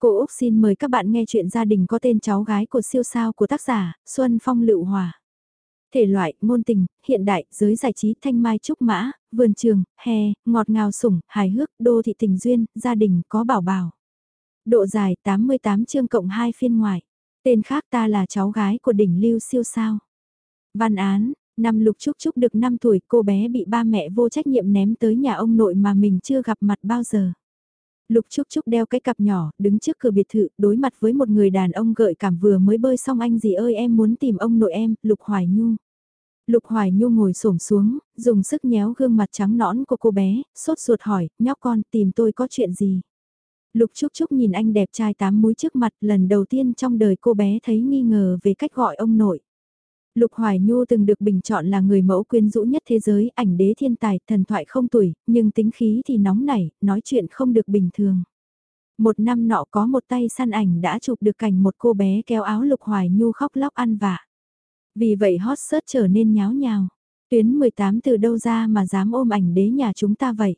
Cô Úc xin mời các bạn nghe chuyện gia đình có tên cháu gái của siêu sao của tác giả Xuân Phong Lựu Hòa. Thể loại, ngôn tình, hiện đại, giới giải trí, thanh mai trúc mã, vườn trường, hè, ngọt ngào sủng, hài hước, đô thị tình duyên, gia đình có bảo bảo. Độ dài 88 chương cộng 2 phiên ngoại. Tên khác ta là cháu gái của đỉnh lưu siêu sao. Văn án, năm lục trúc trúc được 5 tuổi cô bé bị ba mẹ vô trách nhiệm ném tới nhà ông nội mà mình chưa gặp mặt bao giờ. Lục Trúc Trúc đeo cái cặp nhỏ, đứng trước cửa biệt thự, đối mặt với một người đàn ông gợi cảm vừa mới bơi xong anh gì ơi em muốn tìm ông nội em, Lục Hoài Nhu. Lục Hoài Nhu ngồi xổm xuống, dùng sức nhéo gương mặt trắng nõn của cô bé, sốt ruột hỏi, nhóc con tìm tôi có chuyện gì? Lục Trúc Trúc nhìn anh đẹp trai tám múi trước mặt lần đầu tiên trong đời cô bé thấy nghi ngờ về cách gọi ông nội. Lục Hoài Nhu từng được bình chọn là người mẫu quyến rũ nhất thế giới, ảnh đế thiên tài, thần thoại không tuổi, nhưng tính khí thì nóng nảy, nói chuyện không được bình thường. Một năm nọ có một tay săn ảnh đã chụp được cảnh một cô bé kéo áo Lục Hoài Nhu khóc lóc ăn vạ. Vì vậy hot search trở nên nháo nhào. Tuyến 18 từ đâu ra mà dám ôm ảnh đế nhà chúng ta vậy?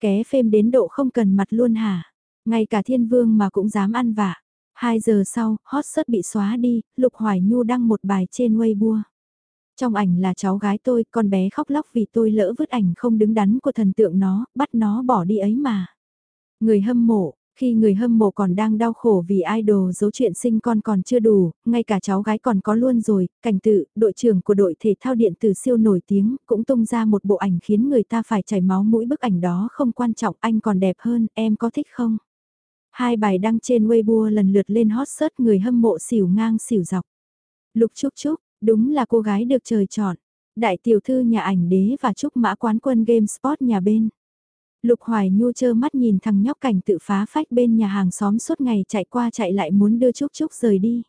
Ké phêm đến độ không cần mặt luôn hả? Ngay cả thiên vương mà cũng dám ăn vạ. 2 giờ sau, hot search bị xóa đi, Lục Hoài Nhu đăng một bài trên Weibo. Trong ảnh là cháu gái tôi, con bé khóc lóc vì tôi lỡ vứt ảnh không đứng đắn của thần tượng nó, bắt nó bỏ đi ấy mà. Người hâm mộ, khi người hâm mộ còn đang đau khổ vì idol giấu chuyện sinh con còn chưa đủ, ngay cả cháu gái còn có luôn rồi, cảnh tự, đội trưởng của đội thể thao điện tử siêu nổi tiếng, cũng tung ra một bộ ảnh khiến người ta phải chảy máu mũi bức ảnh đó không quan trọng, anh còn đẹp hơn, em có thích không? Hai bài đăng trên Weibo lần lượt lên hot search người hâm mộ xỉu ngang xỉu dọc. Lục Trúc Trúc, đúng là cô gái được trời chọn. Đại tiểu thư nhà ảnh đế và Trúc Mã quán quân Game Sport nhà bên. Lục Hoài Nhu chơ mắt nhìn thằng nhóc cảnh tự phá phách bên nhà hàng xóm suốt ngày chạy qua chạy lại muốn đưa Trúc Trúc rời đi.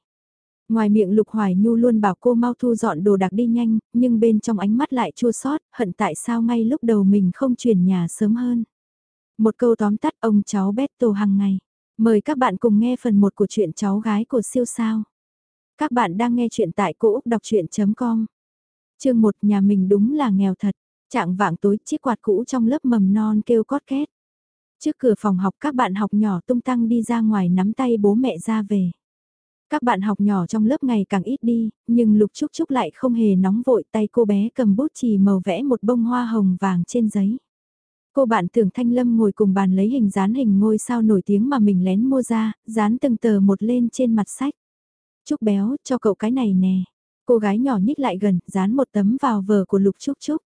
Ngoài miệng Lục Hoài Nhu luôn bảo cô mau thu dọn đồ đạc đi nhanh, nhưng bên trong ánh mắt lại chua xót hận tại sao ngay lúc đầu mình không chuyển nhà sớm hơn. Một câu tóm tắt ông cháu beto hàng ngày. Mời các bạn cùng nghe phần 1 của truyện cháu gái của siêu sao. Các bạn đang nghe truyện tại cỗ đọc chuyện.com. Chương 1 nhà mình đúng là nghèo thật. Trạng vạng tối chiếc quạt cũ trong lớp mầm non kêu cót két. Trước cửa phòng học các bạn học nhỏ tung tăng đi ra ngoài nắm tay bố mẹ ra về. Các bạn học nhỏ trong lớp ngày càng ít đi, nhưng Lục Trúc Trúc lại không hề nóng vội tay cô bé cầm bút chì màu vẽ một bông hoa hồng vàng trên giấy. Cô bạn tưởng Thanh Lâm ngồi cùng bàn lấy hình dán hình ngôi sao nổi tiếng mà mình lén mua ra, dán từng tờ một lên trên mặt sách. Trúc béo, cho cậu cái này nè. Cô gái nhỏ nhích lại gần, dán một tấm vào vở của Lục Trúc Trúc.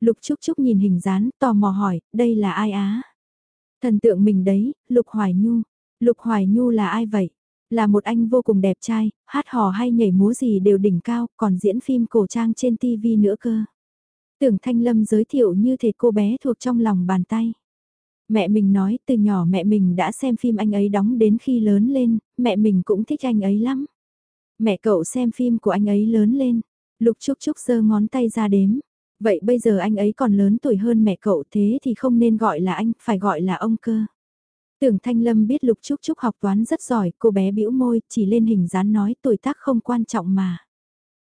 Lục Trúc Trúc nhìn hình dán, tò mò hỏi, đây là ai á? Thần tượng mình đấy, Lục Hoài Nhu. Lục Hoài Nhu là ai vậy? Là một anh vô cùng đẹp trai, hát hò hay nhảy múa gì đều đỉnh cao, còn diễn phim cổ trang trên TV nữa cơ. Tưởng Thanh Lâm giới thiệu như thể cô bé thuộc trong lòng bàn tay. Mẹ mình nói từ nhỏ mẹ mình đã xem phim anh ấy đóng đến khi lớn lên, mẹ mình cũng thích anh ấy lắm. Mẹ cậu xem phim của anh ấy lớn lên, Lục Trúc Trúc giơ ngón tay ra đếm. Vậy bây giờ anh ấy còn lớn tuổi hơn mẹ cậu thế thì không nên gọi là anh, phải gọi là ông cơ. Tưởng Thanh Lâm biết Lục Trúc Trúc học toán rất giỏi, cô bé bĩu môi, chỉ lên hình dán nói tuổi tác không quan trọng mà.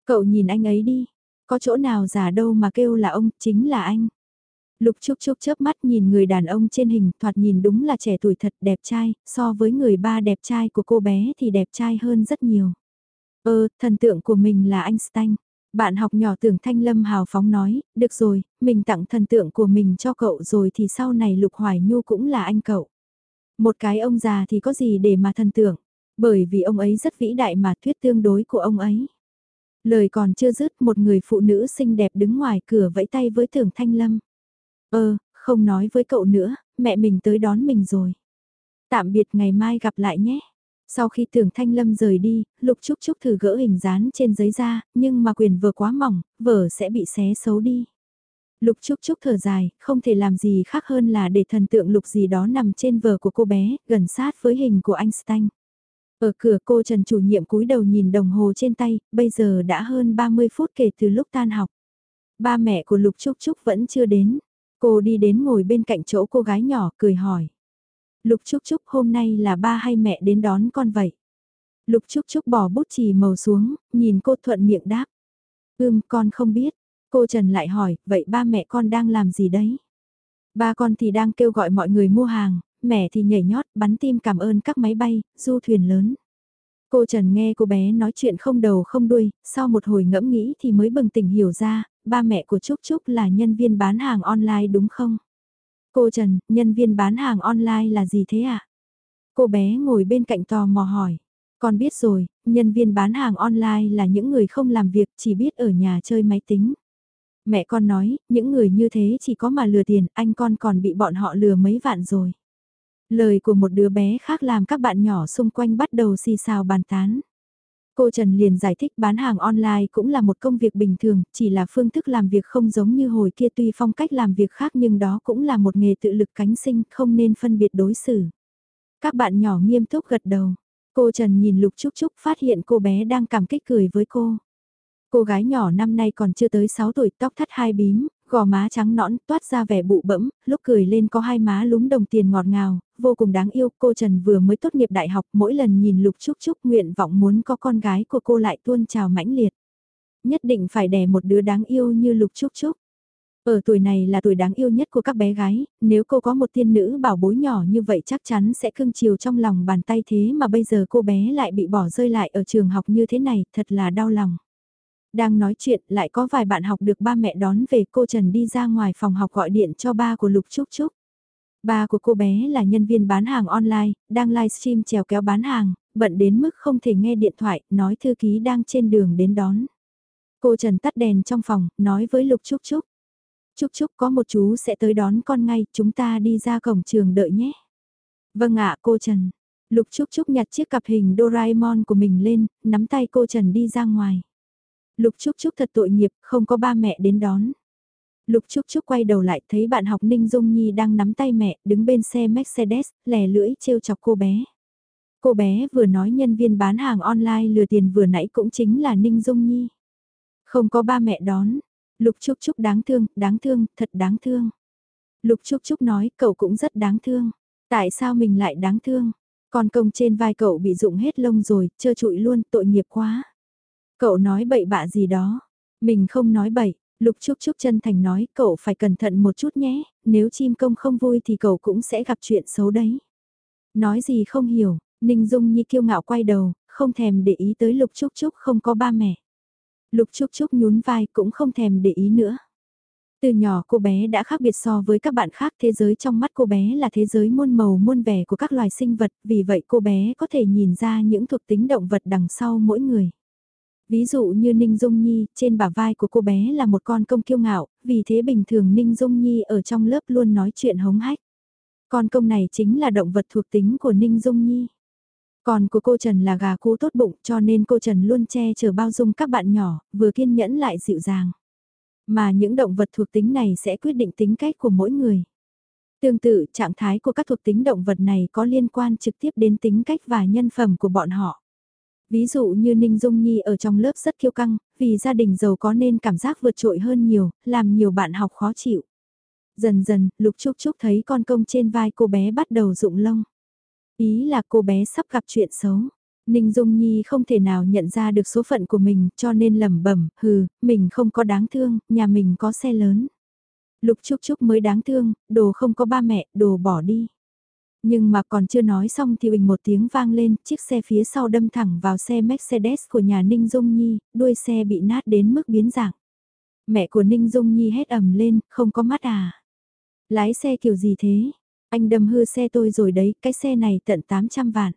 Cậu nhìn anh ấy đi, có chỗ nào giả đâu mà kêu là ông, chính là anh. Lục Trúc Trúc chớp mắt nhìn người đàn ông trên hình, thoạt nhìn đúng là trẻ tuổi thật đẹp trai, so với người ba đẹp trai của cô bé thì đẹp trai hơn rất nhiều. Ơ, thần tượng của mình là Einstein. Bạn học nhỏ tưởng Thanh Lâm hào phóng nói, được rồi, mình tặng thần tượng của mình cho cậu rồi thì sau này Lục Hoài Nhu cũng là anh cậu. Một cái ông già thì có gì để mà thần tượng, bởi vì ông ấy rất vĩ đại mà thuyết tương đối của ông ấy. Lời còn chưa dứt một người phụ nữ xinh đẹp đứng ngoài cửa vẫy tay với tưởng Thanh Lâm. Ơ, không nói với cậu nữa, mẹ mình tới đón mình rồi. Tạm biệt ngày mai gặp lại nhé. Sau khi tưởng Thanh Lâm rời đi, Lục Trúc Trúc thử gỡ hình dán trên giấy ra, nhưng mà quyền vừa quá mỏng, vở sẽ bị xé xấu đi. Lục Trúc Trúc thở dài, không thể làm gì khác hơn là để thần tượng lục gì đó nằm trên vở của cô bé, gần sát với hình của Einstein. Ở cửa cô Trần chủ nhiệm cúi đầu nhìn đồng hồ trên tay, bây giờ đã hơn 30 phút kể từ lúc tan học. Ba mẹ của Lục Trúc Trúc vẫn chưa đến. Cô đi đến ngồi bên cạnh chỗ cô gái nhỏ cười hỏi. Lục Trúc Trúc hôm nay là ba hay mẹ đến đón con vậy? Lục Trúc Trúc bỏ bút chì màu xuống, nhìn cô thuận miệng đáp. Ưm con không biết. Cô Trần lại hỏi, vậy ba mẹ con đang làm gì đấy? Ba con thì đang kêu gọi mọi người mua hàng, mẹ thì nhảy nhót, bắn tim cảm ơn các máy bay, du thuyền lớn. Cô Trần nghe cô bé nói chuyện không đầu không đuôi, sau một hồi ngẫm nghĩ thì mới bừng tỉnh hiểu ra, ba mẹ của Trúc Trúc là nhân viên bán hàng online đúng không? Cô Trần, nhân viên bán hàng online là gì thế ạ? À? Cô bé ngồi bên cạnh tò mò hỏi. Con biết rồi, nhân viên bán hàng online là những người không làm việc chỉ biết ở nhà chơi máy tính. Mẹ con nói, những người như thế chỉ có mà lừa tiền, anh con còn bị bọn họ lừa mấy vạn rồi. Lời của một đứa bé khác làm các bạn nhỏ xung quanh bắt đầu xì xào bàn tán. Cô Trần liền giải thích bán hàng online cũng là một công việc bình thường, chỉ là phương thức làm việc không giống như hồi kia tuy phong cách làm việc khác nhưng đó cũng là một nghề tự lực cánh sinh, không nên phân biệt đối xử. Các bạn nhỏ nghiêm túc gật đầu. Cô Trần nhìn Lục Trúc Trúc phát hiện cô bé đang cảm kích cười với cô. Cô gái nhỏ năm nay còn chưa tới 6 tuổi tóc thắt hai bím, gò má trắng nõn toát ra vẻ bụ bẫm, lúc cười lên có hai má lúm đồng tiền ngọt ngào, vô cùng đáng yêu. Cô Trần vừa mới tốt nghiệp đại học mỗi lần nhìn Lục Trúc Trúc nguyện vọng muốn có con gái của cô lại tuôn trào mãnh liệt. Nhất định phải đẻ một đứa đáng yêu như Lục Trúc Trúc. Ở tuổi này là tuổi đáng yêu nhất của các bé gái, nếu cô có một tiên nữ bảo bối nhỏ như vậy chắc chắn sẽ cưng chiều trong lòng bàn tay thế mà bây giờ cô bé lại bị bỏ rơi lại ở trường học như thế này, thật là đau lòng. Đang nói chuyện lại có vài bạn học được ba mẹ đón về cô Trần đi ra ngoài phòng học gọi điện cho ba của Lục Trúc Trúc. Ba của cô bé là nhân viên bán hàng online, đang livestream trèo kéo bán hàng, bận đến mức không thể nghe điện thoại, nói thư ký đang trên đường đến đón. Cô Trần tắt đèn trong phòng, nói với Lục Trúc Trúc. Trúc Trúc có một chú sẽ tới đón con ngay, chúng ta đi ra cổng trường đợi nhé. Vâng ạ cô Trần. Lục Trúc Trúc nhặt chiếc cặp hình Doraemon của mình lên, nắm tay cô Trần đi ra ngoài. Lục Trúc Trúc thật tội nghiệp, không có ba mẹ đến đón. Lục Trúc Trúc quay đầu lại thấy bạn học Ninh Dung Nhi đang nắm tay mẹ, đứng bên xe Mercedes, lè lưỡi trêu chọc cô bé. Cô bé vừa nói nhân viên bán hàng online lừa tiền vừa nãy cũng chính là Ninh Dung Nhi. Không có ba mẹ đón. Lục Trúc Trúc đáng thương, đáng thương, thật đáng thương. Lục Trúc Trúc nói cậu cũng rất đáng thương. Tại sao mình lại đáng thương? Con công trên vai cậu bị rụng hết lông rồi, trơ trụi luôn, tội nghiệp quá. Cậu nói bậy bạ gì đó. Mình không nói bậy, Lục Trúc Trúc chân thành nói cậu phải cẩn thận một chút nhé, nếu chim công không vui thì cậu cũng sẽ gặp chuyện xấu đấy. Nói gì không hiểu, Ninh Dung Nhi kiêu ngạo quay đầu, không thèm để ý tới Lục Trúc Trúc không có ba mẹ. Lục Trúc Trúc nhún vai cũng không thèm để ý nữa. Từ nhỏ cô bé đã khác biệt so với các bạn khác thế giới trong mắt cô bé là thế giới muôn màu muôn vẻ của các loài sinh vật, vì vậy cô bé có thể nhìn ra những thuộc tính động vật đằng sau mỗi người. Ví dụ như Ninh Dung Nhi, trên bả vai của cô bé là một con công kiêu ngạo, vì thế bình thường Ninh Dung Nhi ở trong lớp luôn nói chuyện hống hách. Con công này chính là động vật thuộc tính của Ninh Dung Nhi. Còn của cô Trần là gà cú tốt bụng cho nên cô Trần luôn che chở bao dung các bạn nhỏ, vừa kiên nhẫn lại dịu dàng. Mà những động vật thuộc tính này sẽ quyết định tính cách của mỗi người. Tương tự, trạng thái của các thuộc tính động vật này có liên quan trực tiếp đến tính cách và nhân phẩm của bọn họ. Ví dụ như Ninh Dung Nhi ở trong lớp rất kiêu căng, vì gia đình giàu có nên cảm giác vượt trội hơn nhiều, làm nhiều bạn học khó chịu. Dần dần, Lục Trúc Trúc thấy con công trên vai cô bé bắt đầu rụng lông. Ý là cô bé sắp gặp chuyện xấu. Ninh Dung Nhi không thể nào nhận ra được số phận của mình cho nên lẩm bẩm, hừ, mình không có đáng thương, nhà mình có xe lớn. Lục Trúc Trúc mới đáng thương, đồ không có ba mẹ, đồ bỏ đi. Nhưng mà còn chưa nói xong thì bình một tiếng vang lên, chiếc xe phía sau đâm thẳng vào xe Mercedes của nhà Ninh Dung Nhi, đuôi xe bị nát đến mức biến dạng. Mẹ của Ninh Dung Nhi hét ầm lên, không có mắt à. Lái xe kiểu gì thế? Anh đâm hư xe tôi rồi đấy, cái xe này tận 800 vạn.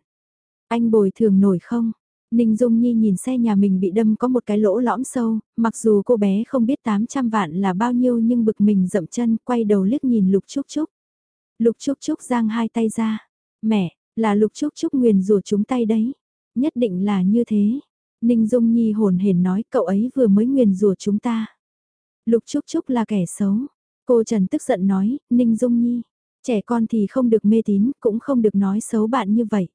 Anh bồi thường nổi không? Ninh Dung Nhi nhìn xe nhà mình bị đâm có một cái lỗ lõm sâu, mặc dù cô bé không biết 800 vạn là bao nhiêu nhưng bực mình dậm chân quay đầu liếc nhìn Lục Trúc Trúc. Lục Trúc Trúc giang hai tay ra. Mẹ, là Lục Trúc Trúc nguyền rủa chúng tay đấy. Nhất định là như thế. Ninh Dung Nhi hồn hển nói cậu ấy vừa mới nguyền rủa chúng ta. Lục Trúc Trúc là kẻ xấu. Cô Trần tức giận nói, Ninh Dung Nhi. Trẻ con thì không được mê tín, cũng không được nói xấu bạn như vậy.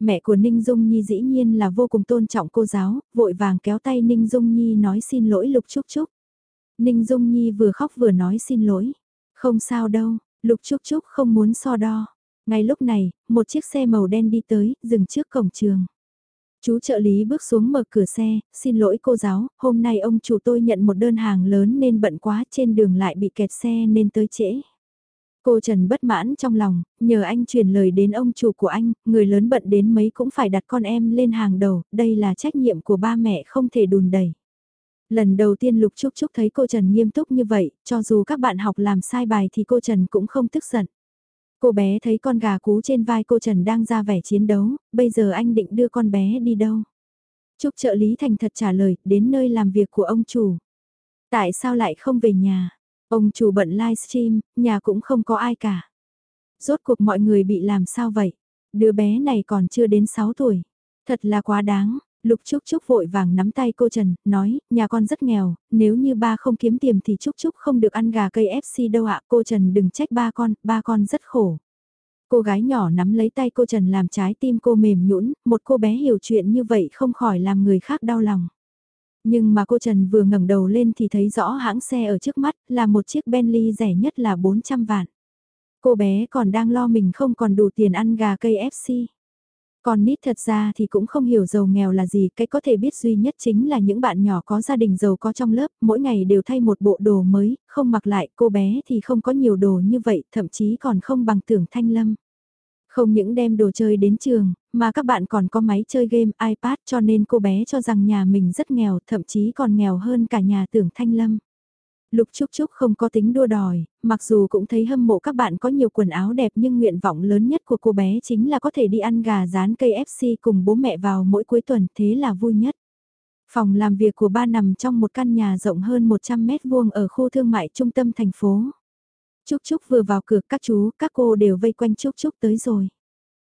Mẹ của Ninh Dung Nhi dĩ nhiên là vô cùng tôn trọng cô giáo, vội vàng kéo tay Ninh Dung Nhi nói xin lỗi Lục Trúc Trúc. Ninh Dung Nhi vừa khóc vừa nói xin lỗi. Không sao đâu, Lục Trúc Trúc không muốn so đo. Ngay lúc này, một chiếc xe màu đen đi tới, dừng trước cổng trường. Chú trợ lý bước xuống mở cửa xe, xin lỗi cô giáo, hôm nay ông chủ tôi nhận một đơn hàng lớn nên bận quá trên đường lại bị kẹt xe nên tới trễ. Cô Trần bất mãn trong lòng, nhờ anh truyền lời đến ông chủ của anh, người lớn bận đến mấy cũng phải đặt con em lên hàng đầu, đây là trách nhiệm của ba mẹ không thể đùn đẩy. Lần đầu tiên Lục Trúc Trúc thấy cô Trần nghiêm túc như vậy, cho dù các bạn học làm sai bài thì cô Trần cũng không tức giận. Cô bé thấy con gà cú trên vai cô Trần đang ra vẻ chiến đấu, bây giờ anh định đưa con bé đi đâu? Trúc trợ lý thành thật trả lời, đến nơi làm việc của ông chủ. Tại sao lại không về nhà? Ông chủ bận livestream, nhà cũng không có ai cả. Rốt cuộc mọi người bị làm sao vậy? Đứa bé này còn chưa đến 6 tuổi. Thật là quá đáng. Lục Trúc Trúc vội vàng nắm tay cô Trần, nói, nhà con rất nghèo, nếu như ba không kiếm tiền thì Trúc Trúc không được ăn gà cây FC đâu ạ, cô Trần đừng trách ba con, ba con rất khổ. Cô gái nhỏ nắm lấy tay cô Trần làm trái tim cô mềm nhũn, một cô bé hiểu chuyện như vậy không khỏi làm người khác đau lòng. Nhưng mà cô Trần vừa ngẩng đầu lên thì thấy rõ hãng xe ở trước mắt là một chiếc Bentley rẻ nhất là 400 vạn. Cô bé còn đang lo mình không còn đủ tiền ăn gà cây FC. Còn nít thật ra thì cũng không hiểu giàu nghèo là gì, cái có thể biết duy nhất chính là những bạn nhỏ có gia đình giàu có trong lớp, mỗi ngày đều thay một bộ đồ mới, không mặc lại, cô bé thì không có nhiều đồ như vậy, thậm chí còn không bằng tưởng thanh lâm. Không những đem đồ chơi đến trường, mà các bạn còn có máy chơi game, iPad cho nên cô bé cho rằng nhà mình rất nghèo, thậm chí còn nghèo hơn cả nhà tưởng thanh lâm. Lục Trúc Trúc không có tính đua đòi, mặc dù cũng thấy hâm mộ các bạn có nhiều quần áo đẹp nhưng nguyện vọng lớn nhất của cô bé chính là có thể đi ăn gà rán cây FC cùng bố mẹ vào mỗi cuối tuần, thế là vui nhất. Phòng làm việc của ba nằm trong một căn nhà rộng hơn 100 mét vuông ở khu thương mại trung tâm thành phố. Trúc Trúc vừa vào cửa các chú, các cô đều vây quanh Trúc Trúc tới rồi.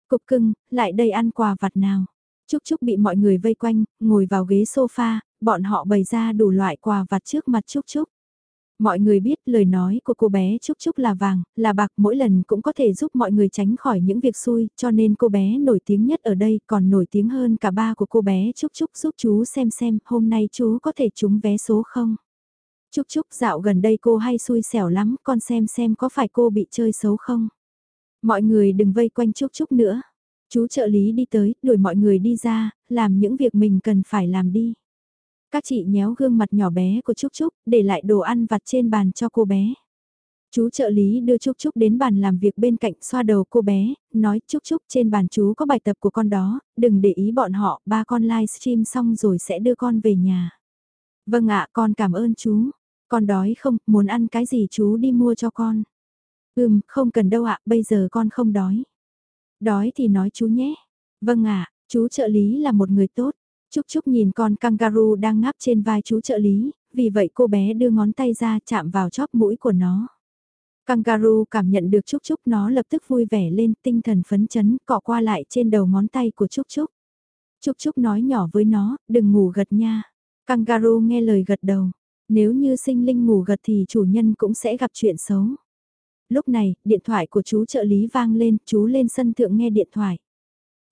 Cục cưng, lại đây ăn quà vặt nào. Trúc Trúc bị mọi người vây quanh, ngồi vào ghế sofa, bọn họ bày ra đủ loại quà vặt trước mặt Trúc Trúc. Mọi người biết lời nói của cô bé Trúc Trúc là vàng, là bạc mỗi lần cũng có thể giúp mọi người tránh khỏi những việc xui, cho nên cô bé nổi tiếng nhất ở đây còn nổi tiếng hơn cả ba của cô bé Trúc Trúc giúp chú xem xem hôm nay chú có thể trúng vé số không. Trúc Trúc dạo gần đây cô hay xui xẻo lắm, con xem xem có phải cô bị chơi xấu không. Mọi người đừng vây quanh Trúc Trúc nữa. Chú trợ lý đi tới, đuổi mọi người đi ra, làm những việc mình cần phải làm đi. Các chị nhéo gương mặt nhỏ bé của Trúc Trúc, để lại đồ ăn vặt trên bàn cho cô bé. Chú trợ lý đưa Trúc Trúc đến bàn làm việc bên cạnh xoa đầu cô bé, nói Trúc Trúc trên bàn chú có bài tập của con đó, đừng để ý bọn họ, ba con livestream xong rồi sẽ đưa con về nhà. Vâng ạ, con cảm ơn chú. Con đói không, muốn ăn cái gì chú đi mua cho con. Ừm, không cần đâu ạ, bây giờ con không đói. Đói thì nói chú nhé. Vâng ạ, chú trợ lý là một người tốt. Trúc Trúc nhìn con kangaroo đang ngáp trên vai chú trợ lý, vì vậy cô bé đưa ngón tay ra chạm vào chóp mũi của nó. Kangaroo cảm nhận được Trúc Trúc nó lập tức vui vẻ lên tinh thần phấn chấn cọ qua lại trên đầu ngón tay của Trúc Trúc. Trúc Trúc nói nhỏ với nó, đừng ngủ gật nha. Kangaroo nghe lời gật đầu. Nếu như sinh linh ngủ gật thì chủ nhân cũng sẽ gặp chuyện xấu. Lúc này, điện thoại của chú trợ lý vang lên, chú lên sân thượng nghe điện thoại.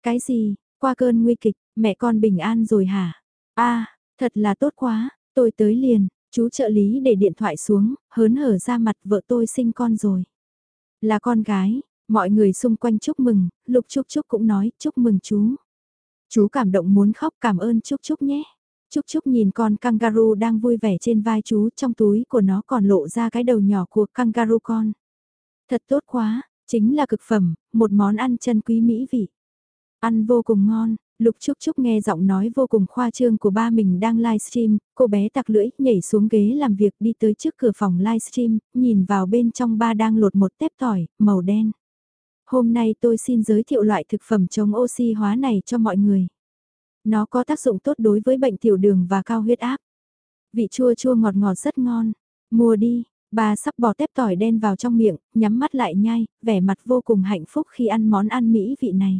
Cái gì, qua cơn nguy kịch, mẹ con bình an rồi hả? a thật là tốt quá, tôi tới liền, chú trợ lý để điện thoại xuống, hớn hở ra mặt vợ tôi sinh con rồi. Là con gái, mọi người xung quanh chúc mừng, Lục Trúc Trúc cũng nói chúc mừng chú. Chú cảm động muốn khóc cảm ơn Trúc Trúc nhé. Trúc Trúc nhìn con kangaroo đang vui vẻ trên vai chú trong túi của nó còn lộ ra cái đầu nhỏ của kangaroo con. Thật tốt quá, chính là cực phẩm, một món ăn chân quý mỹ vị. Ăn vô cùng ngon, Lục Trúc Trúc nghe giọng nói vô cùng khoa trương của ba mình đang livestream, cô bé tặc lưỡi nhảy xuống ghế làm việc đi tới trước cửa phòng livestream, nhìn vào bên trong ba đang lột một tép tỏi, màu đen. Hôm nay tôi xin giới thiệu loại thực phẩm chống oxy hóa này cho mọi người. Nó có tác dụng tốt đối với bệnh tiểu đường và cao huyết áp. Vị chua chua ngọt ngọt rất ngon. Mua đi, bà sắp bỏ tép tỏi đen vào trong miệng, nhắm mắt lại nhai, vẻ mặt vô cùng hạnh phúc khi ăn món ăn mỹ vị này.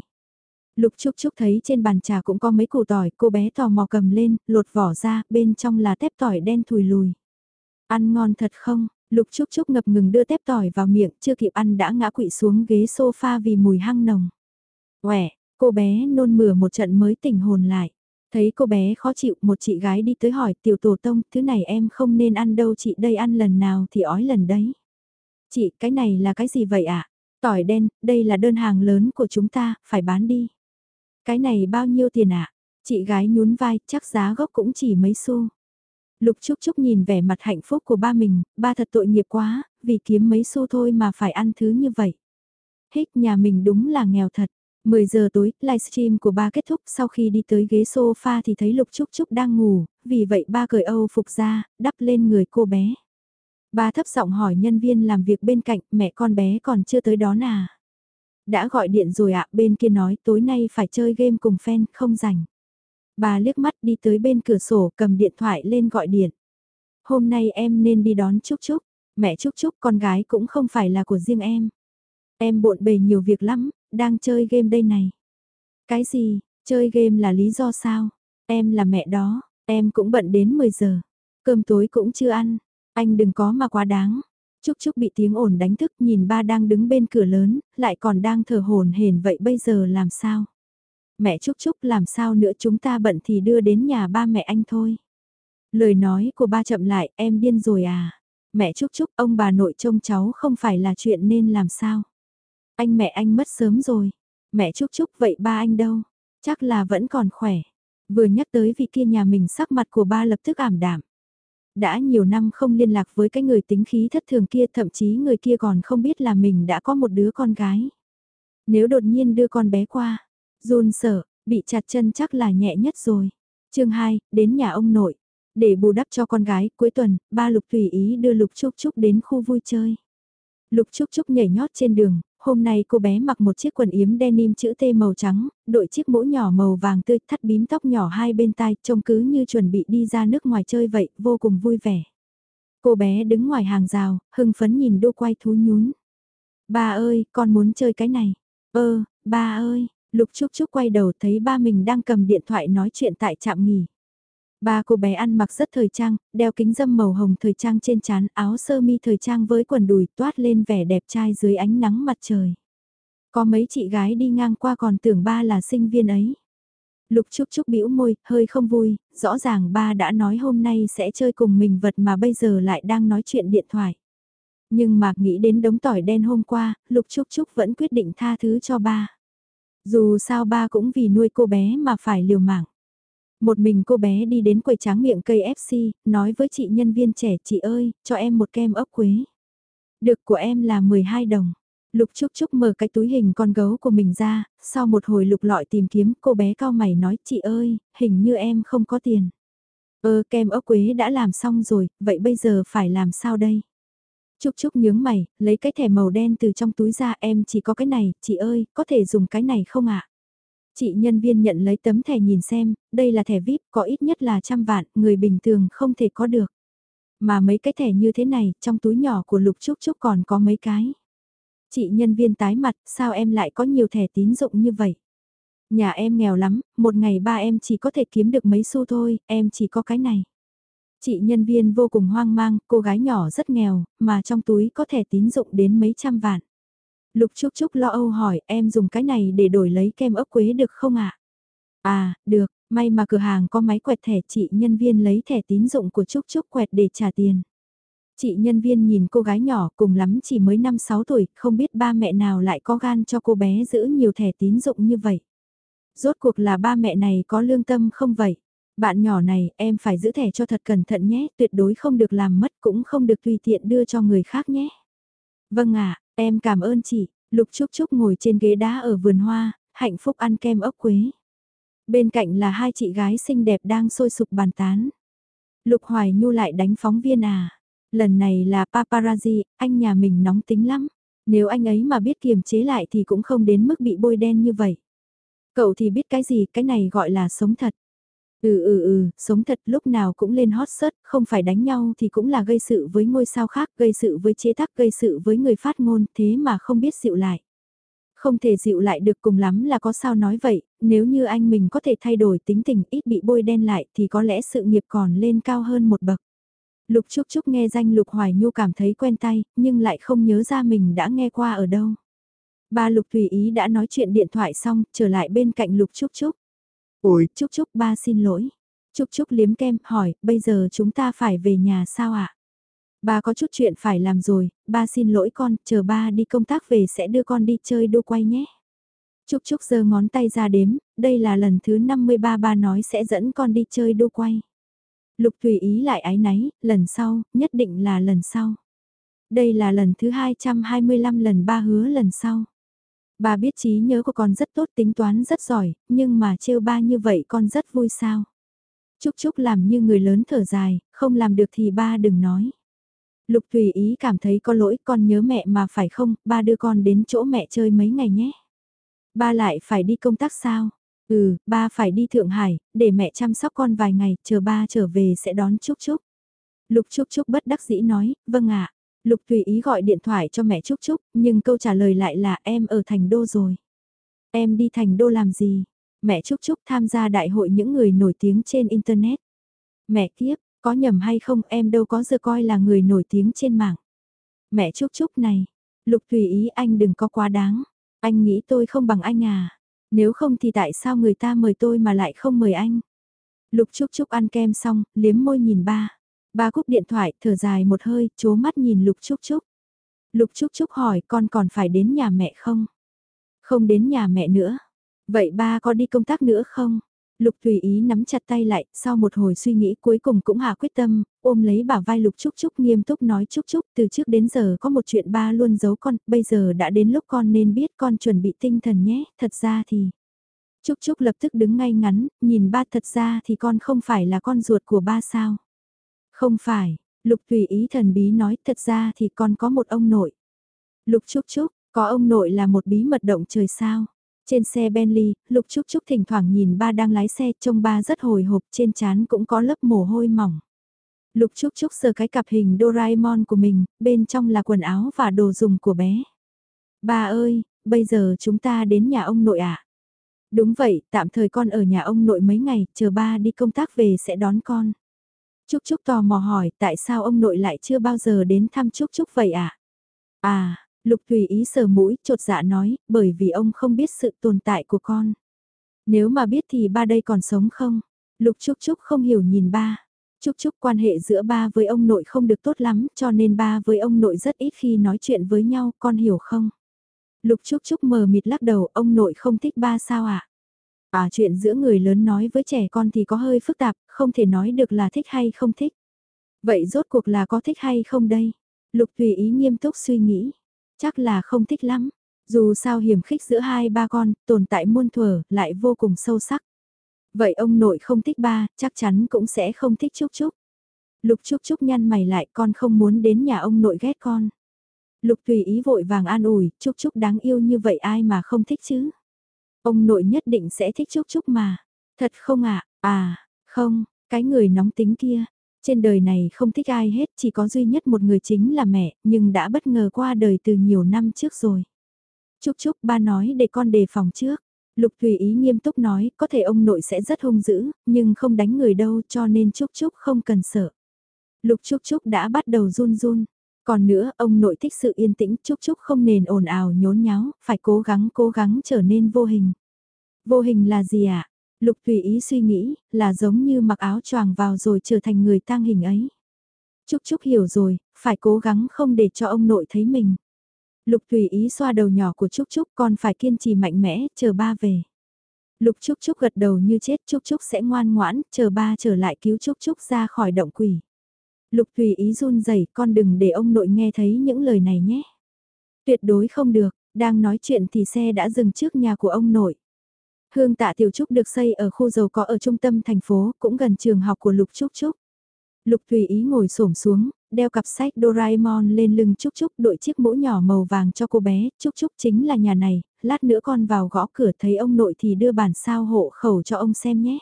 Lục Trúc Trúc thấy trên bàn trà cũng có mấy củ tỏi, cô bé tò mò cầm lên, lột vỏ ra, bên trong là tép tỏi đen thùi lùi. Ăn ngon thật không? Lục Trúc Trúc ngập ngừng đưa tép tỏi vào miệng, chưa kịp ăn đã ngã quỵ xuống ghế sofa vì mùi hăng nồng. Quẻ, cô bé nôn mửa một trận mới tỉnh hồn lại. Thấy cô bé khó chịu, một chị gái đi tới hỏi tiểu tổ tông, thứ này em không nên ăn đâu chị đây ăn lần nào thì ói lần đấy. Chị, cái này là cái gì vậy ạ? À? Tỏi đen, đây là đơn hàng lớn của chúng ta, phải bán đi. Cái này bao nhiêu tiền ạ? À? Chị gái nhún vai, chắc giá gốc cũng chỉ mấy xu. Lục Trúc Trúc nhìn vẻ mặt hạnh phúc của ba mình, ba thật tội nghiệp quá, vì kiếm mấy xu thôi mà phải ăn thứ như vậy. Hích nhà mình đúng là nghèo thật. 10 giờ tối, livestream của ba kết thúc sau khi đi tới ghế sofa thì thấy Lục Trúc Trúc đang ngủ, vì vậy ba cởi Âu phục ra, đắp lên người cô bé. Ba thấp giọng hỏi nhân viên làm việc bên cạnh, mẹ con bé còn chưa tới đó nà. Đã gọi điện rồi ạ, bên kia nói tối nay phải chơi game cùng fan, không rảnh. Bà liếc mắt đi tới bên cửa sổ cầm điện thoại lên gọi điện. Hôm nay em nên đi đón Trúc Trúc, mẹ Trúc Trúc con gái cũng không phải là của riêng em. Em bộn bề nhiều việc lắm, đang chơi game đây này. Cái gì, chơi game là lý do sao? Em là mẹ đó, em cũng bận đến 10 giờ. Cơm tối cũng chưa ăn, anh đừng có mà quá đáng. Trúc Trúc bị tiếng ồn đánh thức nhìn ba đang đứng bên cửa lớn, lại còn đang thở hồn hển vậy bây giờ làm sao? Mẹ Trúc Trúc làm sao nữa chúng ta bận thì đưa đến nhà ba mẹ anh thôi. Lời nói của ba chậm lại, em điên rồi à? Mẹ Trúc Trúc, ông bà nội trông cháu không phải là chuyện nên làm sao? Anh mẹ anh mất sớm rồi. Mẹ Trúc Trúc vậy ba anh đâu? Chắc là vẫn còn khỏe. Vừa nhắc tới vị kia nhà mình sắc mặt của ba lập tức ảm đạm. Đã nhiều năm không liên lạc với cái người tính khí thất thường kia thậm chí người kia còn không biết là mình đã có một đứa con gái. Nếu đột nhiên đưa con bé qua, run sợ, bị chặt chân chắc là nhẹ nhất rồi. chương 2, đến nhà ông nội. Để bù đắp cho con gái, cuối tuần, ba Lục tùy ý đưa Lục Trúc Trúc đến khu vui chơi. Lục Trúc Trúc nhảy nhót trên đường, hôm nay cô bé mặc một chiếc quần yếm denim chữ T màu trắng, đội chiếc mũ nhỏ màu vàng tươi thắt bím tóc nhỏ hai bên tai, trông cứ như chuẩn bị đi ra nước ngoài chơi vậy, vô cùng vui vẻ. Cô bé đứng ngoài hàng rào, hưng phấn nhìn đô quay thú nhún. Ba ơi, con muốn chơi cái này. Ơ, ba ơi, Lục Trúc Trúc quay đầu thấy ba mình đang cầm điện thoại nói chuyện tại trạm nghỉ. Ba cô bé ăn mặc rất thời trang, đeo kính dâm màu hồng thời trang trên trán, áo sơ mi thời trang với quần đùi toát lên vẻ đẹp trai dưới ánh nắng mặt trời. Có mấy chị gái đi ngang qua còn tưởng ba là sinh viên ấy. Lục Trúc Trúc bĩu môi, hơi không vui, rõ ràng ba đã nói hôm nay sẽ chơi cùng mình vật mà bây giờ lại đang nói chuyện điện thoại. Nhưng mà nghĩ đến đống tỏi đen hôm qua, Lục Trúc Trúc vẫn quyết định tha thứ cho ba. Dù sao ba cũng vì nuôi cô bé mà phải liều mạng. Một mình cô bé đi đến quầy tráng miệng cây FC, nói với chị nhân viên trẻ chị ơi, cho em một kem ốc quế. Được của em là 12 đồng. Lục Trúc Trúc mở cái túi hình con gấu của mình ra, sau một hồi lục lọi tìm kiếm cô bé cao mày nói chị ơi, hình như em không có tiền. Ơ kem ốc quế đã làm xong rồi, vậy bây giờ phải làm sao đây? Trúc Trúc nhướng mày, lấy cái thẻ màu đen từ trong túi ra em chỉ có cái này, chị ơi, có thể dùng cái này không ạ? Chị nhân viên nhận lấy tấm thẻ nhìn xem, đây là thẻ VIP có ít nhất là trăm vạn, người bình thường không thể có được. Mà mấy cái thẻ như thế này, trong túi nhỏ của Lục Trúc Trúc còn có mấy cái. Chị nhân viên tái mặt, sao em lại có nhiều thẻ tín dụng như vậy? Nhà em nghèo lắm, một ngày ba em chỉ có thể kiếm được mấy xu thôi, em chỉ có cái này. Chị nhân viên vô cùng hoang mang, cô gái nhỏ rất nghèo, mà trong túi có thẻ tín dụng đến mấy trăm vạn. Lục Trúc Trúc lo âu hỏi em dùng cái này để đổi lấy kem ốc quế được không ạ? À? à, được, may mà cửa hàng có máy quẹt thẻ chị nhân viên lấy thẻ tín dụng của Trúc Trúc quẹt để trả tiền. Chị nhân viên nhìn cô gái nhỏ cùng lắm chỉ mới 5-6 tuổi, không biết ba mẹ nào lại có gan cho cô bé giữ nhiều thẻ tín dụng như vậy. Rốt cuộc là ba mẹ này có lương tâm không vậy? Bạn nhỏ này, em phải giữ thẻ cho thật cẩn thận nhé, tuyệt đối không được làm mất cũng không được tùy tiện đưa cho người khác nhé. Vâng ạ, Em cảm ơn chị, Lục Trúc Trúc ngồi trên ghế đá ở vườn hoa, hạnh phúc ăn kem ốc quế. Bên cạnh là hai chị gái xinh đẹp đang sôi sục bàn tán. Lục Hoài Nhu lại đánh phóng viên à. Lần này là paparazzi, anh nhà mình nóng tính lắm. Nếu anh ấy mà biết kiềm chế lại thì cũng không đến mức bị bôi đen như vậy. Cậu thì biết cái gì, cái này gọi là sống thật. Ừ ừ ừ, sống thật lúc nào cũng lên hot search, không phải đánh nhau thì cũng là gây sự với ngôi sao khác, gây sự với chế tác, gây sự với người phát ngôn, thế mà không biết dịu lại. Không thể dịu lại được cùng lắm là có sao nói vậy, nếu như anh mình có thể thay đổi tính tình ít bị bôi đen lại thì có lẽ sự nghiệp còn lên cao hơn một bậc. Lục Trúc Trúc nghe danh Lục Hoài Nhu cảm thấy quen tay, nhưng lại không nhớ ra mình đã nghe qua ở đâu. Ba Lục tùy ý đã nói chuyện điện thoại xong, trở lại bên cạnh Lục Trúc Trúc. Ôi, Trúc Trúc ba xin lỗi. Trúc Trúc liếm kem, hỏi, bây giờ chúng ta phải về nhà sao ạ? À? Ba có chút chuyện phải làm rồi, ba xin lỗi con, chờ ba đi công tác về sẽ đưa con đi chơi đua quay nhé. Trúc Trúc giơ ngón tay ra đếm, đây là lần thứ 53 ba nói sẽ dẫn con đi chơi đua quay. Lục tùy ý lại ái náy, lần sau, nhất định là lần sau. Đây là lần thứ 225 lần ba hứa lần sau. Bà biết trí nhớ của con rất tốt tính toán rất giỏi, nhưng mà trêu ba như vậy con rất vui sao. Chúc Chúc làm như người lớn thở dài, không làm được thì ba đừng nói. Lục tùy ý cảm thấy có lỗi con nhớ mẹ mà phải không, ba đưa con đến chỗ mẹ chơi mấy ngày nhé. Ba lại phải đi công tác sao? Ừ, ba phải đi Thượng Hải, để mẹ chăm sóc con vài ngày, chờ ba trở về sẽ đón Trúc Trúc. Lục Trúc Trúc bất đắc dĩ nói, vâng ạ. Lục tùy ý gọi điện thoại cho mẹ Trúc Trúc, nhưng câu trả lời lại là em ở thành đô rồi. Em đi thành đô làm gì? Mẹ Trúc Trúc tham gia đại hội những người nổi tiếng trên Internet. Mẹ kiếp, có nhầm hay không em đâu có giờ coi là người nổi tiếng trên mạng. Mẹ Trúc Trúc này, Lục tùy ý anh đừng có quá đáng. Anh nghĩ tôi không bằng anh à? Nếu không thì tại sao người ta mời tôi mà lại không mời anh? Lục Trúc Trúc ăn kem xong, liếm môi nhìn ba. Ba cúp điện thoại, thở dài một hơi, chố mắt nhìn Lục Trúc Trúc. Lục Trúc Trúc hỏi con còn phải đến nhà mẹ không? Không đến nhà mẹ nữa. Vậy ba có đi công tác nữa không? Lục tùy ý nắm chặt tay lại, sau một hồi suy nghĩ cuối cùng cũng hạ quyết tâm, ôm lấy bả vai Lục Trúc Trúc nghiêm túc nói Trúc Trúc từ trước đến giờ có một chuyện ba luôn giấu con, bây giờ đã đến lúc con nên biết con chuẩn bị tinh thần nhé, thật ra thì... Trúc Trúc lập tức đứng ngay ngắn, nhìn ba thật ra thì con không phải là con ruột của ba sao. Không phải, Lục tùy ý thần bí nói thật ra thì con có một ông nội. Lục Trúc Trúc, có ông nội là một bí mật động trời sao. Trên xe Bentley, Lục Trúc Trúc thỉnh thoảng nhìn ba đang lái xe, trông ba rất hồi hộp, trên chán cũng có lớp mồ hôi mỏng. Lục Trúc Trúc sờ cái cặp hình Doraemon của mình, bên trong là quần áo và đồ dùng của bé. Ba ơi, bây giờ chúng ta đến nhà ông nội ạ. À? Đúng vậy, tạm thời con ở nhà ông nội mấy ngày, chờ ba đi công tác về sẽ đón con. Trúc Trúc tò mò hỏi tại sao ông nội lại chưa bao giờ đến thăm Trúc Trúc vậy ạ? À? à, Lục Thùy ý sờ mũi, trột dạ nói, bởi vì ông không biết sự tồn tại của con. Nếu mà biết thì ba đây còn sống không? Lục Trúc Trúc không hiểu nhìn ba. Trúc Trúc quan hệ giữa ba với ông nội không được tốt lắm cho nên ba với ông nội rất ít khi nói chuyện với nhau, con hiểu không? Lục Trúc Trúc mờ mịt lắc đầu, ông nội không thích ba sao ạ? À? À chuyện giữa người lớn nói với trẻ con thì có hơi phức tạp, không thể nói được là thích hay không thích. Vậy rốt cuộc là có thích hay không đây? Lục Tùy ý nghiêm túc suy nghĩ. Chắc là không thích lắm. Dù sao hiểm khích giữa hai ba con, tồn tại muôn thuở, lại vô cùng sâu sắc. Vậy ông nội không thích ba, chắc chắn cũng sẽ không thích Trúc Trúc. Lục Trúc Trúc nhăn mày lại con không muốn đến nhà ông nội ghét con. Lục tùy ý vội vàng an ủi, Trúc Trúc đáng yêu như vậy ai mà không thích chứ. Ông nội nhất định sẽ thích Trúc Trúc mà. Thật không ạ, à? à, không, cái người nóng tính kia, trên đời này không thích ai hết, chỉ có duy nhất một người chính là mẹ, nhưng đã bất ngờ qua đời từ nhiều năm trước rồi. Chúc chúc ba nói để con đề phòng trước. Lục Thùy Ý nghiêm túc nói, có thể ông nội sẽ rất hung dữ, nhưng không đánh người đâu cho nên Trúc Trúc không cần sợ. Lục Trúc Trúc đã bắt đầu run run. Còn nữa, ông nội thích sự yên tĩnh, Trúc Trúc không nền ồn ào nhốn nháo, phải cố gắng cố gắng trở nên vô hình. Vô hình là gì ạ? À? Lục tùy ý suy nghĩ, là giống như mặc áo choàng vào rồi trở thành người tang hình ấy. Trúc Trúc hiểu rồi, phải cố gắng không để cho ông nội thấy mình. Lục tùy ý xoa đầu nhỏ của Trúc Trúc còn phải kiên trì mạnh mẽ, chờ ba về. Lục Trúc Trúc gật đầu như chết Trúc Trúc sẽ ngoan ngoãn, chờ ba trở lại cứu Trúc Trúc ra khỏi động quỷ. Lục Thùy ý run rẩy con đừng để ông nội nghe thấy những lời này nhé. Tuyệt đối không được, đang nói chuyện thì xe đã dừng trước nhà của ông nội. Hương tạ tiểu trúc được xây ở khu giàu có ở trung tâm thành phố, cũng gần trường học của Lục Trúc Trúc. Lục Thùy Ý ngồi xổm xuống, đeo cặp sách Doraemon lên lưng Trúc Trúc đội chiếc mũ nhỏ màu vàng cho cô bé, Trúc Trúc chính là nhà này, lát nữa con vào gõ cửa thấy ông nội thì đưa bản sao hộ khẩu cho ông xem nhé.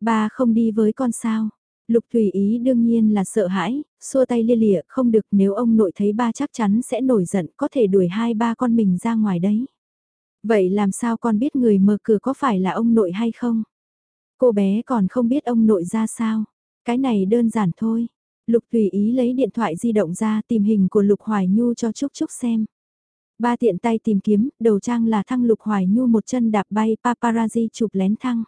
Ba không đi với con sao? Lục Tùy Ý đương nhiên là sợ hãi, xua tay lia lịa không được nếu ông nội thấy ba chắc chắn sẽ nổi giận có thể đuổi hai ba con mình ra ngoài đấy. Vậy làm sao con biết người mở cửa có phải là ông nội hay không? Cô bé còn không biết ông nội ra sao. Cái này đơn giản thôi. Lục Thùy ý lấy điện thoại di động ra tìm hình của Lục Hoài Nhu cho Trúc Trúc xem. Ba tiện tay tìm kiếm, đầu trang là thăng Lục Hoài Nhu một chân đạp bay paparazzi chụp lén thăng.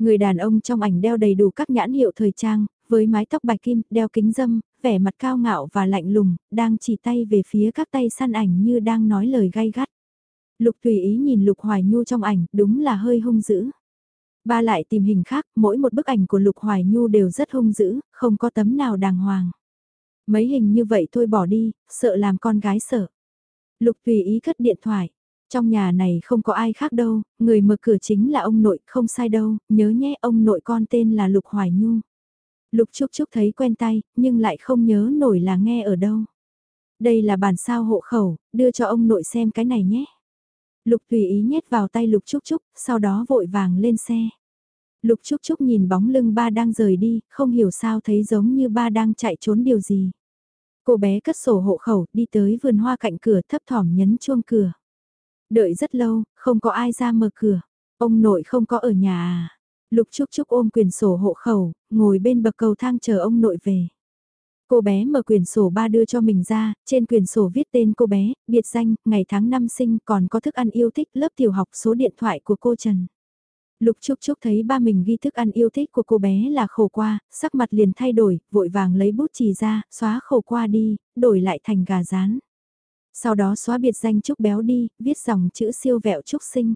Người đàn ông trong ảnh đeo đầy đủ các nhãn hiệu thời trang, với mái tóc bạch kim, đeo kính dâm, vẻ mặt cao ngạo và lạnh lùng, đang chỉ tay về phía các tay săn ảnh như đang nói lời gay gắt. Lục tùy ý nhìn Lục Hoài Nhu trong ảnh, đúng là hơi hung dữ. Ba lại tìm hình khác, mỗi một bức ảnh của Lục Hoài Nhu đều rất hung dữ, không có tấm nào đàng hoàng. Mấy hình như vậy thôi bỏ đi, sợ làm con gái sợ. Lục tùy ý cất điện thoại. Trong nhà này không có ai khác đâu, người mở cửa chính là ông nội, không sai đâu, nhớ nhé ông nội con tên là Lục Hoài Nhu. Lục Trúc Trúc thấy quen tay, nhưng lại không nhớ nổi là nghe ở đâu. Đây là bản sao hộ khẩu, đưa cho ông nội xem cái này nhé. Lục tùy ý nhét vào tay Lục Trúc Trúc, sau đó vội vàng lên xe. Lục Trúc Trúc nhìn bóng lưng ba đang rời đi, không hiểu sao thấy giống như ba đang chạy trốn điều gì. Cô bé cất sổ hộ khẩu, đi tới vườn hoa cạnh cửa thấp thỏm nhấn chuông cửa. Đợi rất lâu, không có ai ra mở cửa. Ông nội không có ở nhà à. Lục Trúc Trúc ôm quyền sổ hộ khẩu, ngồi bên bậc cầu thang chờ ông nội về. Cô bé mở quyền sổ ba đưa cho mình ra, trên quyền sổ viết tên cô bé, biệt danh, ngày tháng năm sinh còn có thức ăn yêu thích lớp tiểu học số điện thoại của cô Trần. Lục Trúc Trúc thấy ba mình ghi thức ăn yêu thích của cô bé là khổ qua, sắc mặt liền thay đổi, vội vàng lấy bút chì ra, xóa khổ qua đi, đổi lại thành gà rán. Sau đó xóa biệt danh Trúc béo đi, viết dòng chữ siêu vẹo Trúc sinh.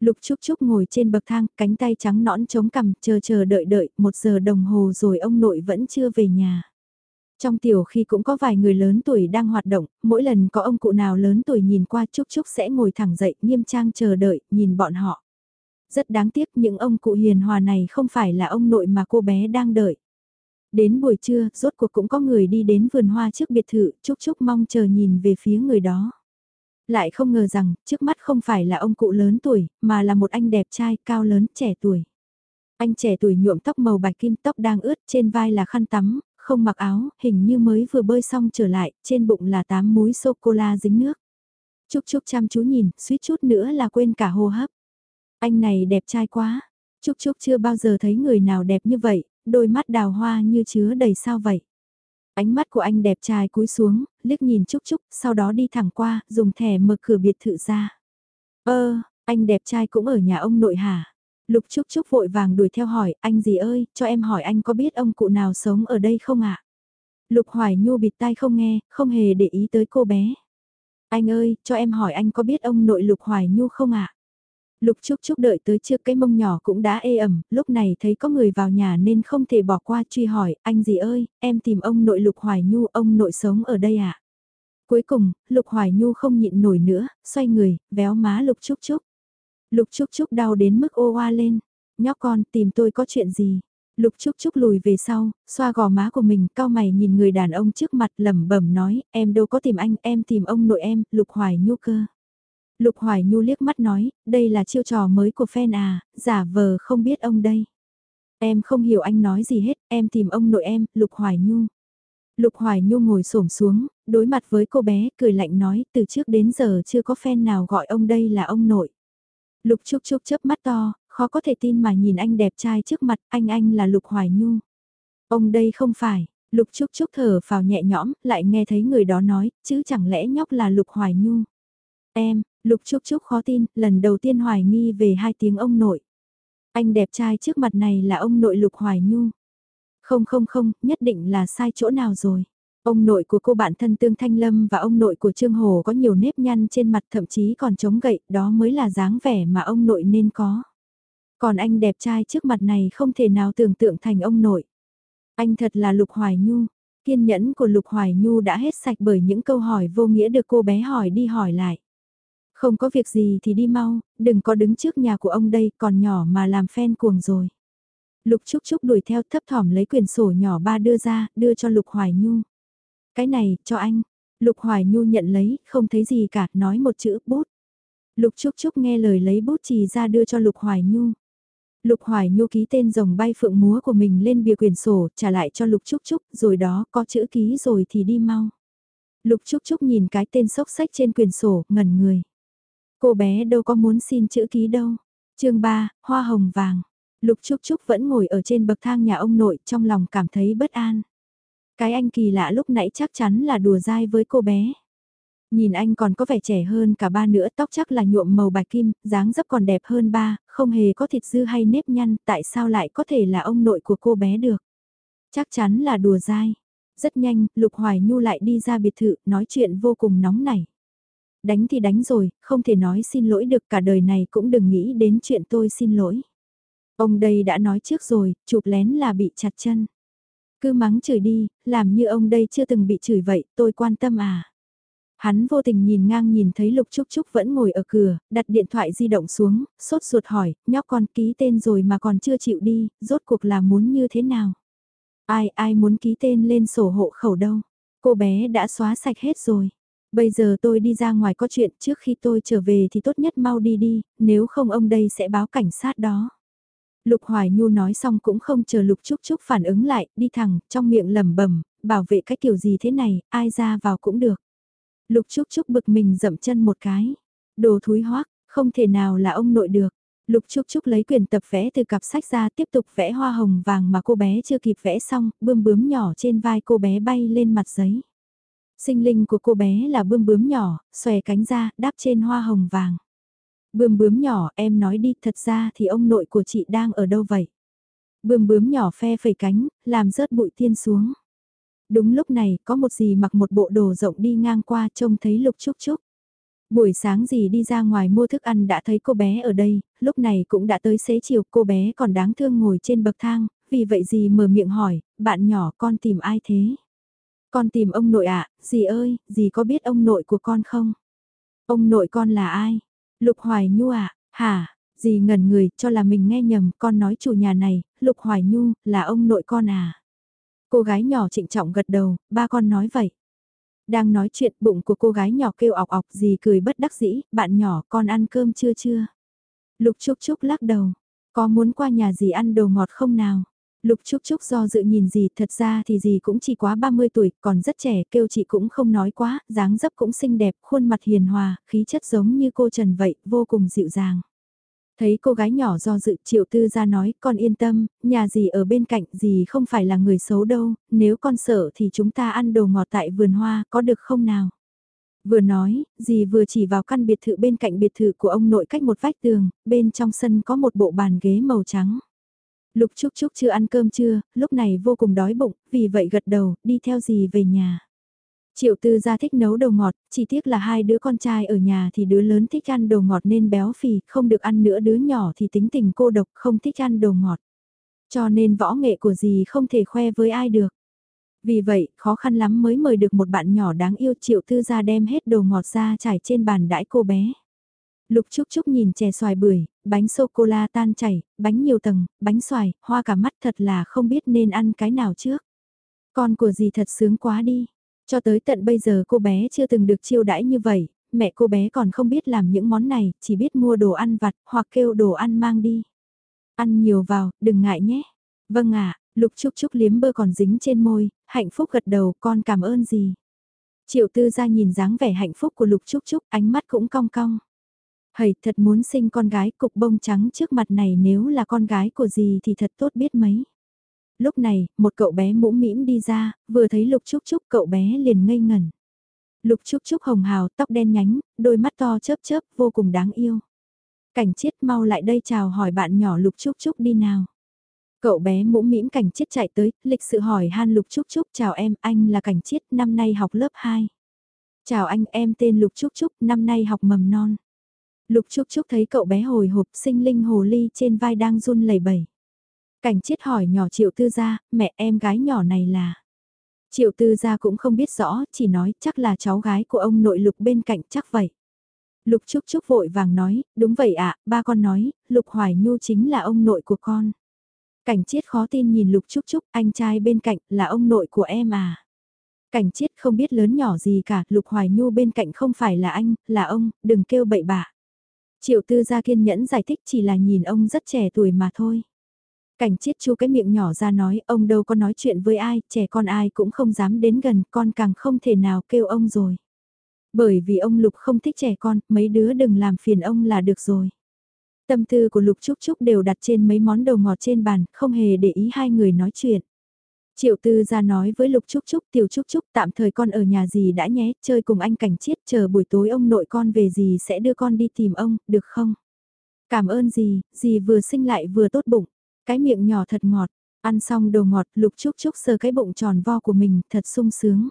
Lục Trúc Trúc ngồi trên bậc thang, cánh tay trắng nõn chống cằm, chờ chờ đợi đợi, một giờ đồng hồ rồi ông nội vẫn chưa về nhà. Trong tiểu khi cũng có vài người lớn tuổi đang hoạt động, mỗi lần có ông cụ nào lớn tuổi nhìn qua Trúc Trúc sẽ ngồi thẳng dậy, nghiêm trang chờ đợi, nhìn bọn họ. Rất đáng tiếc những ông cụ hiền hòa này không phải là ông nội mà cô bé đang đợi. Đến buổi trưa, rốt cuộc cũng có người đi đến vườn hoa trước biệt thự, Trúc Trúc mong chờ nhìn về phía người đó. Lại không ngờ rằng, trước mắt không phải là ông cụ lớn tuổi, mà là một anh đẹp trai, cao lớn, trẻ tuổi. Anh trẻ tuổi nhuộm tóc màu bạch kim tóc đang ướt, trên vai là khăn tắm, không mặc áo, hình như mới vừa bơi xong trở lại, trên bụng là tám múi sô-cô-la dính nước. Trúc Trúc chăm chú nhìn, suýt chút nữa là quên cả hô hấp. Anh này đẹp trai quá. Trúc Trúc chưa bao giờ thấy người nào đẹp như vậy, đôi mắt đào hoa như chứa đầy sao vậy. Ánh mắt của anh đẹp trai cúi xuống, liếc nhìn Trúc Trúc, sau đó đi thẳng qua, dùng thẻ mở cửa biệt thự ra. Ơ, anh đẹp trai cũng ở nhà ông nội hả? Lục Trúc Trúc vội vàng đuổi theo hỏi, anh gì ơi, cho em hỏi anh có biết ông cụ nào sống ở đây không ạ? Lục Hoài Nhu bịt tai không nghe, không hề để ý tới cô bé. Anh ơi, cho em hỏi anh có biết ông nội Lục Hoài Nhu không ạ? Lục Trúc Trúc đợi tới trước cái mông nhỏ cũng đã ê ẩm, lúc này thấy có người vào nhà nên không thể bỏ qua truy hỏi, anh gì ơi, em tìm ông nội Lục Hoài Nhu, ông nội sống ở đây à? Cuối cùng, Lục Hoài Nhu không nhịn nổi nữa, xoay người, véo má Lục Trúc Trúc. Lục Trúc Trúc đau đến mức ô oa lên, nhóc con tìm tôi có chuyện gì? Lục Trúc Trúc lùi về sau, xoa gò má của mình, cao mày nhìn người đàn ông trước mặt lẩm bẩm nói, em đâu có tìm anh, em tìm ông nội em, Lục Hoài Nhu cơ. Lục Hoài Nhu liếc mắt nói, đây là chiêu trò mới của fan à, giả vờ không biết ông đây. Em không hiểu anh nói gì hết, em tìm ông nội em, Lục Hoài Nhu. Lục Hoài Nhu ngồi xổm xuống, đối mặt với cô bé, cười lạnh nói, từ trước đến giờ chưa có fan nào gọi ông đây là ông nội. Lục Trúc Trúc chớp mắt to, khó có thể tin mà nhìn anh đẹp trai trước mặt, anh anh là Lục Hoài Nhu. Ông đây không phải, Lục Trúc Trúc thở vào nhẹ nhõm, lại nghe thấy người đó nói, chứ chẳng lẽ nhóc là Lục Hoài Nhu. Em, Lục Trúc Trúc khó tin, lần đầu tiên hoài nghi về hai tiếng ông nội. Anh đẹp trai trước mặt này là ông nội Lục Hoài Nhu. Không không không, nhất định là sai chỗ nào rồi. Ông nội của cô bạn thân Tương Thanh Lâm và ông nội của Trương Hồ có nhiều nếp nhăn trên mặt thậm chí còn chống gậy, đó mới là dáng vẻ mà ông nội nên có. Còn anh đẹp trai trước mặt này không thể nào tưởng tượng thành ông nội. Anh thật là Lục Hoài Nhu. Kiên nhẫn của Lục Hoài Nhu đã hết sạch bởi những câu hỏi vô nghĩa được cô bé hỏi đi hỏi lại. Không có việc gì thì đi mau, đừng có đứng trước nhà của ông đây, còn nhỏ mà làm phen cuồng rồi. Lục Trúc Trúc đuổi theo thấp thỏm lấy quyển sổ nhỏ ba đưa ra, đưa cho Lục Hoài Nhu. Cái này, cho anh. Lục Hoài Nhu nhận lấy, không thấy gì cả, nói một chữ, bút. Lục Trúc Trúc nghe lời lấy bút chì ra đưa cho Lục Hoài Nhu. Lục Hoài Nhu ký tên rồng bay phượng múa của mình lên bìa quyển sổ, trả lại cho Lục Trúc Trúc, rồi đó, có chữ ký rồi thì đi mau. Lục Trúc Trúc nhìn cái tên sốc sách trên quyển sổ, ngẩn người. Cô bé đâu có muốn xin chữ ký đâu. chương 3, Hoa hồng vàng. Lục Trúc Trúc vẫn ngồi ở trên bậc thang nhà ông nội trong lòng cảm thấy bất an. Cái anh kỳ lạ lúc nãy chắc chắn là đùa dai với cô bé. Nhìn anh còn có vẻ trẻ hơn cả ba nữa, tóc chắc là nhuộm màu bạch kim, dáng dấp còn đẹp hơn ba, không hề có thịt dư hay nếp nhăn, tại sao lại có thể là ông nội của cô bé được? Chắc chắn là đùa dai. Rất nhanh, Lục Hoài Nhu lại đi ra biệt thự, nói chuyện vô cùng nóng nảy đánh thì đánh rồi, không thể nói xin lỗi được cả đời này cũng đừng nghĩ đến chuyện tôi xin lỗi. Ông đây đã nói trước rồi, chụp lén là bị chặt chân. Cứ mắng chửi đi, làm như ông đây chưa từng bị chửi vậy, tôi quan tâm à. Hắn vô tình nhìn ngang nhìn thấy Lục Trúc Trúc vẫn ngồi ở cửa, đặt điện thoại di động xuống, sốt ruột hỏi, nhóc con ký tên rồi mà còn chưa chịu đi, rốt cuộc là muốn như thế nào? Ai, ai muốn ký tên lên sổ hộ khẩu đâu? Cô bé đã xóa sạch hết rồi. Bây giờ tôi đi ra ngoài có chuyện trước khi tôi trở về thì tốt nhất mau đi đi, nếu không ông đây sẽ báo cảnh sát đó. Lục Hoài Nhu nói xong cũng không chờ Lục Trúc Trúc phản ứng lại, đi thẳng, trong miệng lẩm bẩm, bảo vệ cái kiểu gì thế này, ai ra vào cũng được. Lục Trúc Trúc bực mình dậm chân một cái. Đồ thúi hoác, không thể nào là ông nội được. Lục Trúc Trúc lấy quyền tập vẽ từ cặp sách ra tiếp tục vẽ hoa hồng vàng mà cô bé chưa kịp vẽ xong, bươm bướm nhỏ trên vai cô bé bay lên mặt giấy. Sinh linh của cô bé là bươm bướm nhỏ, xòe cánh ra, đáp trên hoa hồng vàng. Bươm bướm nhỏ, em nói đi, thật ra thì ông nội của chị đang ở đâu vậy? Bươm bướm nhỏ phe phẩy cánh, làm rớt bụi tiên xuống. Đúng lúc này, có một gì mặc một bộ đồ rộng đi ngang qua trông thấy Lục Trúc Trúc. Buổi sáng gì đi ra ngoài mua thức ăn đã thấy cô bé ở đây, lúc này cũng đã tới xế chiều cô bé còn đáng thương ngồi trên bậc thang, vì vậy gì mở miệng hỏi, bạn nhỏ con tìm ai thế? Con tìm ông nội ạ, à, dì ơi, dì có biết ông nội của con không? Ông nội con là ai? Lục Hoài Nhu ạ, à? hả? Dì ngẩn người, cho là mình nghe nhầm, con nói chủ nhà này, Lục Hoài Nhu, là ông nội con à? Cô gái nhỏ trịnh trọng gật đầu, ba con nói vậy. Đang nói chuyện bụng của cô gái nhỏ kêu ọc ọc gì cười bất đắc dĩ, bạn nhỏ con ăn cơm chưa chưa? Lục Trúc Trúc lắc đầu, có muốn qua nhà gì ăn đồ ngọt không nào? Lục Trúc Trúc do dự nhìn gì thật ra thì gì cũng chỉ quá 30 tuổi, còn rất trẻ, kêu chị cũng không nói quá, dáng dấp cũng xinh đẹp, khuôn mặt hiền hòa, khí chất giống như cô Trần vậy, vô cùng dịu dàng. Thấy cô gái nhỏ do dự triệu tư ra nói con yên tâm, nhà gì ở bên cạnh gì không phải là người xấu đâu, nếu con sợ thì chúng ta ăn đồ ngọt tại vườn hoa có được không nào? Vừa nói, dì vừa chỉ vào căn biệt thự bên cạnh biệt thự của ông nội cách một vách tường, bên trong sân có một bộ bàn ghế màu trắng. Lục Trúc Trúc chưa ăn cơm trưa, lúc này vô cùng đói bụng, vì vậy gật đầu, đi theo gì về nhà. Triệu tư gia thích nấu đồ ngọt, chỉ tiếc là hai đứa con trai ở nhà thì đứa lớn thích ăn đồ ngọt nên béo phì, không được ăn nữa đứa nhỏ thì tính tình cô độc không thích ăn đồ ngọt. Cho nên võ nghệ của dì không thể khoe với ai được. Vì vậy, khó khăn lắm mới mời được một bạn nhỏ đáng yêu triệu tư gia đem hết đồ ngọt ra trải trên bàn đãi cô bé. Lục Trúc Trúc nhìn chè xoài bưởi, bánh sô-cô-la tan chảy, bánh nhiều tầng, bánh xoài, hoa cả mắt thật là không biết nên ăn cái nào trước. Con của dì thật sướng quá đi. Cho tới tận bây giờ cô bé chưa từng được chiêu đãi như vậy, mẹ cô bé còn không biết làm những món này, chỉ biết mua đồ ăn vặt hoặc kêu đồ ăn mang đi. Ăn nhiều vào, đừng ngại nhé. Vâng ạ, Lục Trúc Trúc liếm bơ còn dính trên môi, hạnh phúc gật đầu con cảm ơn gì. Triệu tư ra nhìn dáng vẻ hạnh phúc của Lục Trúc Trúc ánh mắt cũng cong cong. Hầy thật muốn sinh con gái cục bông trắng trước mặt này nếu là con gái của gì thì thật tốt biết mấy. Lúc này, một cậu bé mũ mĩm đi ra, vừa thấy Lục Trúc Trúc cậu bé liền ngây ngẩn. Lục Trúc Trúc hồng hào, tóc đen nhánh, đôi mắt to chớp chớp, vô cùng đáng yêu. Cảnh chiết mau lại đây chào hỏi bạn nhỏ Lục Trúc Trúc đi nào. Cậu bé mũ mĩm cảnh chiết chạy tới, lịch sự hỏi han Lục Trúc Trúc chào em, anh là cảnh chiết, năm nay học lớp 2. Chào anh, em tên Lục Trúc Trúc, năm nay học mầm non. Lục Trúc Trúc thấy cậu bé hồi hộp sinh linh hồ ly trên vai đang run lẩy bẩy. Cảnh chết hỏi nhỏ triệu tư gia, mẹ em gái nhỏ này là... Triệu tư gia cũng không biết rõ, chỉ nói chắc là cháu gái của ông nội lục bên cạnh chắc vậy. Lục Trúc Trúc vội vàng nói, đúng vậy ạ, ba con nói, Lục Hoài Nhu chính là ông nội của con. Cảnh chiết khó tin nhìn Lục Trúc Trúc, anh trai bên cạnh là ông nội của em à. Cảnh chiết không biết lớn nhỏ gì cả, Lục Hoài Nhu bên cạnh không phải là anh, là ông, đừng kêu bậy bạ. Triệu tư gia kiên nhẫn giải thích chỉ là nhìn ông rất trẻ tuổi mà thôi. Cảnh chiết chu cái miệng nhỏ ra nói ông đâu có nói chuyện với ai, trẻ con ai cũng không dám đến gần, con càng không thể nào kêu ông rồi. Bởi vì ông Lục không thích trẻ con, mấy đứa đừng làm phiền ông là được rồi. Tâm tư của Lục Trúc Trúc đều đặt trên mấy món đầu ngọt trên bàn, không hề để ý hai người nói chuyện. Triệu tư ra nói với Lục Trúc Trúc tiểu Trúc Trúc tạm thời con ở nhà gì đã nhé, chơi cùng anh cảnh chiết chờ buổi tối ông nội con về gì sẽ đưa con đi tìm ông, được không? Cảm ơn gì, gì vừa sinh lại vừa tốt bụng. Cái miệng nhỏ thật ngọt, ăn xong đồ ngọt lục chúc chúc sờ cái bụng tròn vo của mình thật sung sướng.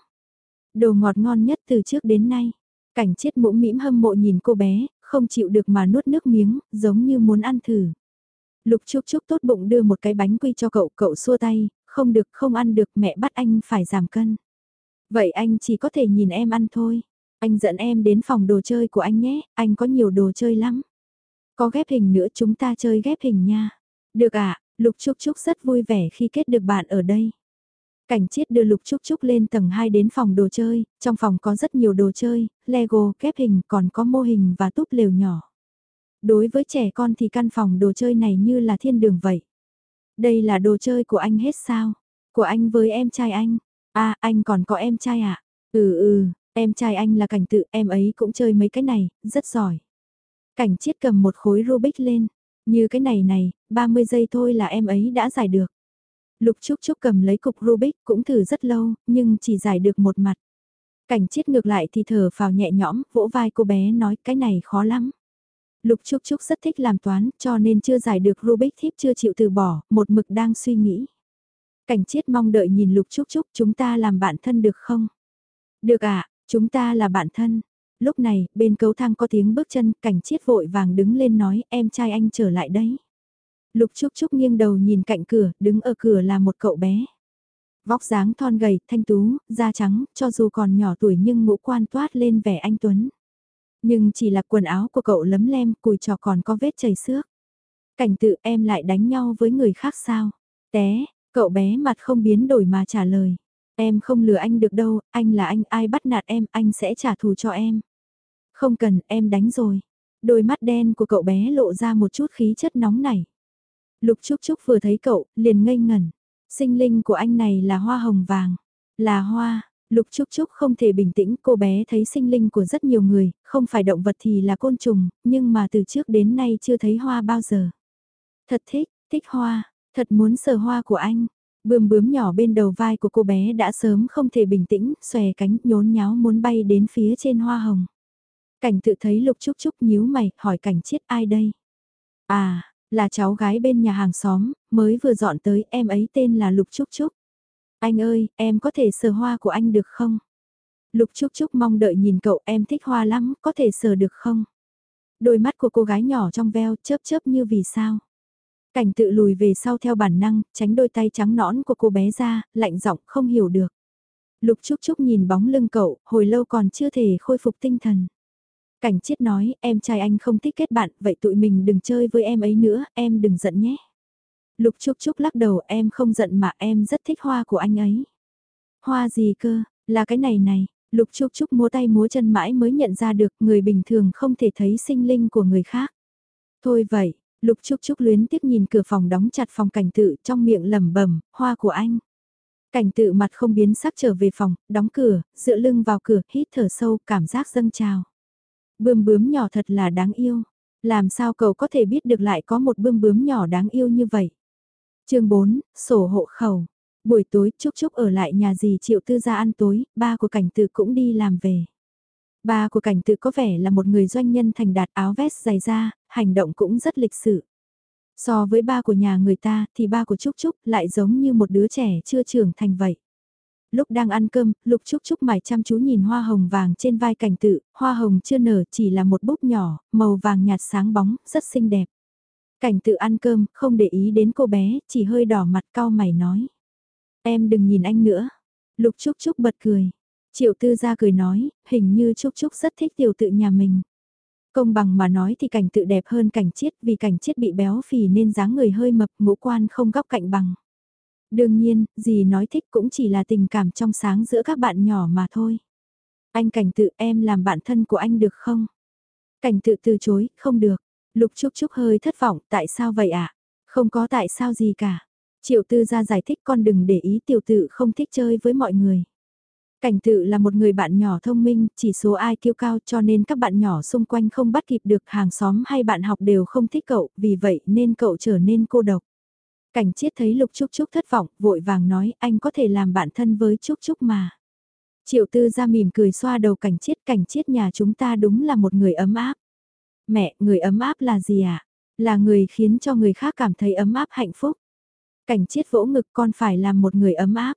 Đồ ngọt ngon nhất từ trước đến nay. Cảnh Chiết mũm mĩm hâm mộ nhìn cô bé, không chịu được mà nuốt nước miếng, giống như muốn ăn thử. Lục Trúc Trúc tốt bụng đưa một cái bánh quy cho cậu, cậu xua tay, không được không ăn được mẹ bắt anh phải giảm cân. Vậy anh chỉ có thể nhìn em ăn thôi. Anh dẫn em đến phòng đồ chơi của anh nhé, anh có nhiều đồ chơi lắm. Có ghép hình nữa chúng ta chơi ghép hình nha. Được ạ, à, Lục Trúc Trúc rất vui vẻ khi kết được bạn ở đây. Cảnh chiết đưa Lục Trúc Trúc lên tầng 2 đến phòng đồ chơi, trong phòng có rất nhiều đồ chơi, Lego, ghép hình, còn có mô hình và túp lều nhỏ. Đối với trẻ con thì căn phòng đồ chơi này như là thiên đường vậy. Đây là đồ chơi của anh hết sao? Của anh với em trai anh. À, anh còn có em trai à? Ừ ừ, em trai anh là cảnh tự, em ấy cũng chơi mấy cái này, rất giỏi. Cảnh chiết cầm một khối Rubik lên. Như cái này này, 30 giây thôi là em ấy đã giải được. Lục Trúc Trúc cầm lấy cục Rubik cũng thử rất lâu, nhưng chỉ giải được một mặt. Cảnh chiết ngược lại thì thở vào nhẹ nhõm, vỗ vai cô bé nói cái này khó lắm. Lục Trúc Trúc rất thích làm toán cho nên chưa giải được Rubik thiếp chưa chịu từ bỏ, một mực đang suy nghĩ. Cảnh chiết mong đợi nhìn Lục Trúc Trúc chúng ta làm bạn thân được không? Được ạ, à, chúng ta là bạn thân. Lúc này, bên cấu thang có tiếng bước chân, cảnh chiết vội vàng đứng lên nói em trai anh trở lại đấy. Lục Trúc Trúc nghiêng đầu nhìn cạnh cửa, đứng ở cửa là một cậu bé. Vóc dáng thon gầy, thanh tú, da trắng, cho dù còn nhỏ tuổi nhưng ngũ quan toát lên vẻ anh Tuấn. Nhưng chỉ là quần áo của cậu lấm lem, cùi trò còn có vết chảy xước. Cảnh tự em lại đánh nhau với người khác sao? Té, cậu bé mặt không biến đổi mà trả lời. Em không lừa anh được đâu, anh là anh, ai bắt nạt em, anh sẽ trả thù cho em. Không cần, em đánh rồi. Đôi mắt đen của cậu bé lộ ra một chút khí chất nóng nảy. Lục Trúc Trúc vừa thấy cậu, liền ngây ngẩn. Sinh linh của anh này là hoa hồng vàng. Là hoa, Lục Trúc Trúc không thể bình tĩnh, cô bé thấy sinh linh của rất nhiều người, không phải động vật thì là côn trùng, nhưng mà từ trước đến nay chưa thấy hoa bao giờ. Thật thích, thích hoa, thật muốn sờ hoa của anh. Bươm bướm nhỏ bên đầu vai của cô bé đã sớm không thể bình tĩnh, xòe cánh nhốn nháo muốn bay đến phía trên hoa hồng. Cảnh tự thấy Lục Trúc Trúc nhíu mày, hỏi cảnh chết ai đây? À, là cháu gái bên nhà hàng xóm, mới vừa dọn tới, em ấy tên là Lục Trúc Trúc. Anh ơi, em có thể sờ hoa của anh được không? Lục Trúc Trúc mong đợi nhìn cậu em thích hoa lắm, có thể sờ được không? Đôi mắt của cô gái nhỏ trong veo chớp chớp như vì sao? Cảnh tự lùi về sau theo bản năng, tránh đôi tay trắng nõn của cô bé ra, lạnh giọng không hiểu được. Lục Trúc Trúc nhìn bóng lưng cậu, hồi lâu còn chưa thể khôi phục tinh thần. Cảnh chết nói, em trai anh không thích kết bạn, vậy tụi mình đừng chơi với em ấy nữa, em đừng giận nhé. Lục Trúc Trúc lắc đầu, em không giận mà em rất thích hoa của anh ấy. Hoa gì cơ, là cái này này, Lục Trúc Trúc múa tay múa chân mãi mới nhận ra được người bình thường không thể thấy sinh linh của người khác. Thôi vậy, Lục Trúc Trúc luyến tiếc nhìn cửa phòng đóng chặt phòng cảnh tự trong miệng lẩm bẩm hoa của anh. Cảnh tự mặt không biến sắc trở về phòng, đóng cửa, dựa lưng vào cửa, hít thở sâu, cảm giác dâng trào. Bươm bướm nhỏ thật là đáng yêu. Làm sao cậu có thể biết được lại có một bươm bướm nhỏ đáng yêu như vậy? Chương 4, sổ hộ khẩu. Buổi tối Trúc Trúc ở lại nhà dì Triệu Tư ra ăn tối, ba của cảnh tự cũng đi làm về. Ba của cảnh tự có vẻ là một người doanh nhân thành đạt áo vest dày da, hành động cũng rất lịch sự. So với ba của nhà người ta thì ba của Trúc Trúc lại giống như một đứa trẻ chưa trưởng thành vậy. Lúc đang ăn cơm, Lục Trúc Trúc mải chăm chú nhìn hoa hồng vàng trên vai cảnh tự, hoa hồng chưa nở chỉ là một búp nhỏ, màu vàng nhạt sáng bóng, rất xinh đẹp. Cảnh tự ăn cơm, không để ý đến cô bé, chỉ hơi đỏ mặt cau mày nói. Em đừng nhìn anh nữa. Lục Trúc Trúc bật cười. Triệu tư ra cười nói, hình như Trúc Trúc rất thích tiểu tự nhà mình. Công bằng mà nói thì cảnh tự đẹp hơn cảnh chiết vì cảnh chiết bị béo phì nên dáng người hơi mập ngũ quan không góc cạnh bằng. Đương nhiên, gì nói thích cũng chỉ là tình cảm trong sáng giữa các bạn nhỏ mà thôi. Anh cảnh tự em làm bạn thân của anh được không? Cảnh tự từ chối, không được. Lục Trúc Trúc hơi thất vọng, tại sao vậy ạ? À? Không có tại sao gì cả. Triệu tư ra giải thích con đừng để ý tiểu tự không thích chơi với mọi người. Cảnh tự là một người bạn nhỏ thông minh, chỉ số ai kiêu cao cho nên các bạn nhỏ xung quanh không bắt kịp được hàng xóm hay bạn học đều không thích cậu, vì vậy nên cậu trở nên cô độc. Cảnh chiết thấy Lục Trúc Trúc thất vọng, vội vàng nói anh có thể làm bạn thân với Trúc Trúc mà. Triệu tư ra mỉm cười xoa đầu cảnh chiết, cảnh chiết nhà chúng ta đúng là một người ấm áp. Mẹ, người ấm áp là gì ạ? À? Là người khiến cho người khác cảm thấy ấm áp hạnh phúc. Cảnh chiết vỗ ngực con phải làm một người ấm áp.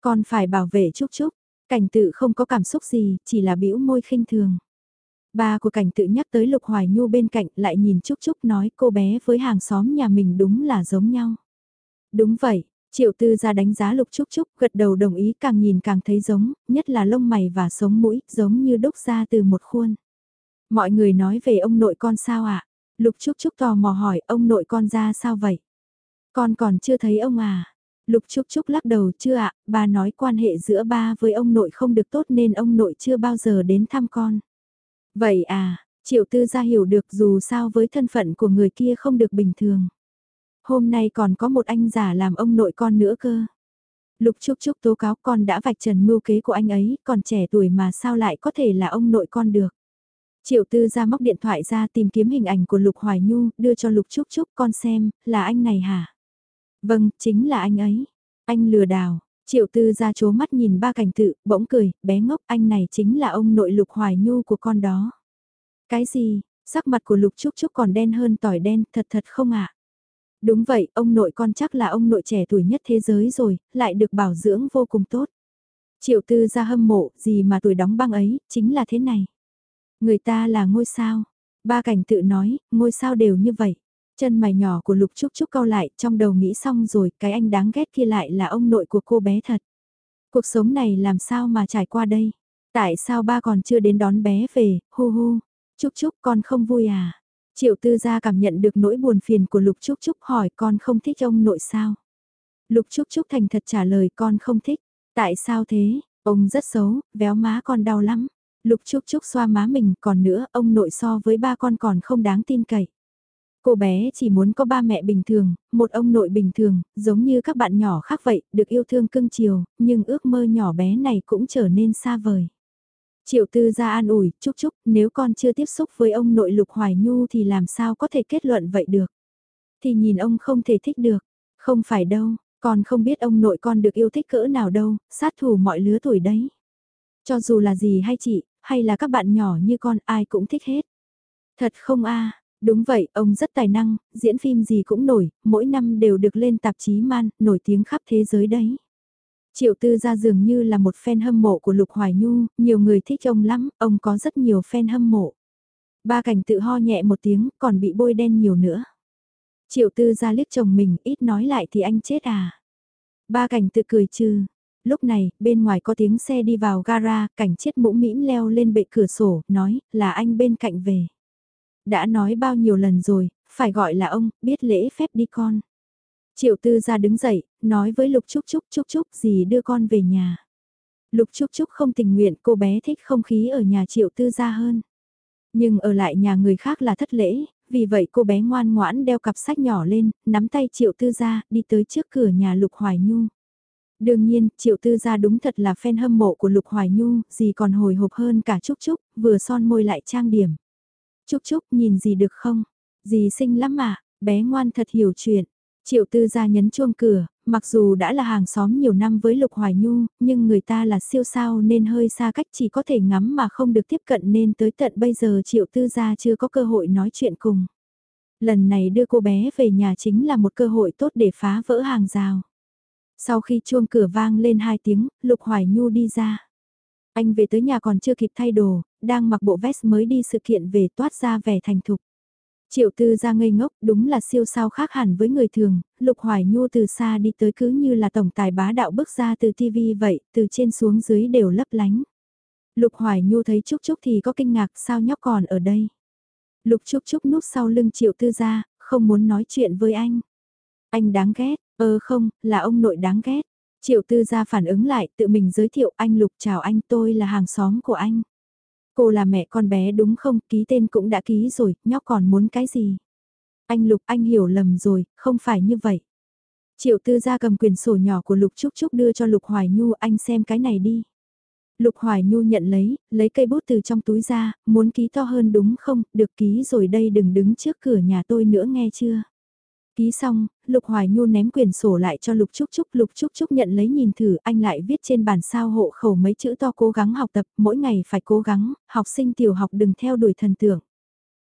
Con phải bảo vệ Trúc Trúc. Cảnh tự không có cảm xúc gì, chỉ là bĩu môi khinh thường. Ba của cảnh tự nhắc tới Lục Hoài Nhu bên cạnh lại nhìn Trúc Trúc nói cô bé với hàng xóm nhà mình đúng là giống nhau. Đúng vậy, Triệu tư ra đánh giá lục trúc trúc, gật đầu đồng ý càng nhìn càng thấy giống, nhất là lông mày và sống mũi, giống như đúc ra từ một khuôn. Mọi người nói về ông nội con sao ạ? Lục trúc trúc tò mò hỏi ông nội con ra sao vậy? Con còn chưa thấy ông à? Lục Trúc Trúc lắc đầu chưa ạ, bà nói quan hệ giữa ba với ông nội không được tốt nên ông nội chưa bao giờ đến thăm con. Vậy à, Triệu Tư gia hiểu được dù sao với thân phận của người kia không được bình thường. Hôm nay còn có một anh giả làm ông nội con nữa cơ. Lục Trúc Trúc tố cáo con đã vạch trần mưu kế của anh ấy, còn trẻ tuổi mà sao lại có thể là ông nội con được. Triệu Tư ra móc điện thoại ra tìm kiếm hình ảnh của Lục Hoài Nhu, đưa cho Lục Trúc Trúc con xem, là anh này hả? Vâng, chính là anh ấy. Anh lừa đảo. Triệu Tư ra chố mắt nhìn ba cảnh tự, bỗng cười, bé ngốc anh này chính là ông nội Lục Hoài Nhu của con đó. Cái gì, sắc mặt của Lục Trúc Trúc còn đen hơn tỏi đen, thật thật không ạ? Đúng vậy, ông nội con chắc là ông nội trẻ tuổi nhất thế giới rồi, lại được bảo dưỡng vô cùng tốt. Triệu Tư ra hâm mộ, gì mà tuổi đóng băng ấy, chính là thế này. Người ta là ngôi sao. Ba cảnh tự nói, ngôi sao đều như vậy. Chân mày nhỏ của Lục Trúc Trúc cau lại, trong đầu nghĩ xong rồi, cái anh đáng ghét kia lại là ông nội của cô bé thật. Cuộc sống này làm sao mà trải qua đây? Tại sao ba còn chưa đến đón bé về, hu hu. Trúc Trúc con không vui à? Triệu tư gia cảm nhận được nỗi buồn phiền của Lục Trúc Trúc hỏi con không thích ông nội sao? Lục Trúc Trúc thành thật trả lời con không thích. Tại sao thế? Ông rất xấu, véo má con đau lắm. Lục Trúc Trúc xoa má mình còn nữa ông nội so với ba con còn không đáng tin cậy. Cô bé chỉ muốn có ba mẹ bình thường, một ông nội bình thường, giống như các bạn nhỏ khác vậy, được yêu thương cưng chiều, nhưng ước mơ nhỏ bé này cũng trở nên xa vời. Triệu tư ra an ủi, trúc trúc nếu con chưa tiếp xúc với ông nội Lục Hoài Nhu thì làm sao có thể kết luận vậy được. Thì nhìn ông không thể thích được, không phải đâu, con không biết ông nội con được yêu thích cỡ nào đâu, sát thủ mọi lứa tuổi đấy. Cho dù là gì hay chị, hay là các bạn nhỏ như con ai cũng thích hết. Thật không a Đúng vậy, ông rất tài năng, diễn phim gì cũng nổi, mỗi năm đều được lên tạp chí man, nổi tiếng khắp thế giới đấy. Triệu tư ra dường như là một fan hâm mộ của Lục Hoài Nhu, nhiều người thích ông lắm, ông có rất nhiều fan hâm mộ. Ba cảnh tự ho nhẹ một tiếng, còn bị bôi đen nhiều nữa. Triệu tư ra liếc chồng mình, ít nói lại thì anh chết à. Ba cảnh tự cười trừ. Lúc này, bên ngoài có tiếng xe đi vào gara, cảnh chết mũ mĩm leo lên bệ cửa sổ, nói, là anh bên cạnh về đã nói bao nhiêu lần rồi, phải gọi là ông, biết lễ phép đi con. Triệu tư ra đứng dậy, nói với Lục Trúc Trúc Trúc Trúc gì đưa con về nhà. Lục Trúc Trúc không tình nguyện cô bé thích không khí ở nhà Triệu tư ra hơn. Nhưng ở lại nhà người khác là thất lễ, vì vậy cô bé ngoan ngoãn đeo cặp sách nhỏ lên, nắm tay Triệu tư ra, đi tới trước cửa nhà Lục Hoài Nhu. Đương nhiên, Triệu Tư gia đúng thật là fan hâm mộ của Lục Hoài Nhu, gì còn hồi hộp hơn cả Trúc Trúc, vừa son môi lại trang điểm. trúc trúc nhìn gì được không? Dì xinh lắm mà, bé ngoan thật hiểu chuyện. Triệu tư gia nhấn chuông cửa, mặc dù đã là hàng xóm nhiều năm với Lục Hoài Nhu, nhưng người ta là siêu sao nên hơi xa cách chỉ có thể ngắm mà không được tiếp cận nên tới tận bây giờ Triệu tư gia chưa có cơ hội nói chuyện cùng. Lần này đưa cô bé về nhà chính là một cơ hội tốt để phá vỡ hàng rào. Sau khi chuông cửa vang lên hai tiếng, Lục Hoài Nhu đi ra. Anh về tới nhà còn chưa kịp thay đồ, đang mặc bộ vest mới đi sự kiện về toát ra vẻ thành thục. Triệu tư ra ngây ngốc, đúng là siêu sao khác hẳn với người thường, Lục Hoài Nhu từ xa đi tới cứ như là tổng tài bá đạo bước ra từ TV vậy, từ trên xuống dưới đều lấp lánh. Lục Hoài Nhu thấy Trúc Trúc thì có kinh ngạc sao nhóc còn ở đây. Lục Trúc Trúc núp sau lưng Triệu tư ra, không muốn nói chuyện với anh. Anh đáng ghét, ờ không, là ông nội đáng ghét. Triệu tư gia phản ứng lại, tự mình giới thiệu anh Lục chào anh tôi là hàng xóm của anh. Cô là mẹ con bé đúng không, ký tên cũng đã ký rồi, nhóc còn muốn cái gì? Anh Lục anh hiểu lầm rồi, không phải như vậy. Triệu tư gia cầm quyền sổ nhỏ của Lục Trúc Trúc đưa cho Lục Hoài Nhu anh xem cái này đi. Lục Hoài Nhu nhận lấy, lấy cây bút từ trong túi ra, muốn ký to hơn đúng không, được ký rồi đây đừng đứng trước cửa nhà tôi nữa nghe chưa. Ký xong, Lục Hoài Nhu ném quyển sổ lại cho Lục Trúc Trúc. Lục Trúc Trúc nhận lấy nhìn thử, anh lại viết trên bản sao hộ khẩu mấy chữ to cố gắng học tập, mỗi ngày phải cố gắng, học sinh tiểu học đừng theo đuổi thần tượng.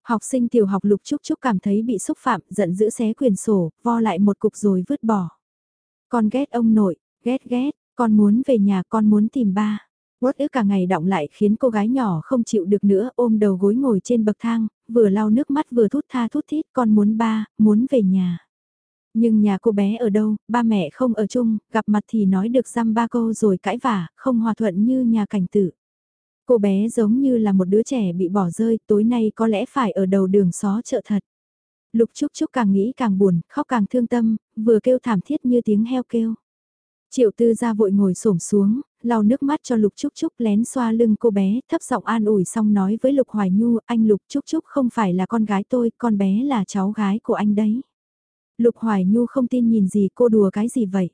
Học sinh tiểu học Lục Trúc Trúc cảm thấy bị xúc phạm, giận dữ xé quyển sổ, vo lại một cục rồi vứt bỏ. Con ghét ông nội, ghét ghét, con muốn về nhà con muốn tìm ba. Quất ức cả ngày động lại khiến cô gái nhỏ không chịu được nữa ôm đầu gối ngồi trên bậc thang, vừa lau nước mắt vừa thút tha thút thít con muốn ba, muốn về nhà. Nhưng nhà cô bé ở đâu, ba mẹ không ở chung, gặp mặt thì nói được răm ba câu rồi cãi vả, không hòa thuận như nhà cảnh tử. Cô bé giống như là một đứa trẻ bị bỏ rơi, tối nay có lẽ phải ở đầu đường xó chợ thật. Lục Trúc Trúc càng nghĩ càng buồn, khóc càng thương tâm, vừa kêu thảm thiết như tiếng heo kêu. Triệu tư ra vội ngồi xổm xuống, lau nước mắt cho Lục Trúc Trúc lén xoa lưng cô bé, thấp giọng an ủi xong nói với Lục Hoài Nhu, anh Lục Trúc Trúc không phải là con gái tôi, con bé là cháu gái của anh đấy. Lục Hoài Nhu không tin nhìn gì cô đùa cái gì vậy?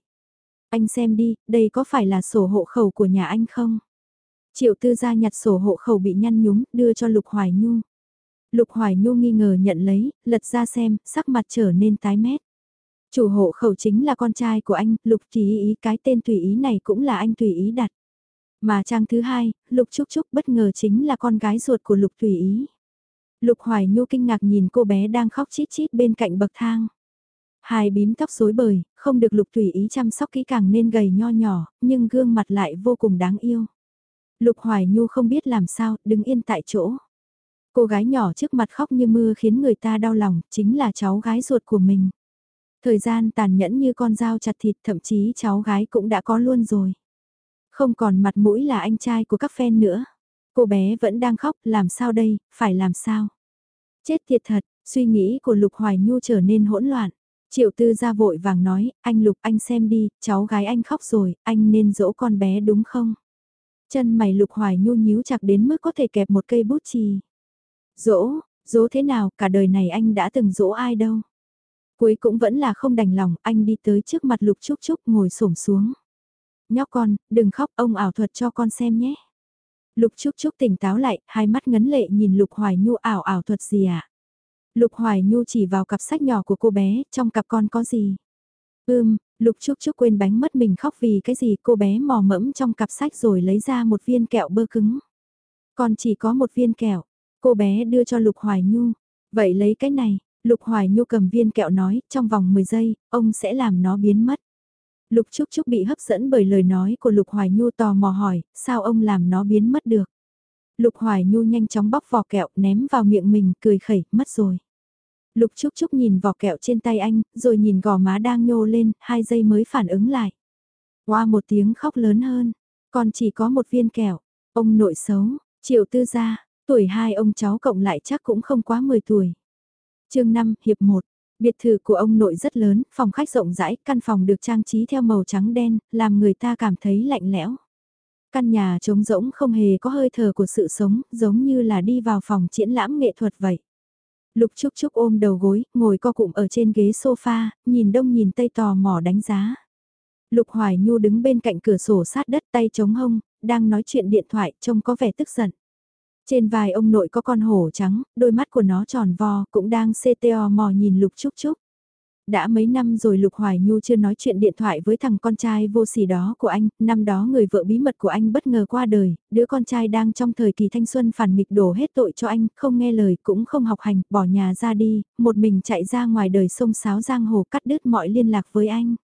Anh xem đi, đây có phải là sổ hộ khẩu của nhà anh không? Triệu tư gia nhặt sổ hộ khẩu bị nhăn nhúm, đưa cho Lục Hoài Nhu. Lục Hoài Nhu nghi ngờ nhận lấy, lật ra xem, sắc mặt trở nên tái mét. Chủ hộ khẩu chính là con trai của anh, Lục trí Ý cái tên Tùy Ý này cũng là anh Tùy Ý đặt. Mà trang thứ hai, Lục Trúc Trúc bất ngờ chính là con gái ruột của Lục Tùy Ý. Lục Hoài Nhu kinh ngạc nhìn cô bé đang khóc chít chít bên cạnh bậc thang. Hai bím tóc rối bời, không được Lục Tùy Ý chăm sóc kỹ càng nên gầy nho nhỏ, nhưng gương mặt lại vô cùng đáng yêu. Lục Hoài Nhu không biết làm sao, đứng yên tại chỗ. Cô gái nhỏ trước mặt khóc như mưa khiến người ta đau lòng, chính là cháu gái ruột của mình. Thời gian tàn nhẫn như con dao chặt thịt thậm chí cháu gái cũng đã có luôn rồi. Không còn mặt mũi là anh trai của các fan nữa. Cô bé vẫn đang khóc, làm sao đây, phải làm sao? Chết tiệt thật, suy nghĩ của Lục Hoài Nhu trở nên hỗn loạn. Triệu tư ra vội vàng nói, anh Lục anh xem đi, cháu gái anh khóc rồi, anh nên dỗ con bé đúng không? Chân mày Lục Hoài Nhu nhíu chặt đến mức có thể kẹp một cây bút chì. Dỗ, dỗ thế nào, cả đời này anh đã từng dỗ ai đâu. Cuối cũng vẫn là không đành lòng, anh đi tới trước mặt Lục Trúc Trúc ngồi xổm xuống. Nhóc con, đừng khóc, ông ảo thuật cho con xem nhé. Lục Trúc Trúc tỉnh táo lại, hai mắt ngấn lệ nhìn Lục Hoài Nhu ảo ảo thuật gì ạ? À? Lục Hoài Nhu chỉ vào cặp sách nhỏ của cô bé, trong cặp con có gì? Ưm, Lục Trúc Trúc quên bánh mất mình khóc vì cái gì cô bé mò mẫm trong cặp sách rồi lấy ra một viên kẹo bơ cứng. Con chỉ có một viên kẹo, cô bé đưa cho Lục Hoài Nhu. Vậy lấy cái này, Lục Hoài Nhu cầm viên kẹo nói, trong vòng 10 giây, ông sẽ làm nó biến mất. Lục Trúc Trúc bị hấp dẫn bởi lời nói của Lục Hoài Nhu tò mò hỏi, sao ông làm nó biến mất được? Lục Hoài Nhu nhanh chóng bóc vỏ kẹo ném vào miệng mình, cười khẩy, mất rồi. Lục Trúc Trúc nhìn vỏ kẹo trên tay anh, rồi nhìn gò má đang nhô lên, hai giây mới phản ứng lại. Qua một tiếng khóc lớn hơn, còn chỉ có một viên kẹo. Ông nội xấu, triệu tư gia, tuổi hai ông cháu cộng lại chắc cũng không quá 10 tuổi chương 5, hiệp 1. Biệt thự của ông nội rất lớn, phòng khách rộng rãi, căn phòng được trang trí theo màu trắng đen, làm người ta cảm thấy lạnh lẽo. Căn nhà trống rỗng không hề có hơi thở của sự sống, giống như là đi vào phòng triển lãm nghệ thuật vậy. Lục Trúc Trúc ôm đầu gối, ngồi co cụm ở trên ghế sofa, nhìn đông nhìn tây tò mò đánh giá. Lục Hoài Nhu đứng bên cạnh cửa sổ sát đất tay chống hông, đang nói chuyện điện thoại, trông có vẻ tức giận. Trên vai ông nội có con hổ trắng, đôi mắt của nó tròn vo, cũng đang xê teo mò nhìn Lục Trúc Trúc. Đã mấy năm rồi Lục Hoài Nhu chưa nói chuyện điện thoại với thằng con trai vô sỉ đó của anh, năm đó người vợ bí mật của anh bất ngờ qua đời, đứa con trai đang trong thời kỳ thanh xuân phản nghịch đổ hết tội cho anh, không nghe lời cũng không học hành, bỏ nhà ra đi, một mình chạy ra ngoài đời sông sáo giang hồ cắt đứt mọi liên lạc với anh.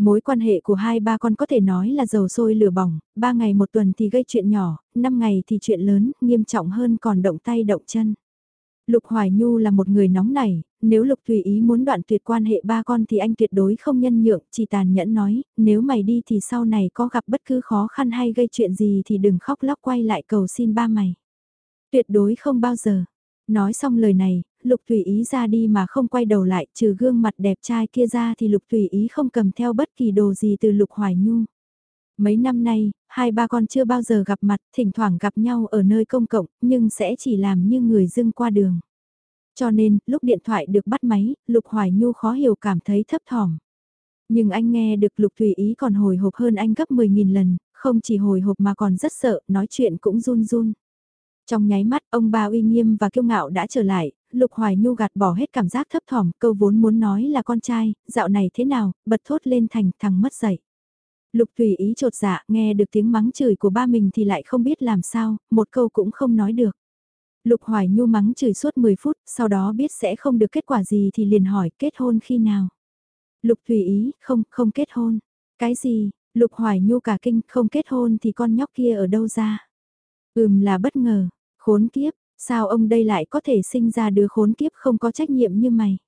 Mối quan hệ của hai ba con có thể nói là dầu sôi lửa bỏng, ba ngày một tuần thì gây chuyện nhỏ, năm ngày thì chuyện lớn, nghiêm trọng hơn còn động tay động chân. Lục Hoài Nhu là một người nóng nảy, nếu Lục Thùy Ý muốn đoạn tuyệt quan hệ ba con thì anh tuyệt đối không nhân nhượng, chỉ tàn nhẫn nói, nếu mày đi thì sau này có gặp bất cứ khó khăn hay gây chuyện gì thì đừng khóc lóc quay lại cầu xin ba mày. Tuyệt đối không bao giờ. Nói xong lời này, Lục Thủy Ý ra đi mà không quay đầu lại, trừ gương mặt đẹp trai kia ra thì Lục Thủy Ý không cầm theo bất kỳ đồ gì từ Lục Hoài Nhu. Mấy năm nay, hai ba con chưa bao giờ gặp mặt, thỉnh thoảng gặp nhau ở nơi công cộng, nhưng sẽ chỉ làm như người dưng qua đường. Cho nên, lúc điện thoại được bắt máy, Lục Hoài Nhu khó hiểu cảm thấy thấp thỏm. Nhưng anh nghe được Lục Thùy Ý còn hồi hộp hơn anh gấp 10.000 lần, không chỉ hồi hộp mà còn rất sợ, nói chuyện cũng run run. Trong nháy mắt, ông bà uy nghiêm và kiêu ngạo đã trở lại, Lục Hoài Nhu gạt bỏ hết cảm giác thấp thỏm, câu vốn muốn nói là con trai, dạo này thế nào, bật thốt lên thành thằng mất dậy. Lục Thủy ý trột dạ, nghe được tiếng mắng chửi của ba mình thì lại không biết làm sao, một câu cũng không nói được. Lục Hoài Nhu mắng chửi suốt 10 phút, sau đó biết sẽ không được kết quả gì thì liền hỏi kết hôn khi nào. Lục Thủy ý, không, không kết hôn. Cái gì, Lục Hoài Nhu cả kinh, không kết hôn thì con nhóc kia ở đâu ra? Ừm là bất ngờ, khốn kiếp, sao ông đây lại có thể sinh ra đứa khốn kiếp không có trách nhiệm như mày?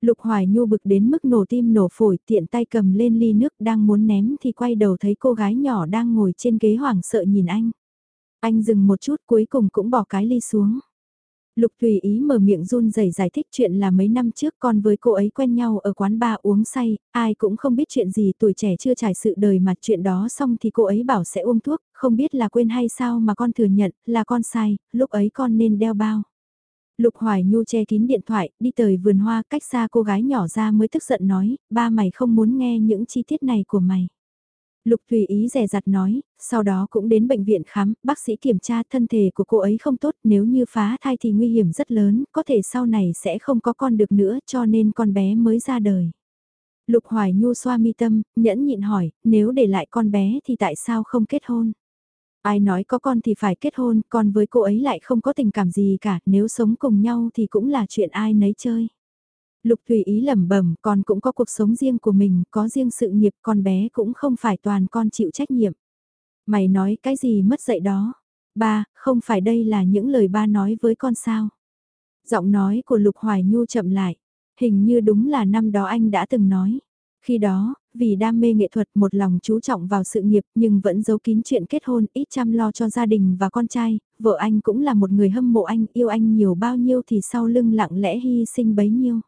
Lục Hoài Nhu bực đến mức nổ tim nổ phổi tiện tay cầm lên ly nước đang muốn ném thì quay đầu thấy cô gái nhỏ đang ngồi trên ghế hoảng sợ nhìn anh. Anh dừng một chút cuối cùng cũng bỏ cái ly xuống. Lục tùy ý mở miệng run rẩy giải thích chuyện là mấy năm trước con với cô ấy quen nhau ở quán bar uống say, ai cũng không biết chuyện gì tuổi trẻ chưa trải sự đời mà chuyện đó xong thì cô ấy bảo sẽ uống thuốc, không biết là quên hay sao mà con thừa nhận là con sai, lúc ấy con nên đeo bao. Lục Hoài Nhu che kín điện thoại, đi tới vườn hoa cách xa cô gái nhỏ ra mới tức giận nói, ba mày không muốn nghe những chi tiết này của mày. Lục Thùy Ý rẻ rặt nói, sau đó cũng đến bệnh viện khám, bác sĩ kiểm tra thân thể của cô ấy không tốt, nếu như phá thai thì nguy hiểm rất lớn, có thể sau này sẽ không có con được nữa cho nên con bé mới ra đời. Lục Hoài Nhu xoa mi tâm, nhẫn nhịn hỏi, nếu để lại con bé thì tại sao không kết hôn? Ai nói có con thì phải kết hôn, Con với cô ấy lại không có tình cảm gì cả, nếu sống cùng nhau thì cũng là chuyện ai nấy chơi. Lục Thủy Ý lẩm bẩm, con cũng có cuộc sống riêng của mình, có riêng sự nghiệp, con bé cũng không phải toàn con chịu trách nhiệm. Mày nói cái gì mất dạy đó? Ba, không phải đây là những lời ba nói với con sao? Giọng nói của Lục Hoài Nhu chậm lại, hình như đúng là năm đó anh đã từng nói. Khi đó, vì đam mê nghệ thuật một lòng chú trọng vào sự nghiệp nhưng vẫn giấu kín chuyện kết hôn ít chăm lo cho gia đình và con trai, vợ anh cũng là một người hâm mộ anh yêu anh nhiều bao nhiêu thì sau lưng lặng lẽ hy sinh bấy nhiêu.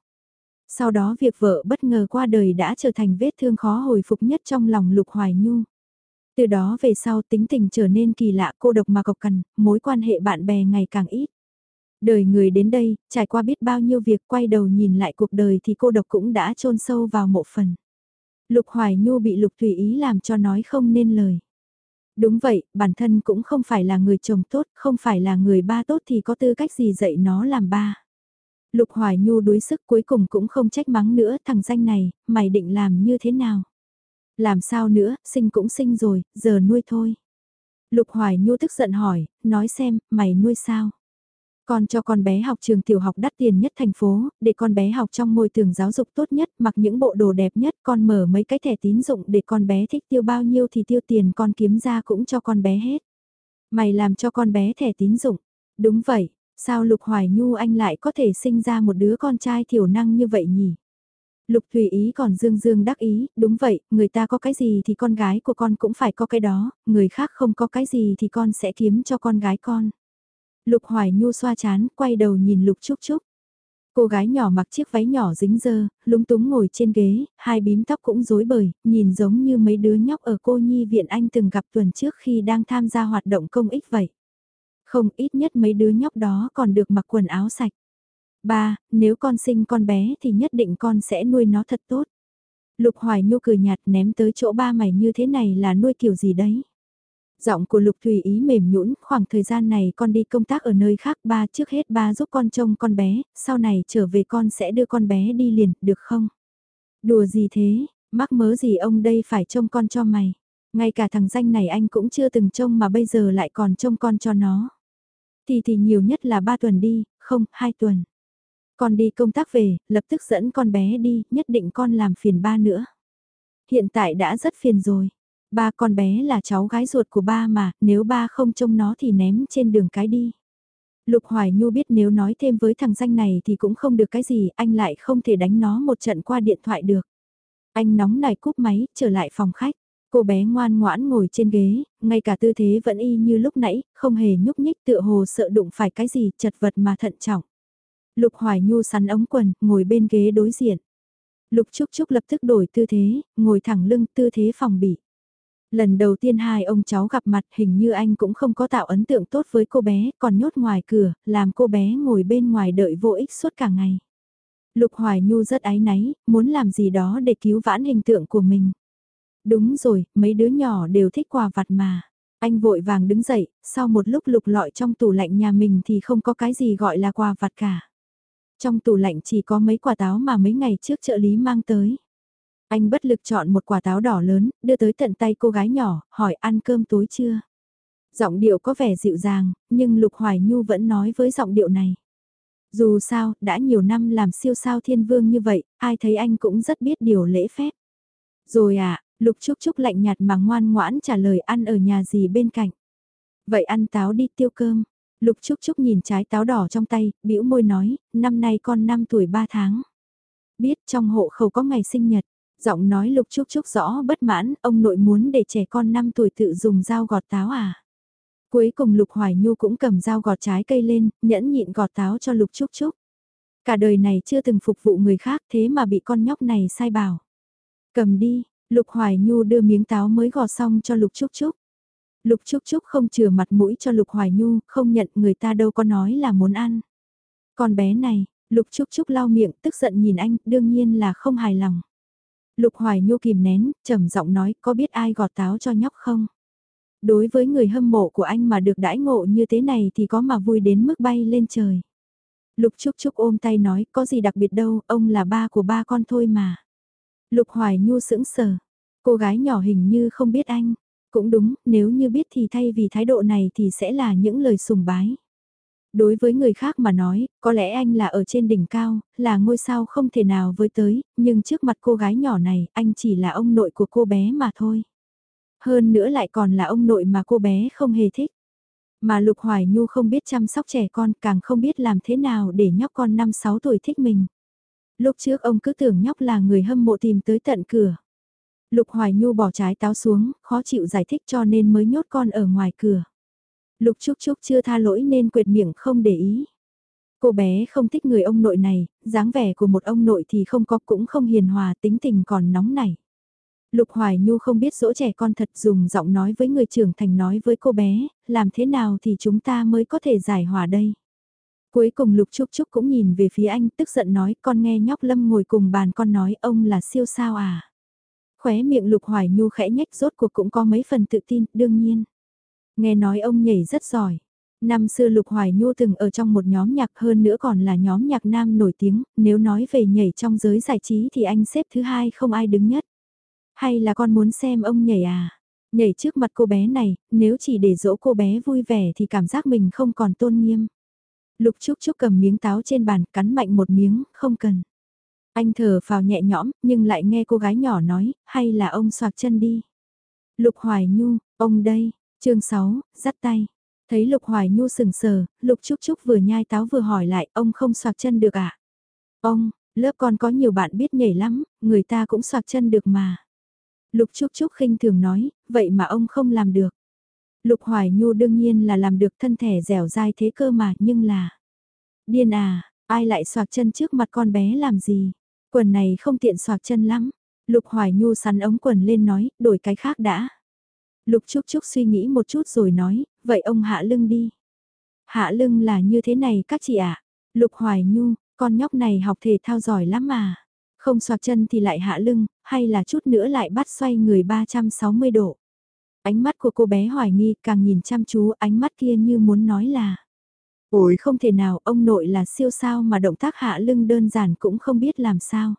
Sau đó việc vợ bất ngờ qua đời đã trở thành vết thương khó hồi phục nhất trong lòng Lục Hoài Nhu. Từ đó về sau tính tình trở nên kỳ lạ cô độc mà cộc cằn, mối quan hệ bạn bè ngày càng ít. Đời người đến đây, trải qua biết bao nhiêu việc quay đầu nhìn lại cuộc đời thì cô độc cũng đã chôn sâu vào một phần. Lục Hoài Nhu bị Lục Thủy Ý làm cho nói không nên lời. Đúng vậy, bản thân cũng không phải là người chồng tốt, không phải là người ba tốt thì có tư cách gì dạy nó làm ba. Lục Hoài Nhu đuối sức cuối cùng cũng không trách mắng nữa thằng danh này, mày định làm như thế nào? Làm sao nữa, sinh cũng sinh rồi, giờ nuôi thôi. Lục Hoài Nhu tức giận hỏi, nói xem, mày nuôi sao? Con cho con bé học trường tiểu học đắt tiền nhất thành phố, để con bé học trong môi trường giáo dục tốt nhất, mặc những bộ đồ đẹp nhất, con mở mấy cái thẻ tín dụng để con bé thích tiêu bao nhiêu thì tiêu tiền con kiếm ra cũng cho con bé hết. Mày làm cho con bé thẻ tín dụng. Đúng vậy, sao Lục Hoài Nhu anh lại có thể sinh ra một đứa con trai thiểu năng như vậy nhỉ? Lục Thùy Ý còn dương dương đắc ý, đúng vậy, người ta có cái gì thì con gái của con cũng phải có cái đó, người khác không có cái gì thì con sẽ kiếm cho con gái con. Lục Hoài Nhu xoa chán, quay đầu nhìn Lục Trúc Trúc. Cô gái nhỏ mặc chiếc váy nhỏ dính dơ, lúng túng ngồi trên ghế, hai bím tóc cũng rối bời, nhìn giống như mấy đứa nhóc ở cô nhi viện anh từng gặp tuần trước khi đang tham gia hoạt động công ích vậy. Không ít nhất mấy đứa nhóc đó còn được mặc quần áo sạch. Ba, nếu con sinh con bé thì nhất định con sẽ nuôi nó thật tốt. Lục Hoài Nhu cười nhạt ném tới chỗ ba mày như thế này là nuôi kiểu gì đấy. Giọng của Lục Thùy Ý mềm nhũn, khoảng thời gian này con đi công tác ở nơi khác ba trước hết ba giúp con trông con bé, sau này trở về con sẽ đưa con bé đi liền, được không? Đùa gì thế, mắc mớ gì ông đây phải trông con cho mày. Ngay cả thằng danh này anh cũng chưa từng trông mà bây giờ lại còn trông con cho nó. Thì thì nhiều nhất là ba tuần đi, không, hai tuần. Con đi công tác về, lập tức dẫn con bé đi, nhất định con làm phiền ba nữa. Hiện tại đã rất phiền rồi. Ba con bé là cháu gái ruột của ba mà, nếu ba không trông nó thì ném trên đường cái đi. Lục Hoài Nhu biết nếu nói thêm với thằng danh này thì cũng không được cái gì, anh lại không thể đánh nó một trận qua điện thoại được. Anh nóng nảy cúp máy, trở lại phòng khách. Cô bé ngoan ngoãn ngồi trên ghế, ngay cả tư thế vẫn y như lúc nãy, không hề nhúc nhích tựa hồ sợ đụng phải cái gì chật vật mà thận trọng. Lục Hoài Nhu sắn ống quần, ngồi bên ghế đối diện. Lục Trúc Trúc lập tức đổi tư thế, ngồi thẳng lưng tư thế phòng bị. Lần đầu tiên hai ông cháu gặp mặt hình như anh cũng không có tạo ấn tượng tốt với cô bé, còn nhốt ngoài cửa, làm cô bé ngồi bên ngoài đợi vô ích suốt cả ngày. Lục Hoài Nhu rất áy náy, muốn làm gì đó để cứu vãn hình tượng của mình. Đúng rồi, mấy đứa nhỏ đều thích quà vặt mà. Anh vội vàng đứng dậy, sau một lúc lục lọi trong tủ lạnh nhà mình thì không có cái gì gọi là quà vặt cả. Trong tủ lạnh chỉ có mấy quả táo mà mấy ngày trước trợ lý mang tới. Anh bất lực chọn một quả táo đỏ lớn, đưa tới tận tay cô gái nhỏ, hỏi ăn cơm tối chưa? Giọng điệu có vẻ dịu dàng, nhưng Lục Hoài Nhu vẫn nói với giọng điệu này. Dù sao, đã nhiều năm làm siêu sao thiên vương như vậy, ai thấy anh cũng rất biết điều lễ phép. Rồi à, Lục Trúc Trúc lạnh nhạt mà ngoan ngoãn trả lời ăn ở nhà gì bên cạnh. Vậy ăn táo đi tiêu cơm. Lục Trúc Trúc nhìn trái táo đỏ trong tay, bĩu môi nói, năm nay con 5 tuổi 3 tháng. Biết trong hộ khẩu có ngày sinh nhật, giọng nói Lục Trúc Trúc rõ bất mãn, ông nội muốn để trẻ con 5 tuổi tự dùng dao gọt táo à. Cuối cùng Lục Hoài Nhu cũng cầm dao gọt trái cây lên, nhẫn nhịn gọt táo cho Lục Trúc Trúc. Cả đời này chưa từng phục vụ người khác thế mà bị con nhóc này sai bảo. Cầm đi, Lục Hoài Nhu đưa miếng táo mới gọt xong cho Lục Trúc Trúc. Lục Trúc Trúc không chừa mặt mũi cho Lục Hoài Nhu, không nhận người ta đâu có nói là muốn ăn. Con bé này, Lục Trúc Trúc lau miệng tức giận nhìn anh, đương nhiên là không hài lòng. Lục Hoài Nhu kìm nén, trầm giọng nói có biết ai gọt táo cho nhóc không? Đối với người hâm mộ của anh mà được đãi ngộ như thế này thì có mà vui đến mức bay lên trời. Lục Trúc Trúc ôm tay nói có gì đặc biệt đâu, ông là ba của ba con thôi mà. Lục Hoài Nhu sững sờ, cô gái nhỏ hình như không biết anh. Cũng đúng, nếu như biết thì thay vì thái độ này thì sẽ là những lời sùng bái. Đối với người khác mà nói, có lẽ anh là ở trên đỉnh cao, là ngôi sao không thể nào với tới, nhưng trước mặt cô gái nhỏ này, anh chỉ là ông nội của cô bé mà thôi. Hơn nữa lại còn là ông nội mà cô bé không hề thích. Mà Lục Hoài Nhu không biết chăm sóc trẻ con, càng không biết làm thế nào để nhóc con 5-6 tuổi thích mình. Lúc trước ông cứ tưởng nhóc là người hâm mộ tìm tới tận cửa. Lục Hoài Nhu bỏ trái táo xuống, khó chịu giải thích cho nên mới nhốt con ở ngoài cửa. Lục Trúc Trúc chưa tha lỗi nên quệt miệng không để ý. Cô bé không thích người ông nội này, dáng vẻ của một ông nội thì không có cũng không hiền hòa tính tình còn nóng nảy. Lục Hoài Nhu không biết dỗ trẻ con thật dùng giọng nói với người trưởng thành nói với cô bé, làm thế nào thì chúng ta mới có thể giải hòa đây. Cuối cùng Lục Trúc Trúc cũng nhìn về phía anh tức giận nói con nghe nhóc Lâm ngồi cùng bàn con nói ông là siêu sao à. Khóe miệng Lục Hoài Nhu khẽ nhách rốt cuộc cũng có mấy phần tự tin, đương nhiên. Nghe nói ông nhảy rất giỏi. Năm xưa Lục Hoài Nhu từng ở trong một nhóm nhạc hơn nữa còn là nhóm nhạc nam nổi tiếng, nếu nói về nhảy trong giới giải trí thì anh xếp thứ hai không ai đứng nhất. Hay là con muốn xem ông nhảy à? Nhảy trước mặt cô bé này, nếu chỉ để dỗ cô bé vui vẻ thì cảm giác mình không còn tôn nghiêm. Lục Trúc Trúc cầm miếng táo trên bàn, cắn mạnh một miếng, không cần. Anh thở vào nhẹ nhõm, nhưng lại nghe cô gái nhỏ nói, hay là ông soạc chân đi. Lục Hoài Nhu, ông đây, chương 6, dắt tay. Thấy Lục Hoài Nhu sừng sờ, Lục Trúc Trúc vừa nhai táo vừa hỏi lại, ông không soạc chân được à? Ông, lớp con có nhiều bạn biết nhảy lắm, người ta cũng soạc chân được mà. Lục Trúc Trúc khinh thường nói, vậy mà ông không làm được. Lục Hoài Nhu đương nhiên là làm được thân thể dẻo dai thế cơ mà, nhưng là... Điên à, ai lại soạc chân trước mặt con bé làm gì? Quần này không tiện soạc chân lắm. Lục Hoài Nhu sắn ống quần lên nói, đổi cái khác đã. Lục Trúc Trúc suy nghĩ một chút rồi nói, vậy ông hạ lưng đi. Hạ lưng là như thế này các chị ạ. Lục Hoài Nhu, con nhóc này học thể thao giỏi lắm mà. Không soạc chân thì lại hạ lưng, hay là chút nữa lại bắt xoay người 360 độ. Ánh mắt của cô bé hoài nghi càng nhìn chăm chú ánh mắt kia như muốn nói là Ôi không thể nào, ông nội là siêu sao mà động tác hạ lưng đơn giản cũng không biết làm sao.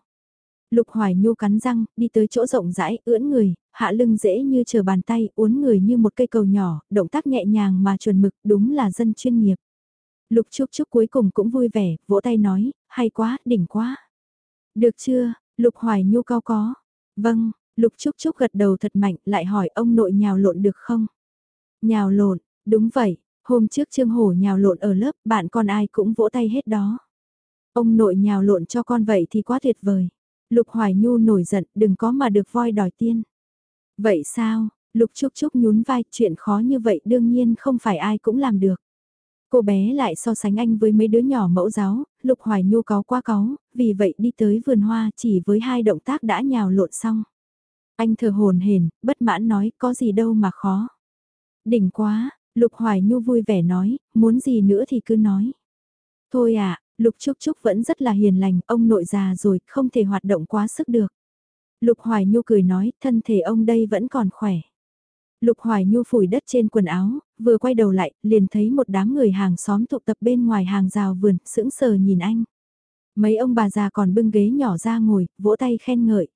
Lục Hoài Nhu cắn răng, đi tới chỗ rộng rãi, ưỡn người, hạ lưng dễ như chờ bàn tay, uốn người như một cây cầu nhỏ, động tác nhẹ nhàng mà chuẩn mực, đúng là dân chuyên nghiệp. Lục Trúc Trúc cuối cùng cũng vui vẻ, vỗ tay nói, hay quá, đỉnh quá. Được chưa, Lục Hoài Nhu cao có. Vâng, Lục Trúc Trúc gật đầu thật mạnh, lại hỏi ông nội nhào lộn được không? Nhào lộn, đúng vậy, Hôm trước Trương Hổ nhào lộn ở lớp, bạn con ai cũng vỗ tay hết đó. Ông nội nhào lộn cho con vậy thì quá tuyệt vời. Lục Hoài Nhu nổi giận, đừng có mà được voi đòi tiên. Vậy sao, Lục Trúc Trúc nhún vai, chuyện khó như vậy đương nhiên không phải ai cũng làm được. Cô bé lại so sánh anh với mấy đứa nhỏ mẫu giáo, Lục Hoài Nhu có quá cáu, vì vậy đi tới vườn hoa chỉ với hai động tác đã nhào lộn xong. Anh thở hồn hển, bất mãn nói có gì đâu mà khó. Đỉnh quá, Lục Hoài Nhu vui vẻ nói, muốn gì nữa thì cứ nói. Thôi à, Lục Trúc Trúc vẫn rất là hiền lành, ông nội già rồi, không thể hoạt động quá sức được. Lục Hoài Nhu cười nói, thân thể ông đây vẫn còn khỏe. Lục Hoài Nhu phủi đất trên quần áo, vừa quay đầu lại, liền thấy một đám người hàng xóm tụ tập bên ngoài hàng rào vườn, sững sờ nhìn anh. Mấy ông bà già còn bưng ghế nhỏ ra ngồi, vỗ tay khen ngợi.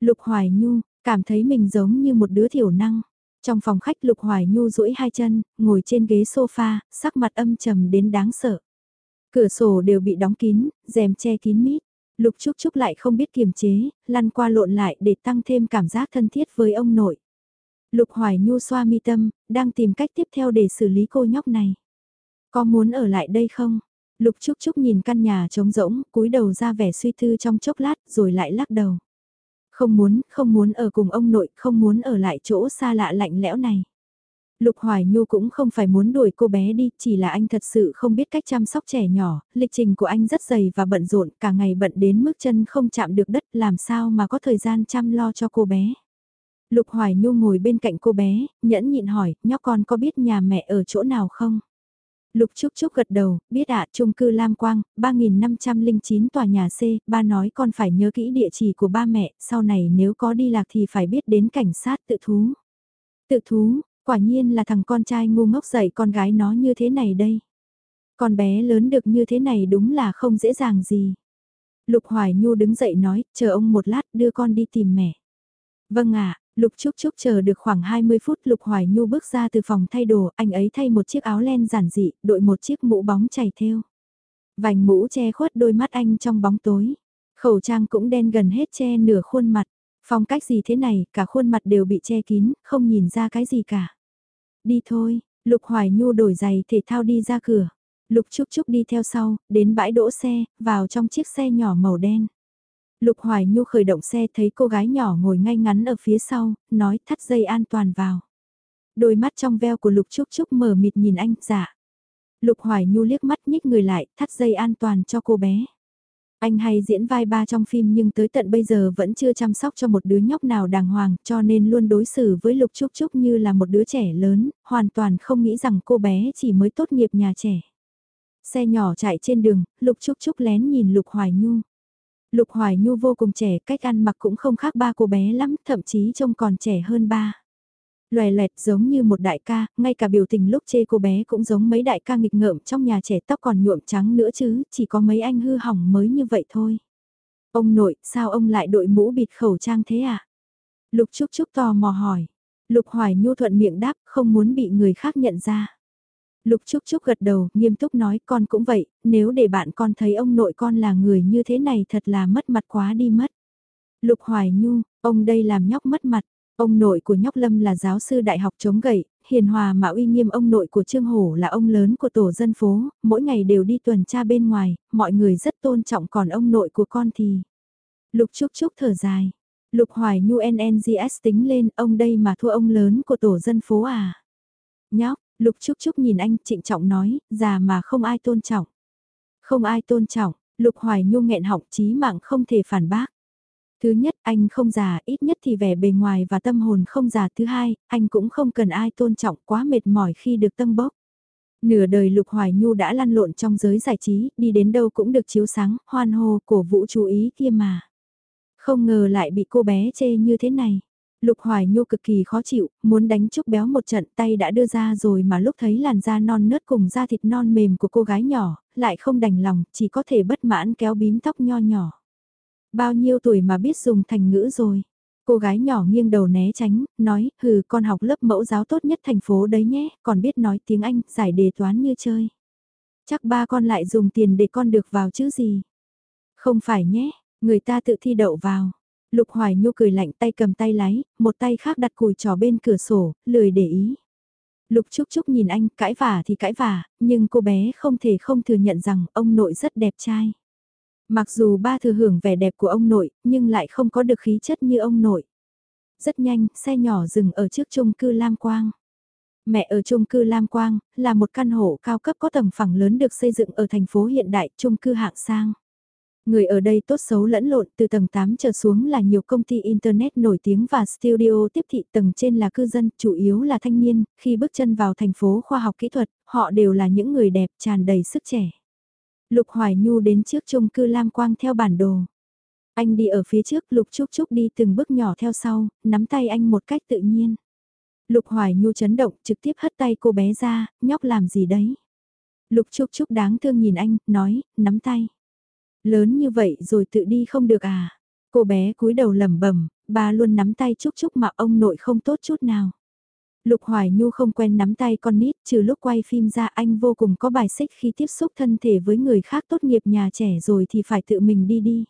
Lục Hoài Nhu, cảm thấy mình giống như một đứa thiểu năng. Trong phòng khách Lục Hoài Nhu duỗi hai chân, ngồi trên ghế sofa, sắc mặt âm trầm đến đáng sợ. Cửa sổ đều bị đóng kín, rèm che kín mít. Lục Trúc Trúc lại không biết kiềm chế, lăn qua lộn lại để tăng thêm cảm giác thân thiết với ông nội. Lục Hoài Nhu xoa mi tâm, đang tìm cách tiếp theo để xử lý cô nhóc này. Có muốn ở lại đây không? Lục Trúc Trúc nhìn căn nhà trống rỗng, cúi đầu ra vẻ suy tư trong chốc lát rồi lại lắc đầu. Không muốn, không muốn ở cùng ông nội, không muốn ở lại chỗ xa lạ lạnh lẽo này. Lục Hoài Nhu cũng không phải muốn đuổi cô bé đi, chỉ là anh thật sự không biết cách chăm sóc trẻ nhỏ, lịch trình của anh rất dày và bận rộn, cả ngày bận đến mức chân không chạm được đất, làm sao mà có thời gian chăm lo cho cô bé. Lục Hoài Nhu ngồi bên cạnh cô bé, nhẫn nhịn hỏi, nhóc con có biết nhà mẹ ở chỗ nào không? Lục Trúc Trúc gật đầu, biết ạ, chung cư Lam Quang, 3509 tòa nhà C, ba nói con phải nhớ kỹ địa chỉ của ba mẹ, sau này nếu có đi lạc thì phải biết đến cảnh sát tự thú. Tự thú, quả nhiên là thằng con trai ngu ngốc dạy con gái nó như thế này đây. Con bé lớn được như thế này đúng là không dễ dàng gì. Lục Hoài Nhu đứng dậy nói, chờ ông một lát đưa con đi tìm mẹ. Vâng ạ, Lục Trúc Trúc chờ được khoảng 20 phút Lục Hoài Nhu bước ra từ phòng thay đồ, anh ấy thay một chiếc áo len giản dị, đội một chiếc mũ bóng chảy theo. Vành mũ che khuất đôi mắt anh trong bóng tối. Khẩu trang cũng đen gần hết che nửa khuôn mặt. Phong cách gì thế này, cả khuôn mặt đều bị che kín, không nhìn ra cái gì cả. Đi thôi, Lục Hoài Nhu đổi giày thể thao đi ra cửa. Lục Trúc Trúc đi theo sau, đến bãi đỗ xe, vào trong chiếc xe nhỏ màu đen. Lục Hoài Nhu khởi động xe thấy cô gái nhỏ ngồi ngay ngắn ở phía sau, nói thắt dây an toàn vào. Đôi mắt trong veo của Lục Trúc Trúc mở mịt nhìn anh, dạ. Lục Hoài Nhu liếc mắt nhích người lại, thắt dây an toàn cho cô bé. Anh hay diễn vai ba trong phim nhưng tới tận bây giờ vẫn chưa chăm sóc cho một đứa nhóc nào đàng hoàng cho nên luôn đối xử với Lục Trúc Trúc như là một đứa trẻ lớn, hoàn toàn không nghĩ rằng cô bé chỉ mới tốt nghiệp nhà trẻ. Xe nhỏ chạy trên đường, Lục Trúc Trúc lén nhìn Lục Hoài Nhu. Lục Hoài Nhu vô cùng trẻ, cách ăn mặc cũng không khác ba cô bé lắm, thậm chí trông còn trẻ hơn ba. Loè loẹt giống như một đại ca, ngay cả biểu tình lúc chê cô bé cũng giống mấy đại ca nghịch ngợm trong nhà trẻ tóc còn nhuộm trắng nữa chứ, chỉ có mấy anh hư hỏng mới như vậy thôi. Ông nội, sao ông lại đội mũ bịt khẩu trang thế à? Lục Trúc Trúc tò mò hỏi. Lục Hoài Nhu thuận miệng đáp, không muốn bị người khác nhận ra. Lục Trúc Trúc gật đầu, nghiêm túc nói con cũng vậy, nếu để bạn con thấy ông nội con là người như thế này thật là mất mặt quá đi mất. Lục Hoài Nhu, ông đây làm nhóc mất mặt, ông nội của nhóc Lâm là giáo sư đại học chống gậy, hiền hòa mà uy nghiêm ông nội của Trương Hổ là ông lớn của tổ dân phố, mỗi ngày đều đi tuần tra bên ngoài, mọi người rất tôn trọng còn ông nội của con thì... Lục Trúc Trúc thở dài. Lục Hoài Nhu NNGS tính lên ông đây mà thua ông lớn của tổ dân phố à. Nhóc, Lục Trúc Trúc nhìn anh trịnh trọng nói, già mà không ai tôn trọng. Không ai tôn trọng, Lục Hoài Nhu nghẹn họng chí mạng không thể phản bác. Thứ nhất, anh không già, ít nhất thì vẻ bề ngoài và tâm hồn không già. Thứ hai, anh cũng không cần ai tôn trọng quá mệt mỏi khi được tâm bốc. Nửa đời Lục Hoài Nhu đã lăn lộn trong giới giải trí, đi đến đâu cũng được chiếu sáng, hoan hô, cổ vũ chú ý kia mà. Không ngờ lại bị cô bé chê như thế này. Lục Hoài Nhu cực kỳ khó chịu, muốn đánh Trúc Béo một trận tay đã đưa ra rồi mà lúc thấy làn da non nớt cùng da thịt non mềm của cô gái nhỏ, lại không đành lòng, chỉ có thể bất mãn kéo bím tóc nho nhỏ. Bao nhiêu tuổi mà biết dùng thành ngữ rồi. Cô gái nhỏ nghiêng đầu né tránh, nói, hừ con học lớp mẫu giáo tốt nhất thành phố đấy nhé, còn biết nói tiếng Anh, giải đề toán như chơi. Chắc ba con lại dùng tiền để con được vào chứ gì. Không phải nhé, người ta tự thi đậu vào. Lục Hoài Nhu cười lạnh tay cầm tay lái, một tay khác đặt cùi trò bên cửa sổ, lười để ý. Lục Trúc Trúc nhìn anh, cãi vả thì cãi vả, nhưng cô bé không thể không thừa nhận rằng ông nội rất đẹp trai. Mặc dù ba thừa hưởng vẻ đẹp của ông nội, nhưng lại không có được khí chất như ông nội. Rất nhanh, xe nhỏ dừng ở trước chung cư Lam Quang. Mẹ ở chung cư Lam Quang, là một căn hộ cao cấp có tầng phẳng lớn được xây dựng ở thành phố hiện đại, chung cư hạng sang. Người ở đây tốt xấu lẫn lộn từ tầng 8 trở xuống là nhiều công ty Internet nổi tiếng và studio tiếp thị tầng trên là cư dân, chủ yếu là thanh niên, khi bước chân vào thành phố khoa học kỹ thuật, họ đều là những người đẹp tràn đầy sức trẻ. Lục Hoài Nhu đến trước chung cư Lam Quang theo bản đồ. Anh đi ở phía trước, Lục Trúc Trúc đi từng bước nhỏ theo sau, nắm tay anh một cách tự nhiên. Lục Hoài Nhu chấn động trực tiếp hất tay cô bé ra, nhóc làm gì đấy. Lục Trúc Trúc đáng thương nhìn anh, nói, nắm tay. Lớn như vậy rồi tự đi không được à? Cô bé cúi đầu lẩm bẩm, bà luôn nắm tay Trúc Trúc mà ông nội không tốt chút nào. Lục Hoài Nhu không quen nắm tay con nít, trừ lúc quay phim ra anh vô cùng có bài xích khi tiếp xúc thân thể với người khác tốt nghiệp nhà trẻ rồi thì phải tự mình đi đi.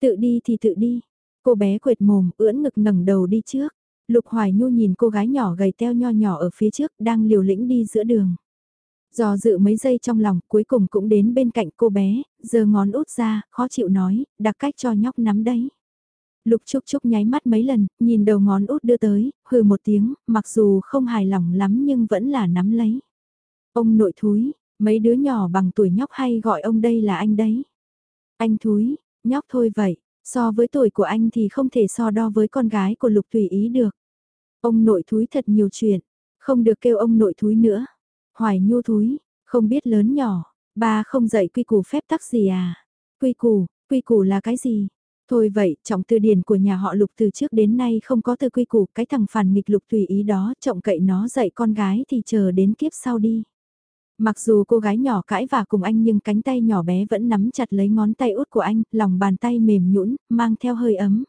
Tự đi thì tự đi. Cô bé quệt mồm, ưỡn ngực ngẩng đầu đi trước. Lục Hoài Nhu nhìn cô gái nhỏ gầy teo nho nhỏ ở phía trước đang liều lĩnh đi giữa đường. Do dự mấy giây trong lòng cuối cùng cũng đến bên cạnh cô bé, giờ ngón út ra, khó chịu nói, đặc cách cho nhóc nắm đấy. Lục Trúc Trúc nháy mắt mấy lần, nhìn đầu ngón út đưa tới, hừ một tiếng, mặc dù không hài lòng lắm nhưng vẫn là nắm lấy. Ông nội thúi, mấy đứa nhỏ bằng tuổi nhóc hay gọi ông đây là anh đấy. Anh thúi, nhóc thôi vậy, so với tuổi của anh thì không thể so đo với con gái của Lục Tùy Ý được. Ông nội thúi thật nhiều chuyện, không được kêu ông nội thúi nữa. Hoài nhu thúi, không biết lớn nhỏ, ba không dạy quy củ phép tắc gì à? Quy củ, quy củ là cái gì? Thôi vậy, trọng từ điển của nhà họ lục từ trước đến nay không có từ quy củ, cái thằng phản nghịch lục tùy ý đó, trọng cậy nó dạy con gái thì chờ đến kiếp sau đi. Mặc dù cô gái nhỏ cãi và cùng anh nhưng cánh tay nhỏ bé vẫn nắm chặt lấy ngón tay út của anh, lòng bàn tay mềm nhũn, mang theo hơi ấm.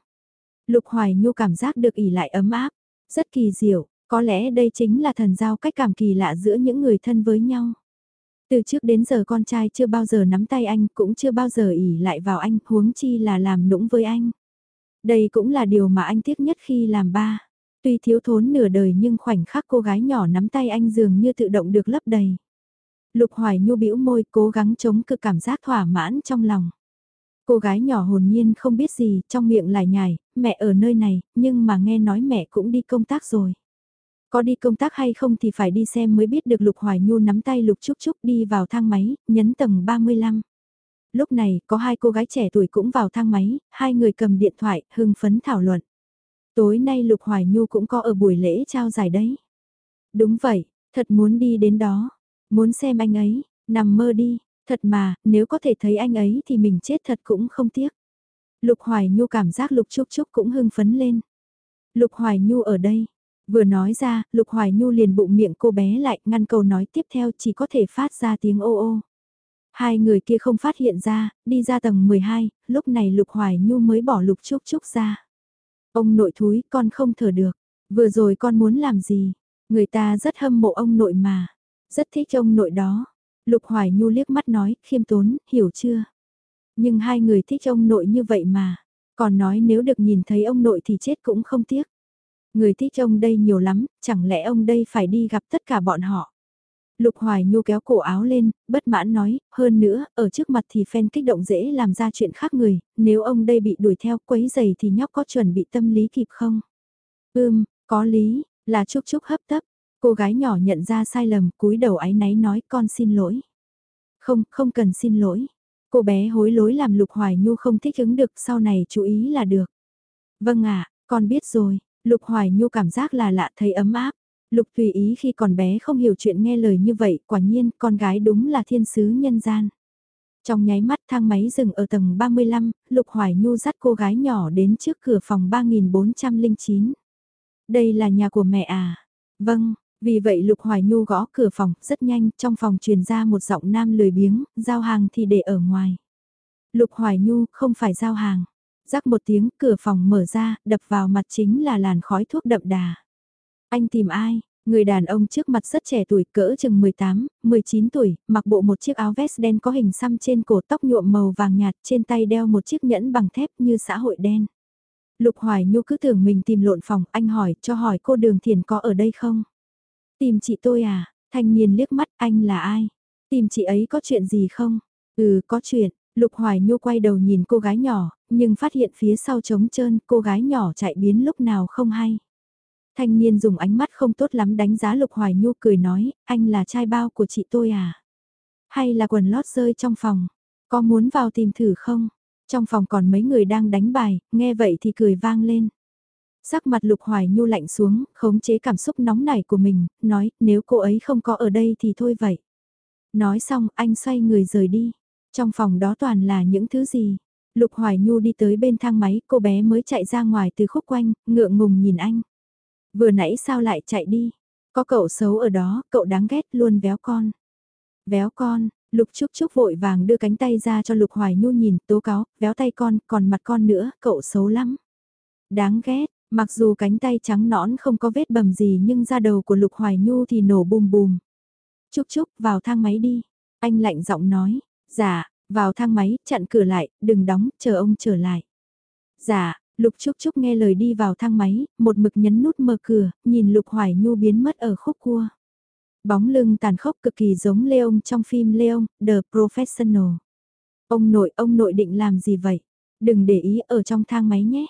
Lục Hoài Nhu cảm giác được ỉ lại ấm áp, rất kỳ diệu, có lẽ đây chính là thần giao cách cảm kỳ lạ giữa những người thân với nhau. Từ trước đến giờ con trai chưa bao giờ nắm tay anh, cũng chưa bao giờ ỉ lại vào anh, huống chi là làm nũng với anh. Đây cũng là điều mà anh tiếc nhất khi làm ba. Tuy thiếu thốn nửa đời nhưng khoảnh khắc cô gái nhỏ nắm tay anh dường như tự động được lấp đầy. Lục Hoài Nhu bĩu môi cố gắng chống cự cảm giác thỏa mãn trong lòng. Cô gái nhỏ hồn nhiên không biết gì, trong miệng lại nhài, mẹ ở nơi này, nhưng mà nghe nói mẹ cũng đi công tác rồi. Có đi công tác hay không thì phải đi xem mới biết được Lục Hoài Nhu nắm tay Lục Trúc Trúc đi vào thang máy, nhấn tầng 35. Lúc này, có hai cô gái trẻ tuổi cũng vào thang máy, hai người cầm điện thoại, hưng phấn thảo luận. Tối nay Lục Hoài Nhu cũng có ở buổi lễ trao giải đấy. Đúng vậy, thật muốn đi đến đó. Muốn xem anh ấy, nằm mơ đi, thật mà, nếu có thể thấy anh ấy thì mình chết thật cũng không tiếc. Lục Hoài Nhu cảm giác Lục Trúc Trúc cũng hưng phấn lên. Lục Hoài Nhu ở đây, Vừa nói ra, Lục Hoài Nhu liền bụng miệng cô bé lại, ngăn câu nói tiếp theo chỉ có thể phát ra tiếng ô ô. Hai người kia không phát hiện ra, đi ra tầng 12, lúc này Lục Hoài Nhu mới bỏ Lục Trúc Trúc ra. Ông nội thúi, con không thở được. Vừa rồi con muốn làm gì? Người ta rất hâm mộ ông nội mà. Rất thích ông nội đó. Lục Hoài Nhu liếc mắt nói, khiêm tốn, hiểu chưa? Nhưng hai người thích ông nội như vậy mà. Còn nói nếu được nhìn thấy ông nội thì chết cũng không tiếc. Người thích ông đây nhiều lắm, chẳng lẽ ông đây phải đi gặp tất cả bọn họ. Lục Hoài Nhu kéo cổ áo lên, bất mãn nói, hơn nữa, ở trước mặt thì fan kích động dễ làm ra chuyện khác người, nếu ông đây bị đuổi theo quấy giày thì nhóc có chuẩn bị tâm lý kịp không? Ưm, có lý, là Trúc Trúc hấp tấp, cô gái nhỏ nhận ra sai lầm, cúi đầu áy náy nói con xin lỗi. Không, không cần xin lỗi. Cô bé hối lối làm Lục Hoài Nhu không thích ứng được, sau này chú ý là được. Vâng ạ, con biết rồi, Lục Hoài Nhu cảm giác là lạ thấy ấm áp. Lục tùy ý khi còn bé không hiểu chuyện nghe lời như vậy, quả nhiên con gái đúng là thiên sứ nhân gian. Trong nháy mắt thang máy dừng ở tầng 35, Lục Hoài Nhu dắt cô gái nhỏ đến trước cửa phòng 3409. Đây là nhà của mẹ à? Vâng, vì vậy Lục Hoài Nhu gõ cửa phòng, rất nhanh, trong phòng truyền ra một giọng nam lười biếng, giao hàng thì để ở ngoài. Lục Hoài Nhu, không phải giao hàng. Rắc một tiếng, cửa phòng mở ra, đập vào mặt chính là làn khói thuốc đậm đà. Anh tìm ai? Người đàn ông trước mặt rất trẻ tuổi, cỡ chừng 18, 19 tuổi, mặc bộ một chiếc áo vest đen có hình xăm trên cổ tóc nhuộm màu vàng nhạt, trên tay đeo một chiếc nhẫn bằng thép như xã hội đen. Lục Hoài Nhu cứ tưởng mình tìm lộn phòng, anh hỏi, cho hỏi cô Đường Thiền có ở đây không? Tìm chị tôi à? Thanh niên liếc mắt, anh là ai? Tìm chị ấy có chuyện gì không? Ừ, có chuyện. Lục Hoài Nhu quay đầu nhìn cô gái nhỏ, nhưng phát hiện phía sau trống trơn cô gái nhỏ chạy biến lúc nào không hay. Thanh niên dùng ánh mắt không tốt lắm đánh giá Lục Hoài Nhu cười nói, anh là trai bao của chị tôi à? Hay là quần lót rơi trong phòng? Có muốn vào tìm thử không? Trong phòng còn mấy người đang đánh bài, nghe vậy thì cười vang lên. Sắc mặt Lục Hoài Nhu lạnh xuống, khống chế cảm xúc nóng nảy của mình, nói nếu cô ấy không có ở đây thì thôi vậy. Nói xong anh xoay người rời đi. Trong phòng đó toàn là những thứ gì? Lục Hoài Nhu đi tới bên thang máy, cô bé mới chạy ra ngoài từ khúc quanh, ngượng ngùng nhìn anh. Vừa nãy sao lại chạy đi? Có cậu xấu ở đó, cậu đáng ghét luôn véo con. Véo con, Lục Trúc Trúc vội vàng đưa cánh tay ra cho Lục Hoài Nhu nhìn, tố cáo, véo tay con, còn mặt con nữa, cậu xấu lắm. Đáng ghét, mặc dù cánh tay trắng nõn không có vết bầm gì nhưng da đầu của Lục Hoài Nhu thì nổ bùm bùm. Trúc Trúc, vào thang máy đi. Anh lạnh giọng nói, dạ, vào thang máy, chặn cửa lại, đừng đóng, chờ ông trở lại. Dạ, Lục Trúc Trúc nghe lời đi vào thang máy, một mực nhấn nút mở cửa, nhìn Lục Hoài Nhu biến mất ở khúc cua. Bóng lưng tàn khốc cực kỳ giống Leon trong phim Leon, The Professional. Ông nội, ông nội định làm gì vậy? Đừng để ý ở trong thang máy nhé.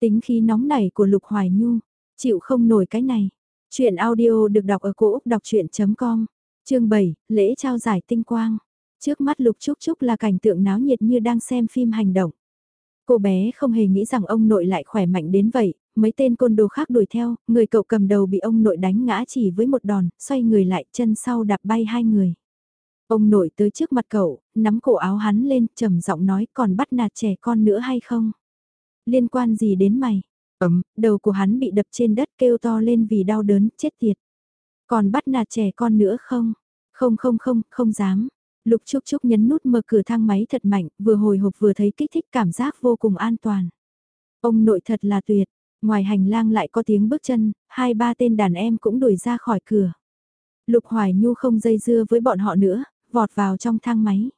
Tính khí nóng nảy của Lục Hoài Nhu, chịu không nổi cái này. Chuyện audio được đọc ở cổ Úc đọc chuyện.com, chương 7, lễ trao giải tinh quang. Trước mắt Lục Trúc Trúc là cảnh tượng náo nhiệt như đang xem phim hành động. Cô bé không hề nghĩ rằng ông nội lại khỏe mạnh đến vậy, mấy tên côn đồ khác đuổi theo, người cậu cầm đầu bị ông nội đánh ngã chỉ với một đòn, xoay người lại chân sau đạp bay hai người. Ông nội tới trước mặt cậu, nắm cổ áo hắn lên, trầm giọng nói còn bắt nạt trẻ con nữa hay không? Liên quan gì đến mày? Ấm, đầu của hắn bị đập trên đất kêu to lên vì đau đớn, chết tiệt. Còn bắt nạt trẻ con nữa không? Không không không, không dám. Lục Trúc Trúc nhấn nút mở cửa thang máy thật mạnh, vừa hồi hộp vừa thấy kích thích cảm giác vô cùng an toàn. Ông nội thật là tuyệt, ngoài hành lang lại có tiếng bước chân, hai ba tên đàn em cũng đuổi ra khỏi cửa. Lục Hoài Nhu không dây dưa với bọn họ nữa, vọt vào trong thang máy.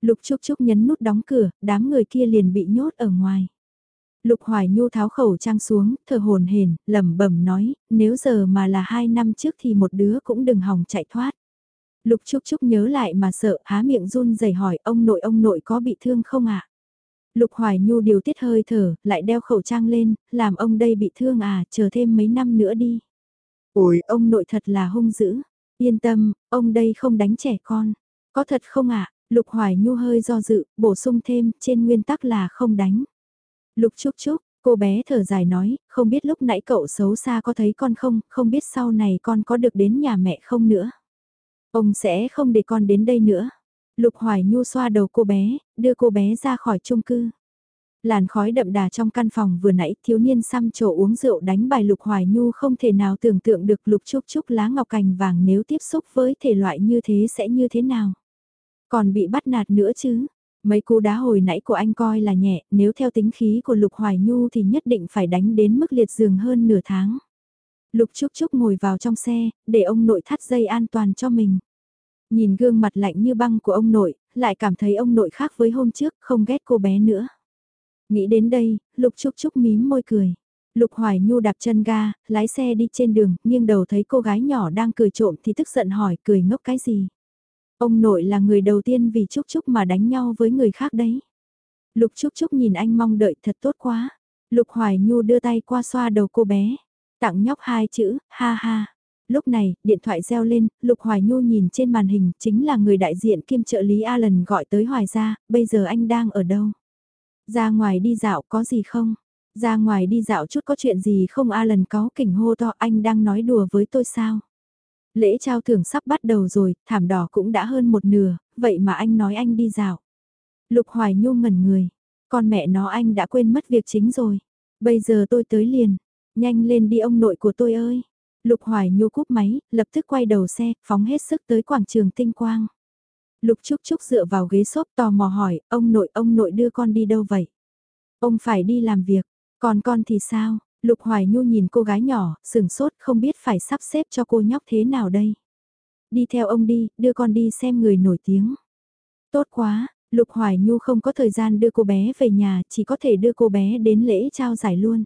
Lục Trúc Trúc nhấn nút đóng cửa, đám người kia liền bị nhốt ở ngoài. Lục Hoài Nhu tháo khẩu trang xuống, thở hồn hển, lẩm bẩm nói, nếu giờ mà là hai năm trước thì một đứa cũng đừng hòng chạy thoát. Lục Trúc Trúc nhớ lại mà sợ, há miệng run rẩy hỏi ông nội ông nội có bị thương không ạ? Lục Hoài Nhu điều tiết hơi thở, lại đeo khẩu trang lên, làm ông đây bị thương à, chờ thêm mấy năm nữa đi. Ôi, ông nội thật là hung dữ. Yên tâm, ông đây không đánh trẻ con. Có thật không ạ? Lục Hoài Nhu hơi do dự, bổ sung thêm, trên nguyên tắc là không đánh. Lục Trúc Trúc, cô bé thở dài nói, không biết lúc nãy cậu xấu xa có thấy con không, không biết sau này con có được đến nhà mẹ không nữa. Ông sẽ không để con đến đây nữa. Lục Hoài Nhu xoa đầu cô bé, đưa cô bé ra khỏi chung cư. Làn khói đậm đà trong căn phòng vừa nãy thiếu niên xăm trổ uống rượu đánh bài Lục Hoài Nhu không thể nào tưởng tượng được Lục Trúc Trúc lá ngọc cành vàng nếu tiếp xúc với thể loại như thế sẽ như thế nào. Còn bị bắt nạt nữa chứ. Mấy cú đá hồi nãy của anh coi là nhẹ, nếu theo tính khí của Lục Hoài Nhu thì nhất định phải đánh đến mức liệt giường hơn nửa tháng. Lục Trúc Trúc ngồi vào trong xe, để ông nội thắt dây an toàn cho mình. Nhìn gương mặt lạnh như băng của ông nội, lại cảm thấy ông nội khác với hôm trước, không ghét cô bé nữa. Nghĩ đến đây, Lục Trúc Trúc mím môi cười. Lục Hoài Nhu đạp chân ga, lái xe đi trên đường, nghiêng đầu thấy cô gái nhỏ đang cười trộm thì tức giận hỏi cười ngốc cái gì. Ông nội là người đầu tiên vì Trúc Trúc mà đánh nhau với người khác đấy. Lục Trúc Trúc nhìn anh mong đợi thật tốt quá. Lục Hoài Nhu đưa tay qua xoa đầu cô bé. Tặng nhóc hai chữ, ha ha. Lúc này, điện thoại reo lên, Lục Hoài Nhu nhìn trên màn hình, chính là người đại diện kiêm trợ lý Alan gọi tới Hoài ra, bây giờ anh đang ở đâu? Ra ngoài đi dạo có gì không? Ra ngoài đi dạo chút có chuyện gì không Alan có kỉnh hô to anh đang nói đùa với tôi sao? Lễ trao thưởng sắp bắt đầu rồi, thảm đỏ cũng đã hơn một nửa, vậy mà anh nói anh đi dạo. Lục Hoài Nhu ngẩn người, con mẹ nó anh đã quên mất việc chính rồi. Bây giờ tôi tới liền, nhanh lên đi ông nội của tôi ơi. Lục Hoài Nhu cúp máy, lập tức quay đầu xe, phóng hết sức tới quảng trường tinh quang. Lục Trúc Trúc dựa vào ghế xốp tò mò hỏi, ông nội ông nội đưa con đi đâu vậy? Ông phải đi làm việc, còn con thì sao? Lục Hoài Nhu nhìn cô gái nhỏ, sừng sốt không biết phải sắp xếp cho cô nhóc thế nào đây. Đi theo ông đi, đưa con đi xem người nổi tiếng. Tốt quá, Lục Hoài Nhu không có thời gian đưa cô bé về nhà, chỉ có thể đưa cô bé đến lễ trao giải luôn.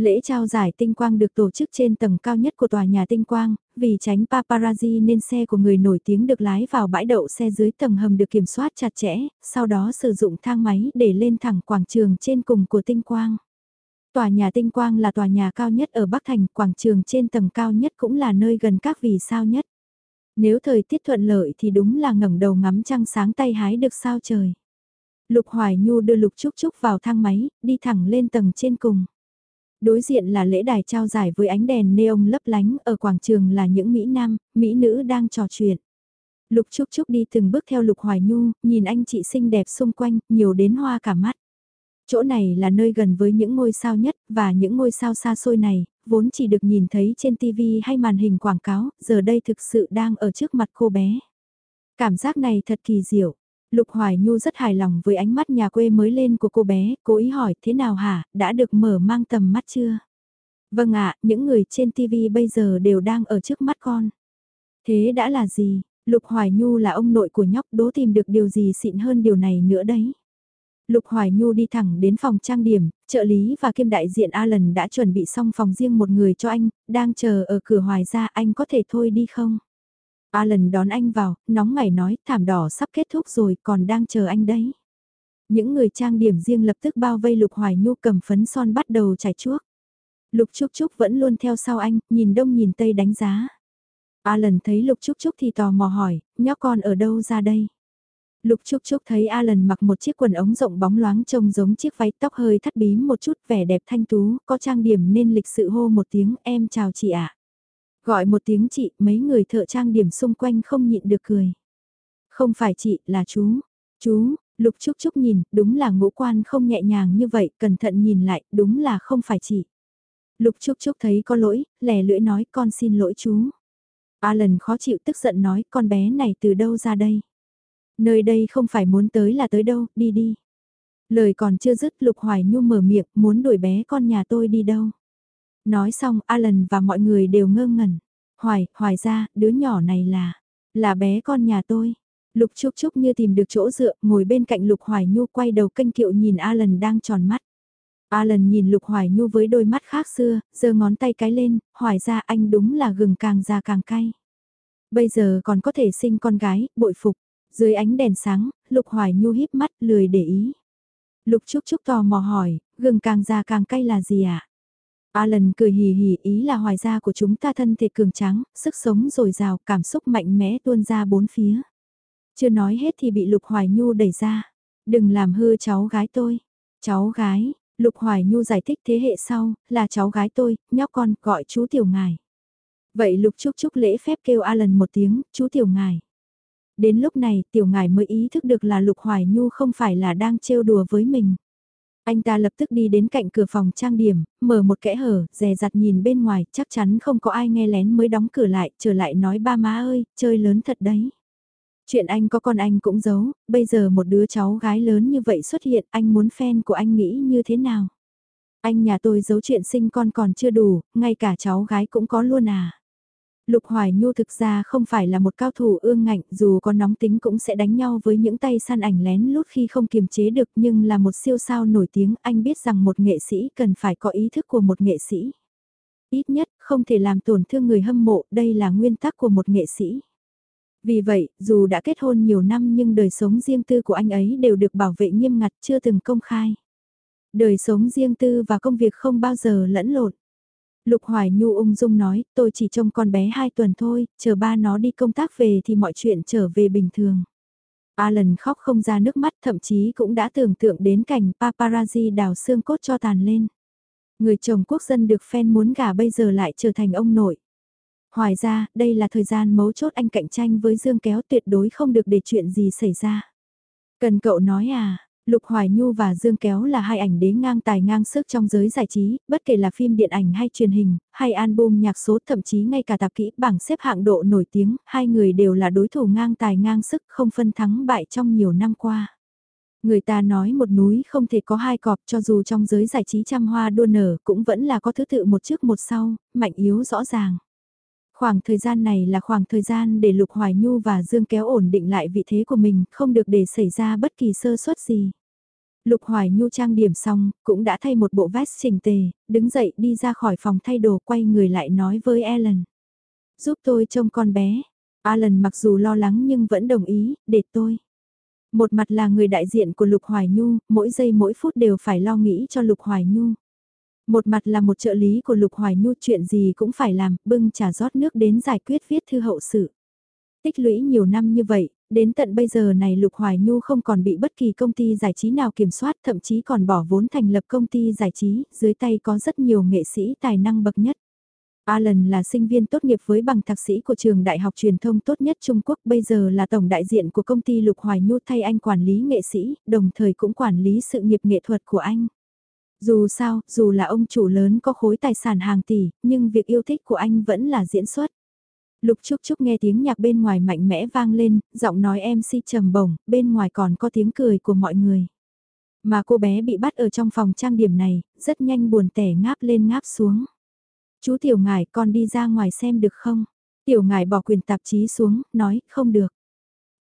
Lễ trao giải tinh quang được tổ chức trên tầng cao nhất của tòa nhà tinh quang, vì tránh paparazzi nên xe của người nổi tiếng được lái vào bãi đậu xe dưới tầng hầm được kiểm soát chặt chẽ, sau đó sử dụng thang máy để lên thẳng quảng trường trên cùng của tinh quang. Tòa nhà tinh quang là tòa nhà cao nhất ở Bắc Thành, quảng trường trên tầng cao nhất cũng là nơi gần các vì sao nhất. Nếu thời tiết thuận lợi thì đúng là ngẩng đầu ngắm trăng sáng tay hái được sao trời. Lục Hoài Nhu đưa Lục Trúc Trúc vào thang máy, đi thẳng lên tầng trên cùng. Đối diện là lễ đài trao giải với ánh đèn neon lấp lánh, ở quảng trường là những Mỹ Nam, Mỹ nữ đang trò chuyện. Lục Trúc Trúc đi từng bước theo Lục Hoài Nhu, nhìn anh chị xinh đẹp xung quanh, nhiều đến hoa cả mắt. Chỗ này là nơi gần với những ngôi sao nhất, và những ngôi sao xa xôi này, vốn chỉ được nhìn thấy trên TV hay màn hình quảng cáo, giờ đây thực sự đang ở trước mặt cô bé. Cảm giác này thật kỳ diệu. Lục Hoài Nhu rất hài lòng với ánh mắt nhà quê mới lên của cô bé, cố ý hỏi thế nào hả, đã được mở mang tầm mắt chưa? Vâng ạ, những người trên TV bây giờ đều đang ở trước mắt con. Thế đã là gì? Lục Hoài Nhu là ông nội của nhóc đố tìm được điều gì xịn hơn điều này nữa đấy. Lục Hoài Nhu đi thẳng đến phòng trang điểm, trợ lý và kiêm đại diện Alan đã chuẩn bị xong phòng riêng một người cho anh, đang chờ ở cửa Hoài ra anh có thể thôi đi không? Alan đón anh vào, nóng ngày nói, thảm đỏ sắp kết thúc rồi, còn đang chờ anh đấy. Những người trang điểm riêng lập tức bao vây Lục Hoài Nhu cầm phấn son bắt đầu chảy chuốc. Lục Trúc Trúc vẫn luôn theo sau anh, nhìn đông nhìn tây đánh giá. Alan thấy Lục Trúc Trúc thì tò mò hỏi, nhóc con ở đâu ra đây? Lục Trúc Trúc thấy Alan mặc một chiếc quần ống rộng bóng loáng trông giống chiếc váy tóc hơi thắt bím một chút vẻ đẹp thanh tú, có trang điểm nên lịch sự hô một tiếng em chào chị ạ. Gọi một tiếng chị, mấy người thợ trang điểm xung quanh không nhịn được cười. Không phải chị, là chú. Chú, Lục Trúc Trúc nhìn, đúng là ngũ quan không nhẹ nhàng như vậy, cẩn thận nhìn lại, đúng là không phải chị. Lục Trúc Trúc thấy có lỗi, lẻ lưỡi nói con xin lỗi chú. Alan khó chịu tức giận nói con bé này từ đâu ra đây. Nơi đây không phải muốn tới là tới đâu, đi đi. Lời còn chưa dứt Lục Hoài Nhu mở miệng muốn đuổi bé con nhà tôi đi đâu. Nói xong Alan và mọi người đều ngơ ngẩn. Hoài, hoài ra, đứa nhỏ này là, là bé con nhà tôi. Lục Trúc Trúc như tìm được chỗ dựa, ngồi bên cạnh Lục Hoài Nhu quay đầu kênh kiệu nhìn Alan đang tròn mắt. Alan nhìn Lục Hoài Nhu với đôi mắt khác xưa, giơ ngón tay cái lên, hoài ra anh đúng là gừng càng già càng cay. Bây giờ còn có thể sinh con gái, bội phục. Dưới ánh đèn sáng, Lục Hoài Nhu híp mắt lười để ý. Lục Trúc Trúc tò mò hỏi, gừng càng già càng cay là gì ạ? À? Alan cười hì hì ý là hoài gia của chúng ta thân thể cường trắng, sức sống dồi dào, cảm xúc mạnh mẽ tuôn ra bốn phía. Chưa nói hết thì bị Lục Hoài Nhu đẩy ra. Đừng làm hư cháu gái tôi. Cháu gái, Lục Hoài Nhu giải thích thế hệ sau, là cháu gái tôi, nhóc con, gọi chú Tiểu Ngài. Vậy Lục Trúc Trúc lễ phép kêu Alan một tiếng, chú Tiểu Ngài. Đến lúc này, Tiểu Ngài mới ý thức được là Lục Hoài Nhu không phải là đang trêu đùa với mình. Anh ta lập tức đi đến cạnh cửa phòng trang điểm, mở một kẽ hở, dè dặt nhìn bên ngoài, chắc chắn không có ai nghe lén mới đóng cửa lại, trở lại nói ba má ơi, chơi lớn thật đấy. Chuyện anh có con anh cũng giấu, bây giờ một đứa cháu gái lớn như vậy xuất hiện, anh muốn fan của anh nghĩ như thế nào? Anh nhà tôi giấu chuyện sinh con còn chưa đủ, ngay cả cháu gái cũng có luôn à? Lục Hoài Nhu thực ra không phải là một cao thủ ương ngạnh dù có nóng tính cũng sẽ đánh nhau với những tay săn ảnh lén lút khi không kiềm chế được nhưng là một siêu sao nổi tiếng anh biết rằng một nghệ sĩ cần phải có ý thức của một nghệ sĩ. Ít nhất không thể làm tổn thương người hâm mộ đây là nguyên tắc của một nghệ sĩ. Vì vậy, dù đã kết hôn nhiều năm nhưng đời sống riêng tư của anh ấy đều được bảo vệ nghiêm ngặt chưa từng công khai. Đời sống riêng tư và công việc không bao giờ lẫn lộn. Lục Hoài Nhu ung dung nói, tôi chỉ trông con bé 2 tuần thôi, chờ ba nó đi công tác về thì mọi chuyện trở về bình thường. Alan khóc không ra nước mắt thậm chí cũng đã tưởng tượng đến cảnh paparazzi đào xương cốt cho tàn lên. Người chồng quốc dân được fan muốn gả bây giờ lại trở thành ông nội. Hoài ra, đây là thời gian mấu chốt anh cạnh tranh với Dương Kéo tuyệt đối không được để chuyện gì xảy ra. Cần cậu nói à, Lục Hoài Nhu và Dương Kéo là hai ảnh đế ngang tài ngang sức trong giới giải trí, bất kể là phim điện ảnh hay truyền hình, hay album nhạc số thậm chí ngay cả tạp kỹ bảng xếp hạng độ nổi tiếng, hai người đều là đối thủ ngang tài ngang sức không phân thắng bại trong nhiều năm qua. Người ta nói một núi không thể có hai cọp cho dù trong giới giải trí trăm hoa đua nở cũng vẫn là có thứ tự một trước một sau, mạnh yếu rõ ràng. Khoảng thời gian này là khoảng thời gian để Lục Hoài Nhu và Dương Kéo ổn định lại vị thế của mình, không được để xảy ra bất kỳ sơ suất gì. Lục Hoài Nhu trang điểm xong, cũng đã thay một bộ vest chỉnh tề, đứng dậy đi ra khỏi phòng thay đồ quay người lại nói với Ellen. Giúp tôi trông con bé. Alan mặc dù lo lắng nhưng vẫn đồng ý, để tôi. Một mặt là người đại diện của Lục Hoài Nhu, mỗi giây mỗi phút đều phải lo nghĩ cho Lục Hoài Nhu. Một mặt là một trợ lý của Lục Hoài Nhu chuyện gì cũng phải làm, bưng trà rót nước đến giải quyết viết thư hậu sự. Tích lũy nhiều năm như vậy, đến tận bây giờ này Lục Hoài Nhu không còn bị bất kỳ công ty giải trí nào kiểm soát thậm chí còn bỏ vốn thành lập công ty giải trí, dưới tay có rất nhiều nghệ sĩ tài năng bậc nhất. Alan là sinh viên tốt nghiệp với bằng thạc sĩ của trường Đại học Truyền thông tốt nhất Trung Quốc bây giờ là tổng đại diện của công ty Lục Hoài Nhu thay anh quản lý nghệ sĩ, đồng thời cũng quản lý sự nghiệp nghệ thuật của anh. Dù sao, dù là ông chủ lớn có khối tài sản hàng tỷ, nhưng việc yêu thích của anh vẫn là diễn xuất. Lục Trúc Trúc nghe tiếng nhạc bên ngoài mạnh mẽ vang lên, giọng nói MC trầm bổng, bên ngoài còn có tiếng cười của mọi người. Mà cô bé bị bắt ở trong phòng trang điểm này, rất nhanh buồn tẻ ngáp lên ngáp xuống. Chú Tiểu Ngải con đi ra ngoài xem được không? Tiểu Ngải bỏ quyền tạp chí xuống, nói, không được.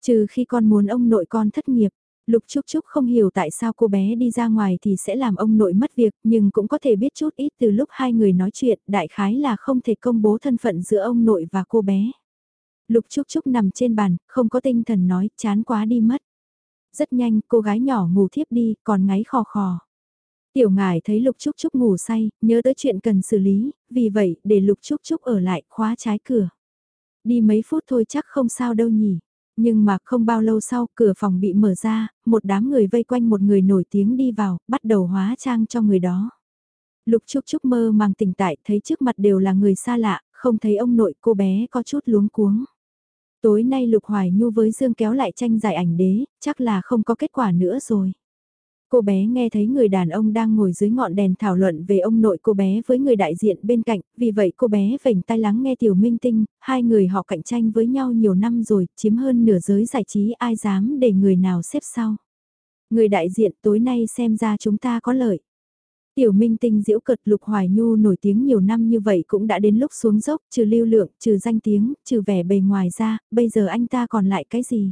Trừ khi con muốn ông nội con thất nghiệp. Lục Trúc Trúc không hiểu tại sao cô bé đi ra ngoài thì sẽ làm ông nội mất việc, nhưng cũng có thể biết chút ít từ lúc hai người nói chuyện, đại khái là không thể công bố thân phận giữa ông nội và cô bé. Lục Trúc Trúc nằm trên bàn, không có tinh thần nói, chán quá đi mất. Rất nhanh, cô gái nhỏ ngủ thiếp đi, còn ngáy khò khò. Tiểu ngài thấy Lục Trúc Trúc ngủ say, nhớ tới chuyện cần xử lý, vì vậy, để Lục Trúc Trúc ở lại, khóa trái cửa. Đi mấy phút thôi chắc không sao đâu nhỉ. Nhưng mà không bao lâu sau, cửa phòng bị mở ra, một đám người vây quanh một người nổi tiếng đi vào, bắt đầu hóa trang cho người đó. Lục Trúc Trúc mơ màng tỉnh tại, thấy trước mặt đều là người xa lạ, không thấy ông nội cô bé có chút luống cuống. Tối nay Lục Hoài Nhu với Dương kéo lại tranh giải ảnh đế, chắc là không có kết quả nữa rồi. Cô bé nghe thấy người đàn ông đang ngồi dưới ngọn đèn thảo luận về ông nội cô bé với người đại diện bên cạnh, vì vậy cô bé vểnh tai lắng nghe Tiểu Minh Tinh, hai người họ cạnh tranh với nhau nhiều năm rồi, chiếm hơn nửa giới giải trí ai dám để người nào xếp sau. Người đại diện tối nay xem ra chúng ta có lợi. Tiểu Minh Tinh diễu cợt Lục Hoài Nhu nổi tiếng nhiều năm như vậy cũng đã đến lúc xuống dốc, trừ lưu lượng, trừ danh tiếng, trừ vẻ bề ngoài ra, bây giờ anh ta còn lại cái gì?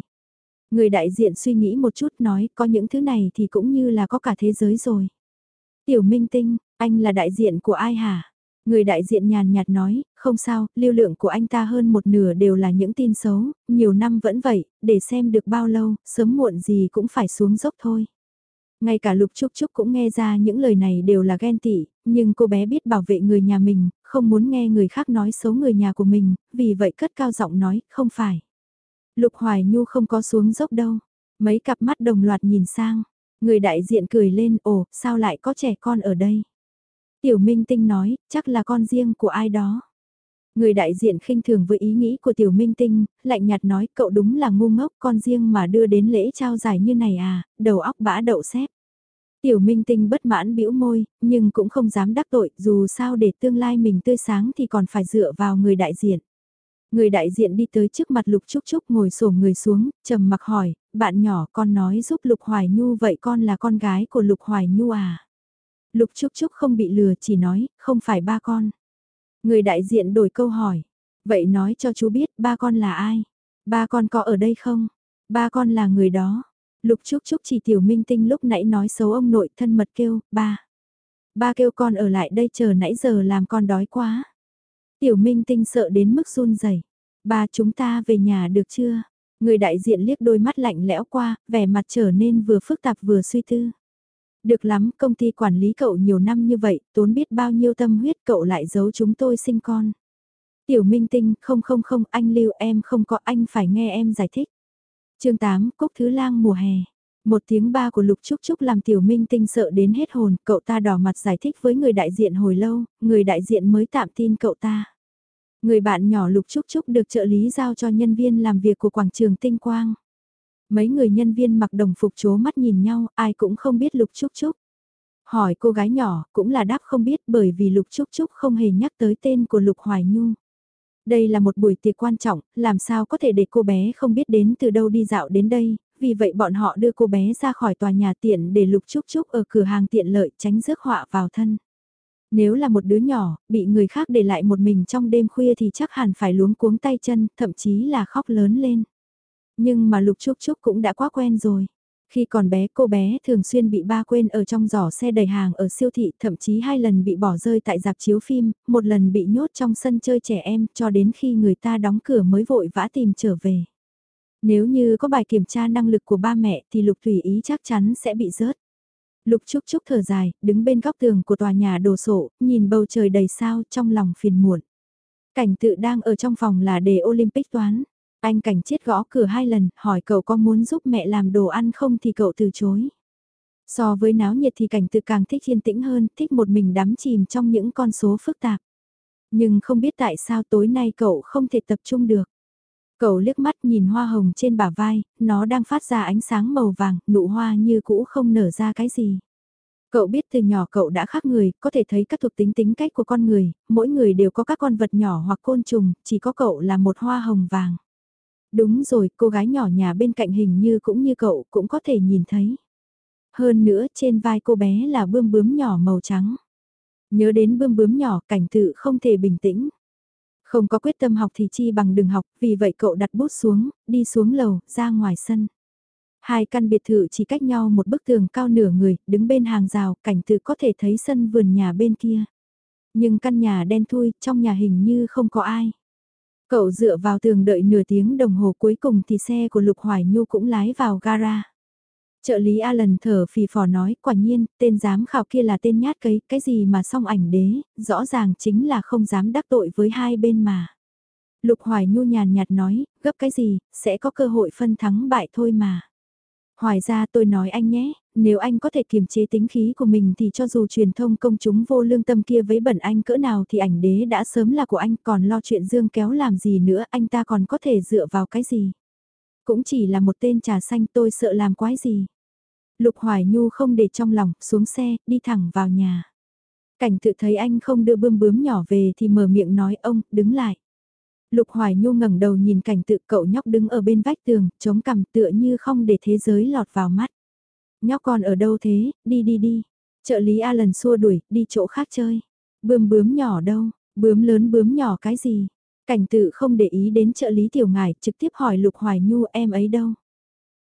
Người đại diện suy nghĩ một chút nói có những thứ này thì cũng như là có cả thế giới rồi. Tiểu Minh Tinh, anh là đại diện của ai hả? Người đại diện nhàn nhạt nói, không sao, lưu lượng của anh ta hơn một nửa đều là những tin xấu, nhiều năm vẫn vậy, để xem được bao lâu, sớm muộn gì cũng phải xuống dốc thôi. Ngay cả Lục Trúc Trúc cũng nghe ra những lời này đều là ghen tị, nhưng cô bé biết bảo vệ người nhà mình, không muốn nghe người khác nói xấu người nhà của mình, vì vậy cất cao giọng nói, không phải. Lục Hoài Nhu không có xuống dốc đâu. Mấy cặp mắt đồng loạt nhìn sang. Người đại diện cười lên, ồ, sao lại có trẻ con ở đây? Tiểu Minh Tinh nói, chắc là con riêng của ai đó. Người đại diện khinh thường với ý nghĩ của Tiểu Minh Tinh, lạnh nhạt nói cậu đúng là ngu ngốc con riêng mà đưa đến lễ trao giải như này à, đầu óc bã đậu xếp. Tiểu Minh Tinh bất mãn bĩu môi, nhưng cũng không dám đắc tội, dù sao để tương lai mình tươi sáng thì còn phải dựa vào người đại diện. Người đại diện đi tới trước mặt Lục Trúc Trúc ngồi sổ người xuống, trầm mặc hỏi, bạn nhỏ con nói giúp Lục Hoài Nhu vậy con là con gái của Lục Hoài Nhu à? Lục Trúc Trúc không bị lừa chỉ nói, không phải ba con. Người đại diện đổi câu hỏi, vậy nói cho chú biết ba con là ai? Ba con có ở đây không? Ba con là người đó. Lục Trúc Trúc chỉ tiểu minh tinh lúc nãy nói xấu ông nội thân mật kêu, ba. Ba kêu con ở lại đây chờ nãy giờ làm con đói quá. Tiểu Minh Tinh sợ đến mức run rẩy. Ba chúng ta về nhà được chưa? Người đại diện liếc đôi mắt lạnh lẽo qua, vẻ mặt trở nên vừa phức tạp vừa suy tư. Được lắm, công ty quản lý cậu nhiều năm như vậy, tốn biết bao nhiêu tâm huyết cậu lại giấu chúng tôi sinh con. Tiểu Minh Tinh, không không không, anh lưu em không có anh phải nghe em giải thích. chương 8, Cúc Thứ Lang mùa hè. Một tiếng ba của Lục Trúc Trúc làm Tiểu Minh Tinh sợ đến hết hồn, cậu ta đỏ mặt giải thích với người đại diện hồi lâu, người đại diện mới tạm tin cậu ta. Người bạn nhỏ Lục Trúc Trúc được trợ lý giao cho nhân viên làm việc của quảng trường Tinh Quang. Mấy người nhân viên mặc đồng phục chố mắt nhìn nhau, ai cũng không biết Lục Trúc Trúc. Hỏi cô gái nhỏ, cũng là đáp không biết bởi vì Lục Trúc Trúc không hề nhắc tới tên của Lục Hoài Nhu. Đây là một buổi tiệc quan trọng, làm sao có thể để cô bé không biết đến từ đâu đi dạo đến đây, vì vậy bọn họ đưa cô bé ra khỏi tòa nhà tiện để lục chúc chúc ở cửa hàng tiện lợi tránh rước họa vào thân. Nếu là một đứa nhỏ, bị người khác để lại một mình trong đêm khuya thì chắc hẳn phải luống cuống tay chân, thậm chí là khóc lớn lên. Nhưng mà Lục Trúc Trúc cũng đã quá quen rồi. Khi còn bé cô bé thường xuyên bị ba quên ở trong giỏ xe đầy hàng ở siêu thị, thậm chí hai lần bị bỏ rơi tại dạp chiếu phim, một lần bị nhốt trong sân chơi trẻ em cho đến khi người ta đóng cửa mới vội vã tìm trở về. Nếu như có bài kiểm tra năng lực của ba mẹ thì Lục Thủy Ý chắc chắn sẽ bị rớt. Lục Trúc Trúc thở dài, đứng bên góc tường của tòa nhà đồ sộ, nhìn bầu trời đầy sao trong lòng phiền muộn. Cảnh tự đang ở trong phòng là đề Olympic toán. Anh cảnh chết gõ cửa hai lần, hỏi cậu có muốn giúp mẹ làm đồ ăn không thì cậu từ chối. So với náo nhiệt thì cảnh tự càng thích yên tĩnh hơn, thích một mình đắm chìm trong những con số phức tạp. Nhưng không biết tại sao tối nay cậu không thể tập trung được. Cậu liếc mắt nhìn hoa hồng trên bả vai, nó đang phát ra ánh sáng màu vàng, nụ hoa như cũ không nở ra cái gì. Cậu biết từ nhỏ cậu đã khác người, có thể thấy các thuộc tính tính cách của con người, mỗi người đều có các con vật nhỏ hoặc côn trùng, chỉ có cậu là một hoa hồng vàng. Đúng rồi, cô gái nhỏ nhà bên cạnh hình như cũng như cậu cũng có thể nhìn thấy. Hơn nữa trên vai cô bé là bươm bướm nhỏ màu trắng. Nhớ đến bươm bướm nhỏ cảnh tự không thể bình tĩnh. Không có quyết tâm học thì chi bằng đừng học, vì vậy cậu đặt bút xuống, đi xuống lầu, ra ngoài sân. Hai căn biệt thự chỉ cách nhau một bức tường cao nửa người, đứng bên hàng rào, cảnh tự có thể thấy sân vườn nhà bên kia. Nhưng căn nhà đen thui, trong nhà hình như không có ai. Cậu dựa vào tường đợi nửa tiếng đồng hồ cuối cùng thì xe của Lục Hoài Nhu cũng lái vào gara. Trợ lý Alan thở phì phò nói, quả nhiên, tên giám khảo kia là tên nhát cấy, cái gì mà song ảnh đế, rõ ràng chính là không dám đắc tội với hai bên mà. Lục Hoài Nhu nhàn nhạt nói, gấp cái gì, sẽ có cơ hội phân thắng bại thôi mà. Hoài ra tôi nói anh nhé, nếu anh có thể kiềm chế tính khí của mình thì cho dù truyền thông công chúng vô lương tâm kia với bẩn anh cỡ nào thì ảnh đế đã sớm là của anh còn lo chuyện dương kéo làm gì nữa anh ta còn có thể dựa vào cái gì. Cũng chỉ là một tên trà xanh tôi sợ làm quái gì. Lục Hoài Nhu không để trong lòng, xuống xe, đi thẳng vào nhà. Cảnh tự thấy anh không đưa bươm bướm nhỏ về thì mở miệng nói ông, đứng lại. Lục Hoài Nhu ngẩng đầu nhìn cảnh tự cậu nhóc đứng ở bên vách tường, chống cằm tựa như không để thế giới lọt vào mắt. Nhóc con ở đâu thế, đi đi đi. Trợ lý A lần xua đuổi, đi chỗ khác chơi. bươm bướm nhỏ đâu, bướm lớn bướm nhỏ cái gì. Cảnh tự không để ý đến trợ lý tiểu ngải, trực tiếp hỏi Lục Hoài Nhu em ấy đâu.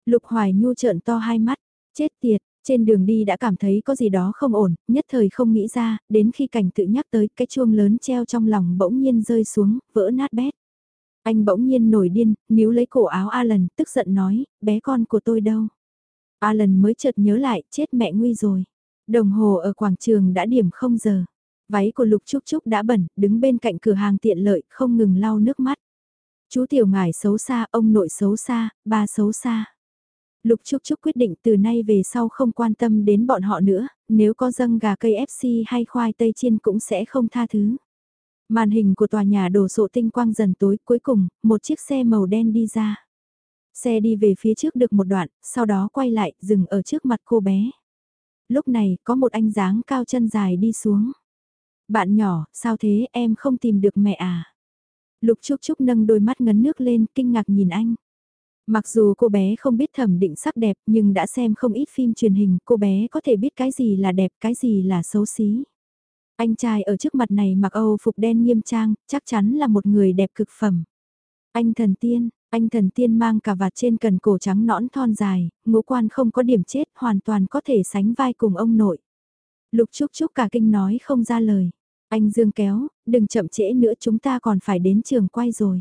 Lục Hoài Nhu trợn to hai mắt, chết tiệt, trên đường đi đã cảm thấy có gì đó không ổn, nhất thời không nghĩ ra, đến khi cảnh tự nhắc tới cái chuông lớn treo trong lòng bỗng nhiên rơi xuống, vỡ nát bét. Anh bỗng nhiên nổi điên, níu lấy cổ áo Alan, tức giận nói, bé con của tôi đâu. Alan mới chợt nhớ lại, chết mẹ nguy rồi. Đồng hồ ở quảng trường đã điểm không giờ. Váy của Lục Trúc Trúc đã bẩn, đứng bên cạnh cửa hàng tiện lợi, không ngừng lau nước mắt. Chú tiểu ngải xấu xa, ông nội xấu xa, ba xấu xa. Lục Trúc Trúc quyết định từ nay về sau không quan tâm đến bọn họ nữa, nếu có dâng gà cây FC hay khoai tây chiên cũng sẽ không tha thứ. Màn hình của tòa nhà đổ sộ tinh quang dần tối cuối cùng, một chiếc xe màu đen đi ra. Xe đi về phía trước được một đoạn, sau đó quay lại, dừng ở trước mặt cô bé. Lúc này, có một anh dáng cao chân dài đi xuống. Bạn nhỏ, sao thế, em không tìm được mẹ à? Lục Trúc Trúc nâng đôi mắt ngấn nước lên, kinh ngạc nhìn anh. Mặc dù cô bé không biết thẩm định sắc đẹp nhưng đã xem không ít phim truyền hình, cô bé có thể biết cái gì là đẹp, cái gì là xấu xí. Anh trai ở trước mặt này mặc Âu phục đen nghiêm trang, chắc chắn là một người đẹp cực phẩm. Anh thần tiên, anh thần tiên mang cả vạt trên cần cổ trắng nõn thon dài, ngũ quan không có điểm chết, hoàn toàn có thể sánh vai cùng ông nội. Lục Trúc Trúc cả kinh nói không ra lời. Anh Dương kéo, đừng chậm trễ nữa chúng ta còn phải đến trường quay rồi.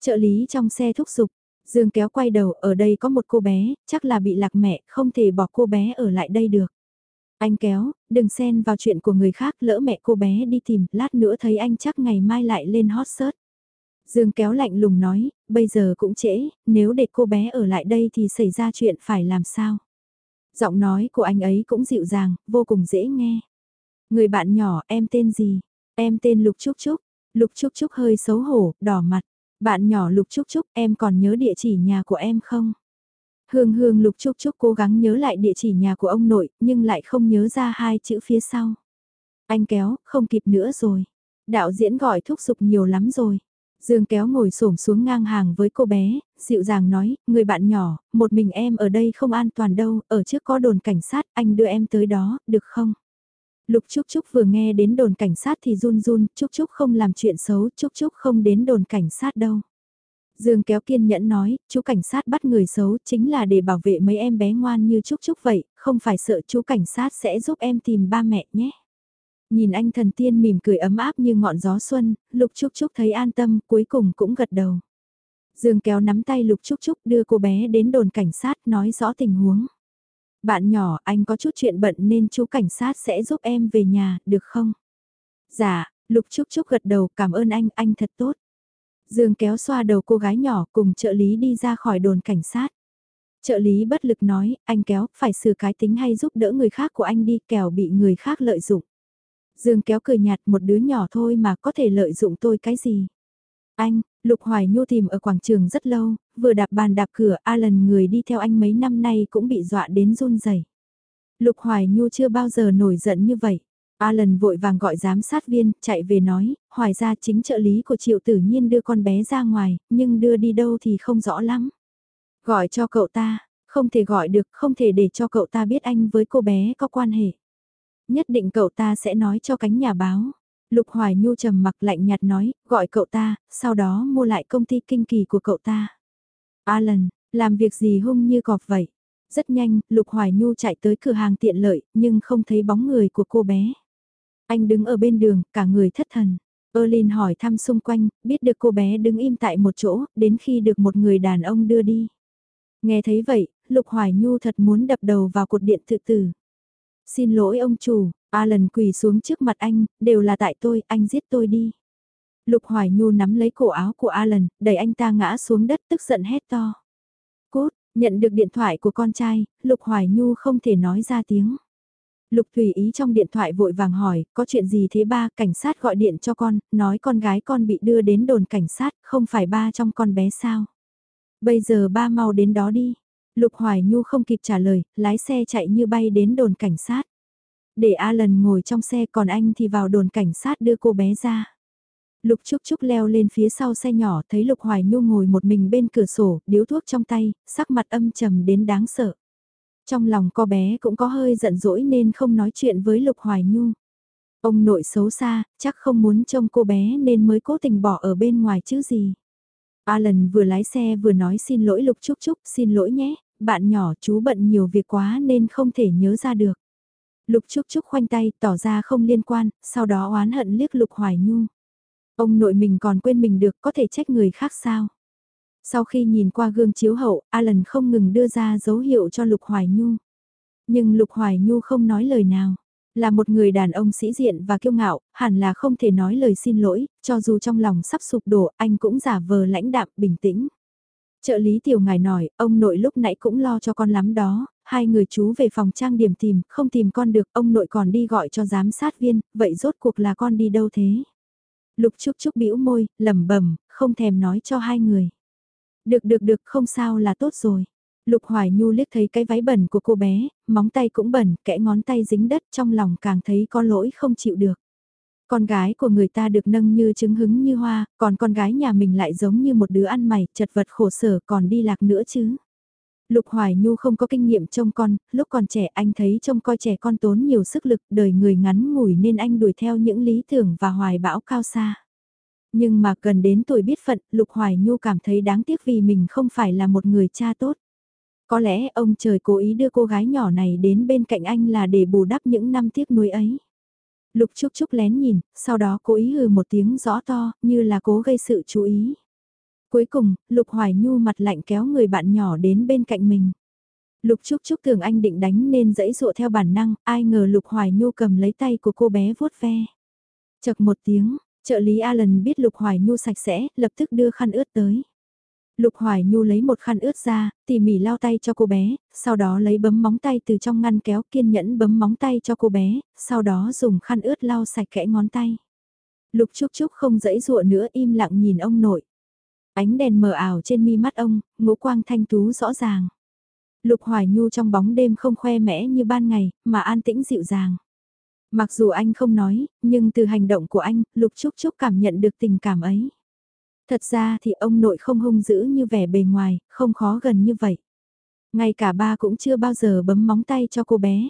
Trợ lý trong xe thúc giục, Dương kéo quay đầu, ở đây có một cô bé, chắc là bị lạc mẹ, không thể bỏ cô bé ở lại đây được. Anh kéo, đừng xen vào chuyện của người khác, lỡ mẹ cô bé đi tìm, lát nữa thấy anh chắc ngày mai lại lên hot search. Dương kéo lạnh lùng nói, bây giờ cũng trễ, nếu để cô bé ở lại đây thì xảy ra chuyện phải làm sao. Giọng nói của anh ấy cũng dịu dàng, vô cùng dễ nghe. Người bạn nhỏ, em tên gì? Em tên Lục Trúc Trúc. Lục Trúc Trúc hơi xấu hổ, đỏ mặt. Bạn nhỏ Lục Trúc Trúc, em còn nhớ địa chỉ nhà của em không? Hương Hương Lục Trúc Trúc cố gắng nhớ lại địa chỉ nhà của ông nội, nhưng lại không nhớ ra hai chữ phía sau. Anh kéo, không kịp nữa rồi. Đạo diễn gọi thúc giục nhiều lắm rồi. Dương kéo ngồi xổm xuống ngang hàng với cô bé, dịu dàng nói, người bạn nhỏ, một mình em ở đây không an toàn đâu, ở trước có đồn cảnh sát, anh đưa em tới đó, được không? Lục Trúc Trúc vừa nghe đến đồn cảnh sát thì run run, Trúc Trúc không làm chuyện xấu, Trúc Trúc không đến đồn cảnh sát đâu. Dương kéo kiên nhẫn nói, chú cảnh sát bắt người xấu chính là để bảo vệ mấy em bé ngoan như Trúc Trúc vậy, không phải sợ chú cảnh sát sẽ giúp em tìm ba mẹ nhé. Nhìn anh thần tiên mỉm cười ấm áp như ngọn gió xuân, Lục Trúc Trúc thấy an tâm, cuối cùng cũng gật đầu. Dương kéo nắm tay Lục Trúc Trúc đưa cô bé đến đồn cảnh sát nói rõ tình huống. Bạn nhỏ, anh có chút chuyện bận nên chú cảnh sát sẽ giúp em về nhà, được không? Dạ, Lục Trúc Trúc gật đầu cảm ơn anh, anh thật tốt. Dương kéo xoa đầu cô gái nhỏ cùng trợ lý đi ra khỏi đồn cảnh sát. Trợ lý bất lực nói, anh kéo, phải xử cái tính hay giúp đỡ người khác của anh đi kẻo bị người khác lợi dụng. Dương kéo cười nhạt một đứa nhỏ thôi mà có thể lợi dụng tôi cái gì. Anh, Lục Hoài Nhu tìm ở quảng trường rất lâu, vừa đạp bàn đạp cửa, a lần người đi theo anh mấy năm nay cũng bị dọa đến run rẩy. Lục Hoài Nhu chưa bao giờ nổi giận như vậy. Alan vội vàng gọi giám sát viên, chạy về nói, hoài ra chính trợ lý của triệu tử nhiên đưa con bé ra ngoài, nhưng đưa đi đâu thì không rõ lắm. Gọi cho cậu ta, không thể gọi được, không thể để cho cậu ta biết anh với cô bé có quan hệ. Nhất định cậu ta sẽ nói cho cánh nhà báo. Lục Hoài Nhu trầm mặc lạnh nhạt nói, gọi cậu ta, sau đó mua lại công ty kinh kỳ của cậu ta. Alan, làm việc gì hung như cọp vậy? Rất nhanh, Lục Hoài Nhu chạy tới cửa hàng tiện lợi, nhưng không thấy bóng người của cô bé. Anh đứng ở bên đường, cả người thất thần. Erlin hỏi thăm xung quanh, biết được cô bé đứng im tại một chỗ, đến khi được một người đàn ông đưa đi. Nghe thấy vậy, Lục Hoài Nhu thật muốn đập đầu vào cột điện tự tử. Xin lỗi ông chủ, Alan quỳ xuống trước mặt anh, đều là tại tôi, anh giết tôi đi. Lục Hoài Nhu nắm lấy cổ áo của Alan, đẩy anh ta ngã xuống đất tức giận hét to. Cốt, nhận được điện thoại của con trai, Lục Hoài Nhu không thể nói ra tiếng. Lục Thủy Ý trong điện thoại vội vàng hỏi, có chuyện gì thế ba, cảnh sát gọi điện cho con, nói con gái con bị đưa đến đồn cảnh sát, không phải ba trong con bé sao. Bây giờ ba mau đến đó đi. Lục Hoài Nhu không kịp trả lời, lái xe chạy như bay đến đồn cảnh sát. Để Alan ngồi trong xe còn anh thì vào đồn cảnh sát đưa cô bé ra. Lục Trúc Trúc leo lên phía sau xe nhỏ thấy Lục Hoài Nhu ngồi một mình bên cửa sổ, điếu thuốc trong tay, sắc mặt âm trầm đến đáng sợ. Trong lòng cô bé cũng có hơi giận dỗi nên không nói chuyện với Lục Hoài Nhu. Ông nội xấu xa, chắc không muốn trông cô bé nên mới cố tình bỏ ở bên ngoài chứ gì. Alan vừa lái xe vừa nói xin lỗi Lục Trúc Trúc, xin lỗi nhé, bạn nhỏ chú bận nhiều việc quá nên không thể nhớ ra được. Lục Trúc Trúc khoanh tay tỏ ra không liên quan, sau đó oán hận liếc Lục Hoài Nhu. Ông nội mình còn quên mình được có thể trách người khác sao? Sau khi nhìn qua gương chiếu hậu, Alan không ngừng đưa ra dấu hiệu cho Lục Hoài Nhu. Nhưng Lục Hoài Nhu không nói lời nào. Là một người đàn ông sĩ diện và kiêu ngạo, hẳn là không thể nói lời xin lỗi, cho dù trong lòng sắp sụp đổ, anh cũng giả vờ lãnh đạm, bình tĩnh. Trợ lý tiểu ngài nói, ông nội lúc nãy cũng lo cho con lắm đó, hai người chú về phòng trang điểm tìm, không tìm con được, ông nội còn đi gọi cho giám sát viên, vậy rốt cuộc là con đi đâu thế? Lục Trúc Trúc bĩu môi, lẩm bẩm, không thèm nói cho hai người. Được được được, không sao là tốt rồi. Lục Hoài Nhu liếc thấy cái váy bẩn của cô bé, móng tay cũng bẩn, kẽ ngón tay dính đất trong lòng càng thấy có lỗi không chịu được. Con gái của người ta được nâng như trứng hứng như hoa, còn con gái nhà mình lại giống như một đứa ăn mày, chật vật khổ sở còn đi lạc nữa chứ. Lục Hoài Nhu không có kinh nghiệm trông con, lúc còn trẻ anh thấy trông coi trẻ con tốn nhiều sức lực, đời người ngắn ngủi nên anh đuổi theo những lý tưởng và hoài bão cao xa. Nhưng mà cần đến tuổi biết phận, Lục Hoài Nhu cảm thấy đáng tiếc vì mình không phải là một người cha tốt. Có lẽ ông trời cố ý đưa cô gái nhỏ này đến bên cạnh anh là để bù đắp những năm tiếc nuối ấy. Lục Trúc Trúc lén nhìn, sau đó cố ý hừ một tiếng rõ to, như là cố gây sự chú ý. Cuối cùng, Lục Hoài Nhu mặt lạnh kéo người bạn nhỏ đến bên cạnh mình. Lục Trúc Trúc tưởng anh định đánh nên dãy dụa theo bản năng, ai ngờ Lục Hoài Nhu cầm lấy tay của cô bé vuốt ve. Chật một tiếng, trợ lý Alan biết Lục Hoài Nhu sạch sẽ, lập tức đưa khăn ướt tới. Lục Hoài Nhu lấy một khăn ướt ra, tỉ mỉ lau tay cho cô bé, sau đó lấy bấm móng tay từ trong ngăn kéo kiên nhẫn bấm móng tay cho cô bé, sau đó dùng khăn ướt lau sạch kẽ ngón tay. Lục Trúc Trúc không dãy dụa nữa im lặng nhìn ông nội. Ánh đèn mờ ảo trên mi mắt ông, ngũ quang thanh tú rõ ràng. Lục Hoài Nhu trong bóng đêm không khoe mẽ như ban ngày, mà an tĩnh dịu dàng. Mặc dù anh không nói, nhưng từ hành động của anh, Lục Trúc Trúc cảm nhận được tình cảm ấy. Thật ra thì ông nội không hung dữ như vẻ bề ngoài, không khó gần như vậy. Ngay cả ba cũng chưa bao giờ bấm móng tay cho cô bé.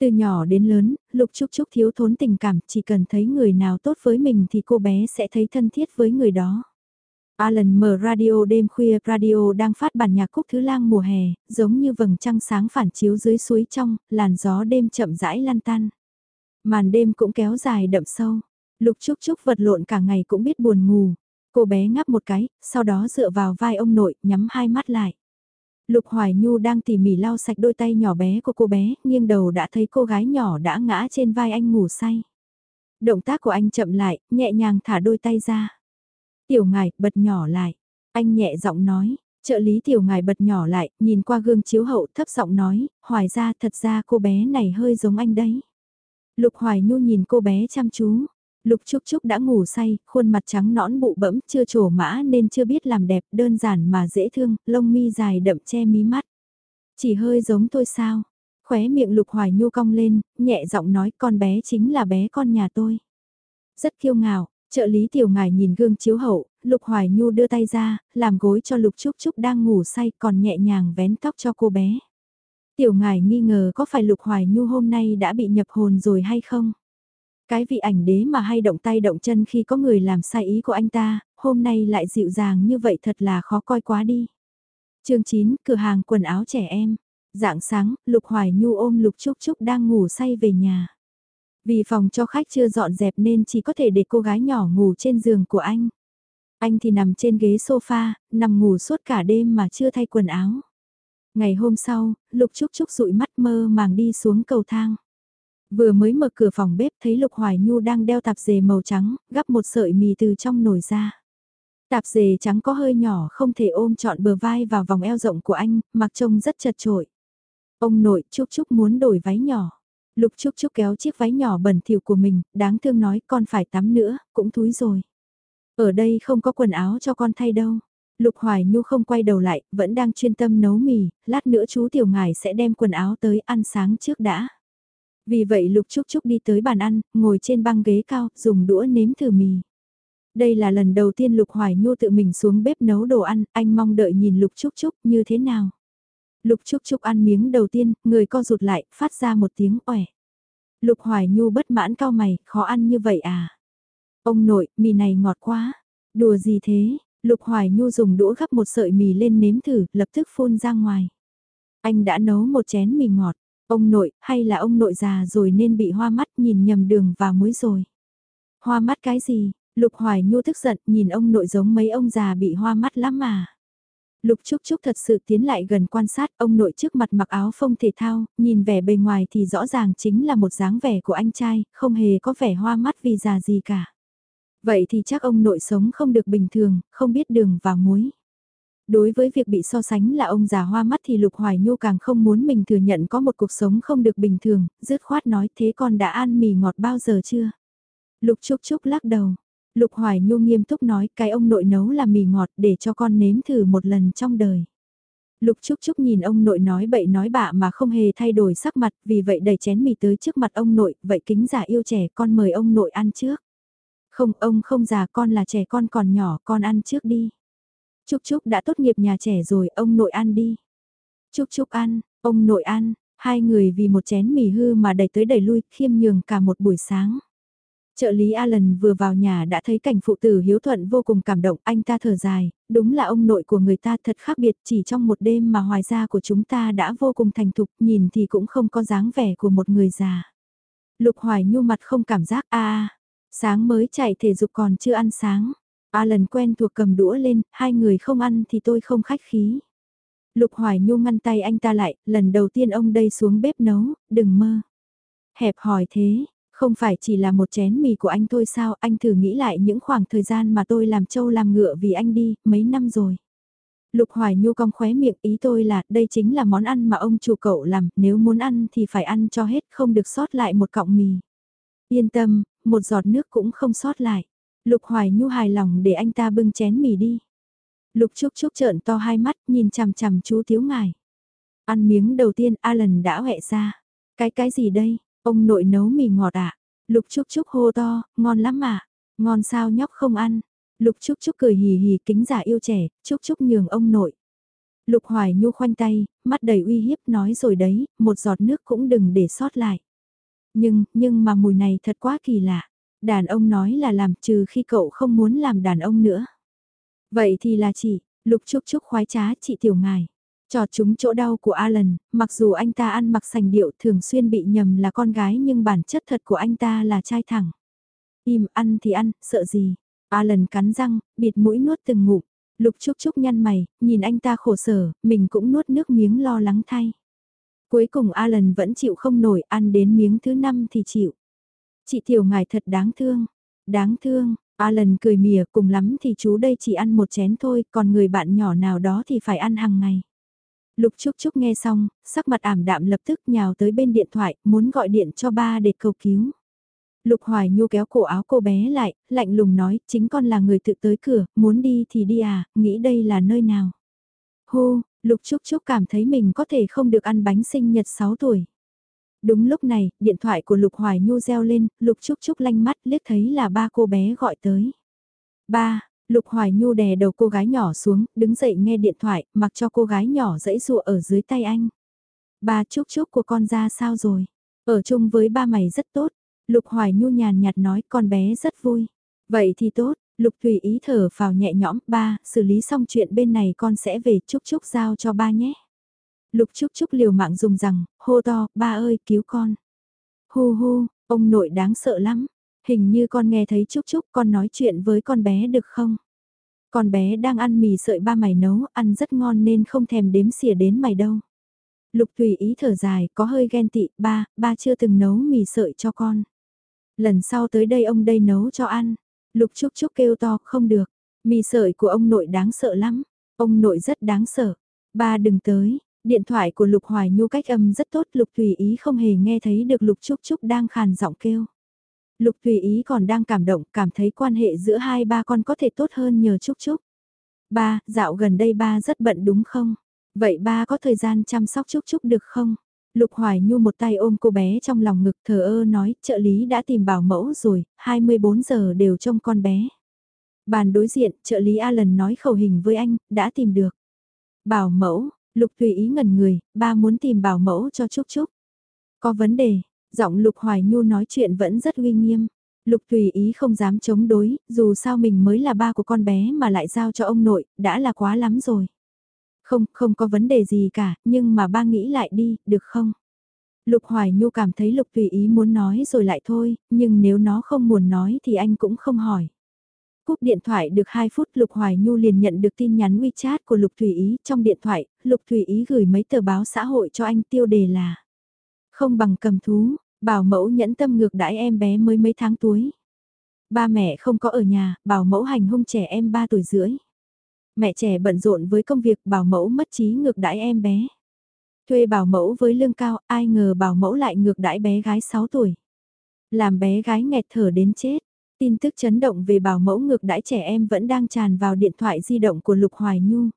Từ nhỏ đến lớn, Lục Trúc Trúc thiếu thốn tình cảm, chỉ cần thấy người nào tốt với mình thì cô bé sẽ thấy thân thiết với người đó. Alan mở radio đêm khuya, radio đang phát bản nhạc khúc thứ lang mùa hè, giống như vầng trăng sáng phản chiếu dưới suối trong, làn gió đêm chậm rãi lan tan. Màn đêm cũng kéo dài đậm sâu. Lục Trúc Trúc vật lộn cả ngày cũng biết buồn ngủ. Cô bé ngáp một cái, sau đó dựa vào vai ông nội, nhắm hai mắt lại. Lục Hoài Nhu đang tỉ mỉ lau sạch đôi tay nhỏ bé của cô bé, nghiêng đầu đã thấy cô gái nhỏ đã ngã trên vai anh ngủ say. Động tác của anh chậm lại, nhẹ nhàng thả đôi tay ra. Tiểu ngài, bật nhỏ lại. Anh nhẹ giọng nói, trợ lý tiểu ngài bật nhỏ lại, nhìn qua gương chiếu hậu thấp giọng nói, hoài ra thật ra cô bé này hơi giống anh đấy. Lục Hoài Nhu nhìn cô bé chăm chú. Lục Trúc Trúc đã ngủ say, khuôn mặt trắng nõn bụ bẫm, chưa trổ mã nên chưa biết làm đẹp, đơn giản mà dễ thương, lông mi dài đậm che mí mắt. Chỉ hơi giống tôi sao? Khóe miệng Lục Hoài Nhu cong lên, nhẹ giọng nói con bé chính là bé con nhà tôi. Rất kiêu ngạo, trợ lý tiểu ngài nhìn gương chiếu hậu, Lục Hoài Nhu đưa tay ra, làm gối cho Lục Trúc Trúc đang ngủ say còn nhẹ nhàng vén tóc cho cô bé. Tiểu ngài nghi ngờ có phải Lục Hoài Nhu hôm nay đã bị nhập hồn rồi hay không? Cái vị ảnh đế mà hay động tay động chân khi có người làm sai ý của anh ta, hôm nay lại dịu dàng như vậy thật là khó coi quá đi. chương 9, cửa hàng quần áo trẻ em. Dạng sáng, Lục Hoài Nhu ôm Lục Trúc Trúc đang ngủ say về nhà. Vì phòng cho khách chưa dọn dẹp nên chỉ có thể để cô gái nhỏ ngủ trên giường của anh. Anh thì nằm trên ghế sofa, nằm ngủ suốt cả đêm mà chưa thay quần áo. Ngày hôm sau, Lục Trúc Trúc dụi mắt mơ màng đi xuống cầu thang. Vừa mới mở cửa phòng bếp thấy Lục Hoài Nhu đang đeo tạp dề màu trắng, gắp một sợi mì từ trong nồi ra. Tạp dề trắng có hơi nhỏ không thể ôm trọn bờ vai vào vòng eo rộng của anh, mặc trông rất chật trội. Ông nội Trúc Trúc muốn đổi váy nhỏ. Lục Trúc Trúc kéo chiếc váy nhỏ bẩn thỉu của mình, đáng thương nói con phải tắm nữa, cũng thúi rồi. Ở đây không có quần áo cho con thay đâu. Lục Hoài Nhu không quay đầu lại, vẫn đang chuyên tâm nấu mì, lát nữa chú Tiểu Ngải sẽ đem quần áo tới ăn sáng trước đã. Vì vậy Lục Trúc Trúc đi tới bàn ăn, ngồi trên băng ghế cao, dùng đũa nếm thử mì. Đây là lần đầu tiên Lục Hoài Nhu tự mình xuống bếp nấu đồ ăn, anh mong đợi nhìn Lục Trúc Trúc như thế nào. Lục Trúc Trúc ăn miếng đầu tiên, người co rụt lại, phát ra một tiếng oẻ. Lục Hoài Nhu bất mãn cao mày, khó ăn như vậy à? Ông nội, mì này ngọt quá. Đùa gì thế? Lục Hoài Nhu dùng đũa gắp một sợi mì lên nếm thử, lập tức phun ra ngoài. Anh đã nấu một chén mì ngọt. Ông nội, hay là ông nội già rồi nên bị hoa mắt nhìn nhầm đường và muối rồi. Hoa mắt cái gì? Lục Hoài Nhu tức giận nhìn ông nội giống mấy ông già bị hoa mắt lắm mà. Lục Trúc Trúc thật sự tiến lại gần quan sát ông nội trước mặt mặc áo phông thể thao, nhìn vẻ bề ngoài thì rõ ràng chính là một dáng vẻ của anh trai, không hề có vẻ hoa mắt vì già gì cả. Vậy thì chắc ông nội sống không được bình thường, không biết đường và muối. Đối với việc bị so sánh là ông già hoa mắt thì Lục Hoài Nhu càng không muốn mình thừa nhận có một cuộc sống không được bình thường, dứt khoát nói thế con đã ăn mì ngọt bao giờ chưa? Lục Trúc Trúc lắc đầu. Lục Hoài Nhu nghiêm túc nói cái ông nội nấu là mì ngọt để cho con nếm thử một lần trong đời. Lục Trúc Trúc nhìn ông nội nói bậy nói bạ mà không hề thay đổi sắc mặt vì vậy đẩy chén mì tới trước mặt ông nội, vậy kính giả yêu trẻ con mời ông nội ăn trước. Không ông không già con là trẻ con còn nhỏ con ăn trước đi. Trúc Trúc đã tốt nghiệp nhà trẻ rồi ông nội ăn đi. Trúc Trúc ăn, ông nội ăn, hai người vì một chén mì hư mà đẩy tới đẩy lui khiêm nhường cả một buổi sáng. Trợ lý Alan vừa vào nhà đã thấy cảnh phụ tử hiếu thuận vô cùng cảm động, anh ta thở dài, đúng là ông nội của người ta thật khác biệt chỉ trong một đêm mà hoài gia của chúng ta đã vô cùng thành thục, nhìn thì cũng không có dáng vẻ của một người già. Lục hoài nhu mặt không cảm giác a sáng mới chạy thể dục còn chưa ăn sáng. Alan quen thuộc cầm đũa lên, hai người không ăn thì tôi không khách khí. Lục hoài nhu ngăn tay anh ta lại, lần đầu tiên ông đây xuống bếp nấu, đừng mơ. Hẹp hỏi thế, không phải chỉ là một chén mì của anh thôi sao, anh thử nghĩ lại những khoảng thời gian mà tôi làm trâu làm ngựa vì anh đi, mấy năm rồi. Lục Hoài Nhu cong khóe miệng ý tôi là đây chính là món ăn mà ông chủ cậu làm, nếu muốn ăn thì phải ăn cho hết không được sót lại một cọng mì. Yên tâm, một giọt nước cũng không sót lại. Lục Hoài Nhu hài lòng để anh ta bưng chén mì đi. Lục Trúc Trúc trợn to hai mắt nhìn chằm chằm chú Tiếu Ngài. Ăn miếng đầu tiên Alan đã hẹ ra. Cái cái gì đây? Ông nội nấu mì ngọt ạ. À? Lục Trúc Trúc hô to, ngon lắm mà. Ngon sao nhóc không ăn. Lục Trúc Trúc cười hì hì kính giả yêu trẻ, Trúc Trúc nhường ông nội. Lục Hoài Nhu khoanh tay, mắt đầy uy hiếp nói rồi đấy, một giọt nước cũng đừng để sót lại. Nhưng, nhưng mà mùi này thật quá kỳ lạ. Đàn ông nói là làm trừ khi cậu không muốn làm đàn ông nữa. Vậy thì là chị, Lục Trúc Trúc khoái trá chị Tiểu Ngài. Trọt chúng chỗ đau của Alan, mặc dù anh ta ăn mặc sành điệu thường xuyên bị nhầm là con gái nhưng bản chất thật của anh ta là trai thẳng. Im ăn thì ăn, sợ gì. Alan cắn răng, bịt mũi nuốt từng ngụm. Lục Trúc Trúc nhăn mày, nhìn anh ta khổ sở, mình cũng nuốt nước miếng lo lắng thay. Cuối cùng Alan vẫn chịu không nổi, ăn đến miếng thứ năm thì chịu. Chị Tiểu Ngài thật đáng thương. Đáng thương, Alan cười mỉa cùng lắm thì chú đây chỉ ăn một chén thôi, còn người bạn nhỏ nào đó thì phải ăn hàng ngày. Lục Trúc Trúc nghe xong, sắc mặt ảm đạm lập tức nhào tới bên điện thoại, muốn gọi điện cho ba để cầu cứu. Lục Hoài Nhu kéo cổ áo cô bé lại, lạnh lùng nói, chính con là người tự tới cửa, muốn đi thì đi à, nghĩ đây là nơi nào. Hô, Lục Trúc Trúc cảm thấy mình có thể không được ăn bánh sinh nhật 6 tuổi. Đúng lúc này, điện thoại của Lục Hoài Nhu reo lên, Lục Trúc Trúc lanh mắt liếc thấy là ba cô bé gọi tới. Ba, Lục Hoài Nhu đè đầu cô gái nhỏ xuống, đứng dậy nghe điện thoại, mặc cho cô gái nhỏ dãy dụa ở dưới tay anh. Ba Trúc Trúc của con ra sao rồi? Ở chung với ba mày rất tốt. Lục Hoài Nhu nhàn nhạt nói con bé rất vui. Vậy thì tốt, Lục thủy ý thở vào nhẹ nhõm, ba, xử lý xong chuyện bên này con sẽ về Trúc Trúc giao cho ba nhé. Lục Trúc Trúc liều mạng dùng rằng, hô to, ba ơi cứu con. Hu hu, Ông nội đáng sợ lắm. Hình như con nghe thấy Trúc Trúc con nói chuyện với con bé được không? Con bé đang ăn mì sợi ba mày nấu, ăn rất ngon nên không thèm đếm xỉa đến mày đâu. Lục tùy ý thở dài, có hơi ghen tị, ba, ba chưa từng nấu mì sợi cho con. Lần sau tới đây ông đây nấu cho ăn. Lục Trúc Trúc kêu to, không được. Mì sợi của ông nội đáng sợ lắm. Ông nội rất đáng sợ. Ba đừng tới. Điện thoại của Lục Hoài Nhu cách âm rất tốt. Lục Tùy Ý không hề nghe thấy được Lục Trúc Trúc đang khàn giọng kêu. Lục Tùy Ý còn đang cảm động, cảm thấy quan hệ giữa hai ba con có thể tốt hơn nhờ Trúc Trúc. Ba, dạo gần đây ba rất bận đúng không? Vậy ba có thời gian chăm sóc Trúc Trúc được không? Lục Hoài Nhu một tay ôm cô bé trong lòng ngực thờ ơ nói trợ lý đã tìm bảo mẫu rồi, 24 giờ đều trông con bé. Bàn đối diện, trợ lý Alan nói khẩu hình với anh, đã tìm được. Bảo mẫu, Lục tùy ý ngẩn người, ba muốn tìm bảo mẫu cho Trúc Trúc. Có vấn đề, giọng Lục Hoài Nhu nói chuyện vẫn rất uy nghiêm. Lục tùy ý không dám chống đối, dù sao mình mới là ba của con bé mà lại giao cho ông nội, đã là quá lắm rồi. Không, không có vấn đề gì cả, nhưng mà ba nghĩ lại đi, được không? Lục Hoài Nhu cảm thấy Lục Tùy Ý muốn nói rồi lại thôi, nhưng nếu nó không muốn nói thì anh cũng không hỏi. Cúp điện thoại được 2 phút Lục Hoài Nhu liền nhận được tin nhắn WeChat của Lục Thủy Ý trong điện thoại, Lục Thủy Ý gửi mấy tờ báo xã hội cho anh tiêu đề là Không bằng cầm thú, bảo mẫu nhẫn tâm ngược đãi em bé mới mấy tháng tuổi. Ba mẹ không có ở nhà, bảo mẫu hành hung trẻ em 3 tuổi rưỡi. Mẹ trẻ bận rộn với công việc bảo mẫu mất trí ngược đãi em bé. Thuê bảo mẫu với lương cao, ai ngờ bảo mẫu lại ngược đãi bé gái 6 tuổi. Làm bé gái nghẹt thở đến chết. Tin tức chấn động về bảo mẫu ngược đãi trẻ em vẫn đang tràn vào điện thoại di động của Lục Hoài Nhu.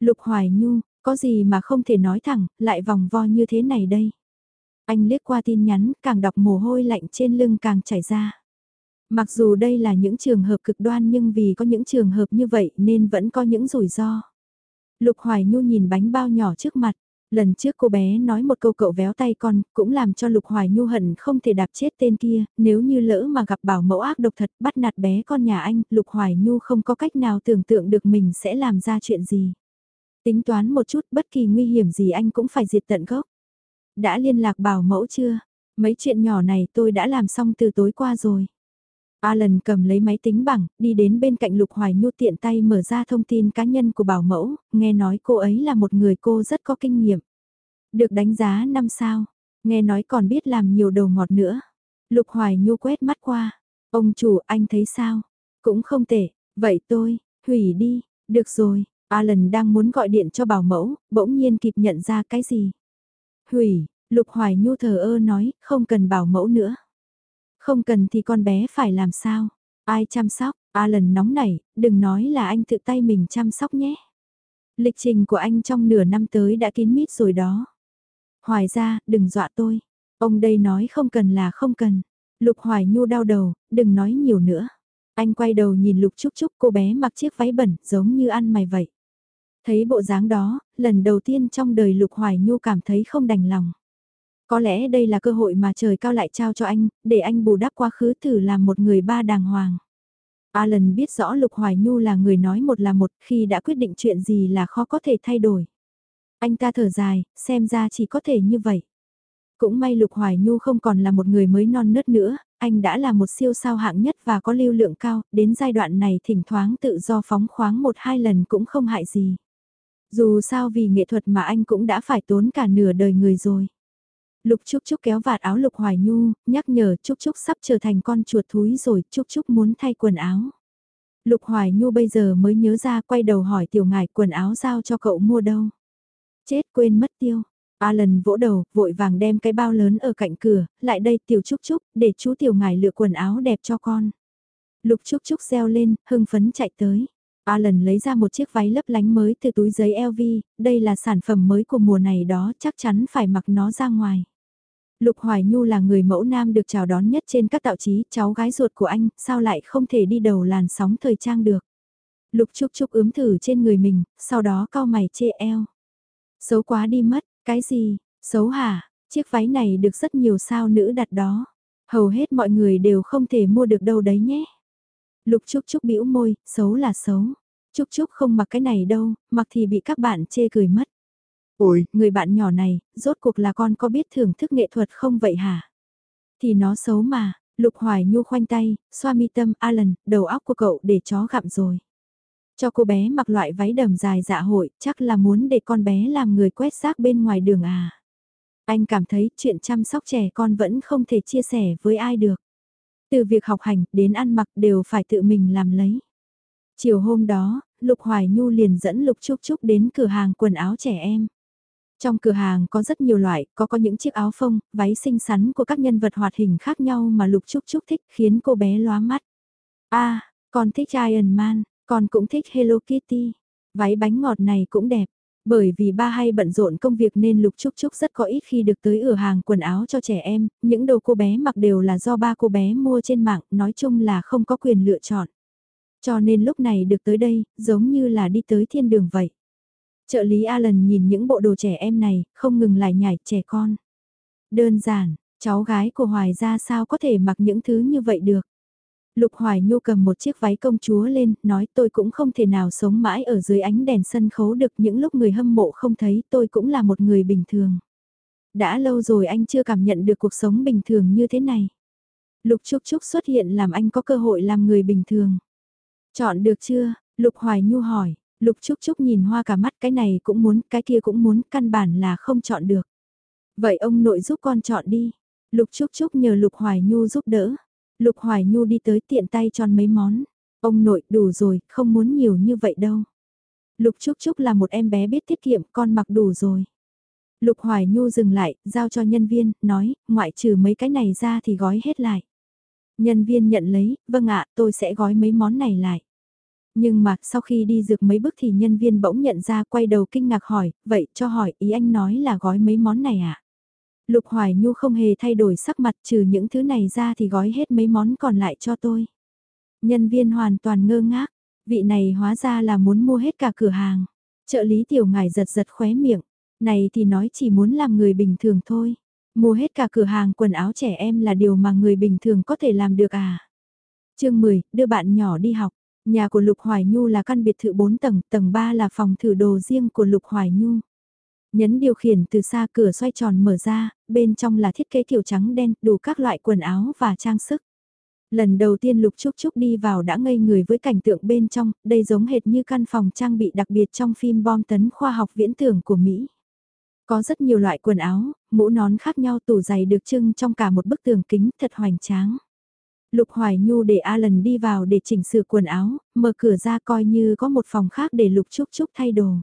Lục Hoài Nhu, có gì mà không thể nói thẳng, lại vòng vo như thế này đây. Anh liếc qua tin nhắn, càng đọc mồ hôi lạnh trên lưng càng chảy ra. Mặc dù đây là những trường hợp cực đoan nhưng vì có những trường hợp như vậy nên vẫn có những rủi ro. Lục Hoài Nhu nhìn bánh bao nhỏ trước mặt, lần trước cô bé nói một câu cậu véo tay con, cũng làm cho Lục Hoài Nhu hận không thể đạp chết tên kia, nếu như lỡ mà gặp bảo mẫu ác độc thật bắt nạt bé con nhà anh, Lục Hoài Nhu không có cách nào tưởng tượng được mình sẽ làm ra chuyện gì. Tính toán một chút bất kỳ nguy hiểm gì anh cũng phải diệt tận gốc. Đã liên lạc bảo mẫu chưa? Mấy chuyện nhỏ này tôi đã làm xong từ tối qua rồi. Alan cầm lấy máy tính bảng, đi đến bên cạnh Lục Hoài Nhu tiện tay mở ra thông tin cá nhân của bảo mẫu, nghe nói cô ấy là một người cô rất có kinh nghiệm. Được đánh giá 5 sao, nghe nói còn biết làm nhiều đầu ngọt nữa. Lục Hoài Nhu quét mắt qua, ông chủ anh thấy sao? Cũng không tệ, vậy tôi, hủy đi, được rồi, Alan đang muốn gọi điện cho bảo mẫu, bỗng nhiên kịp nhận ra cái gì? Hủy, Lục Hoài Nhu thờ ơ nói, không cần bảo mẫu nữa. Không cần thì con bé phải làm sao? Ai chăm sóc? Alan nóng nảy, đừng nói là anh tự tay mình chăm sóc nhé. Lịch trình của anh trong nửa năm tới đã kín mít rồi đó. Hoài ra, đừng dọa tôi. Ông đây nói không cần là không cần. Lục Hoài Nhu đau đầu, đừng nói nhiều nữa. Anh quay đầu nhìn Lục Trúc Trúc cô bé mặc chiếc váy bẩn giống như ăn mày vậy. Thấy bộ dáng đó, lần đầu tiên trong đời Lục Hoài Nhu cảm thấy không đành lòng. Có lẽ đây là cơ hội mà trời cao lại trao cho anh, để anh bù đắp quá khứ thử làm một người ba đàng hoàng. Alan biết rõ Lục Hoài Nhu là người nói một là một khi đã quyết định chuyện gì là khó có thể thay đổi. Anh ta thở dài, xem ra chỉ có thể như vậy. Cũng may Lục Hoài Nhu không còn là một người mới non nớt nữa, anh đã là một siêu sao hạng nhất và có lưu lượng cao, đến giai đoạn này thỉnh thoảng tự do phóng khoáng một hai lần cũng không hại gì. Dù sao vì nghệ thuật mà anh cũng đã phải tốn cả nửa đời người rồi. Lục Trúc Trúc kéo vạt áo Lục Hoài Nhu, nhắc nhở Trúc Trúc sắp trở thành con chuột thúi rồi, Trúc Trúc muốn thay quần áo. Lục Hoài Nhu bây giờ mới nhớ ra quay đầu hỏi tiểu ngải quần áo giao cho cậu mua đâu. Chết quên mất tiêu. Alan vỗ đầu, vội vàng đem cái bao lớn ở cạnh cửa, lại đây tiểu Trúc Trúc, để chú tiểu ngải lựa quần áo đẹp cho con. Lục Trúc Trúc reo lên, hưng phấn chạy tới. Alan lấy ra một chiếc váy lấp lánh mới từ túi giấy LV, đây là sản phẩm mới của mùa này đó, chắc chắn phải mặc nó ra ngoài. Lục Hoài Nhu là người mẫu nam được chào đón nhất trên các tạo chí, cháu gái ruột của anh, sao lại không thể đi đầu làn sóng thời trang được. Lục Trúc Trúc ướm thử trên người mình, sau đó cao mày chê eo. Xấu quá đi mất, cái gì, xấu hả, chiếc váy này được rất nhiều sao nữ đặt đó. Hầu hết mọi người đều không thể mua được đâu đấy nhé. Lục Trúc Trúc bĩu môi, xấu là xấu. Trúc Trúc không mặc cái này đâu, mặc thì bị các bạn chê cười mất. Ôi, người bạn nhỏ này, rốt cuộc là con có biết thưởng thức nghệ thuật không vậy hả? Thì nó xấu mà, Lục Hoài Nhu khoanh tay, xoa mi tâm, Alan, đầu óc của cậu để chó gặm rồi. Cho cô bé mặc loại váy đầm dài dạ hội, chắc là muốn để con bé làm người quét rác bên ngoài đường à. Anh cảm thấy chuyện chăm sóc trẻ con vẫn không thể chia sẻ với ai được. Từ việc học hành đến ăn mặc đều phải tự mình làm lấy. Chiều hôm đó, Lục Hoài Nhu liền dẫn Lục Trúc Trúc đến cửa hàng quần áo trẻ em. Trong cửa hàng có rất nhiều loại, có có những chiếc áo phông, váy xinh xắn của các nhân vật hoạt hình khác nhau mà Lục Trúc Trúc thích khiến cô bé lóa mắt. a con thích Iron Man, con cũng thích Hello Kitty. Váy bánh ngọt này cũng đẹp. Bởi vì ba hay bận rộn công việc nên Lục Trúc Trúc rất có ít khi được tới ở hàng quần áo cho trẻ em, những đồ cô bé mặc đều là do ba cô bé mua trên mạng, nói chung là không có quyền lựa chọn. Cho nên lúc này được tới đây, giống như là đi tới thiên đường vậy. Trợ lý Alan nhìn những bộ đồ trẻ em này, không ngừng lại nhảy trẻ con. Đơn giản, cháu gái của Hoài ra sao có thể mặc những thứ như vậy được. Lục Hoài Nhu cầm một chiếc váy công chúa lên, nói tôi cũng không thể nào sống mãi ở dưới ánh đèn sân khấu được những lúc người hâm mộ không thấy tôi cũng là một người bình thường. Đã lâu rồi anh chưa cảm nhận được cuộc sống bình thường như thế này. Lục Trúc Trúc xuất hiện làm anh có cơ hội làm người bình thường. Chọn được chưa? Lục Hoài Nhu hỏi. Lục Trúc Trúc nhìn hoa cả mắt cái này cũng muốn, cái kia cũng muốn, căn bản là không chọn được. Vậy ông nội giúp con chọn đi. Lục Trúc Trúc nhờ Lục Hoài Nhu giúp đỡ. Lục Hoài Nhu đi tới tiện tay tròn mấy món. Ông nội đủ rồi, không muốn nhiều như vậy đâu. Lục Trúc Trúc là một em bé biết tiết kiệm, con mặc đủ rồi. Lục Hoài Nhu dừng lại, giao cho nhân viên, nói, ngoại trừ mấy cái này ra thì gói hết lại. Nhân viên nhận lấy, vâng ạ, tôi sẽ gói mấy món này lại. Nhưng mà sau khi đi dược mấy bước thì nhân viên bỗng nhận ra quay đầu kinh ngạc hỏi, vậy cho hỏi ý anh nói là gói mấy món này à? Lục Hoài Nhu không hề thay đổi sắc mặt trừ những thứ này ra thì gói hết mấy món còn lại cho tôi. Nhân viên hoàn toàn ngơ ngác, vị này hóa ra là muốn mua hết cả cửa hàng. Trợ lý tiểu ngài giật giật khóe miệng, này thì nói chỉ muốn làm người bình thường thôi. Mua hết cả cửa hàng quần áo trẻ em là điều mà người bình thường có thể làm được à. chương 10, đưa bạn nhỏ đi học. Nhà của Lục Hoài Nhu là căn biệt thự 4 tầng, tầng 3 là phòng thử đồ riêng của Lục Hoài Nhu. Nhấn điều khiển từ xa cửa xoay tròn mở ra, bên trong là thiết kế kiểu trắng đen, đủ các loại quần áo và trang sức. Lần đầu tiên Lục Trúc Trúc đi vào đã ngây người với cảnh tượng bên trong, đây giống hệt như căn phòng trang bị đặc biệt trong phim bom tấn khoa học viễn tưởng của Mỹ. Có rất nhiều loại quần áo, mũ nón khác nhau tủ giày được trưng trong cả một bức tường kính thật hoành tráng. Lục Hoài Nhu để Alan đi vào để chỉnh sửa quần áo, mở cửa ra coi như có một phòng khác để Lục Trúc Trúc thay đồ.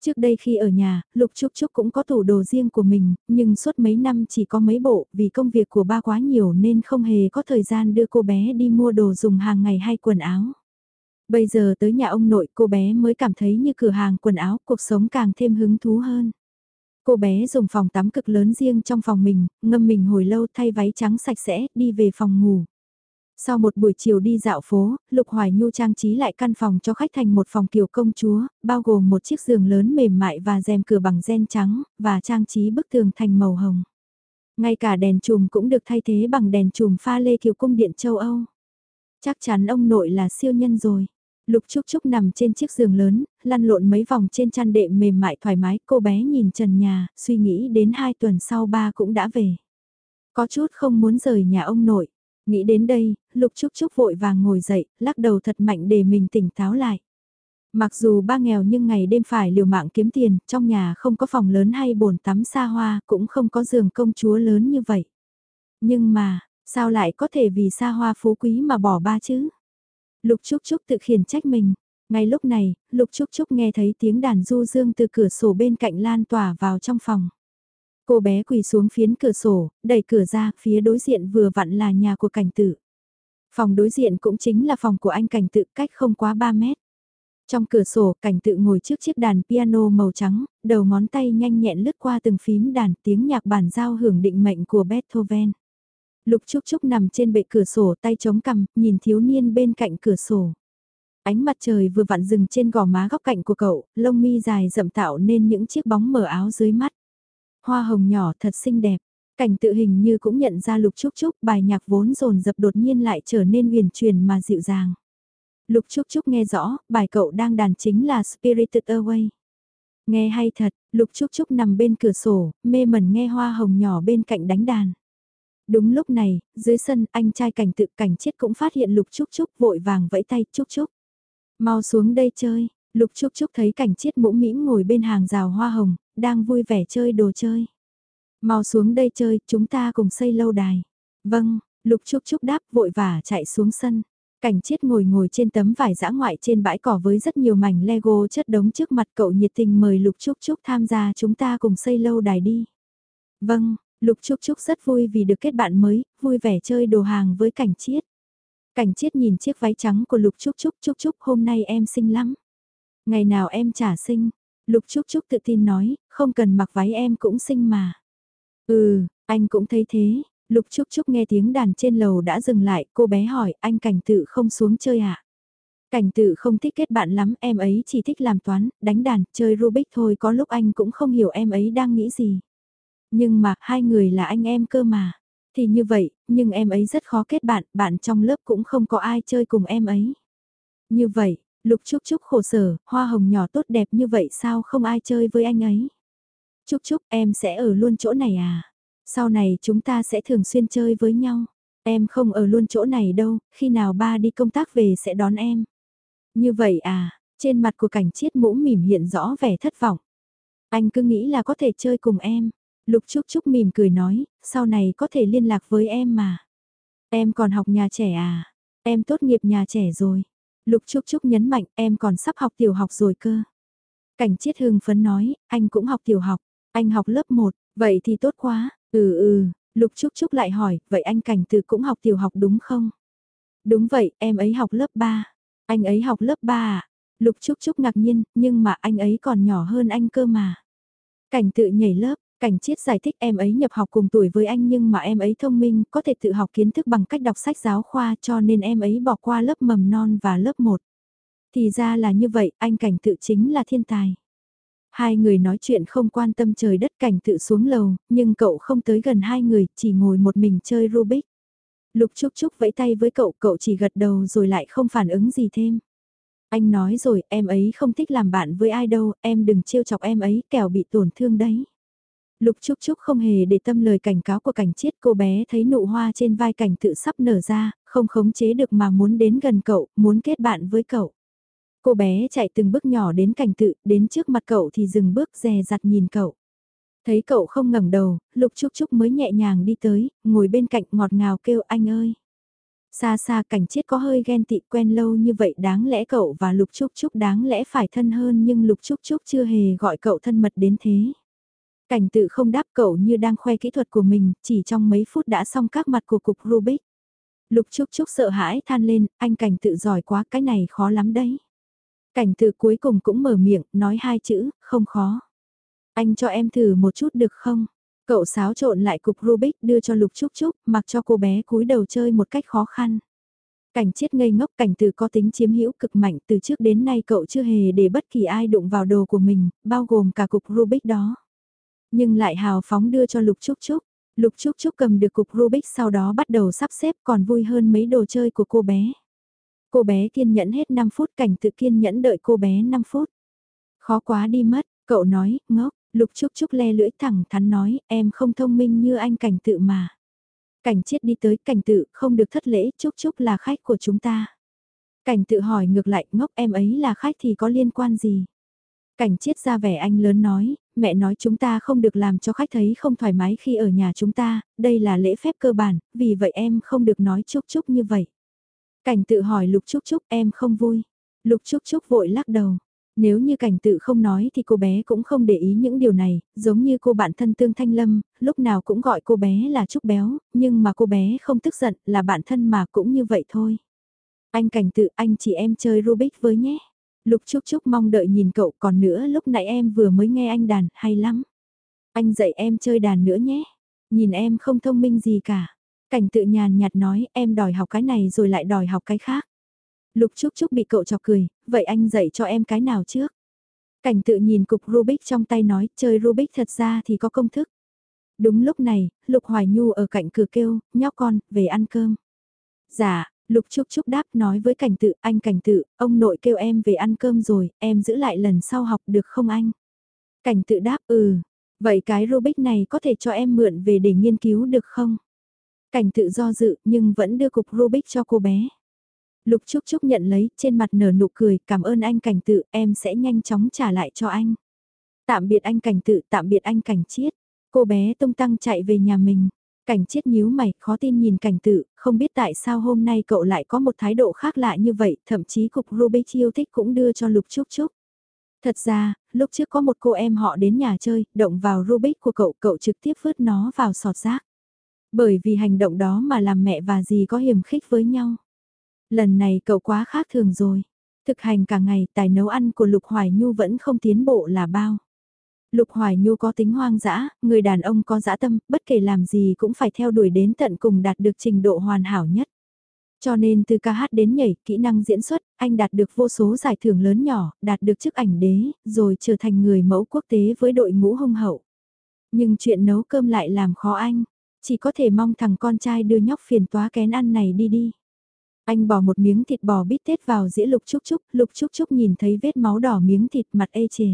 Trước đây khi ở nhà, Lục Trúc Trúc cũng có tủ đồ riêng của mình, nhưng suốt mấy năm chỉ có mấy bộ vì công việc của ba quá nhiều nên không hề có thời gian đưa cô bé đi mua đồ dùng hàng ngày hay quần áo. Bây giờ tới nhà ông nội cô bé mới cảm thấy như cửa hàng quần áo cuộc sống càng thêm hứng thú hơn. Cô bé dùng phòng tắm cực lớn riêng trong phòng mình, ngâm mình hồi lâu thay váy trắng sạch sẽ, đi về phòng ngủ. Sau một buổi chiều đi dạo phố, Lục Hoài Nhu trang trí lại căn phòng cho khách thành một phòng kiểu công chúa, bao gồm một chiếc giường lớn mềm mại và rèm cửa bằng ren trắng, và trang trí bức tường thành màu hồng. Ngay cả đèn chùm cũng được thay thế bằng đèn chùm pha lê kiểu cung điện châu Âu. Chắc chắn ông nội là siêu nhân rồi. Lục Trúc Trúc nằm trên chiếc giường lớn, lăn lộn mấy vòng trên chăn đệm mềm mại thoải mái, cô bé nhìn trần nhà, suy nghĩ đến hai tuần sau ba cũng đã về. Có chút không muốn rời nhà ông nội. Nghĩ đến đây, Lục Trúc Trúc vội vàng ngồi dậy, lắc đầu thật mạnh để mình tỉnh táo lại. Mặc dù ba nghèo nhưng ngày đêm phải liều mạng kiếm tiền, trong nhà không có phòng lớn hay bồn tắm xa hoa, cũng không có giường công chúa lớn như vậy. Nhưng mà, sao lại có thể vì xa hoa phú quý mà bỏ ba chứ? Lục Trúc Trúc tự khiển trách mình. Ngay lúc này, Lục Trúc Trúc nghe thấy tiếng đàn du dương từ cửa sổ bên cạnh lan tỏa vào trong phòng. Cô bé quỳ xuống phiến cửa sổ, đẩy cửa ra, phía đối diện vừa vặn là nhà của cảnh tử. Phòng đối diện cũng chính là phòng của anh cảnh tự cách không quá 3 mét. Trong cửa sổ, cảnh tự ngồi trước chiếc đàn piano màu trắng, đầu ngón tay nhanh nhẹn lướt qua từng phím đàn tiếng nhạc bản giao hưởng định mệnh của Beethoven. Lục Trúc Trúc nằm trên bệ cửa sổ tay chống cằm, nhìn thiếu niên bên cạnh cửa sổ. Ánh mặt trời vừa vặn dừng trên gò má góc cạnh của cậu, lông mi dài rậm tạo nên những chiếc bóng mở áo dưới mắt. Hoa hồng nhỏ thật xinh đẹp, cảnh tự hình như cũng nhận ra Lục Trúc Trúc bài nhạc vốn rồn dập đột nhiên lại trở nên huyền truyền mà dịu dàng. Lục Trúc Trúc nghe rõ, bài cậu đang đàn chính là Spirited Away. Nghe hay thật, Lục Trúc Trúc nằm bên cửa sổ, mê mẩn nghe hoa hồng nhỏ bên cạnh đánh đàn. Đúng lúc này, dưới sân anh trai cảnh tự cảnh chết cũng phát hiện Lục Trúc Trúc vội vàng vẫy tay Trúc Trúc. Mau xuống đây chơi, Lục Trúc Trúc thấy cảnh chết mũm mĩm ngồi bên hàng rào hoa hồng, đang vui vẻ chơi đồ chơi. Mau xuống đây chơi, chúng ta cùng xây lâu đài. Vâng, Lục Trúc Trúc đáp vội vả chạy xuống sân. Cảnh chết ngồi ngồi trên tấm vải dã ngoại trên bãi cỏ với rất nhiều mảnh Lego chất đống trước mặt cậu nhiệt tình mời Lục Trúc Trúc tham gia chúng ta cùng xây lâu đài đi. Vâng, Lục Trúc Trúc rất vui vì được kết bạn mới, vui vẻ chơi đồ hàng với cảnh chiết. Cảnh chiết nhìn chiếc váy trắng của Lục Trúc Trúc, Trúc Trúc hôm nay em xinh lắm. Ngày nào em trả sinh, Lục Trúc Trúc tự tin nói, không cần mặc váy em cũng xinh mà. Ừ, anh cũng thấy thế. Lục Trúc Trúc nghe tiếng đàn trên lầu đã dừng lại, cô bé hỏi anh cảnh tự không xuống chơi à? Cảnh tự không thích kết bạn lắm, em ấy chỉ thích làm toán, đánh đàn, chơi Rubik thôi có lúc anh cũng không hiểu em ấy đang nghĩ gì. Nhưng mà, hai người là anh em cơ mà. Thì như vậy, nhưng em ấy rất khó kết bạn, bạn trong lớp cũng không có ai chơi cùng em ấy. Như vậy, Lục Trúc Trúc khổ sở, hoa hồng nhỏ tốt đẹp như vậy sao không ai chơi với anh ấy? Trúc Trúc em sẽ ở luôn chỗ này à? Sau này chúng ta sẽ thường xuyên chơi với nhau. Em không ở luôn chỗ này đâu, khi nào ba đi công tác về sẽ đón em. Như vậy à, trên mặt của cảnh chiết mũ mỉm hiện rõ vẻ thất vọng. Anh cứ nghĩ là có thể chơi cùng em. Lục Trúc Trúc mỉm cười nói, sau này có thể liên lạc với em mà. Em còn học nhà trẻ à? Em tốt nghiệp nhà trẻ rồi. Lục Trúc Trúc nhấn mạnh em còn sắp học tiểu học rồi cơ. Cảnh chiết hưng phấn nói, anh cũng học tiểu học, anh học lớp 1, vậy thì tốt quá, ừ ừ, Lục Trúc Trúc lại hỏi, vậy anh Cảnh Từ cũng học tiểu học đúng không? Đúng vậy, em ấy học lớp 3. Anh ấy học lớp 3 à? Lục Trúc Trúc ngạc nhiên, nhưng mà anh ấy còn nhỏ hơn anh cơ mà. Cảnh tự nhảy lớp, Cảnh Chiết giải thích em ấy nhập học cùng tuổi với anh nhưng mà em ấy thông minh, có thể tự học kiến thức bằng cách đọc sách giáo khoa cho nên em ấy bỏ qua lớp mầm non và lớp 1. Thì ra là như vậy, anh Cảnh tự chính là thiên tài. Hai người nói chuyện không quan tâm trời đất cảnh tự xuống lầu, nhưng cậu không tới gần hai người, chỉ ngồi một mình chơi Rubik. Lục Trúc Trúc vẫy tay với cậu, cậu chỉ gật đầu rồi lại không phản ứng gì thêm. Anh nói rồi, em ấy không thích làm bạn với ai đâu, em đừng trêu chọc em ấy, kẻo bị tổn thương đấy. Lục Trúc Trúc không hề để tâm lời cảnh cáo của cảnh chiết cô bé thấy nụ hoa trên vai cảnh tự sắp nở ra, không khống chế được mà muốn đến gần cậu, muốn kết bạn với cậu. Cô bé chạy từng bước nhỏ đến cảnh tự, đến trước mặt cậu thì dừng bước dè dặt nhìn cậu. Thấy cậu không ngẩng đầu, Lục Trúc Trúc mới nhẹ nhàng đi tới, ngồi bên cạnh ngọt ngào kêu anh ơi. Xa xa cảnh chết có hơi ghen tị quen lâu như vậy đáng lẽ cậu và Lục Trúc Trúc đáng lẽ phải thân hơn nhưng Lục Trúc Trúc chưa hề gọi cậu thân mật đến thế. Cảnh tự không đáp cậu như đang khoe kỹ thuật của mình, chỉ trong mấy phút đã xong các mặt của cục Rubik. Lục Trúc Trúc sợ hãi than lên, anh cảnh tự giỏi quá cái này khó lắm đấy. Cảnh tự cuối cùng cũng mở miệng, nói hai chữ, không khó. Anh cho em thử một chút được không? Cậu xáo trộn lại cục Rubik đưa cho Lục Trúc Trúc, mặc cho cô bé cúi đầu chơi một cách khó khăn. Cảnh chết ngây ngốc cảnh từ có tính chiếm hữu cực mạnh từ trước đến nay cậu chưa hề để bất kỳ ai đụng vào đồ của mình, bao gồm cả cục Rubik đó. Nhưng lại hào phóng đưa cho Lục Trúc Trúc. Lục Trúc Trúc cầm được cục Rubik sau đó bắt đầu sắp xếp còn vui hơn mấy đồ chơi của cô bé. Cô bé kiên nhẫn hết 5 phút cảnh tự kiên nhẫn đợi cô bé 5 phút. Khó quá đi mất, cậu nói, ngốc, Lục Trúc Trúc le lưỡi thẳng thắn nói, em không thông minh như anh cảnh tự mà. Cảnh chết đi tới cảnh tự, không được thất lễ, Trúc Trúc là khách của chúng ta. Cảnh tự hỏi ngược lại, ngốc em ấy là khách thì có liên quan gì? Cảnh chết ra vẻ anh lớn nói, mẹ nói chúng ta không được làm cho khách thấy không thoải mái khi ở nhà chúng ta, đây là lễ phép cơ bản, vì vậy em không được nói chúc chúc như vậy. Cảnh tự hỏi Lục Trúc Trúc em không vui. Lục Trúc Trúc vội lắc đầu. Nếu như cảnh tự không nói thì cô bé cũng không để ý những điều này, giống như cô bạn thân Tương Thanh Lâm, lúc nào cũng gọi cô bé là Trúc Béo, nhưng mà cô bé không tức giận, là bạn thân mà cũng như vậy thôi. Anh cảnh tự anh chị em chơi Rubik với nhé. Lục Trúc Trúc mong đợi nhìn cậu còn nữa lúc nãy em vừa mới nghe anh đàn, hay lắm. Anh dạy em chơi đàn nữa nhé. Nhìn em không thông minh gì cả. Cảnh tự nhàn nhạt nói em đòi học cái này rồi lại đòi học cái khác. Lục Trúc Trúc bị cậu chọc cười, vậy anh dạy cho em cái nào trước? Cảnh tự nhìn cục Rubik trong tay nói, chơi Rubik thật ra thì có công thức. Đúng lúc này, Lục Hoài Nhu ở cạnh cửa kêu, nhóc con, về ăn cơm. Dạ, Lục Trúc Trúc đáp nói với cảnh tự, anh cảnh tự, ông nội kêu em về ăn cơm rồi, em giữ lại lần sau học được không anh? Cảnh tự đáp ừ, vậy cái Rubik này có thể cho em mượn về để nghiên cứu được không? Cảnh tự do dự nhưng vẫn đưa cục Rubik cho cô bé. Lục Trúc Trúc nhận lấy, trên mặt nở nụ cười, cảm ơn anh cảnh tự, em sẽ nhanh chóng trả lại cho anh. Tạm biệt anh cảnh tự, tạm biệt anh cảnh chiết. Cô bé tung tăng chạy về nhà mình. Cảnh chết nhíu mày, khó tin nhìn cảnh tự, không biết tại sao hôm nay cậu lại có một thái độ khác lạ như vậy, thậm chí cục Rubik yêu thích cũng đưa cho Lục Trúc Trúc. Thật ra, lúc trước có một cô em họ đến nhà chơi, động vào Rubik của cậu, cậu trực tiếp vứt nó vào sọt rác. Bởi vì hành động đó mà làm mẹ và dì có hiểm khích với nhau. Lần này cậu quá khác thường rồi. Thực hành cả ngày tài nấu ăn của Lục Hoài Nhu vẫn không tiến bộ là bao. Lục Hoài Nhu có tính hoang dã, người đàn ông có dã tâm, bất kể làm gì cũng phải theo đuổi đến tận cùng đạt được trình độ hoàn hảo nhất. Cho nên từ ca hát đến nhảy, kỹ năng diễn xuất, anh đạt được vô số giải thưởng lớn nhỏ, đạt được chức ảnh đế, rồi trở thành người mẫu quốc tế với đội ngũ hung hậu. Nhưng chuyện nấu cơm lại làm khó anh, chỉ có thể mong thằng con trai đưa nhóc phiền toá kén ăn này đi đi. Anh bỏ một miếng thịt bò bít tết vào dĩa lục trúc trúc, lục trúc trúc nhìn thấy vết máu đỏ miếng thịt mặt ê chề.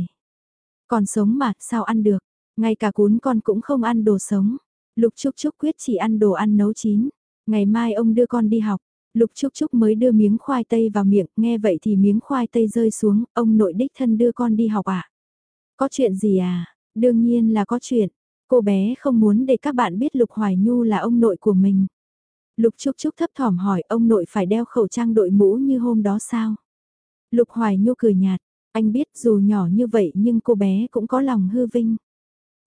Còn sống mà, sao ăn được, ngay cả cún con cũng không ăn đồ sống. Lục trúc trúc quyết chỉ ăn đồ ăn nấu chín. Ngày mai ông đưa con đi học, Lục Trúc Trúc mới đưa miếng khoai tây vào miệng, nghe vậy thì miếng khoai tây rơi xuống, ông nội đích thân đưa con đi học à? Có chuyện gì à? Đương nhiên là có chuyện. Cô bé không muốn để các bạn biết Lục Hoài Nhu là ông nội của mình. Lục Trúc Trúc thấp thỏm hỏi ông nội phải đeo khẩu trang đội mũ như hôm đó sao? Lục Hoài Nhu cười nhạt, anh biết dù nhỏ như vậy nhưng cô bé cũng có lòng hư vinh.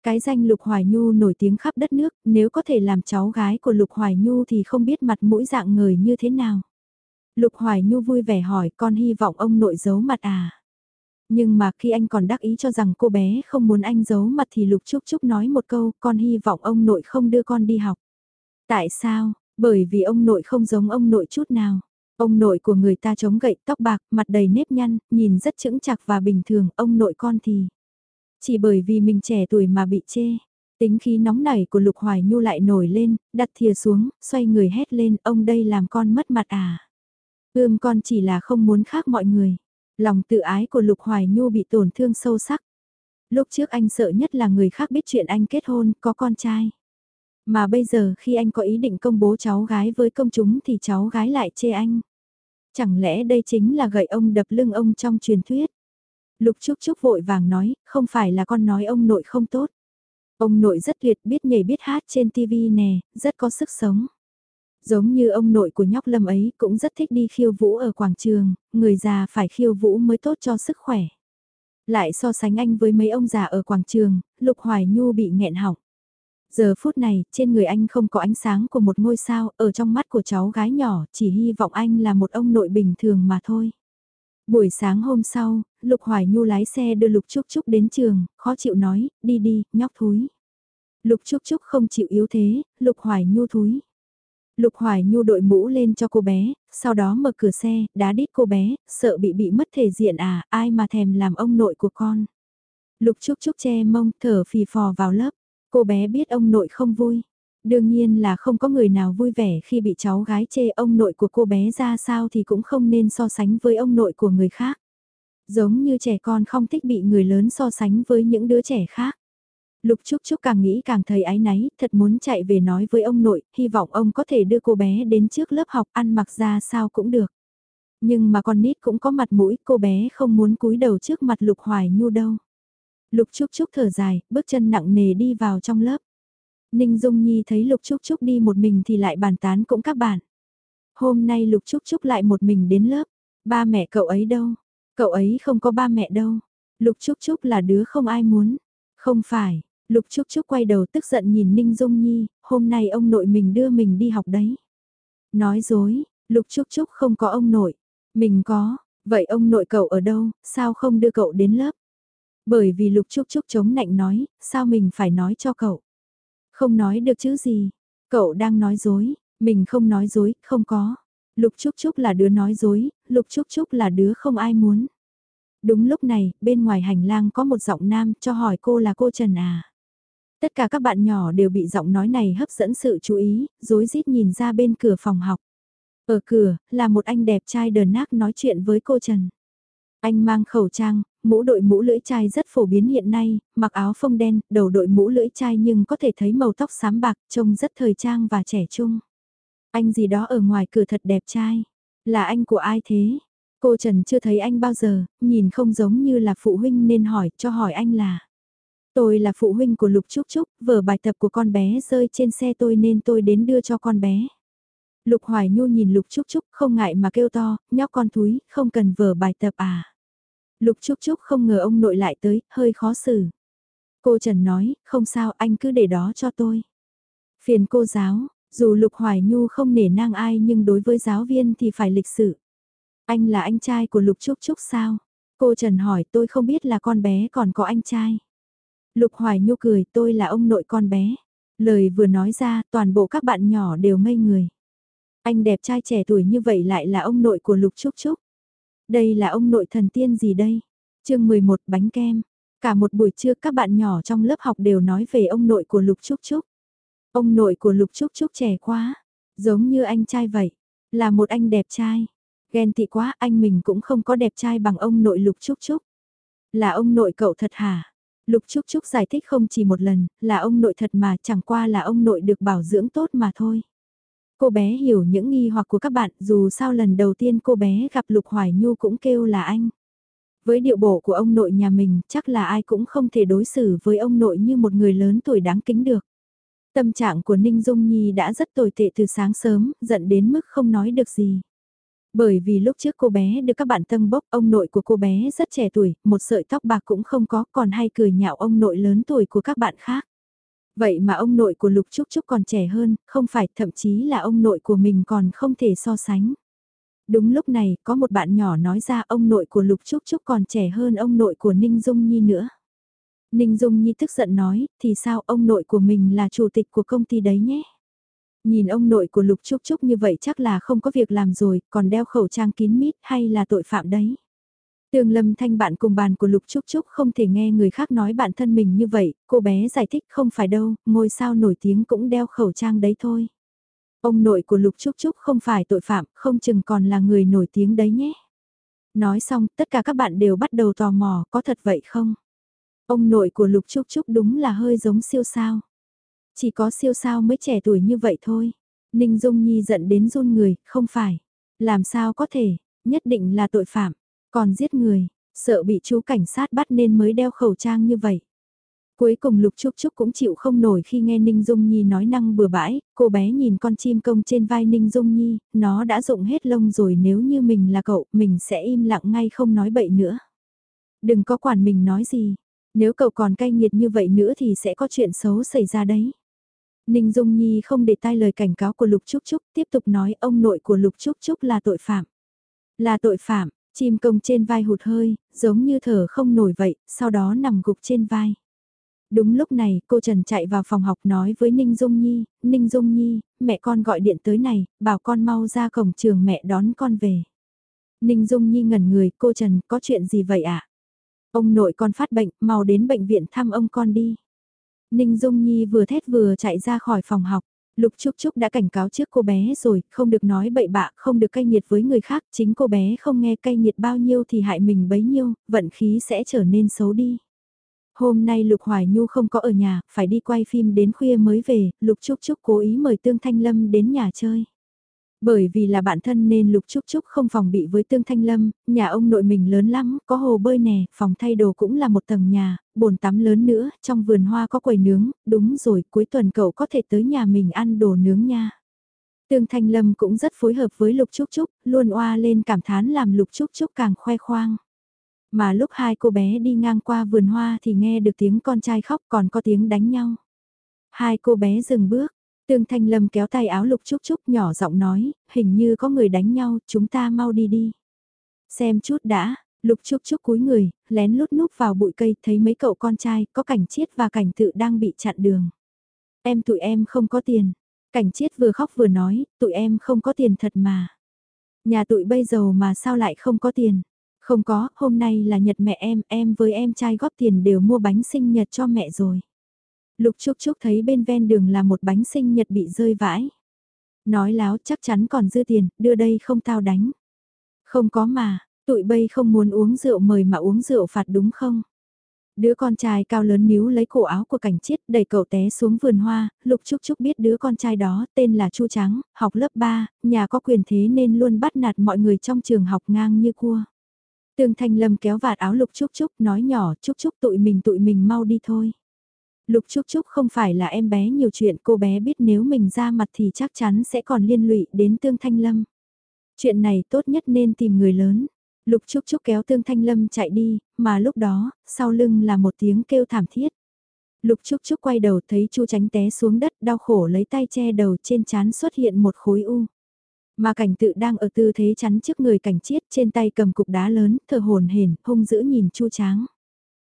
Cái danh Lục Hoài Nhu nổi tiếng khắp đất nước, nếu có thể làm cháu gái của Lục Hoài Nhu thì không biết mặt mũi dạng người như thế nào. Lục Hoài Nhu vui vẻ hỏi con hy vọng ông nội giấu mặt à. Nhưng mà khi anh còn đắc ý cho rằng cô bé không muốn anh giấu mặt thì Lục Trúc Trúc nói một câu con hy vọng ông nội không đưa con đi học. Tại sao? Bởi vì ông nội không giống ông nội chút nào. Ông nội của người ta chống gậy tóc bạc, mặt đầy nếp nhăn, nhìn rất chững chạc và bình thường, ông nội con thì... Chỉ bởi vì mình trẻ tuổi mà bị chê. Tính khí nóng nảy của Lục Hoài Nhu lại nổi lên, đặt thìa xuống, xoay người hét lên, ông đây làm con mất mặt à. Ươm con chỉ là không muốn khác mọi người. Lòng tự ái của Lục Hoài Nhu bị tổn thương sâu sắc. Lúc trước anh sợ nhất là người khác biết chuyện anh kết hôn, có con trai. Mà bây giờ khi anh có ý định công bố cháu gái với công chúng thì cháu gái lại chê anh. Chẳng lẽ đây chính là gậy ông đập lưng ông trong truyền thuyết? Lục Trúc Trúc vội vàng nói, không phải là con nói ông nội không tốt. Ông nội rất tuyệt biết nhảy biết hát trên TV nè, rất có sức sống. Giống như ông nội của nhóc lâm ấy cũng rất thích đi khiêu vũ ở quảng trường, người già phải khiêu vũ mới tốt cho sức khỏe. Lại so sánh anh với mấy ông già ở quảng trường, Lục Hoài Nhu bị nghẹn họng. Giờ phút này, trên người anh không có ánh sáng của một ngôi sao, ở trong mắt của cháu gái nhỏ, chỉ hy vọng anh là một ông nội bình thường mà thôi. Buổi sáng hôm sau, Lục Hoài Nhu lái xe đưa Lục Trúc Trúc đến trường, khó chịu nói, đi đi, nhóc thúi. Lục Trúc Trúc không chịu yếu thế, Lục Hoài Nhu thúi. Lục Hoài Nhu đội mũ lên cho cô bé, sau đó mở cửa xe, đá đít cô bé, sợ bị bị mất thể diện à, ai mà thèm làm ông nội của con. Lục Trúc Trúc che mông thở phì phò vào lớp, cô bé biết ông nội không vui. Đương nhiên là không có người nào vui vẻ khi bị cháu gái chê ông nội của cô bé ra sao thì cũng không nên so sánh với ông nội của người khác. Giống như trẻ con không thích bị người lớn so sánh với những đứa trẻ khác. Lục Trúc Trúc càng nghĩ càng thấy ái náy, thật muốn chạy về nói với ông nội, hy vọng ông có thể đưa cô bé đến trước lớp học ăn mặc ra sao cũng được. Nhưng mà con nít cũng có mặt mũi, cô bé không muốn cúi đầu trước mặt Lục Hoài Nhu đâu. Lục Trúc Trúc thở dài, bước chân nặng nề đi vào trong lớp. Ninh Dung Nhi thấy Lục Trúc Trúc đi một mình thì lại bàn tán cũng các bạn. Hôm nay Lục Trúc Trúc lại một mình đến lớp. Ba mẹ cậu ấy đâu? Cậu ấy không có ba mẹ đâu. Lục Trúc Trúc là đứa không ai muốn. Không phải, Lục Trúc Trúc quay đầu tức giận nhìn Ninh Dung Nhi, hôm nay ông nội mình đưa mình đi học đấy. Nói dối, Lục Trúc Trúc không có ông nội. Mình có, vậy ông nội cậu ở đâu, sao không đưa cậu đến lớp? Bởi vì Lục Trúc Trúc chống nạnh nói, sao mình phải nói cho cậu? Không nói được chứ gì. Cậu đang nói dối, mình không nói dối, không có. Lục Trúc Trúc là đứa nói dối, Lục Trúc Trúc là đứa không ai muốn. Đúng lúc này, bên ngoài hành lang có một giọng nam cho hỏi cô là cô Trần à. Tất cả các bạn nhỏ đều bị giọng nói này hấp dẫn sự chú ý, rối rít nhìn ra bên cửa phòng học. Ở cửa, là một anh đẹp trai đờn nác nói chuyện với cô Trần. Anh mang khẩu trang, mũ đội mũ lưỡi chai rất phổ biến hiện nay, mặc áo phông đen, đầu đội mũ lưỡi chai nhưng có thể thấy màu tóc xám bạc, trông rất thời trang và trẻ trung. Anh gì đó ở ngoài cửa thật đẹp trai. Là anh của ai thế? Cô Trần chưa thấy anh bao giờ, nhìn không giống như là phụ huynh nên hỏi, cho hỏi anh là. Tôi là phụ huynh của Lục Trúc Trúc, vở bài tập của con bé rơi trên xe tôi nên tôi đến đưa cho con bé. Lục Hoài Nhu nhìn Lục Trúc Trúc không ngại mà kêu to, nhóc con thúi, không cần vở bài tập à. Lục Trúc Trúc không ngờ ông nội lại tới, hơi khó xử. Cô Trần nói, không sao anh cứ để đó cho tôi. Phiền cô giáo, dù Lục Hoài Nhu không nể nang ai nhưng đối với giáo viên thì phải lịch sự. Anh là anh trai của Lục Trúc Trúc sao? Cô Trần hỏi tôi không biết là con bé còn có anh trai. Lục Hoài Nhu cười tôi là ông nội con bé. Lời vừa nói ra toàn bộ các bạn nhỏ đều ngây người. Anh đẹp trai trẻ tuổi như vậy lại là ông nội của Lục Trúc Trúc. Đây là ông nội thần tiên gì đây? chương 11 bánh kem. Cả một buổi trưa các bạn nhỏ trong lớp học đều nói về ông nội của Lục Trúc Trúc. Ông nội của Lục Trúc Trúc trẻ quá. Giống như anh trai vậy. Là một anh đẹp trai. Ghen tị quá anh mình cũng không có đẹp trai bằng ông nội Lục Trúc Trúc. Là ông nội cậu thật hả? Lục Trúc Trúc giải thích không chỉ một lần, là ông nội thật mà chẳng qua là ông nội được bảo dưỡng tốt mà thôi. Cô bé hiểu những nghi hoặc của các bạn dù sao lần đầu tiên cô bé gặp Lục Hoài Nhu cũng kêu là anh. Với điệu bộ của ông nội nhà mình chắc là ai cũng không thể đối xử với ông nội như một người lớn tuổi đáng kính được. Tâm trạng của Ninh Dung Nhi đã rất tồi tệ từ sáng sớm, giận đến mức không nói được gì. Bởi vì lúc trước cô bé được các bạn tân bốc, ông nội của cô bé rất trẻ tuổi, một sợi tóc bạc cũng không có, còn hay cười nhạo ông nội lớn tuổi của các bạn khác. Vậy mà ông nội của Lục Trúc Trúc còn trẻ hơn, không phải thậm chí là ông nội của mình còn không thể so sánh. Đúng lúc này, có một bạn nhỏ nói ra ông nội của Lục Trúc Trúc còn trẻ hơn ông nội của Ninh Dung Nhi nữa. Ninh Dung Nhi tức giận nói, thì sao ông nội của mình là chủ tịch của công ty đấy nhé. Nhìn ông nội của Lục Trúc Trúc như vậy chắc là không có việc làm rồi, còn đeo khẩu trang kín mít hay là tội phạm đấy. Tương Lâm Thanh bạn cùng bàn của Lục Trúc Trúc không thể nghe người khác nói bản thân mình như vậy, cô bé giải thích không phải đâu, ngôi sao nổi tiếng cũng đeo khẩu trang đấy thôi. Ông nội của Lục Trúc Trúc không phải tội phạm, không chừng còn là người nổi tiếng đấy nhé. Nói xong, tất cả các bạn đều bắt đầu tò mò, có thật vậy không? Ông nội của Lục Trúc Trúc đúng là hơi giống siêu sao. Chỉ có siêu sao mới trẻ tuổi như vậy thôi. Ninh Dung Nhi giận đến run người, không phải. Làm sao có thể, nhất định là tội phạm. Còn giết người, sợ bị chú cảnh sát bắt nên mới đeo khẩu trang như vậy. Cuối cùng Lục Trúc Trúc cũng chịu không nổi khi nghe Ninh Dung Nhi nói năng bừa bãi, cô bé nhìn con chim công trên vai Ninh Dung Nhi, nó đã rụng hết lông rồi nếu như mình là cậu, mình sẽ im lặng ngay không nói bậy nữa. Đừng có quản mình nói gì, nếu cậu còn cay nghiệt như vậy nữa thì sẽ có chuyện xấu xảy ra đấy. Ninh Dung Nhi không để tai lời cảnh cáo của Lục Trúc Trúc, tiếp tục nói ông nội của Lục Trúc Trúc là tội phạm. Là tội phạm, chim công trên vai hụt hơi, giống như thở không nổi vậy, sau đó nằm gục trên vai. Đúng lúc này, cô Trần chạy vào phòng học nói với Ninh Dung Nhi, Ninh Dung Nhi, mẹ con gọi điện tới này, bảo con mau ra cổng trường mẹ đón con về. Ninh Dung Nhi ngẩn người, cô Trần, có chuyện gì vậy ạ? À? Ông nội con phát bệnh, mau đến bệnh viện thăm ông con đi. Ninh Dung Nhi vừa thét vừa chạy ra khỏi phòng học. Lục Trúc Trúc đã cảnh cáo trước cô bé rồi, không được nói bậy bạ, không được cay nghiệt với người khác, chính cô bé không nghe cay nghiệt bao nhiêu thì hại mình bấy nhiêu, vận khí sẽ trở nên xấu đi. Hôm nay Lục Hoài Nhu không có ở nhà, phải đi quay phim đến khuya mới về, Lục Trúc Trúc cố ý mời Tương Thanh Lâm đến nhà chơi. Bởi vì là bạn thân nên Lục Trúc Trúc không phòng bị với Tương Thanh Lâm, nhà ông nội mình lớn lắm, có hồ bơi nè, phòng thay đồ cũng là một tầng nhà, bồn tắm lớn nữa, trong vườn hoa có quầy nướng, đúng rồi, cuối tuần cậu có thể tới nhà mình ăn đồ nướng nha. Tương Thanh Lâm cũng rất phối hợp với Lục Trúc Trúc, luôn oa lên cảm thán làm Lục Trúc Trúc càng khoe khoang. Mà lúc hai cô bé đi ngang qua vườn hoa thì nghe được tiếng con trai khóc còn có tiếng đánh nhau. Hai cô bé dừng bước, Tương Thanh Lâm kéo tay áo Lục Trúc Trúc nhỏ giọng nói, hình như có người đánh nhau, chúng ta mau đi đi. Xem chút đã, Lục Trúc Trúc cúi người, lén lút núp vào bụi cây, thấy mấy cậu con trai, có cảnh chiết và cảnh tự đang bị chặn đường. Em tụi em không có tiền. Cảnh chiết vừa khóc vừa nói, tụi em không có tiền thật mà. Nhà tụi bây giờ mà sao lại không có tiền. Không có, hôm nay là nhật mẹ em, em với em trai góp tiền đều mua bánh sinh nhật cho mẹ rồi. Lục Trúc Trúc thấy bên ven đường là một bánh sinh nhật bị rơi vãi. Nói láo chắc chắn còn dư tiền, đưa đây không tao đánh. Không có mà, Tụi bây không muốn uống rượu mời mà uống rượu phạt đúng không? Đứa con trai cao lớn níu lấy cổ áo của cảnh chiết đẩy cậu té xuống vườn hoa, Lục Trúc Trúc biết đứa con trai đó tên là Chu Trắng, học lớp 3, nhà có quyền thế nên luôn bắt nạt mọi người trong trường học ngang như cua. Tương Thanh Lâm kéo vạt áo Lục Trúc Trúc nói nhỏ Trúc Trúc tụi mình tụi mình mau đi thôi. Lục Trúc Trúc không phải là em bé nhiều chuyện cô bé biết nếu mình ra mặt thì chắc chắn sẽ còn liên lụy đến Tương Thanh Lâm. Chuyện này tốt nhất nên tìm người lớn. Lục Trúc Trúc kéo Tương Thanh Lâm chạy đi, mà lúc đó, sau lưng là một tiếng kêu thảm thiết. Lục Trúc Trúc quay đầu thấy Chu Tránh té xuống đất đau khổ lấy tay che đầu trên chán xuất hiện một khối u. Mà cảnh tự đang ở tư thế chắn trước người cảnh chiết trên tay cầm cục đá lớn, thở hồn hển hung dữ nhìn Chu Tráng.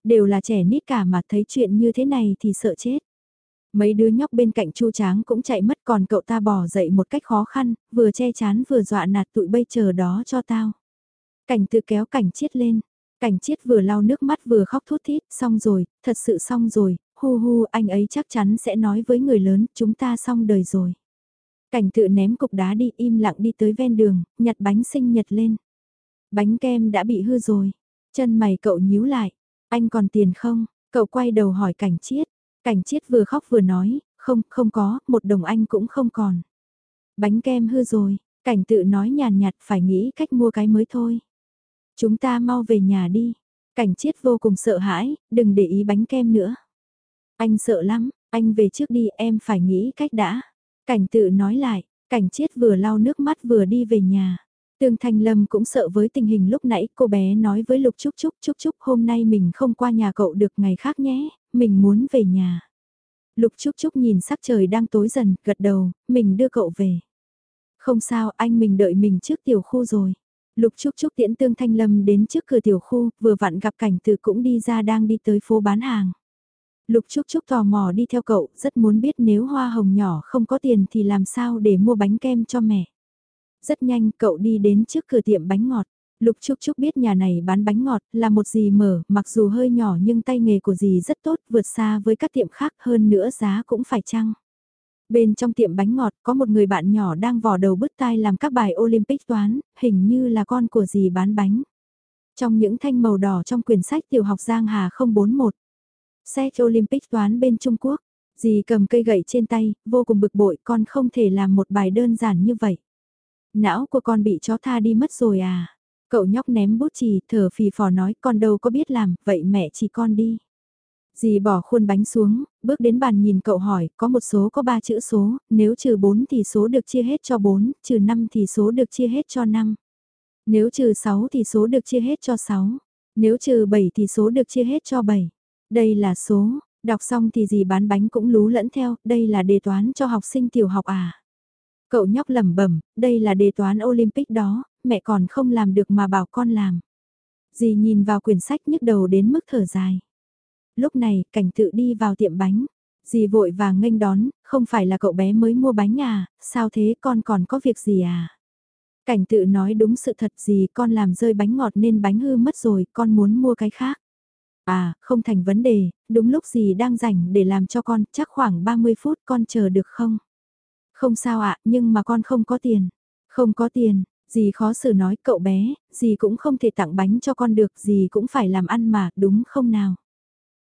Đều là trẻ nít cả mà thấy chuyện như thế này thì sợ chết. Mấy đứa nhóc bên cạnh Chu Tráng cũng chạy mất còn cậu ta bỏ dậy một cách khó khăn, vừa che chán vừa dọa nạt tụi bây chờ đó cho tao. Cảnh tự kéo cảnh chiết lên, cảnh chiết vừa lau nước mắt vừa khóc thút thít, xong rồi, thật sự xong rồi, hu hu anh ấy chắc chắn sẽ nói với người lớn, chúng ta xong đời rồi. Cảnh tự ném cục đá đi im lặng đi tới ven đường, nhặt bánh sinh nhật lên. Bánh kem đã bị hư rồi, chân mày cậu nhíu lại, anh còn tiền không? Cậu quay đầu hỏi cảnh chiết, cảnh chiết vừa khóc vừa nói, không, không có, một đồng anh cũng không còn. Bánh kem hư rồi, cảnh tự nói nhàn nhạt phải nghĩ cách mua cái mới thôi. Chúng ta mau về nhà đi. Cảnh chiết vô cùng sợ hãi, đừng để ý bánh kem nữa. Anh sợ lắm, anh về trước đi em phải nghĩ cách đã. Cảnh tự nói lại, cảnh chiết vừa lau nước mắt vừa đi về nhà. Tương Thanh Lâm cũng sợ với tình hình lúc nãy cô bé nói với Lục Trúc Trúc Trúc Trúc hôm nay mình không qua nhà cậu được ngày khác nhé, mình muốn về nhà. Lục Trúc Trúc nhìn sắc trời đang tối dần, gật đầu, mình đưa cậu về. Không sao, anh mình đợi mình trước tiểu khu rồi. Lục Trúc Trúc tiễn Tương Thanh Lâm đến trước cửa tiểu khu, vừa vặn gặp cảnh từ cũng đi ra đang đi tới phố bán hàng. Lục Trúc Trúc tò mò đi theo cậu, rất muốn biết nếu hoa hồng nhỏ không có tiền thì làm sao để mua bánh kem cho mẹ. Rất nhanh cậu đi đến trước cửa tiệm bánh ngọt. Lục Trúc Trúc biết nhà này bán bánh ngọt là một gì mở, mặc dù hơi nhỏ nhưng tay nghề của dì rất tốt, vượt xa với các tiệm khác hơn nữa giá cũng phải chăng. Bên trong tiệm bánh ngọt có một người bạn nhỏ đang vò đầu bứt tai làm các bài Olympic toán, hình như là con của dì bán bánh. Trong những thanh màu đỏ trong quyển sách tiểu học Giang Hà 041, Sách Olympic toán bên Trung Quốc, dì cầm cây gậy trên tay, vô cùng bực bội con không thể làm một bài đơn giản như vậy. Não của con bị chó tha đi mất rồi à? Cậu nhóc ném bút chì, thở phì phò nói con đâu có biết làm, vậy mẹ chỉ con đi. Dì bỏ khuôn bánh xuống, bước đến bàn nhìn cậu hỏi, có một số có 3 chữ số, nếu trừ 4 thì số được chia hết cho 4, trừ 5 thì số được chia hết cho 5. Nếu trừ 6 thì số được chia hết cho 6. Nếu trừ 7 thì số được chia hết cho 7. Đây là số, đọc xong thì dì bán bánh cũng lú lẫn theo, đây là đề toán cho học sinh tiểu học à. Cậu nhóc lẩm bẩm, đây là đề toán Olympic đó, mẹ còn không làm được mà bảo con làm. Dì nhìn vào quyển sách nhức đầu đến mức thở dài. Lúc này, cảnh tự đi vào tiệm bánh. Dì vội vàng nghênh đón, không phải là cậu bé mới mua bánh à, sao thế con còn có việc gì à? Cảnh tự nói đúng sự thật gì con làm rơi bánh ngọt nên bánh hư mất rồi, con muốn mua cái khác. À, không thành vấn đề, đúng lúc gì đang rảnh để làm cho con, chắc khoảng 30 phút con chờ được không? Không sao ạ, nhưng mà con không có tiền. Không có tiền, dì khó xử nói cậu bé, dì cũng không thể tặng bánh cho con được, dì cũng phải làm ăn mà, đúng không nào?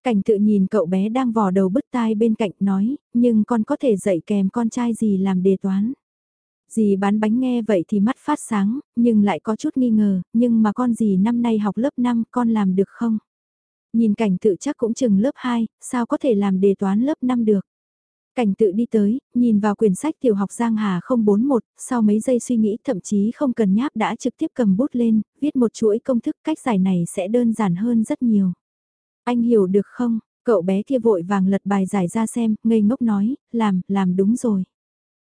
Cảnh tự nhìn cậu bé đang vò đầu bứt tai bên cạnh nói, nhưng con có thể dạy kèm con trai dì làm đề toán. Dì bán bánh nghe vậy thì mắt phát sáng, nhưng lại có chút nghi ngờ, nhưng mà con dì năm nay học lớp 5 con làm được không? Nhìn cảnh tự chắc cũng chừng lớp 2, sao có thể làm đề toán lớp 5 được? Cảnh tự đi tới, nhìn vào quyển sách tiểu học Giang Hà 041, sau mấy giây suy nghĩ thậm chí không cần nháp đã trực tiếp cầm bút lên, viết một chuỗi công thức cách giải này sẽ đơn giản hơn rất nhiều. Anh hiểu được không? Cậu bé kia vội vàng lật bài giải ra xem, ngây ngốc nói, làm, làm đúng rồi.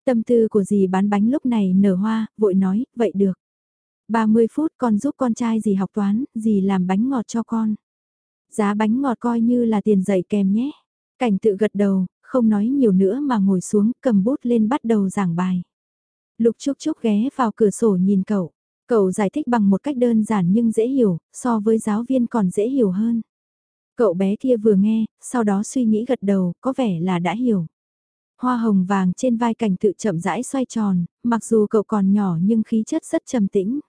Tâm tư của dì bán bánh lúc này nở hoa, vội nói, vậy được. 30 phút con giúp con trai dì học toán, dì làm bánh ngọt cho con. Giá bánh ngọt coi như là tiền dạy kèm nhé. Cảnh tự gật đầu, không nói nhiều nữa mà ngồi xuống cầm bút lên bắt đầu giảng bài. Lục Trúc Trúc ghé vào cửa sổ nhìn cậu. Cậu giải thích bằng một cách đơn giản nhưng dễ hiểu, so với giáo viên còn dễ hiểu hơn. Cậu bé kia vừa nghe, sau đó suy nghĩ gật đầu, có vẻ là đã hiểu. Hoa hồng vàng trên vai cảnh tự chậm rãi xoay tròn, mặc dù cậu còn nhỏ nhưng khí chất rất trầm tĩnh.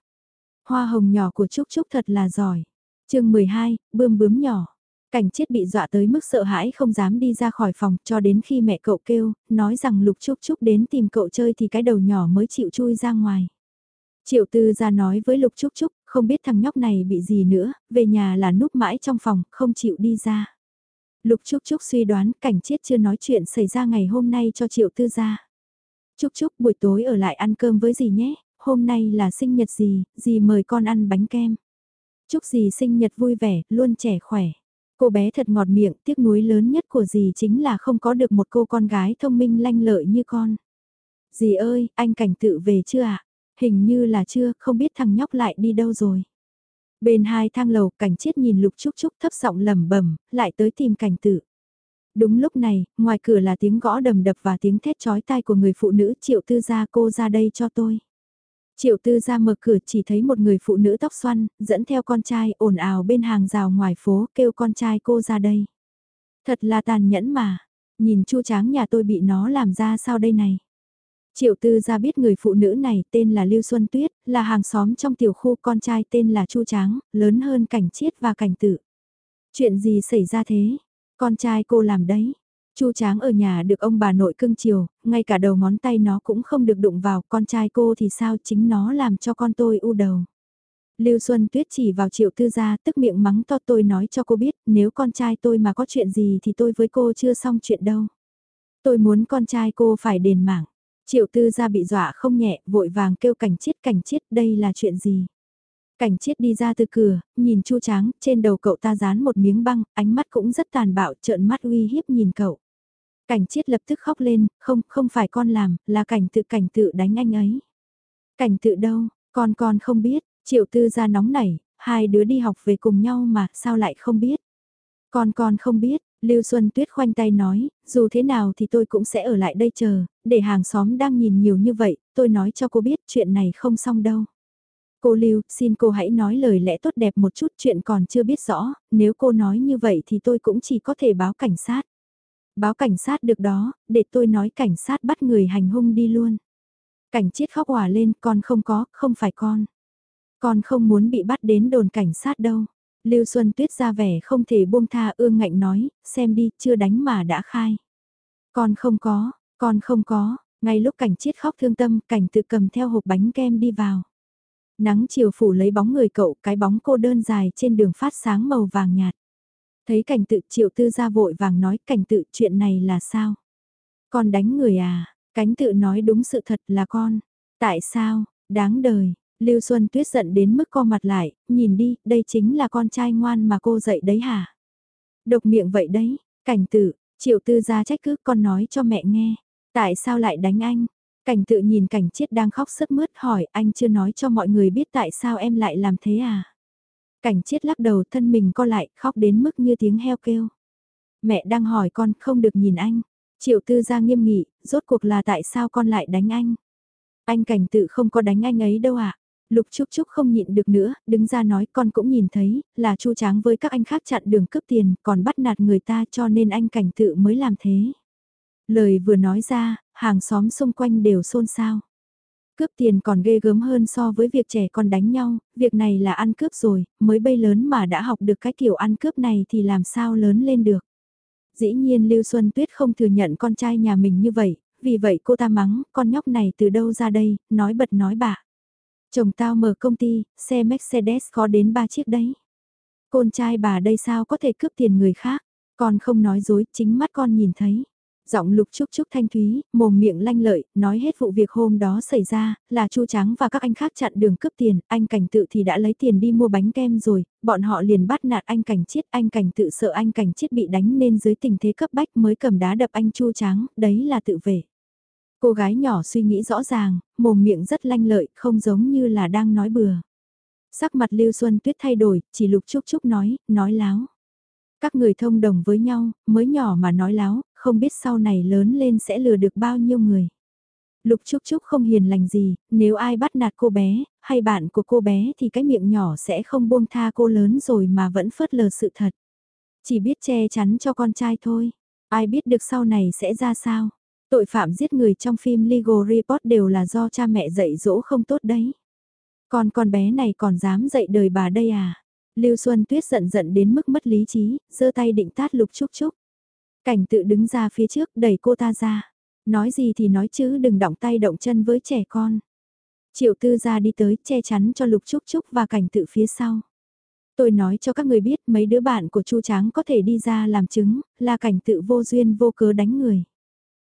Hoa hồng nhỏ của Trúc Trúc thật là giỏi. chương 12, bươm bướm nhỏ. Cảnh chết bị dọa tới mức sợ hãi không dám đi ra khỏi phòng cho đến khi mẹ cậu kêu, nói rằng Lục Trúc Trúc đến tìm cậu chơi thì cái đầu nhỏ mới chịu chui ra ngoài. Triệu tư ra nói với Lục Trúc Trúc, không biết thằng nhóc này bị gì nữa, về nhà là núp mãi trong phòng, không chịu đi ra. Lục Trúc Trúc suy đoán cảnh chết chưa nói chuyện xảy ra ngày hôm nay cho Triệu tư ra. Trúc Trúc buổi tối ở lại ăn cơm với gì nhé, hôm nay là sinh nhật gì, gì mời con ăn bánh kem. Chúc gì sinh nhật vui vẻ, luôn trẻ khỏe. Cô bé thật ngọt miệng, tiếc nuối lớn nhất của dì chính là không có được một cô con gái thông minh lanh lợi như con. Dì ơi, anh cảnh tự về chưa ạ? Hình như là chưa, không biết thằng nhóc lại đi đâu rồi. Bên hai thang lầu, cảnh chiết nhìn lục trúc trúc thấp giọng lẩm bẩm lại tới tìm cảnh tự. Đúng lúc này, ngoài cửa là tiếng gõ đầm đập và tiếng thét chói tai của người phụ nữ triệu tư gia cô ra đây cho tôi. Triệu tư ra mở cửa chỉ thấy một người phụ nữ tóc xoăn, dẫn theo con trai ồn ào bên hàng rào ngoài phố kêu con trai cô ra đây. Thật là tàn nhẫn mà, nhìn chu tráng nhà tôi bị nó làm ra sao đây này. Triệu tư ra biết người phụ nữ này tên là Lưu Xuân Tuyết, là hàng xóm trong tiểu khu con trai tên là Chu Tráng, lớn hơn cảnh chiết và cảnh tử. Chuyện gì xảy ra thế? Con trai cô làm đấy. Chu Tráng ở nhà được ông bà nội cưng chiều, ngay cả đầu ngón tay nó cũng không được đụng vào, con trai cô thì sao chính nó làm cho con tôi u đầu. Lưu Xuân Tuyết chỉ vào triệu tư gia tức miệng mắng to tôi nói cho cô biết nếu con trai tôi mà có chuyện gì thì tôi với cô chưa xong chuyện đâu. Tôi muốn con trai cô phải đền mạng. Triệu tư gia bị dọa không nhẹ, vội vàng kêu cảnh chiết cảnh chiết đây là chuyện gì. Cảnh chiết đi ra từ cửa, nhìn chu tráng, trên đầu cậu ta dán một miếng băng, ánh mắt cũng rất tàn bạo, trợn mắt uy hiếp nhìn cậu. Cảnh chiết lập tức khóc lên, không, không phải con làm, là cảnh tự cảnh tự đánh anh ấy. Cảnh tự đâu, con con không biết, triệu tư ra nóng nảy, hai đứa đi học về cùng nhau mà, sao lại không biết. Con con không biết, Lưu Xuân Tuyết khoanh tay nói, dù thế nào thì tôi cũng sẽ ở lại đây chờ, để hàng xóm đang nhìn nhiều như vậy, tôi nói cho cô biết chuyện này không xong đâu. Cô Lưu, xin cô hãy nói lời lẽ tốt đẹp một chút chuyện còn chưa biết rõ, nếu cô nói như vậy thì tôi cũng chỉ có thể báo cảnh sát. Báo cảnh sát được đó, để tôi nói cảnh sát bắt người hành hung đi luôn. Cảnh chiết khóc hòa lên, con không có, không phải con. Con không muốn bị bắt đến đồn cảnh sát đâu. Lưu Xuân Tuyết ra vẻ không thể buông tha ương ngạnh nói, xem đi, chưa đánh mà đã khai. Con không có, con không có, ngay lúc cảnh chiết khóc thương tâm, cảnh tự cầm theo hộp bánh kem đi vào. Nắng chiều phủ lấy bóng người cậu, cái bóng cô đơn dài trên đường phát sáng màu vàng nhạt. Thấy cảnh tự triệu tư ra vội vàng nói cảnh tự chuyện này là sao? Con đánh người à? Cánh tự nói đúng sự thật là con. Tại sao? Đáng đời. Lưu Xuân Tuyết giận đến mức co mặt lại, nhìn đi, đây chính là con trai ngoan mà cô dạy đấy hả? Độc miệng vậy đấy, cảnh tự, triệu tư ra trách cứ con nói cho mẹ nghe. Tại sao lại đánh anh? Cảnh tự nhìn cảnh chiết đang khóc sướt mướt hỏi anh chưa nói cho mọi người biết tại sao em lại làm thế à? Cảnh chiết lắc đầu thân mình co lại, khóc đến mức như tiếng heo kêu. Mẹ đang hỏi con không được nhìn anh. Triệu tư gia nghiêm nghị, rốt cuộc là tại sao con lại đánh anh? Anh cảnh tự không có đánh anh ấy đâu ạ. À? Lục Trúc Trúc không nhịn được nữa, đứng ra nói con cũng nhìn thấy, là chu tráng với các anh khác chặn đường cướp tiền, còn bắt nạt người ta cho nên anh cảnh tự mới làm thế. Lời vừa nói ra, hàng xóm xung quanh đều xôn xao. Cướp tiền còn ghê gớm hơn so với việc trẻ con đánh nhau, việc này là ăn cướp rồi, mới bay lớn mà đã học được cái kiểu ăn cướp này thì làm sao lớn lên được. Dĩ nhiên Lưu Xuân Tuyết không thừa nhận con trai nhà mình như vậy, vì vậy cô ta mắng, con nhóc này từ đâu ra đây, nói bật nói bạ. Chồng tao mở công ty, xe Mercedes có đến 3 chiếc đấy. Con trai bà đây sao có thể cướp tiền người khác, con không nói dối, chính mắt con nhìn thấy. Giọng lục trúc trúc thanh thúy, mồm miệng lanh lợi, nói hết vụ việc hôm đó xảy ra, là chu trắng và các anh khác chặn đường cướp tiền, anh cảnh tự thì đã lấy tiền đi mua bánh kem rồi, bọn họ liền bắt nạt anh cảnh chiết, anh cảnh tự sợ anh cảnh chiết bị đánh nên dưới tình thế cấp bách mới cầm đá đập anh chu trắng, đấy là tự vệ. Cô gái nhỏ suy nghĩ rõ ràng, mồm miệng rất lanh lợi, không giống như là đang nói bừa. Sắc mặt Lưu Xuân Tuyết thay đổi, chỉ lục trúc trúc nói, nói láo. Các người thông đồng với nhau, mới nhỏ mà nói láo, không biết sau này lớn lên sẽ lừa được bao nhiêu người. Lục Trúc Trúc không hiền lành gì, nếu ai bắt nạt cô bé, hay bạn của cô bé thì cái miệng nhỏ sẽ không buông tha cô lớn rồi mà vẫn phớt lờ sự thật. Chỉ biết che chắn cho con trai thôi, ai biết được sau này sẽ ra sao. Tội phạm giết người trong phim Legal Report đều là do cha mẹ dạy dỗ không tốt đấy. còn con bé này còn dám dạy đời bà đây à? Lưu Xuân Tuyết giận giận đến mức mất lý trí, giơ tay định tát Lục Trúc Trúc. Cảnh tự đứng ra phía trước đẩy cô ta ra. Nói gì thì nói chứ đừng động tay động chân với trẻ con. Triệu tư ra đi tới che chắn cho Lục Trúc Trúc và cảnh tự phía sau. Tôi nói cho các người biết mấy đứa bạn của Chu Tráng có thể đi ra làm chứng, là cảnh tự vô duyên vô cớ đánh người.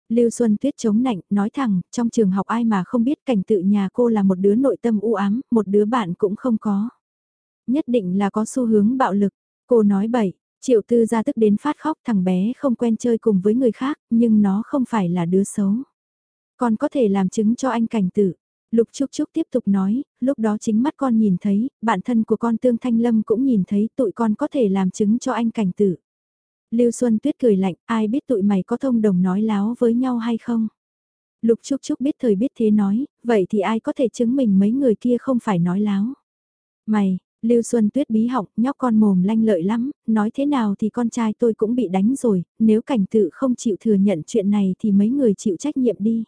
Lưu Xuân Tuyết chống nạnh, nói thẳng, trong trường học ai mà không biết cảnh tự nhà cô là một đứa nội tâm u ám, một đứa bạn cũng không có. Nhất định là có xu hướng bạo lực. Cô nói bậy, triệu tư ra tức đến phát khóc thằng bé không quen chơi cùng với người khác, nhưng nó không phải là đứa xấu. Còn có thể làm chứng cho anh cảnh tử. Lục Trúc Trúc tiếp tục nói, lúc đó chính mắt con nhìn thấy, bạn thân của con Tương Thanh Lâm cũng nhìn thấy tụi con có thể làm chứng cho anh cảnh tử. Lưu Xuân Tuyết cười lạnh, ai biết tụi mày có thông đồng nói láo với nhau hay không? Lục Trúc Trúc biết thời biết thế nói, vậy thì ai có thể chứng minh mấy người kia không phải nói láo? Mày, Lưu Xuân Tuyết bí họng, nhóc con mồm lanh lợi lắm, nói thế nào thì con trai tôi cũng bị đánh rồi, nếu cảnh tự không chịu thừa nhận chuyện này thì mấy người chịu trách nhiệm đi.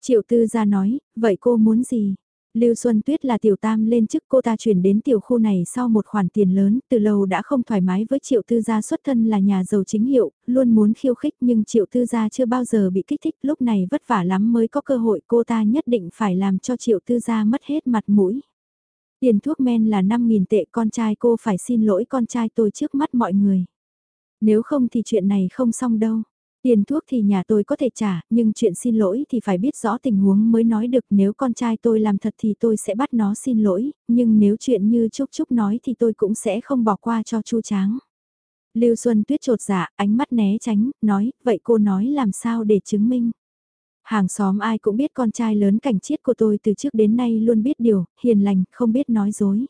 Triệu tư gia nói, vậy cô muốn gì? Lưu Xuân Tuyết là tiểu tam lên chức cô ta chuyển đến tiểu khu này sau một khoản tiền lớn, từ lâu đã không thoải mái với triệu tư gia xuất thân là nhà giàu chính hiệu, luôn muốn khiêu khích nhưng triệu tư gia chưa bao giờ bị kích thích, lúc này vất vả lắm mới có cơ hội cô ta nhất định phải làm cho triệu tư gia mất hết mặt mũi. Tiền thuốc men là 5.000 tệ con trai cô phải xin lỗi con trai tôi trước mắt mọi người. Nếu không thì chuyện này không xong đâu. Tiền thuốc thì nhà tôi có thể trả, nhưng chuyện xin lỗi thì phải biết rõ tình huống mới nói được nếu con trai tôi làm thật thì tôi sẽ bắt nó xin lỗi, nhưng nếu chuyện như Trúc Trúc nói thì tôi cũng sẽ không bỏ qua cho Chu Tráng. Lưu Xuân Tuyết trột dạ, ánh mắt né tránh, nói, vậy cô nói làm sao để chứng minh. Hàng xóm ai cũng biết con trai lớn cảnh chiết của tôi từ trước đến nay luôn biết điều, hiền lành, không biết nói dối.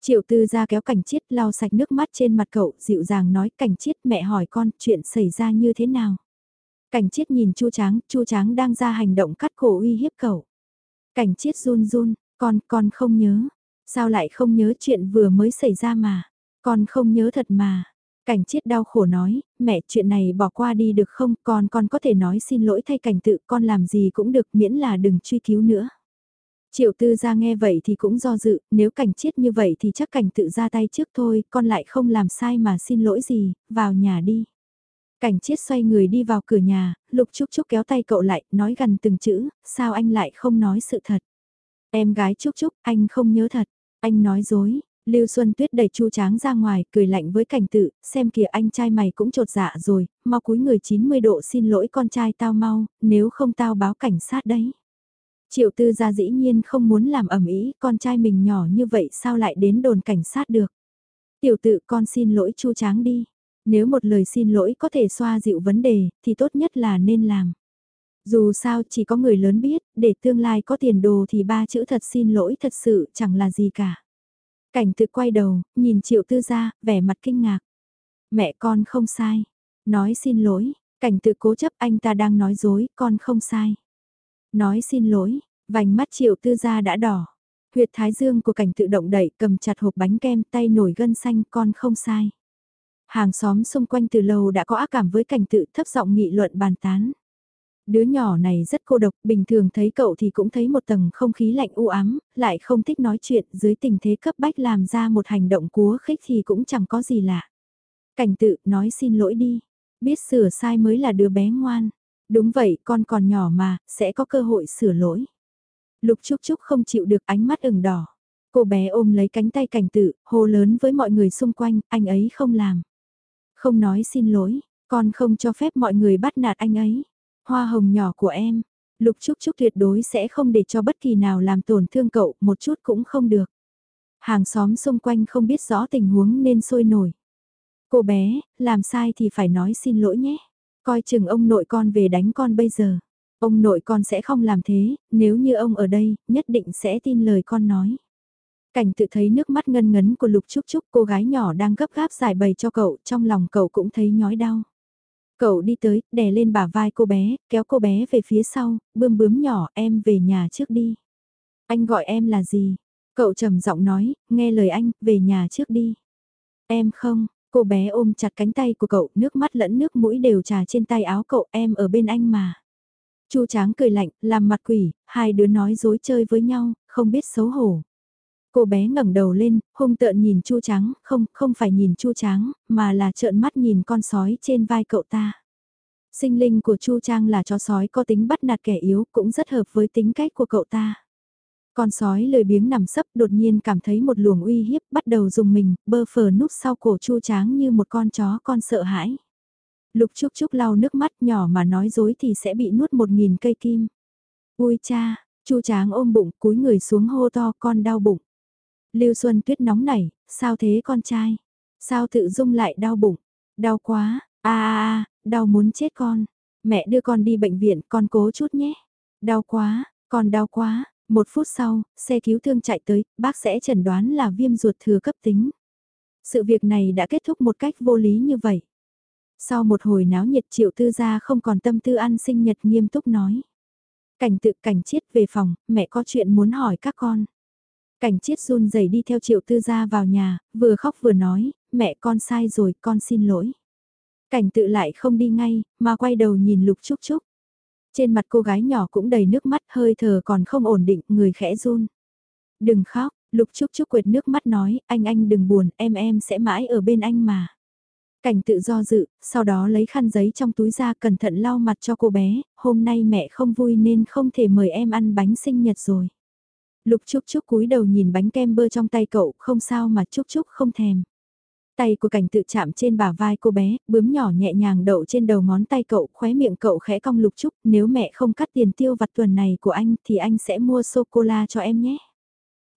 Triệu tư ra kéo cảnh chiết lau sạch nước mắt trên mặt cậu, dịu dàng nói cảnh chiết mẹ hỏi con chuyện xảy ra như thế nào. Cảnh chiết nhìn chu tráng, chu tráng đang ra hành động cắt cổ uy hiếp cậu. Cảnh chiết run run, con, con không nhớ. Sao lại không nhớ chuyện vừa mới xảy ra mà. Con không nhớ thật mà. Cảnh chiết đau khổ nói, mẹ chuyện này bỏ qua đi được không, con con có thể nói xin lỗi thay cảnh tự con làm gì cũng được miễn là đừng truy cứu nữa. Triệu tư ra nghe vậy thì cũng do dự, nếu cảnh chết như vậy thì chắc cảnh tự ra tay trước thôi, con lại không làm sai mà xin lỗi gì, vào nhà đi. Cảnh chết xoay người đi vào cửa nhà, lục trúc trúc kéo tay cậu lại, nói gần từng chữ, sao anh lại không nói sự thật. Em gái trúc trúc, anh không nhớ thật, anh nói dối. Lưu Xuân Tuyết đẩy Chu Tráng ra ngoài, cười lạnh với cảnh tự, xem kìa anh trai mày cũng trột dạ rồi, mau cúi người 90 độ xin lỗi con trai tao mau, nếu không tao báo cảnh sát đấy. Triệu tư gia dĩ nhiên không muốn làm ẩm ý, con trai mình nhỏ như vậy sao lại đến đồn cảnh sát được. Tiểu tự con xin lỗi chu tráng đi. Nếu một lời xin lỗi có thể xoa dịu vấn đề, thì tốt nhất là nên làm. Dù sao chỉ có người lớn biết, để tương lai có tiền đồ thì ba chữ thật xin lỗi thật sự chẳng là gì cả. Cảnh tự quay đầu, nhìn triệu tư gia, vẻ mặt kinh ngạc. Mẹ con không sai. Nói xin lỗi, cảnh tự cố chấp anh ta đang nói dối, con không sai. Nói xin lỗi, vành mắt triệu tư gia đã đỏ. Huyệt thái dương của cảnh tự động đẩy cầm chặt hộp bánh kem tay nổi gân xanh con không sai. Hàng xóm xung quanh từ lâu đã có ác cảm với cảnh tự thấp giọng nghị luận bàn tán. Đứa nhỏ này rất cô độc, bình thường thấy cậu thì cũng thấy một tầng không khí lạnh u ám, lại không thích nói chuyện dưới tình thế cấp bách làm ra một hành động cúa khích thì cũng chẳng có gì lạ. Cảnh tự nói xin lỗi đi, biết sửa sai mới là đứa bé ngoan. Đúng vậy, con còn nhỏ mà, sẽ có cơ hội sửa lỗi. Lục Trúc Trúc không chịu được ánh mắt ửng đỏ. Cô bé ôm lấy cánh tay cảnh tự, hô lớn với mọi người xung quanh, anh ấy không làm. Không nói xin lỗi, con không cho phép mọi người bắt nạt anh ấy. Hoa hồng nhỏ của em, Lục Trúc Trúc tuyệt đối sẽ không để cho bất kỳ nào làm tổn thương cậu, một chút cũng không được. Hàng xóm xung quanh không biết rõ tình huống nên sôi nổi. Cô bé, làm sai thì phải nói xin lỗi nhé. Coi chừng ông nội con về đánh con bây giờ. Ông nội con sẽ không làm thế, nếu như ông ở đây, nhất định sẽ tin lời con nói. Cảnh tự thấy nước mắt ngân ngấn của Lục Trúc Trúc cô gái nhỏ đang gấp gáp giải bày cho cậu, trong lòng cậu cũng thấy nhói đau. Cậu đi tới, đè lên bả vai cô bé, kéo cô bé về phía sau, bươm bướm nhỏ em về nhà trước đi. Anh gọi em là gì? Cậu trầm giọng nói, nghe lời anh, về nhà trước đi. Em không, Cô bé ôm chặt cánh tay của cậu, nước mắt lẫn nước mũi đều trà trên tay áo cậu, em ở bên anh mà. Chu Tráng cười lạnh, làm mặt quỷ, hai đứa nói dối chơi với nhau, không biết xấu hổ. Cô bé ngẩng đầu lên, hung tợn nhìn Chu trắng, không, không phải nhìn Chu trắng mà là trợn mắt nhìn con sói trên vai cậu ta. Sinh linh của Chu Trang là chó sói có tính bắt nạt kẻ yếu, cũng rất hợp với tính cách của cậu ta. Con sói lười biếng nằm sấp đột nhiên cảm thấy một luồng uy hiếp bắt đầu dùng mình, bơ phờ núp sau cổ Chu Tráng như một con chó con sợ hãi. Lục Trúc Trúc lau nước mắt nhỏ mà nói dối thì sẽ bị nuốt một nghìn cây kim. Ui cha, Chu Tráng ôm bụng cúi người xuống hô to con đau bụng. Lưu Xuân Tuyết nóng nảy, sao thế con trai? Sao tự dung lại đau bụng? Đau quá, a a a, đau muốn chết con. Mẹ đưa con đi bệnh viện, con cố chút nhé. Đau quá, con đau quá. Một phút sau, xe cứu thương chạy tới, bác sẽ chẩn đoán là viêm ruột thừa cấp tính. Sự việc này đã kết thúc một cách vô lý như vậy. Sau một hồi náo nhiệt triệu tư gia không còn tâm tư ăn sinh nhật nghiêm túc nói. Cảnh tự cảnh chiết về phòng, mẹ có chuyện muốn hỏi các con. Cảnh chiết run rẩy đi theo triệu tư gia vào nhà, vừa khóc vừa nói, mẹ con sai rồi, con xin lỗi. Cảnh tự lại không đi ngay, mà quay đầu nhìn lục Chúc Chúc. Trên mặt cô gái nhỏ cũng đầy nước mắt hơi thở còn không ổn định, người khẽ run. Đừng khóc, lục Chúc Chúc quệt nước mắt nói, anh anh đừng buồn, em em sẽ mãi ở bên anh mà. Cảnh tự do dự, sau đó lấy khăn giấy trong túi ra cẩn thận lau mặt cho cô bé, hôm nay mẹ không vui nên không thể mời em ăn bánh sinh nhật rồi. Lục Trúc Trúc cúi đầu nhìn bánh kem bơ trong tay cậu, không sao mà Trúc Trúc không thèm. Tay của cảnh tự chạm trên bả vai cô bé, bướm nhỏ nhẹ nhàng đậu trên đầu ngón tay cậu, khóe miệng cậu khẽ cong lục trúc, nếu mẹ không cắt tiền tiêu vặt tuần này của anh thì anh sẽ mua sô-cô-la cho em nhé.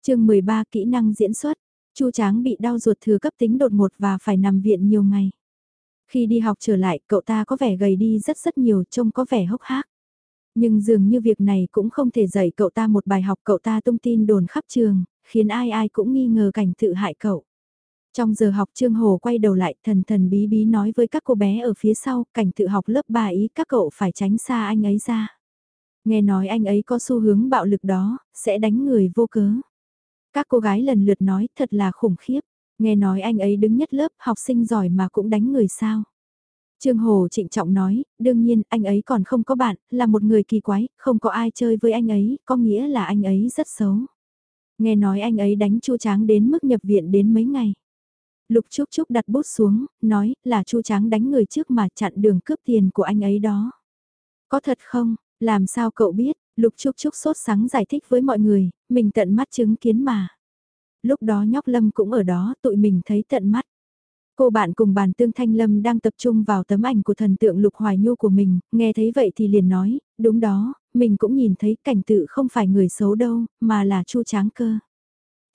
chương 13 kỹ năng diễn xuất, Chu Tráng bị đau ruột thừa cấp tính đột ngột và phải nằm viện nhiều ngày. Khi đi học trở lại, cậu ta có vẻ gầy đi rất rất nhiều, trông có vẻ hốc hác. Nhưng dường như việc này cũng không thể dạy cậu ta một bài học cậu ta tung tin đồn khắp trường, khiến ai ai cũng nghi ngờ cảnh tự hại cậu. Trong giờ học Trương Hồ quay đầu lại thần thần bí bí nói với các cô bé ở phía sau, cảnh tự học lớp 3 ý các cậu phải tránh xa anh ấy ra. Nghe nói anh ấy có xu hướng bạo lực đó, sẽ đánh người vô cớ. Các cô gái lần lượt nói thật là khủng khiếp. Nghe nói anh ấy đứng nhất lớp học sinh giỏi mà cũng đánh người sao. Trương Hồ trịnh trọng nói, đương nhiên anh ấy còn không có bạn, là một người kỳ quái, không có ai chơi với anh ấy, có nghĩa là anh ấy rất xấu. Nghe nói anh ấy đánh Chu Tráng đến mức nhập viện đến mấy ngày. Lục Trúc Trúc đặt bút xuống, nói là Chu Tráng đánh người trước mà chặn đường cướp tiền của anh ấy đó. Có thật không? Làm sao cậu biết? Lục Trúc Trúc sốt sắng giải thích với mọi người, mình tận mắt chứng kiến mà. Lúc đó nhóc Lâm cũng ở đó, tụi mình thấy tận mắt. Cô bạn cùng bàn tương thanh lâm đang tập trung vào tấm ảnh của thần tượng lục hoài nhu của mình, nghe thấy vậy thì liền nói, đúng đó, mình cũng nhìn thấy cảnh tự không phải người xấu đâu, mà là chu tráng cơ.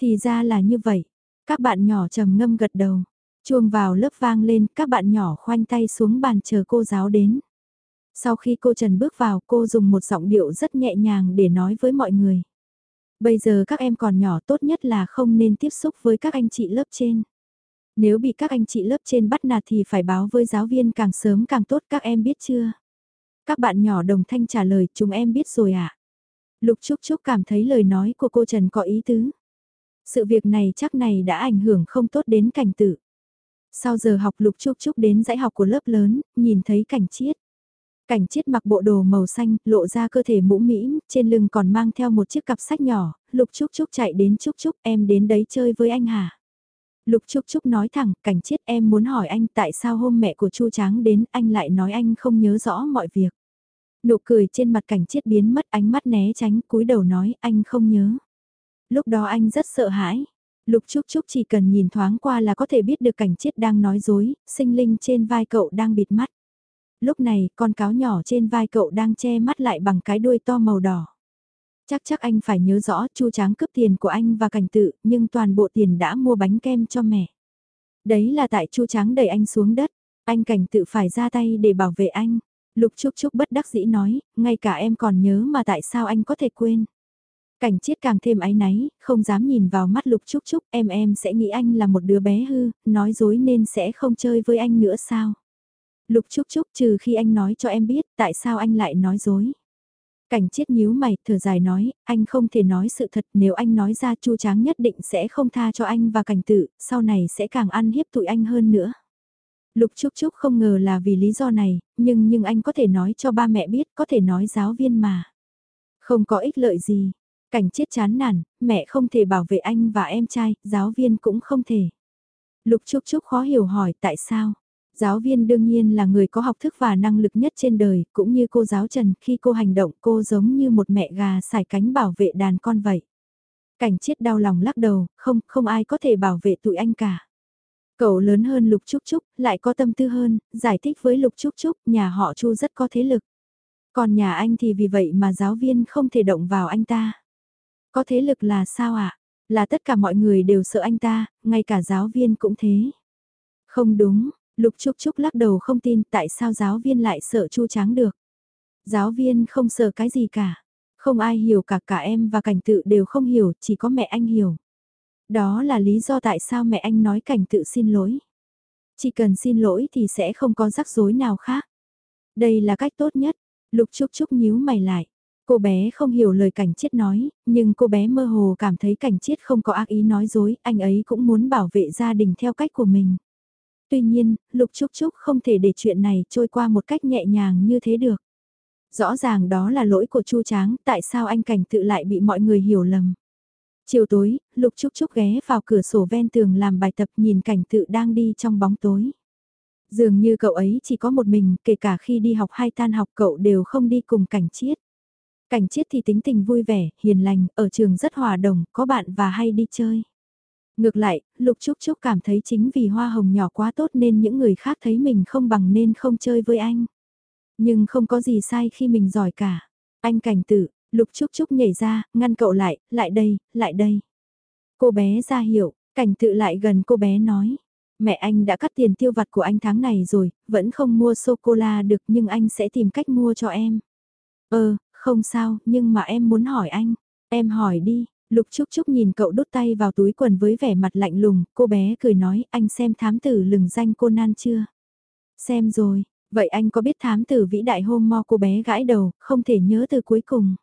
Thì ra là như vậy, các bạn nhỏ trầm ngâm gật đầu, chuông vào lớp vang lên, các bạn nhỏ khoanh tay xuống bàn chờ cô giáo đến. Sau khi cô Trần bước vào cô dùng một giọng điệu rất nhẹ nhàng để nói với mọi người. Bây giờ các em còn nhỏ tốt nhất là không nên tiếp xúc với các anh chị lớp trên. Nếu bị các anh chị lớp trên bắt nạt thì phải báo với giáo viên càng sớm càng tốt các em biết chưa? Các bạn nhỏ đồng thanh trả lời chúng em biết rồi ạ. À? Lục Trúc Trúc cảm thấy lời nói của cô Trần có ý tứ. Sự việc này chắc này đã ảnh hưởng không tốt đến cảnh tử. Sau giờ học Lục Trúc Trúc đến dãy học của lớp lớn, nhìn thấy cảnh chiết. Cảnh chiết mặc bộ đồ màu xanh, lộ ra cơ thể mũ mĩm, trên lưng còn mang theo một chiếc cặp sách nhỏ, Lục Trúc Trúc chạy đến Trúc Trúc em đến đấy chơi với anh hả? Lục Trúc Trúc nói thẳng, cảnh chiết em muốn hỏi anh tại sao hôm mẹ của Chu Tráng đến anh lại nói anh không nhớ rõ mọi việc. Nụ cười trên mặt cảnh chiết biến mất ánh mắt né tránh cúi đầu nói anh không nhớ. Lúc đó anh rất sợ hãi. Lục Trúc Trúc chỉ cần nhìn thoáng qua là có thể biết được cảnh chiết đang nói dối, sinh linh trên vai cậu đang bịt mắt. Lúc này con cáo nhỏ trên vai cậu đang che mắt lại bằng cái đuôi to màu đỏ. Chắc chắc anh phải nhớ rõ chu tráng cướp tiền của anh và cảnh tự, nhưng toàn bộ tiền đã mua bánh kem cho mẹ. Đấy là tại chu tráng đẩy anh xuống đất, anh cảnh tự phải ra tay để bảo vệ anh. Lục Trúc Trúc bất đắc dĩ nói, ngay cả em còn nhớ mà tại sao anh có thể quên. Cảnh chiết càng thêm áy náy, không dám nhìn vào mắt Lục Trúc Trúc, em em sẽ nghĩ anh là một đứa bé hư, nói dối nên sẽ không chơi với anh nữa sao. Lục Trúc Trúc trừ khi anh nói cho em biết tại sao anh lại nói dối. Cảnh chiết nhíu mày, thở dài nói, anh không thể nói sự thật nếu anh nói ra chu tráng nhất định sẽ không tha cho anh và cảnh tự, sau này sẽ càng ăn hiếp tụi anh hơn nữa. Lục Trúc Trúc không ngờ là vì lý do này, nhưng nhưng anh có thể nói cho ba mẹ biết, có thể nói giáo viên mà. Không có ích lợi gì. Cảnh chết chán nản, mẹ không thể bảo vệ anh và em trai, giáo viên cũng không thể. Lục Trúc Trúc khó hiểu hỏi tại sao. Giáo viên đương nhiên là người có học thức và năng lực nhất trên đời, cũng như cô giáo Trần, khi cô hành động cô giống như một mẹ gà xài cánh bảo vệ đàn con vậy. Cảnh chết đau lòng lắc đầu, không, không ai có thể bảo vệ tụi anh cả. Cậu lớn hơn Lục Trúc Trúc, lại có tâm tư hơn, giải thích với Lục Trúc Trúc, nhà họ Chu rất có thế lực. Còn nhà anh thì vì vậy mà giáo viên không thể động vào anh ta. Có thế lực là sao ạ? À? Là tất cả mọi người đều sợ anh ta, ngay cả giáo viên cũng thế. Không đúng, Lục Trúc Trúc lắc đầu không tin tại sao giáo viên lại sợ Chu Tráng được. Giáo viên không sợ cái gì cả. Không ai hiểu cả cả em và cảnh tự đều không hiểu, chỉ có mẹ anh hiểu. Đó là lý do tại sao mẹ anh nói cảnh tự xin lỗi. Chỉ cần xin lỗi thì sẽ không có rắc rối nào khác. Đây là cách tốt nhất. Lục Trúc Trúc nhíu mày lại. Cô bé không hiểu lời cảnh chiết nói, nhưng cô bé mơ hồ cảm thấy cảnh chiết không có ác ý nói dối, anh ấy cũng muốn bảo vệ gia đình theo cách của mình. Tuy nhiên, Lục Trúc Trúc không thể để chuyện này trôi qua một cách nhẹ nhàng như thế được. Rõ ràng đó là lỗi của Chu Tráng, tại sao anh cảnh tự lại bị mọi người hiểu lầm. Chiều tối, Lục Trúc Trúc ghé vào cửa sổ ven tường làm bài tập nhìn cảnh tự đang đi trong bóng tối. Dường như cậu ấy chỉ có một mình, kể cả khi đi học hay tan học cậu đều không đi cùng cảnh chiết. Cảnh chiết thì tính tình vui vẻ, hiền lành, ở trường rất hòa đồng, có bạn và hay đi chơi. Ngược lại, Lục Trúc Trúc cảm thấy chính vì hoa hồng nhỏ quá tốt nên những người khác thấy mình không bằng nên không chơi với anh. Nhưng không có gì sai khi mình giỏi cả. Anh cảnh tử, Lục Trúc Trúc nhảy ra, ngăn cậu lại, lại đây, lại đây. Cô bé ra hiệu, cảnh tự lại gần cô bé nói. Mẹ anh đã cắt tiền tiêu vặt của anh tháng này rồi, vẫn không mua sô-cô-la được nhưng anh sẽ tìm cách mua cho em. Ờ, không sao, nhưng mà em muốn hỏi anh. Em hỏi đi, Lục Trúc Trúc nhìn cậu đút tay vào túi quần với vẻ mặt lạnh lùng, cô bé cười nói anh xem thám tử lừng danh cô Nan chưa? Xem rồi, vậy anh có biết thám tử vĩ đại hôm mo cô bé gãi đầu, không thể nhớ từ cuối cùng.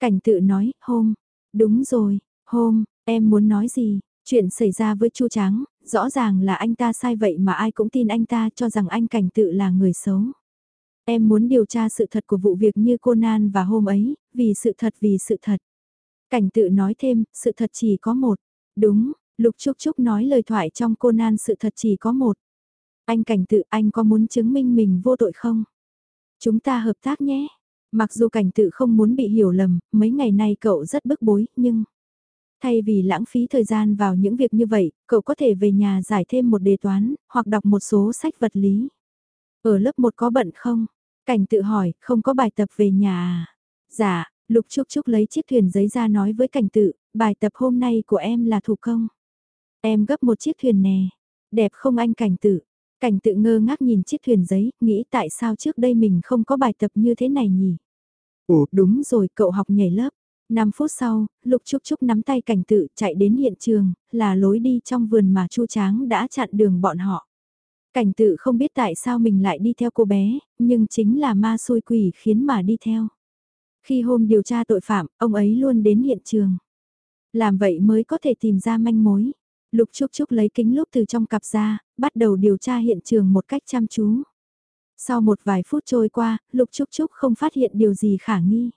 Cảnh tự nói, hôm, đúng rồi, hôm, em muốn nói gì, chuyện xảy ra với Chu Tráng, rõ ràng là anh ta sai vậy mà ai cũng tin anh ta cho rằng anh cảnh tự là người xấu. Em muốn điều tra sự thật của vụ việc như cô Nan và hôm ấy, vì sự thật vì sự thật. Cảnh tự nói thêm, sự thật chỉ có một. Đúng, Lục Trúc Trúc nói lời thoại trong cô Nan sự thật chỉ có một. Anh cảnh tự anh có muốn chứng minh mình vô tội không? Chúng ta hợp tác nhé. Mặc dù cảnh tự không muốn bị hiểu lầm, mấy ngày nay cậu rất bức bối, nhưng... Thay vì lãng phí thời gian vào những việc như vậy, cậu có thể về nhà giải thêm một đề toán, hoặc đọc một số sách vật lý. Ở lớp 1 có bận không? Cảnh tự hỏi, không có bài tập về nhà à? Dạ, Lục Trúc Trúc lấy chiếc thuyền giấy ra nói với cảnh tự, bài tập hôm nay của em là thủ công. Em gấp một chiếc thuyền nè, đẹp không anh cảnh tự? Cảnh tự ngơ ngác nhìn chiếc thuyền giấy, nghĩ tại sao trước đây mình không có bài tập như thế này nhỉ? Ủa, đúng rồi, cậu học nhảy lớp. 5 phút sau, Lục Trúc Trúc nắm tay cảnh tự chạy đến hiện trường, là lối đi trong vườn mà Chu Tráng đã chặn đường bọn họ. Cảnh tự không biết tại sao mình lại đi theo cô bé, nhưng chính là ma xôi quỷ khiến mà đi theo. Khi hôm điều tra tội phạm, ông ấy luôn đến hiện trường. Làm vậy mới có thể tìm ra manh mối. Lục Trúc Trúc lấy kính lúp từ trong cặp ra, bắt đầu điều tra hiện trường một cách chăm chú. Sau một vài phút trôi qua, Lục Trúc Trúc không phát hiện điều gì khả nghi.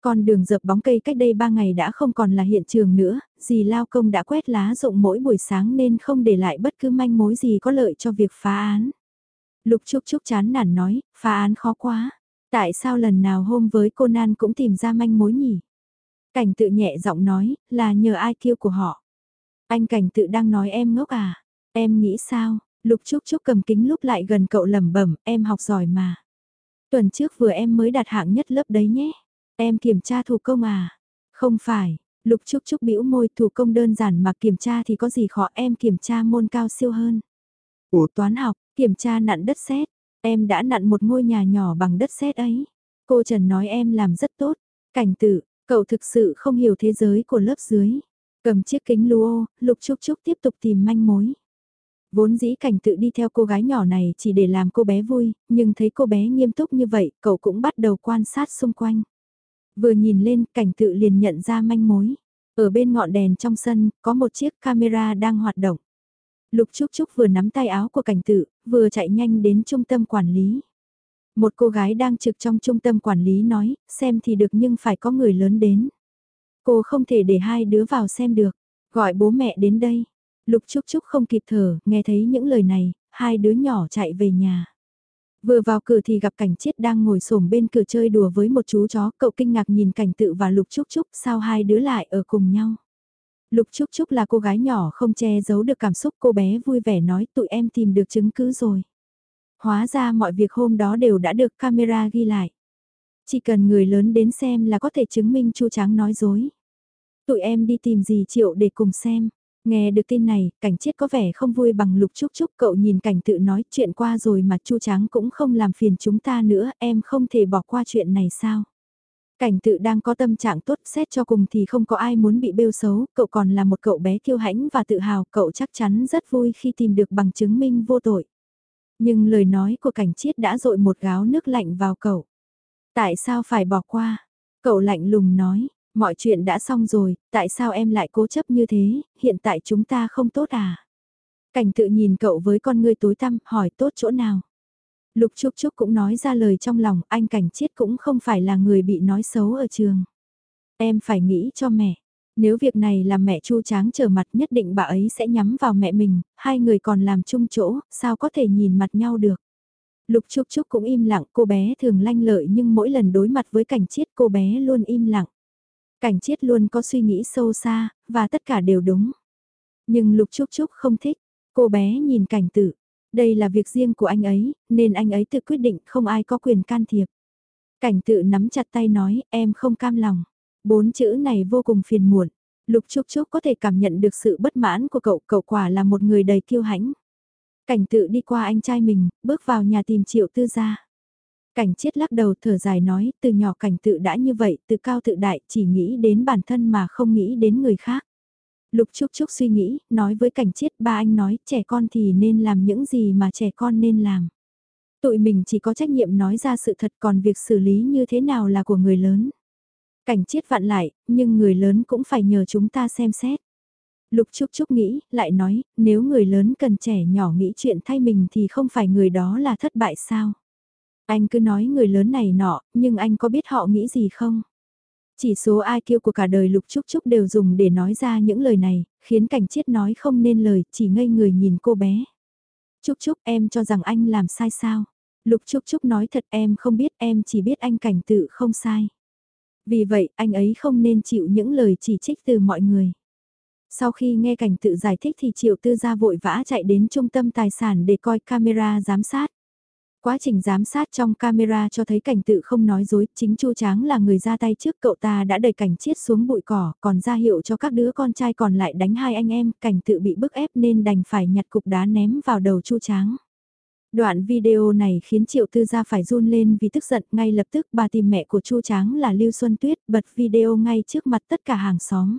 Con đường dập bóng cây cách đây 3 ngày đã không còn là hiện trường nữa, dì Lao Công đã quét lá rộng mỗi buổi sáng nên không để lại bất cứ manh mối gì có lợi cho việc phá án. Lục Trúc Trúc chán nản nói, phá án khó quá. Tại sao lần nào hôm với cô Nan cũng tìm ra manh mối nhỉ? Cảnh tự nhẹ giọng nói, là nhờ ai kêu của họ. Anh cảnh tự đang nói em ngốc à? Em nghĩ sao? Lục Trúc Trúc cầm kính lúc lại gần cậu lẩm bẩm, em học giỏi mà. Tuần trước vừa em mới đạt hạng nhất lớp đấy nhé. Em kiểm tra thủ công à? Không phải, Lục Trúc Trúc bĩu môi thủ công đơn giản mà kiểm tra thì có gì khó em kiểm tra môn cao siêu hơn. Ủa toán học, kiểm tra nặn đất sét, em đã nặn một ngôi nhà nhỏ bằng đất sét ấy. Cô Trần nói em làm rất tốt. Cảnh tử, cậu thực sự không hiểu thế giới của lớp dưới. Cầm chiếc kính luo, Lục Trúc Trúc tiếp tục tìm manh mối. Vốn dĩ cảnh tự đi theo cô gái nhỏ này chỉ để làm cô bé vui, nhưng thấy cô bé nghiêm túc như vậy, cậu cũng bắt đầu quan sát xung quanh. Vừa nhìn lên, cảnh tự liền nhận ra manh mối. Ở bên ngọn đèn trong sân, có một chiếc camera đang hoạt động. Lục Trúc Trúc vừa nắm tay áo của cảnh tự, vừa chạy nhanh đến trung tâm quản lý. Một cô gái đang trực trong trung tâm quản lý nói, xem thì được nhưng phải có người lớn đến. Cô không thể để hai đứa vào xem được, gọi bố mẹ đến đây. Lục Trúc Trúc không kịp thở, nghe thấy những lời này, hai đứa nhỏ chạy về nhà. Vừa vào cửa thì gặp cảnh chết đang ngồi xổm bên cửa chơi đùa với một chú chó, cậu kinh ngạc nhìn cảnh tự và Lục Trúc Trúc sao hai đứa lại ở cùng nhau. Lục Trúc Trúc là cô gái nhỏ không che giấu được cảm xúc cô bé vui vẻ nói tụi em tìm được chứng cứ rồi. Hóa ra mọi việc hôm đó đều đã được camera ghi lại. Chỉ cần người lớn đến xem là có thể chứng minh Chu Tráng nói dối. Tụi em đi tìm gì Triệu để cùng xem. Nghe được tin này, cảnh chết có vẻ không vui bằng lục chúc chúc cậu nhìn cảnh tự nói chuyện qua rồi mà chu tráng cũng không làm phiền chúng ta nữa, em không thể bỏ qua chuyện này sao? Cảnh tự đang có tâm trạng tốt, xét cho cùng thì không có ai muốn bị bêu xấu, cậu còn là một cậu bé kiêu hãnh và tự hào, cậu chắc chắn rất vui khi tìm được bằng chứng minh vô tội. Nhưng lời nói của cảnh chiết đã dội một gáo nước lạnh vào cậu. Tại sao phải bỏ qua? Cậu lạnh lùng nói, mọi chuyện đã xong rồi, tại sao em lại cố chấp như thế, hiện tại chúng ta không tốt à? Cảnh tự nhìn cậu với con ngươi tối tăm, hỏi tốt chỗ nào? Lục Trúc Trúc cũng nói ra lời trong lòng, anh Cảnh Chiết cũng không phải là người bị nói xấu ở trường. Em phải nghĩ cho mẹ. Nếu việc này làm mẹ Chu Tráng trở mặt nhất định bà ấy sẽ nhắm vào mẹ mình, hai người còn làm chung chỗ, sao có thể nhìn mặt nhau được. Lục Trúc Trúc cũng im lặng, cô bé thường lanh lợi nhưng mỗi lần đối mặt với cảnh chiết cô bé luôn im lặng. Cảnh chiết luôn có suy nghĩ sâu xa, và tất cả đều đúng. Nhưng Lục Trúc Trúc không thích, cô bé nhìn cảnh tử. Đây là việc riêng của anh ấy, nên anh ấy tự quyết định không ai có quyền can thiệp. Cảnh tự nắm chặt tay nói, em không cam lòng. Bốn chữ này vô cùng phiền muộn. Lục Trúc Trúc có thể cảm nhận được sự bất mãn của cậu, cậu quả là một người đầy kiêu hãnh. Cảnh tự đi qua anh trai mình, bước vào nhà tìm triệu tư gia. Cảnh chiết lắc đầu thở dài nói, từ nhỏ cảnh tự đã như vậy, từ cao tự đại, chỉ nghĩ đến bản thân mà không nghĩ đến người khác. Lục Trúc Trúc suy nghĩ, nói với cảnh chiết ba anh nói, trẻ con thì nên làm những gì mà trẻ con nên làm. Tụi mình chỉ có trách nhiệm nói ra sự thật còn việc xử lý như thế nào là của người lớn. Cảnh chiết vặn lại, nhưng người lớn cũng phải nhờ chúng ta xem xét. Lục Trúc Trúc nghĩ, lại nói, nếu người lớn cần trẻ nhỏ nghĩ chuyện thay mình thì không phải người đó là thất bại sao? Anh cứ nói người lớn này nọ, nhưng anh có biết họ nghĩ gì không? Chỉ số IQ của cả đời Lục Trúc Trúc đều dùng để nói ra những lời này, khiến cảnh chiết nói không nên lời, chỉ ngây người nhìn cô bé. Trúc Trúc em cho rằng anh làm sai sao? Lục Trúc Trúc nói thật em không biết em chỉ biết anh cảnh tự không sai. Vì vậy anh ấy không nên chịu những lời chỉ trích từ mọi người. Sau khi nghe cảnh tự giải thích thì Triệu Tư gia vội vã chạy đến trung tâm tài sản để coi camera giám sát. Quá trình giám sát trong camera cho thấy cảnh tự không nói dối, chính Chu Tráng là người ra tay trước cậu ta đã đẩy cảnh chiết xuống bụi cỏ, còn ra hiệu cho các đứa con trai còn lại đánh hai anh em, cảnh tự bị bức ép nên đành phải nhặt cục đá ném vào đầu Chu Tráng. Đoạn video này khiến Triệu Tư gia phải run lên vì tức giận, ngay lập tức bà tìm mẹ của Chu Tráng là Lưu Xuân Tuyết, bật video ngay trước mặt tất cả hàng xóm.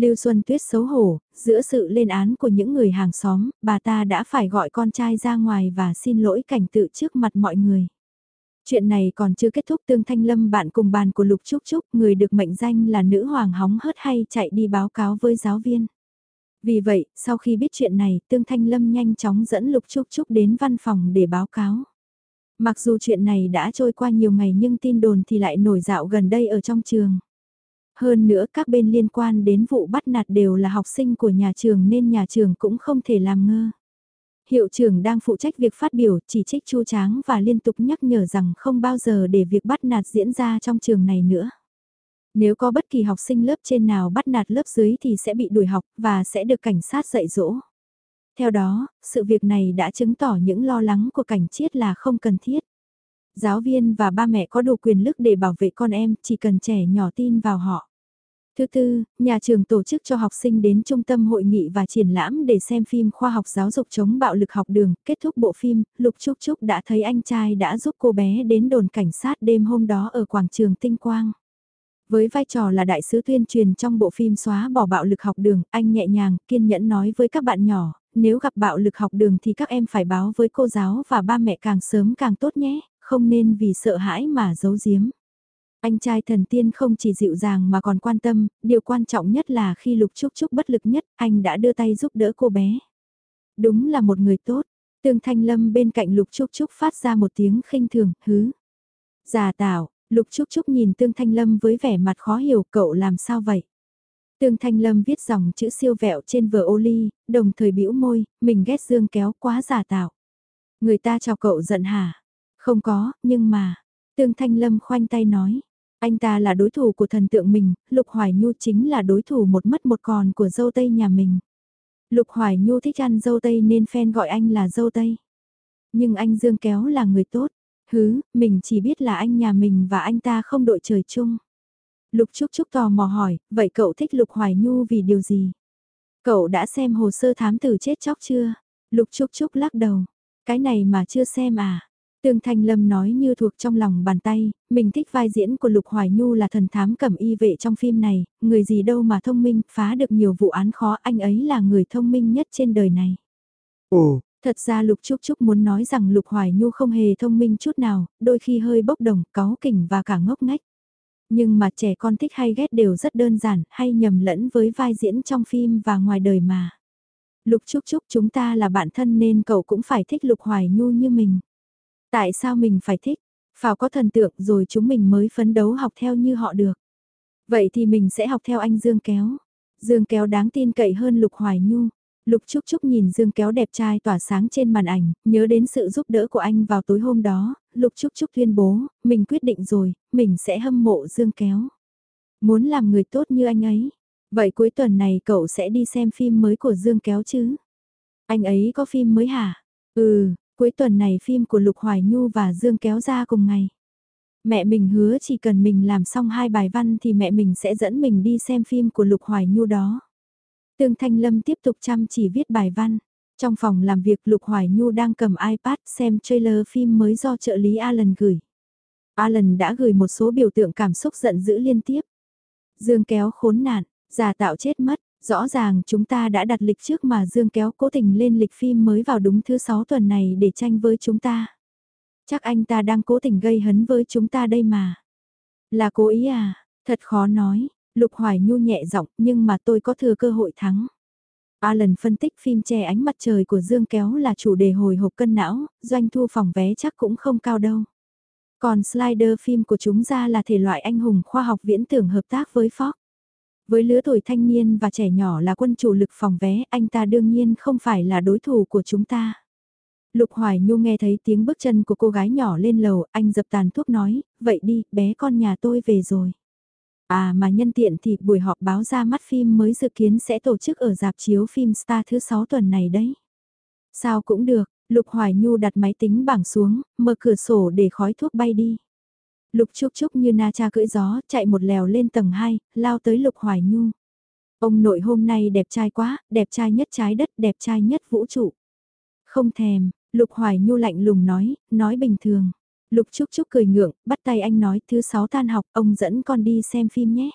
Lưu Xuân Tuyết xấu hổ, giữa sự lên án của những người hàng xóm, bà ta đã phải gọi con trai ra ngoài và xin lỗi cảnh tự trước mặt mọi người. Chuyện này còn chưa kết thúc Tương Thanh Lâm bạn cùng bàn của Lục Trúc Trúc, người được mệnh danh là nữ hoàng hóng hớt hay chạy đi báo cáo với giáo viên. Vì vậy, sau khi biết chuyện này, Tương Thanh Lâm nhanh chóng dẫn Lục Trúc Trúc đến văn phòng để báo cáo. Mặc dù chuyện này đã trôi qua nhiều ngày nhưng tin đồn thì lại nổi dạo gần đây ở trong trường. Hơn nữa các bên liên quan đến vụ bắt nạt đều là học sinh của nhà trường nên nhà trường cũng không thể làm ngơ. Hiệu trưởng đang phụ trách việc phát biểu chỉ trích chu tráng và liên tục nhắc nhở rằng không bao giờ để việc bắt nạt diễn ra trong trường này nữa. Nếu có bất kỳ học sinh lớp trên nào bắt nạt lớp dưới thì sẽ bị đuổi học và sẽ được cảnh sát dạy dỗ. Theo đó, sự việc này đã chứng tỏ những lo lắng của cảnh chiết là không cần thiết. Giáo viên và ba mẹ có đủ quyền lực để bảo vệ con em, chỉ cần trẻ nhỏ tin vào họ. Thứ tư, nhà trường tổ chức cho học sinh đến trung tâm hội nghị và triển lãm để xem phim khoa học giáo dục chống bạo lực học đường. Kết thúc bộ phim, Lục Trúc Trúc đã thấy anh trai đã giúp cô bé đến đồn cảnh sát đêm hôm đó ở quảng trường Tinh Quang. Với vai trò là đại sứ tuyên truyền trong bộ phim xóa bỏ bạo lực học đường, anh nhẹ nhàng, kiên nhẫn nói với các bạn nhỏ, nếu gặp bạo lực học đường thì các em phải báo với cô giáo và ba mẹ càng sớm càng tốt nhé, không nên vì sợ hãi mà giấu giếm. Anh trai thần tiên không chỉ dịu dàng mà còn quan tâm, điều quan trọng nhất là khi Lục Trúc Trúc bất lực nhất, anh đã đưa tay giúp đỡ cô bé. Đúng là một người tốt, Tương Thanh Lâm bên cạnh Lục Trúc Trúc phát ra một tiếng khinh thường, hứ. Già tạo, Lục Trúc Trúc nhìn Tương Thanh Lâm với vẻ mặt khó hiểu cậu làm sao vậy. Tương Thanh Lâm viết dòng chữ siêu vẹo trên vở ô ly, đồng thời bĩu môi, mình ghét Dương kéo quá giả tạo. Người ta cho cậu giận hả? Không có, nhưng mà... Tương Thanh Lâm khoanh tay nói. Anh ta là đối thủ của thần tượng mình, Lục Hoài Nhu chính là đối thủ một mất một còn của dâu Tây nhà mình. Lục Hoài Nhu thích ăn dâu Tây nên fan gọi anh là dâu Tây. Nhưng anh Dương Kéo là người tốt. Hứ, mình chỉ biết là anh nhà mình và anh ta không đội trời chung. Lục Trúc Trúc tò mò hỏi, vậy cậu thích Lục Hoài Nhu vì điều gì? Cậu đã xem hồ sơ thám tử chết chóc chưa? Lục Trúc Trúc lắc đầu. Cái này mà chưa xem à? Tương Thanh Lâm nói như thuộc trong lòng bàn tay, mình thích vai diễn của Lục Hoài Nhu là thần thám cẩm y vệ trong phim này, người gì đâu mà thông minh, phá được nhiều vụ án khó, anh ấy là người thông minh nhất trên đời này. Ồ, Thật ra Lục Trúc Trúc muốn nói rằng Lục Hoài Nhu không hề thông minh chút nào, đôi khi hơi bốc đồng, cáu kỉnh và cả ngốc ngách. Nhưng mà trẻ con thích hay ghét đều rất đơn giản, hay nhầm lẫn với vai diễn trong phim và ngoài đời mà. Lục Trúc Trúc chúng ta là bạn thân nên cậu cũng phải thích Lục Hoài Nhu như mình. Tại sao mình phải thích? Phào có thần tượng rồi chúng mình mới phấn đấu học theo như họ được. Vậy thì mình sẽ học theo anh Dương Kéo. Dương Kéo đáng tin cậy hơn Lục Hoài Nhu. Lục Trúc Trúc nhìn Dương Kéo đẹp trai tỏa sáng trên màn ảnh, nhớ đến sự giúp đỡ của anh vào tối hôm đó, Lục Trúc Trúc tuyên bố, mình quyết định rồi, mình sẽ hâm mộ Dương Kéo. Muốn làm người tốt như anh ấy. Vậy cuối tuần này cậu sẽ đi xem phim mới của Dương Kéo chứ? Anh ấy có phim mới hả? Ừ, cuối tuần này phim của Lục Hoài Nhu và Dương Kéo ra cùng ngày. Mẹ mình hứa chỉ cần mình làm xong hai bài văn thì mẹ mình sẽ dẫn mình đi xem phim của Lục Hoài Nhu đó. Tương Thanh Lâm tiếp tục chăm chỉ viết bài văn. Trong phòng làm việc Lục Hoài Nhu đang cầm iPad xem trailer phim mới do trợ lý Alan gửi. Alan đã gửi một số biểu tượng cảm xúc giận dữ liên tiếp. Dương kéo khốn nạn, giả tạo chết mất, rõ ràng chúng ta đã đặt lịch trước mà Dương kéo cố tình lên lịch phim mới vào đúng thứ sáu tuần này để tranh với chúng ta. Chắc anh ta đang cố tình gây hấn với chúng ta đây mà. Là cố ý à, thật khó nói, Lục Hoài Nhu nhẹ giọng nhưng mà tôi có thừa cơ hội thắng. Alan phân tích phim che ánh mặt trời của Dương Kéo là chủ đề hồi hộp cân não, doanh thu phòng vé chắc cũng không cao đâu. Còn slider phim của chúng ra là thể loại anh hùng khoa học viễn tưởng hợp tác với Fox. Với lứa tuổi thanh niên và trẻ nhỏ là quân chủ lực phòng vé, anh ta đương nhiên không phải là đối thủ của chúng ta. Lục Hoài Nhu nghe thấy tiếng bước chân của cô gái nhỏ lên lầu, anh dập tàn thuốc nói, vậy đi, bé con nhà tôi về rồi. À mà nhân tiện thì buổi họp báo ra mắt phim mới dự kiến sẽ tổ chức ở dạp chiếu phim Star thứ 6 tuần này đấy. Sao cũng được, Lục Hoài Nhu đặt máy tính bảng xuống, mở cửa sổ để khói thuốc bay đi. Lục Trúc Trúc như na cha cưỡi gió, chạy một lèo lên tầng 2, lao tới Lục Hoài Nhu. Ông nội hôm nay đẹp trai quá, đẹp trai nhất trái đất, đẹp trai nhất vũ trụ. Không thèm, Lục Hoài Nhu lạnh lùng nói, nói bình thường. Lục Trúc Trúc cười ngượng, bắt tay anh nói, thứ sáu tan học, ông dẫn con đi xem phim nhé.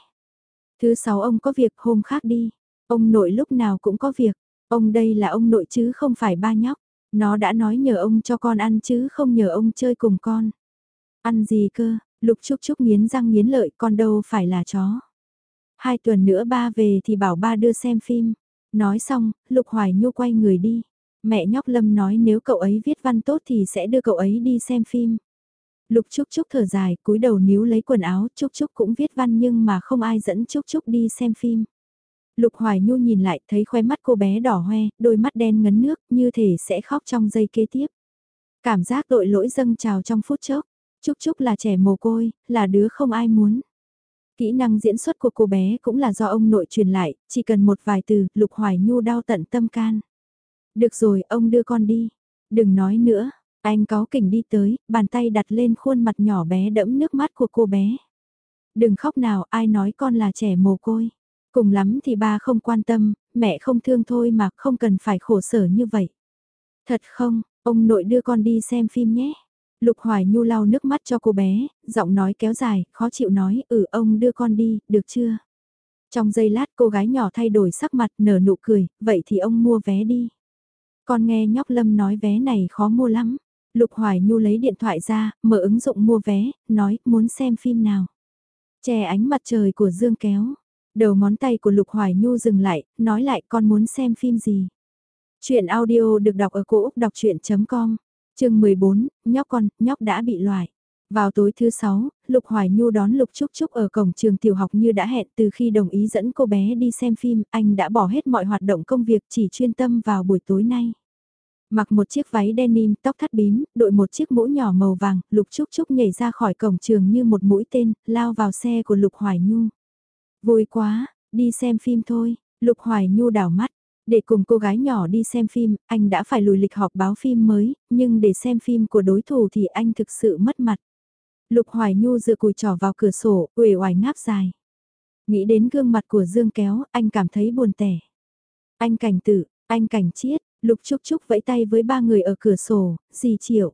Thứ sáu ông có việc, hôm khác đi. Ông nội lúc nào cũng có việc. Ông đây là ông nội chứ không phải ba nhóc. Nó đã nói nhờ ông cho con ăn chứ không nhờ ông chơi cùng con. Ăn gì cơ, Lục Trúc Trúc nghiến răng nghiến lợi con đâu phải là chó. Hai tuần nữa ba về thì bảo ba đưa xem phim. Nói xong, Lục Hoài Nhu quay người đi. Mẹ nhóc Lâm nói nếu cậu ấy viết văn tốt thì sẽ đưa cậu ấy đi xem phim. Lục Trúc Trúc thở dài, cúi đầu níu lấy quần áo, Trúc Trúc cũng viết văn nhưng mà không ai dẫn Trúc Trúc đi xem phim. Lục Hoài Nhu nhìn lại thấy khoe mắt cô bé đỏ hoe, đôi mắt đen ngấn nước, như thể sẽ khóc trong giây kế tiếp. Cảm giác tội lỗi dâng trào trong phút chốc. Trúc Trúc là trẻ mồ côi, là đứa không ai muốn. Kỹ năng diễn xuất của cô bé cũng là do ông nội truyền lại, chỉ cần một vài từ, Lục Hoài Nhu đau tận tâm can. Được rồi, ông đưa con đi. Đừng nói nữa, anh có kỉnh đi tới, bàn tay đặt lên khuôn mặt nhỏ bé đẫm nước mắt của cô bé. Đừng khóc nào, ai nói con là trẻ mồ côi. Cùng lắm thì ba không quan tâm, mẹ không thương thôi mà không cần phải khổ sở như vậy. Thật không, ông nội đưa con đi xem phim nhé. Lục Hoài Nhu lau nước mắt cho cô bé, giọng nói kéo dài, khó chịu nói, ừ ông đưa con đi, được chưa? Trong giây lát cô gái nhỏ thay đổi sắc mặt nở nụ cười, vậy thì ông mua vé đi. Con nghe nhóc Lâm nói vé này khó mua lắm. Lục Hoài Nhu lấy điện thoại ra, mở ứng dụng mua vé, nói muốn xem phim nào. Che ánh mặt trời của Dương kéo. Đầu ngón tay của Lục Hoài Nhu dừng lại, nói lại con muốn xem phim gì. Chuyện audio được đọc ở cổ Úc đọc chuyện.com, chương 14, nhóc con, nhóc đã bị loại. Vào tối thứ sáu, Lục Hoài Nhu đón Lục Trúc Trúc ở cổng trường tiểu học như đã hẹn từ khi đồng ý dẫn cô bé đi xem phim, anh đã bỏ hết mọi hoạt động công việc chỉ chuyên tâm vào buổi tối nay. Mặc một chiếc váy denim, tóc thắt bím, đội một chiếc mũ nhỏ màu vàng, Lục Trúc Trúc nhảy ra khỏi cổng trường như một mũi tên, lao vào xe của Lục Hoài Nhu. Vui quá, đi xem phim thôi, Lục Hoài Nhu đảo mắt. Để cùng cô gái nhỏ đi xem phim, anh đã phải lùi lịch họp báo phim mới, nhưng để xem phim của đối thủ thì anh thực sự mất mặt. Lục Hoài Nhu dựa cùi trỏ vào cửa sổ, uể oải ngáp dài. Nghĩ đến gương mặt của Dương Kéo, anh cảm thấy buồn tẻ. Anh cảnh tử, anh cảnh chiết, Lục Trúc Trúc vẫy tay với ba người ở cửa sổ, gì Triệu.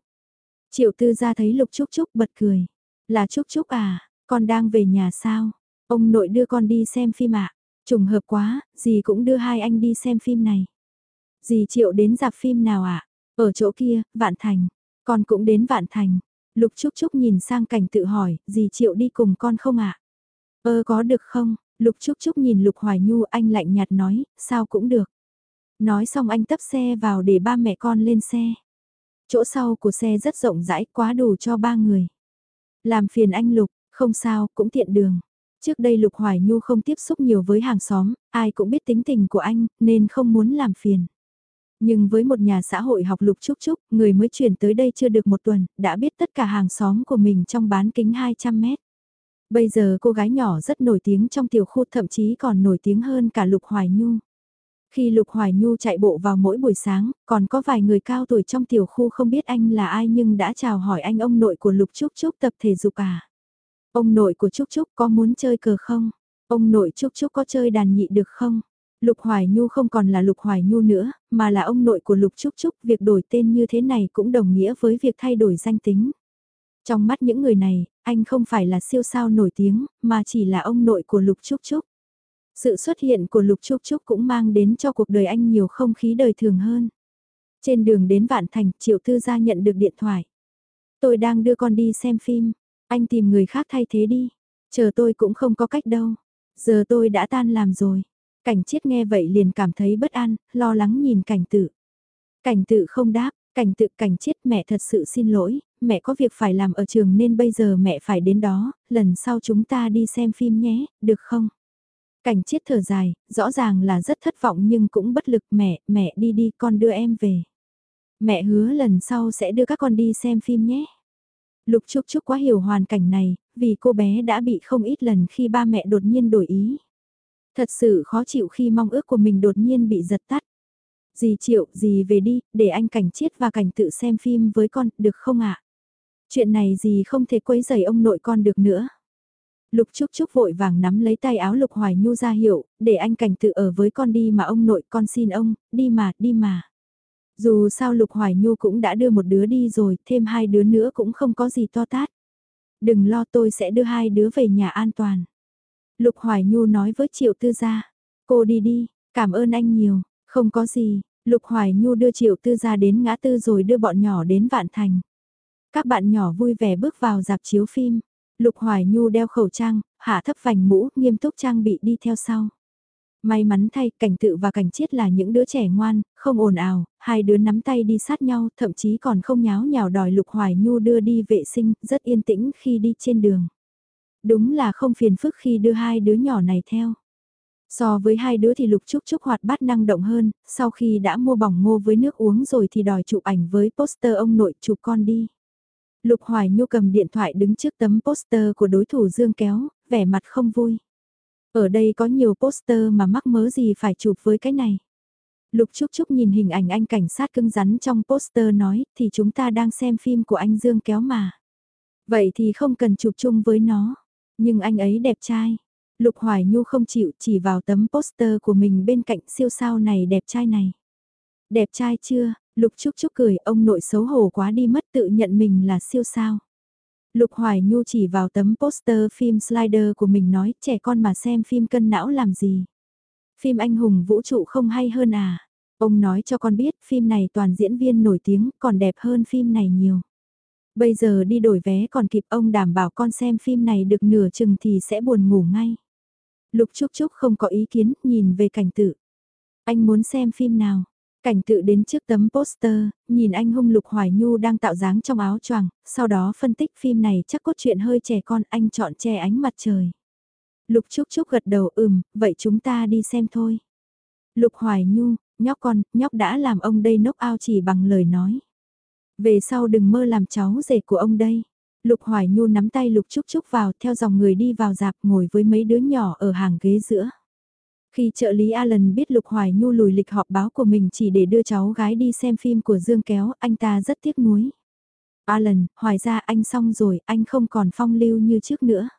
Triệu tư ra thấy Lục Trúc Trúc bật cười. Là Trúc Trúc à, con đang về nhà sao? Ông nội đưa con đi xem phim ạ. Trùng hợp quá, dì cũng đưa hai anh đi xem phim này. Dì Triệu đến dạp phim nào ạ? Ở chỗ kia, Vạn Thành. Con cũng đến Vạn Thành. Lục Trúc Trúc nhìn sang cảnh tự hỏi, dì Triệu đi cùng con không ạ? Ơ có được không? Lục Trúc Trúc nhìn Lục Hoài Nhu anh lạnh nhạt nói, sao cũng được. Nói xong anh tấp xe vào để ba mẹ con lên xe. Chỗ sau của xe rất rộng rãi quá đủ cho ba người. Làm phiền anh Lục, không sao, cũng tiện đường. Trước đây Lục Hoài Nhu không tiếp xúc nhiều với hàng xóm, ai cũng biết tính tình của anh, nên không muốn làm phiền. Nhưng với một nhà xã hội học Lục Trúc Trúc, người mới chuyển tới đây chưa được một tuần, đã biết tất cả hàng xóm của mình trong bán kính 200 mét. Bây giờ cô gái nhỏ rất nổi tiếng trong tiểu khu thậm chí còn nổi tiếng hơn cả Lục Hoài Nhu. Khi Lục Hoài Nhu chạy bộ vào mỗi buổi sáng, còn có vài người cao tuổi trong tiểu khu không biết anh là ai nhưng đã chào hỏi anh ông nội của Lục Trúc Trúc tập thể dục à. Ông nội của Trúc Trúc có muốn chơi cờ không? Ông nội Trúc Trúc có chơi đàn nhị được không? Lục Hoài Nhu không còn là Lục Hoài Nhu nữa, mà là ông nội của Lục Trúc Trúc, việc đổi tên như thế này cũng đồng nghĩa với việc thay đổi danh tính. Trong mắt những người này, anh không phải là siêu sao nổi tiếng, mà chỉ là ông nội của Lục Trúc Trúc. Sự xuất hiện của Lục Trúc Trúc cũng mang đến cho cuộc đời anh nhiều không khí đời thường hơn. Trên đường đến Vạn Thành, Triệu Tư gia nhận được điện thoại. Tôi đang đưa con đi xem phim, anh tìm người khác thay thế đi. Chờ tôi cũng không có cách đâu. Giờ tôi đã tan làm rồi. Cảnh chiết nghe vậy liền cảm thấy bất an, lo lắng nhìn cảnh tự. Cảnh tự không đáp, cảnh tự cảnh chiết mẹ thật sự xin lỗi, mẹ có việc phải làm ở trường nên bây giờ mẹ phải đến đó, lần sau chúng ta đi xem phim nhé, được không? Cảnh chiết thở dài, rõ ràng là rất thất vọng nhưng cũng bất lực mẹ, mẹ đi đi con đưa em về. Mẹ hứa lần sau sẽ đưa các con đi xem phim nhé. Lục Trúc Trúc quá hiểu hoàn cảnh này, vì cô bé đã bị không ít lần khi ba mẹ đột nhiên đổi ý. Thật sự khó chịu khi mong ước của mình đột nhiên bị giật tắt. Dì triệu dì về đi, để anh cảnh chiết và cảnh tự xem phim với con, được không ạ? Chuyện này dì không thể quấy rầy ông nội con được nữa. Lục Trúc Trúc vội vàng nắm lấy tay áo Lục Hoài Nhu ra hiệu, để anh cảnh tự ở với con đi mà ông nội con xin ông, đi mà, đi mà. Dù sao Lục Hoài Nhu cũng đã đưa một đứa đi rồi, thêm hai đứa nữa cũng không có gì to tát. Đừng lo tôi sẽ đưa hai đứa về nhà an toàn. Lục Hoài Nhu nói với Triệu Tư gia, cô đi đi, cảm ơn anh nhiều, không có gì. Lục Hoài Nhu đưa Triệu Tư gia đến ngã tư rồi đưa bọn nhỏ đến Vạn Thành. Các bạn nhỏ vui vẻ bước vào dạp chiếu phim. Lục Hoài Nhu đeo khẩu trang, hạ thấp vành mũ, nghiêm túc trang bị đi theo sau. May mắn thay, cảnh tự và cảnh chiết là những đứa trẻ ngoan, không ồn ào, hai đứa nắm tay đi sát nhau, thậm chí còn không nháo nhào đòi Lục Hoài Nhu đưa đi vệ sinh, rất yên tĩnh khi đi trên đường. Đúng là không phiền phức khi đưa hai đứa nhỏ này theo. So với hai đứa thì Lục Trúc Trúc hoạt bát năng động hơn, sau khi đã mua bỏng ngô với nước uống rồi thì đòi chụp ảnh với poster ông nội chụp con đi. Lục Hoài Nhu cầm điện thoại đứng trước tấm poster của đối thủ Dương Kéo, vẻ mặt không vui. Ở đây có nhiều poster mà mắc mớ gì phải chụp với cái này. Lục Trúc Trúc nhìn hình ảnh anh cảnh sát cưng rắn trong poster nói, thì chúng ta đang xem phim của anh Dương Kéo mà. Vậy thì không cần chụp chung với nó, nhưng anh ấy đẹp trai. Lục Hoài Nhu không chịu chỉ vào tấm poster của mình bên cạnh siêu sao này đẹp trai này. Đẹp trai chưa, Lục Trúc Trúc cười ông nội xấu hổ quá đi mất tự nhận mình là siêu sao. Lục Hoài Nhu chỉ vào tấm poster phim slider của mình nói, trẻ con mà xem phim cân não làm gì. Phim anh hùng vũ trụ không hay hơn à. Ông nói cho con biết, phim này toàn diễn viên nổi tiếng, còn đẹp hơn phim này nhiều. Bây giờ đi đổi vé còn kịp, ông đảm bảo con xem phim này được nửa chừng thì sẽ buồn ngủ ngay. Lục Trúc Trúc không có ý kiến, nhìn về cảnh tự. Anh muốn xem phim nào? Cảnh tự đến trước tấm poster, nhìn anh hung Lục Hoài Nhu đang tạo dáng trong áo choàng, sau đó phân tích phim này chắc cốt truyện hơi trẻ con anh chọn che ánh mặt trời. Lục Trúc Trúc gật đầu ừm, vậy chúng ta đi xem thôi. Lục Hoài Nhu, nhóc con, nhóc đã làm ông đây nốc ao chỉ bằng lời nói. Về sau đừng mơ làm cháu rể của ông đây. Lục Hoài Nhu nắm tay Lục Trúc Trúc vào theo dòng người đi vào dạp ngồi với mấy đứa nhỏ ở hàng ghế giữa. Khi trợ lý Alan biết Lục Hoài Nhu lùi lịch họp báo của mình chỉ để đưa cháu gái đi xem phim của Dương Kéo, anh ta rất tiếc nuối. Alan, hoài ra anh xong rồi, anh không còn phong lưu như trước nữa.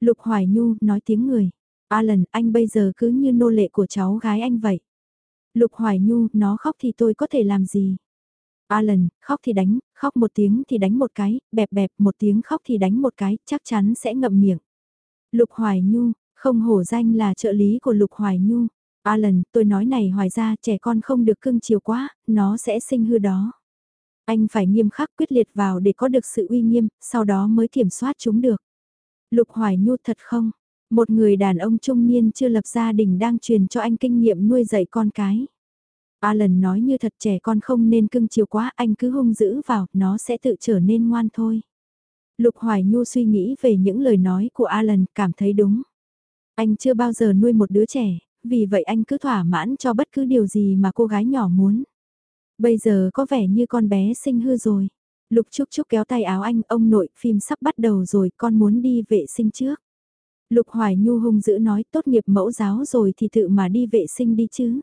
Lục Hoài Nhu nói tiếng người. Alan, anh bây giờ cứ như nô lệ của cháu gái anh vậy. Lục Hoài Nhu, nó khóc thì tôi có thể làm gì? Alan, khóc thì đánh, khóc một tiếng thì đánh một cái, bẹp bẹp một tiếng khóc thì đánh một cái, chắc chắn sẽ ngậm miệng. Lục Hoài Nhu, không hổ danh là trợ lý của Lục Hoài Nhu. Alan, tôi nói này hoài ra trẻ con không được cưng chiều quá, nó sẽ sinh hư đó. Anh phải nghiêm khắc quyết liệt vào để có được sự uy nghiêm, sau đó mới kiểm soát chúng được. Lục Hoài Nhu thật không? Một người đàn ông trung niên chưa lập gia đình đang truyền cho anh kinh nghiệm nuôi dạy con cái. Alan nói như thật trẻ con không nên cưng chiều quá, anh cứ hung dữ vào, nó sẽ tự trở nên ngoan thôi. Lục Hoài Nhu suy nghĩ về những lời nói của Alan, cảm thấy đúng. Anh chưa bao giờ nuôi một đứa trẻ, vì vậy anh cứ thỏa mãn cho bất cứ điều gì mà cô gái nhỏ muốn. Bây giờ có vẻ như con bé sinh hư rồi. Lục Trúc Trúc kéo tay áo anh, ông nội, phim sắp bắt đầu rồi, con muốn đi vệ sinh trước. Lục Hoài Nhu hung dữ nói tốt nghiệp mẫu giáo rồi thì tự mà đi vệ sinh đi chứ.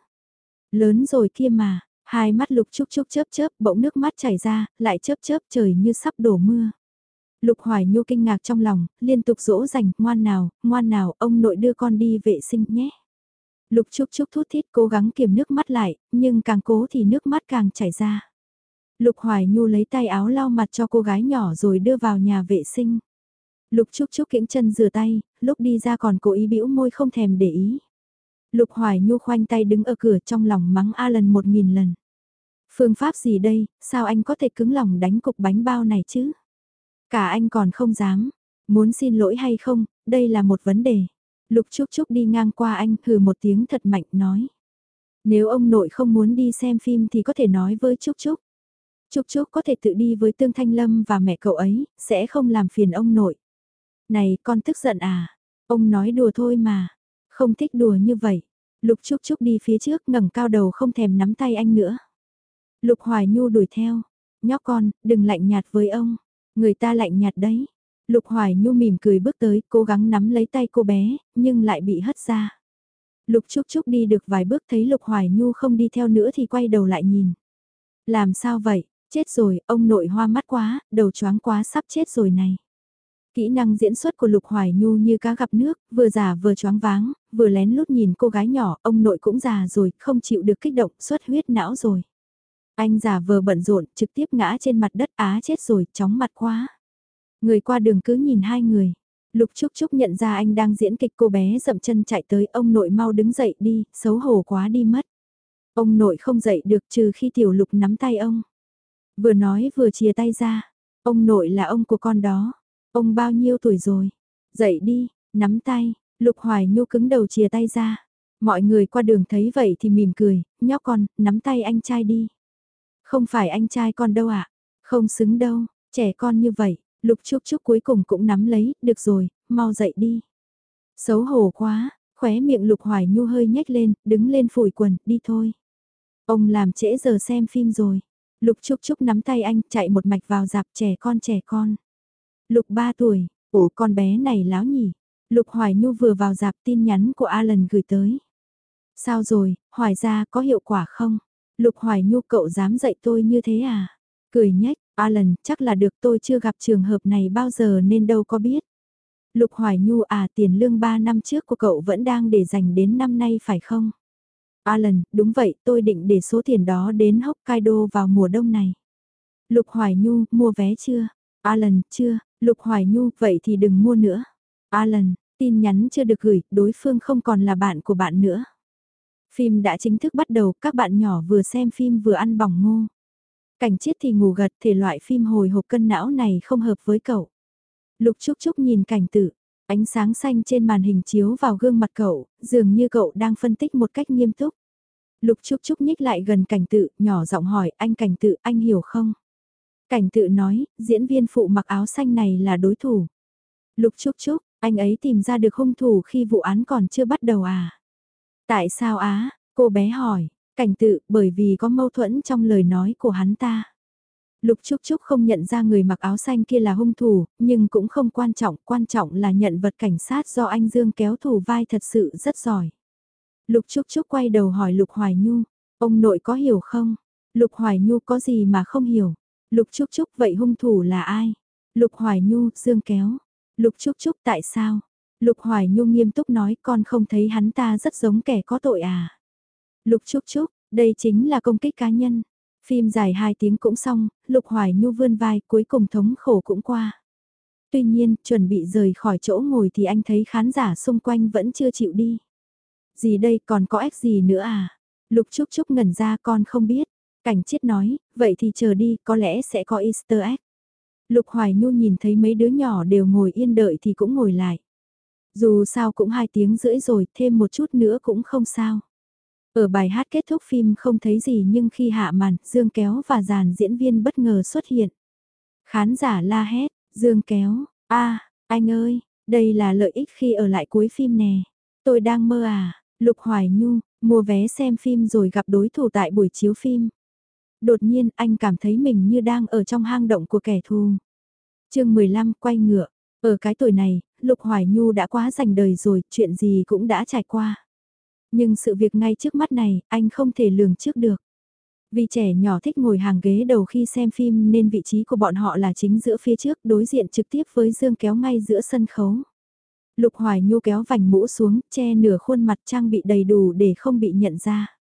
Lớn rồi kia mà, hai mắt Lục Trúc Trúc chớp chớp bỗng nước mắt chảy ra, lại chớp chớp trời như sắp đổ mưa. Lục Hoài Nhu kinh ngạc trong lòng, liên tục dỗ dành, ngoan nào, ngoan nào, ông nội đưa con đi vệ sinh nhé. Lục Trúc Trúc thút thít cố gắng kiềm nước mắt lại, nhưng càng cố thì nước mắt càng chảy ra. Lục Hoài Nhu lấy tay áo lau mặt cho cô gái nhỏ rồi đưa vào nhà vệ sinh. Lục Trúc Trúc kiễng chân rửa tay, lúc đi ra còn cố ý bĩu môi không thèm để ý. Lục Hoài Nhu khoanh tay đứng ở cửa trong lòng mắng A lần một nghìn lần. Phương pháp gì đây, sao anh có thể cứng lòng đánh cục bánh bao này chứ? Cả anh còn không dám, muốn xin lỗi hay không, đây là một vấn đề. Lục Trúc Trúc đi ngang qua anh hừ một tiếng thật mạnh nói. Nếu ông nội không muốn đi xem phim thì có thể nói với Trúc Trúc. Trúc Trúc có thể tự đi với Tương Thanh Lâm và mẹ cậu ấy, sẽ không làm phiền ông nội. Này con tức giận à? Ông nói đùa thôi mà. Không thích đùa như vậy. Lục Trúc Trúc đi phía trước ngẩng cao đầu không thèm nắm tay anh nữa. Lục Hoài Nhu đuổi theo. Nhóc con, đừng lạnh nhạt với ông. Người ta lạnh nhạt đấy. Lục Hoài Nhu mỉm cười bước tới, cố gắng nắm lấy tay cô bé, nhưng lại bị hất ra. Lục Trúc Trúc đi được vài bước thấy Lục Hoài Nhu không đi theo nữa thì quay đầu lại nhìn. Làm sao vậy? Chết rồi, ông nội hoa mắt quá, đầu choáng quá sắp chết rồi này. Kỹ năng diễn xuất của Lục Hoài Nhu như cá gặp nước, vừa già vừa choáng váng, vừa lén lút nhìn cô gái nhỏ, ông nội cũng già rồi, không chịu được kích động, xuất huyết não rồi. Anh giả vờ bận rộn, trực tiếp ngã trên mặt đất á chết rồi, chóng mặt quá. Người qua đường cứ nhìn hai người. Lục Trúc Trúc nhận ra anh đang diễn kịch cô bé dậm chân chạy tới ông nội mau đứng dậy đi, xấu hổ quá đi mất. Ông nội không dậy được trừ khi tiểu lục nắm tay ông. Vừa nói vừa chia tay ra. Ông nội là ông của con đó. Ông bao nhiêu tuổi rồi? Dậy đi, nắm tay, Lục Hoài Nhu cứng đầu chia tay ra. Mọi người qua đường thấy vậy thì mỉm cười, nhóc con, nắm tay anh trai đi. Không phải anh trai con đâu ạ, à? không xứng đâu, trẻ con như vậy, Lục Trúc Trúc cuối cùng cũng nắm lấy, được rồi, mau dậy đi. Xấu hổ quá, khóe miệng Lục Hoài Nhu hơi nhếch lên, đứng lên phủi quần, đi thôi. Ông làm trễ giờ xem phim rồi. Lục Trúc Trúc nắm tay anh, chạy một mạch vào dạp trẻ con trẻ con. Lục 3 tuổi, ủa con bé này láo nhỉ. Lục Hoài Nhu vừa vào dạp tin nhắn của Alan gửi tới. Sao rồi, Hoài ra có hiệu quả không? Lục Hoài Nhu cậu dám dạy tôi như thế à? Cười nhếch, Alan, chắc là được tôi chưa gặp trường hợp này bao giờ nên đâu có biết. Lục Hoài Nhu à tiền lương 3 năm trước của cậu vẫn đang để dành đến năm nay phải không? Alan, đúng vậy, tôi định để số tiền đó đến Hokkaido vào mùa đông này. Lục Hoài Nhu, mua vé chưa? Alan, chưa, Lục Hoài Nhu, vậy thì đừng mua nữa. Alan, tin nhắn chưa được gửi, đối phương không còn là bạn của bạn nữa. Phim đã chính thức bắt đầu, các bạn nhỏ vừa xem phim vừa ăn bỏng ngô. Cảnh chết thì ngủ gật, thể loại phim hồi hộp cân não này không hợp với cậu. Lục Trúc Trúc nhìn cảnh tử, ánh sáng xanh trên màn hình chiếu vào gương mặt cậu, dường như cậu đang phân tích một cách nghiêm túc. Lục Trúc Trúc nhích lại gần cảnh tự, nhỏ giọng hỏi, anh cảnh tự, anh hiểu không? Cảnh tự nói, diễn viên phụ mặc áo xanh này là đối thủ. Lục Trúc Trúc, anh ấy tìm ra được hung thủ khi vụ án còn chưa bắt đầu à? Tại sao á? Cô bé hỏi, cảnh tự, bởi vì có mâu thuẫn trong lời nói của hắn ta. Lục Trúc Trúc không nhận ra người mặc áo xanh kia là hung thủ, nhưng cũng không quan trọng, quan trọng là nhận vật cảnh sát do anh Dương kéo thủ vai thật sự rất giỏi. Lục Trúc Trúc quay đầu hỏi Lục Hoài Nhu, ông nội có hiểu không? Lục Hoài Nhu có gì mà không hiểu? Lục Trúc Trúc vậy hung thủ là ai? Lục Hoài Nhu, Dương kéo. Lục Trúc Trúc tại sao? Lục Hoài Nhung nghiêm túc nói con không thấy hắn ta rất giống kẻ có tội à? Lục Trúc Trúc, đây chính là công kích cá nhân. Phim dài 2 tiếng cũng xong, Lục Hoài Nhu vươn vai cuối cùng thống khổ cũng qua. Tuy nhiên, chuẩn bị rời khỏi chỗ ngồi thì anh thấy khán giả xung quanh vẫn chưa chịu đi. Gì đây còn có ếch gì nữa à? Lục Trúc Trúc ngẩn ra con không biết. Cảnh chiết nói, vậy thì chờ đi, có lẽ sẽ có easter egg. Lục Hoài Nhu nhìn thấy mấy đứa nhỏ đều ngồi yên đợi thì cũng ngồi lại. Dù sao cũng hai tiếng rưỡi rồi, thêm một chút nữa cũng không sao. Ở bài hát kết thúc phim không thấy gì nhưng khi hạ màn, Dương Kéo và dàn diễn viên bất ngờ xuất hiện. Khán giả la hét, Dương Kéo, a anh ơi, đây là lợi ích khi ở lại cuối phim nè. Tôi đang mơ à, Lục Hoài Nhu, mua vé xem phim rồi gặp đối thủ tại buổi chiếu phim. Đột nhiên anh cảm thấy mình như đang ở trong hang động của kẻ thù. chương 15 quay ngựa, ở cái tuổi này, Lục Hoài Nhu đã quá dành đời rồi, chuyện gì cũng đã trải qua. Nhưng sự việc ngay trước mắt này, anh không thể lường trước được. Vì trẻ nhỏ thích ngồi hàng ghế đầu khi xem phim nên vị trí của bọn họ là chính giữa phía trước đối diện trực tiếp với Dương kéo ngay giữa sân khấu. Lục Hoài Nhu kéo vành mũ xuống, che nửa khuôn mặt trang bị đầy đủ để không bị nhận ra.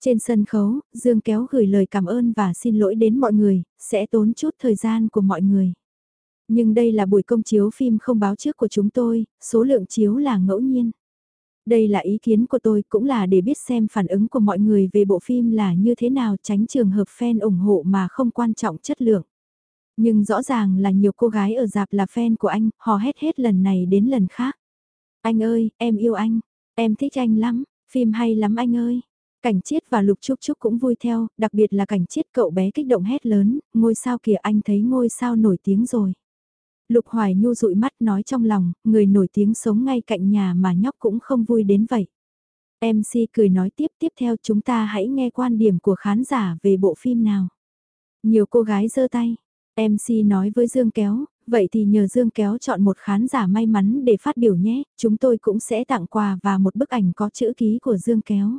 Trên sân khấu, Dương kéo gửi lời cảm ơn và xin lỗi đến mọi người, sẽ tốn chút thời gian của mọi người. Nhưng đây là buổi công chiếu phim không báo trước của chúng tôi, số lượng chiếu là ngẫu nhiên. Đây là ý kiến của tôi cũng là để biết xem phản ứng của mọi người về bộ phim là như thế nào tránh trường hợp fan ủng hộ mà không quan trọng chất lượng. Nhưng rõ ràng là nhiều cô gái ở dạp là fan của anh, hò hét hết lần này đến lần khác. Anh ơi, em yêu anh, em thích anh lắm, phim hay lắm anh ơi. Cảnh chiết và Lục Trúc Trúc cũng vui theo, đặc biệt là cảnh chiết cậu bé kích động hét lớn, ngôi sao kìa anh thấy ngôi sao nổi tiếng rồi. Lục Hoài Nhu dụi mắt nói trong lòng, người nổi tiếng sống ngay cạnh nhà mà nhóc cũng không vui đến vậy. MC cười nói tiếp tiếp theo chúng ta hãy nghe quan điểm của khán giả về bộ phim nào. Nhiều cô gái giơ tay. MC nói với Dương Kéo, vậy thì nhờ Dương Kéo chọn một khán giả may mắn để phát biểu nhé, chúng tôi cũng sẽ tặng quà và một bức ảnh có chữ ký của Dương Kéo.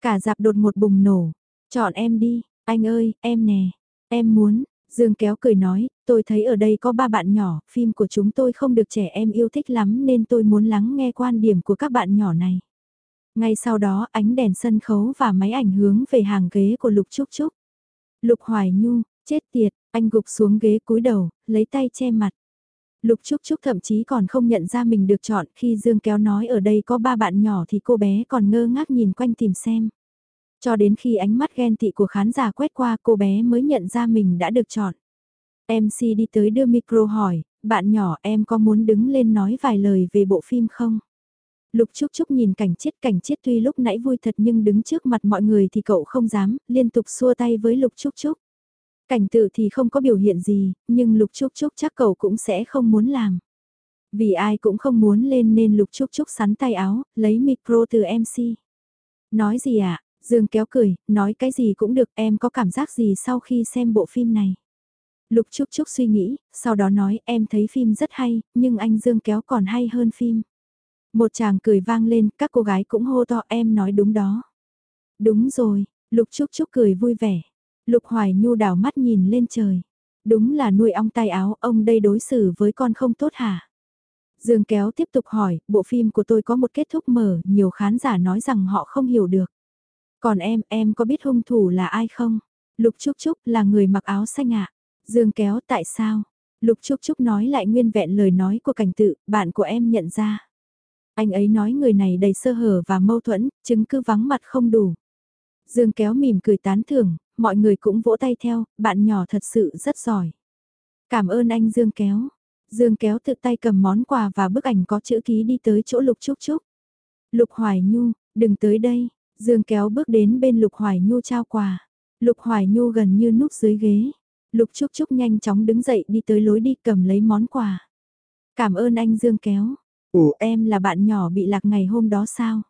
Cả dạp đột một bùng nổ, chọn em đi, anh ơi, em nè, em muốn, Dương kéo cười nói, tôi thấy ở đây có ba bạn nhỏ, phim của chúng tôi không được trẻ em yêu thích lắm nên tôi muốn lắng nghe quan điểm của các bạn nhỏ này. Ngay sau đó ánh đèn sân khấu và máy ảnh hướng về hàng ghế của Lục Trúc Trúc. Lục Hoài Nhu, chết tiệt, anh gục xuống ghế cúi đầu, lấy tay che mặt. Lục Trúc Trúc thậm chí còn không nhận ra mình được chọn khi Dương kéo nói ở đây có ba bạn nhỏ thì cô bé còn ngơ ngác nhìn quanh tìm xem. Cho đến khi ánh mắt ghen tị của khán giả quét qua cô bé mới nhận ra mình đã được chọn. MC đi tới đưa micro hỏi, bạn nhỏ em có muốn đứng lên nói vài lời về bộ phim không? Lục Trúc Trúc nhìn cảnh chết cảnh chết tuy lúc nãy vui thật nhưng đứng trước mặt mọi người thì cậu không dám, liên tục xua tay với Lục Trúc Trúc. Cảnh tự thì không có biểu hiện gì, nhưng Lục Trúc Trúc chắc cậu cũng sẽ không muốn làm. Vì ai cũng không muốn lên nên Lục Trúc Trúc sắn tay áo, lấy micro từ MC. Nói gì ạ? À? Dương kéo cười, nói cái gì cũng được em có cảm giác gì sau khi xem bộ phim này. Lục Trúc Trúc suy nghĩ, sau đó nói em thấy phim rất hay, nhưng anh Dương kéo còn hay hơn phim. Một chàng cười vang lên, các cô gái cũng hô to em nói đúng đó. Đúng rồi, Lục Trúc Trúc cười vui vẻ. Lục Hoài Nhu đảo mắt nhìn lên trời. Đúng là nuôi ong tay áo, ông đây đối xử với con không tốt hả? Dương kéo tiếp tục hỏi, bộ phim của tôi có một kết thúc mở, nhiều khán giả nói rằng họ không hiểu được. Còn em, em có biết hung thủ là ai không? Lục Trúc Trúc là người mặc áo xanh ạ. Dương kéo tại sao? Lục Trúc Trúc nói lại nguyên vẹn lời nói của cảnh tự, bạn của em nhận ra. Anh ấy nói người này đầy sơ hở và mâu thuẫn, chứng cứ vắng mặt không đủ. Dương kéo mỉm cười tán thưởng, mọi người cũng vỗ tay theo, bạn nhỏ thật sự rất giỏi. Cảm ơn anh Dương kéo. Dương kéo tự tay cầm món quà và bức ảnh có chữ ký đi tới chỗ Lục Trúc Trúc. Lục Hoài Nhu, đừng tới đây, Dương kéo bước đến bên Lục Hoài Nhu trao quà. Lục Hoài Nhu gần như núp dưới ghế. Lục Trúc Trúc nhanh chóng đứng dậy đi tới lối đi cầm lấy món quà. Cảm ơn anh Dương kéo. Ủa em là bạn nhỏ bị lạc ngày hôm đó sao?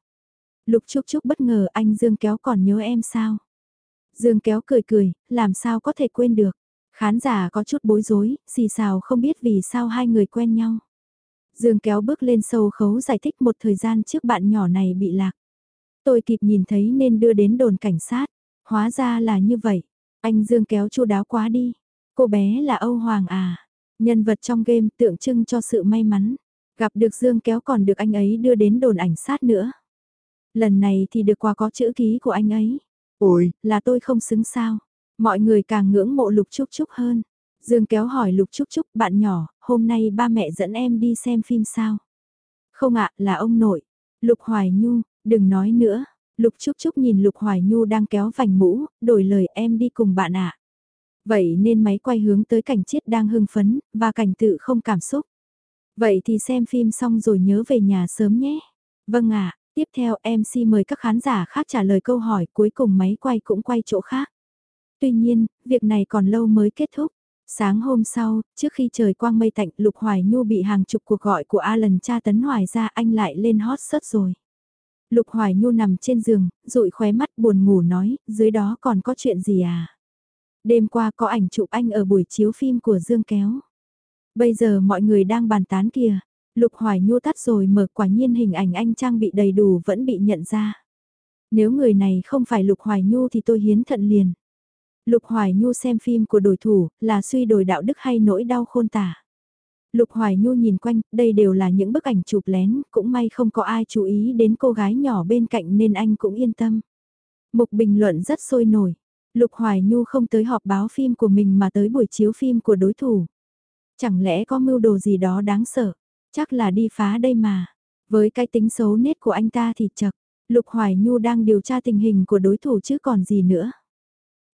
Lục Trúc Trúc bất ngờ anh Dương kéo còn nhớ em sao? Dương kéo cười cười, làm sao có thể quên được. Khán giả có chút bối rối, xì xào không biết vì sao hai người quen nhau. Dương kéo bước lên sâu khấu giải thích một thời gian trước bạn nhỏ này bị lạc. Tôi kịp nhìn thấy nên đưa đến đồn cảnh sát. Hóa ra là như vậy. Anh Dương kéo chu đáo quá đi. Cô bé là Âu Hoàng à. Nhân vật trong game tượng trưng cho sự may mắn. Gặp được Dương kéo còn được anh ấy đưa đến đồn ảnh sát nữa. Lần này thì được quà có chữ ký của anh ấy. Ôi, là tôi không xứng sao. Mọi người càng ngưỡng mộ Lục Trúc Trúc hơn. Dương kéo hỏi Lục Trúc Trúc, bạn nhỏ, hôm nay ba mẹ dẫn em đi xem phim sao? Không ạ, là ông nội. Lục Hoài Nhu, đừng nói nữa. Lục Trúc Trúc nhìn Lục Hoài Nhu đang kéo vành mũ, đổi lời em đi cùng bạn ạ. Vậy nên máy quay hướng tới cảnh chiết đang hưng phấn, và cảnh tự không cảm xúc. Vậy thì xem phim xong rồi nhớ về nhà sớm nhé. Vâng ạ, tiếp theo MC mời các khán giả khác trả lời câu hỏi cuối cùng máy quay cũng quay chỗ khác. Tuy nhiên, việc này còn lâu mới kết thúc. Sáng hôm sau, trước khi trời quang mây tạnh, Lục Hoài Nhu bị hàng chục cuộc gọi của Alan tra tấn hoài ra anh lại lên hot sớt rồi. Lục Hoài Nhu nằm trên giường, rụi khóe mắt buồn ngủ nói, dưới đó còn có chuyện gì à? Đêm qua có ảnh chụp anh ở buổi chiếu phim của Dương Kéo. Bây giờ mọi người đang bàn tán kìa. Lục Hoài Nhu tắt rồi mở quả nhiên hình ảnh anh trang bị đầy đủ vẫn bị nhận ra. Nếu người này không phải Lục Hoài Nhu thì tôi hiến thận liền. Lục Hoài Nhu xem phim của đối thủ là suy đổi đạo đức hay nỗi đau khôn tả. Lục Hoài Nhu nhìn quanh, đây đều là những bức ảnh chụp lén, cũng may không có ai chú ý đến cô gái nhỏ bên cạnh nên anh cũng yên tâm. Mục bình luận rất sôi nổi. Lục Hoài Nhu không tới họp báo phim của mình mà tới buổi chiếu phim của đối thủ. Chẳng lẽ có mưu đồ gì đó đáng sợ? Chắc là đi phá đây mà. Với cái tính xấu nết của anh ta thì chật. Lục Hoài Nhu đang điều tra tình hình của đối thủ chứ còn gì nữa.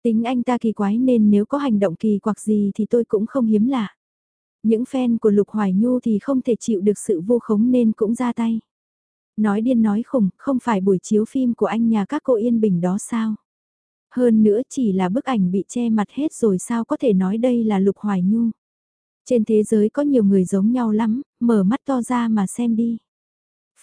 Tính anh ta kỳ quái nên nếu có hành động kỳ quặc gì thì tôi cũng không hiếm lạ. Những fan của Lục Hoài Nhu thì không thể chịu được sự vô khống nên cũng ra tay. Nói điên nói khủng, không phải buổi chiếu phim của anh nhà các cô Yên Bình đó sao? Hơn nữa chỉ là bức ảnh bị che mặt hết rồi sao có thể nói đây là Lục Hoài Nhu. Trên thế giới có nhiều người giống nhau lắm, mở mắt to ra mà xem đi.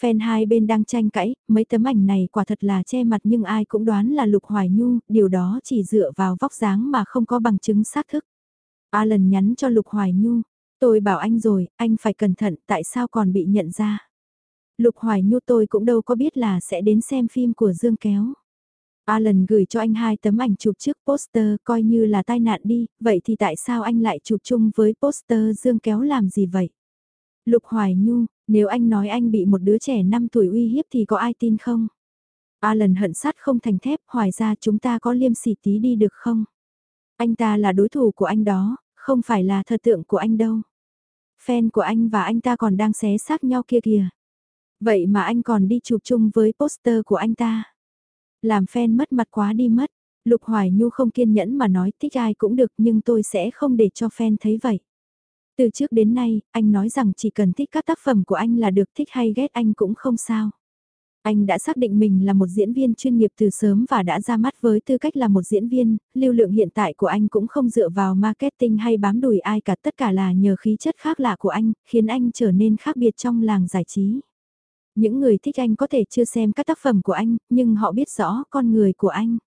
Fan hai bên đang tranh cãi, mấy tấm ảnh này quả thật là che mặt nhưng ai cũng đoán là Lục Hoài Nhu, điều đó chỉ dựa vào vóc dáng mà không có bằng chứng xác thực. Alan nhắn cho Lục Hoài Nhu, tôi bảo anh rồi, anh phải cẩn thận, tại sao còn bị nhận ra. Lục Hoài Nhu tôi cũng đâu có biết là sẽ đến xem phim của Dương Kéo. Alan gửi cho anh hai tấm ảnh chụp trước poster coi như là tai nạn đi, vậy thì tại sao anh lại chụp chung với poster Dương Kéo làm gì vậy? Lục Hoài Nhu, nếu anh nói anh bị một đứa trẻ 5 tuổi uy hiếp thì có ai tin không? Alan hận sắt không thành thép, hoài ra chúng ta có liêm sỉ tí đi được không? Anh ta là đối thủ của anh đó, không phải là thật tượng của anh đâu. Fan của anh và anh ta còn đang xé xác nhau kia kìa. Vậy mà anh còn đi chụp chung với poster của anh ta. Làm fan mất mặt quá đi mất. Lục Hoài Nhu không kiên nhẫn mà nói thích ai cũng được nhưng tôi sẽ không để cho fan thấy vậy. Từ trước đến nay, anh nói rằng chỉ cần thích các tác phẩm của anh là được thích hay ghét anh cũng không sao. Anh đã xác định mình là một diễn viên chuyên nghiệp từ sớm và đã ra mắt với tư cách là một diễn viên, lưu lượng hiện tại của anh cũng không dựa vào marketing hay bám đuổi ai cả tất cả là nhờ khí chất khác lạ của anh, khiến anh trở nên khác biệt trong làng giải trí. Những người thích anh có thể chưa xem các tác phẩm của anh, nhưng họ biết rõ con người của anh.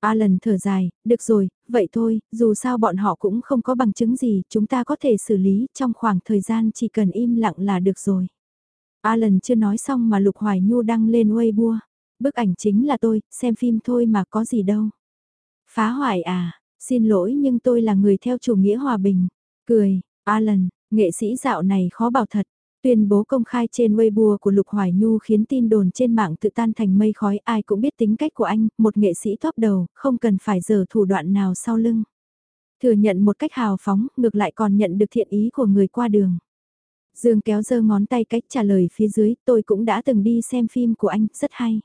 Alan thở dài, được rồi, vậy thôi, dù sao bọn họ cũng không có bằng chứng gì, chúng ta có thể xử lý trong khoảng thời gian chỉ cần im lặng là được rồi. Alan chưa nói xong mà Lục Hoài Nhu đăng lên Weibo. Bức ảnh chính là tôi, xem phim thôi mà có gì đâu. Phá hoại à, xin lỗi nhưng tôi là người theo chủ nghĩa hòa bình. Cười, Alan, nghệ sĩ dạo này khó bảo thật. Tuyên bố công khai trên Weibo của Lục Hoài Nhu khiến tin đồn trên mạng tự tan thành mây khói ai cũng biết tính cách của anh, một nghệ sĩ top đầu, không cần phải giờ thủ đoạn nào sau lưng. Thừa nhận một cách hào phóng, ngược lại còn nhận được thiện ý của người qua đường. Dương kéo giơ ngón tay cách trả lời phía dưới, tôi cũng đã từng đi xem phim của anh, rất hay.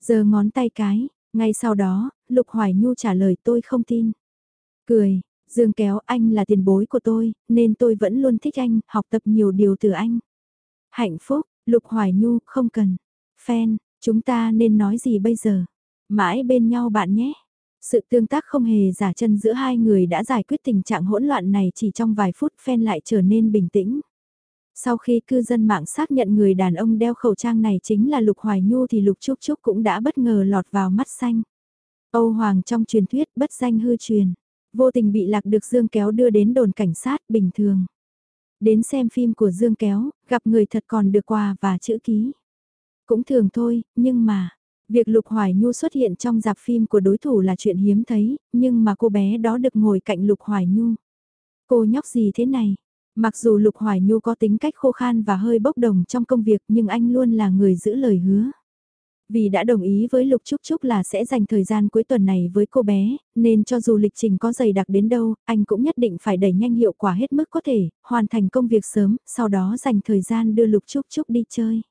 Giơ ngón tay cái, ngay sau đó, Lục Hoài Nhu trả lời tôi không tin. Cười, Dương kéo anh là tiền bối của tôi, nên tôi vẫn luôn thích anh, học tập nhiều điều từ anh. Hạnh phúc, Lục Hoài Nhu, không cần. Fan, Chúng ta nên nói gì bây giờ? Mãi bên nhau bạn nhé. Sự tương tác không hề giả chân giữa hai người đã giải quyết tình trạng hỗn loạn này chỉ trong vài phút phen lại trở nên bình tĩnh. Sau khi cư dân mạng xác nhận người đàn ông đeo khẩu trang này chính là Lục Hoài Nhu thì Lục Trúc Trúc cũng đã bất ngờ lọt vào mắt xanh. Âu Hoàng trong truyền thuyết bất danh hư truyền, vô tình bị lạc được Dương Kéo đưa đến đồn cảnh sát bình thường. Đến xem phim của Dương Kéo, gặp người thật còn được quà và chữ ký. Cũng thường thôi, nhưng mà, việc Lục Hoài Nhu xuất hiện trong dạp phim của đối thủ là chuyện hiếm thấy, nhưng mà cô bé đó được ngồi cạnh Lục Hoài Nhu. Cô nhóc gì thế này? Mặc dù Lục Hoài Nhu có tính cách khô khan và hơi bốc đồng trong công việc nhưng anh luôn là người giữ lời hứa. Vì đã đồng ý với Lục Trúc Trúc là sẽ dành thời gian cuối tuần này với cô bé, nên cho dù lịch trình có dày đặc đến đâu, anh cũng nhất định phải đẩy nhanh hiệu quả hết mức có thể, hoàn thành công việc sớm, sau đó dành thời gian đưa Lục Trúc Trúc đi chơi.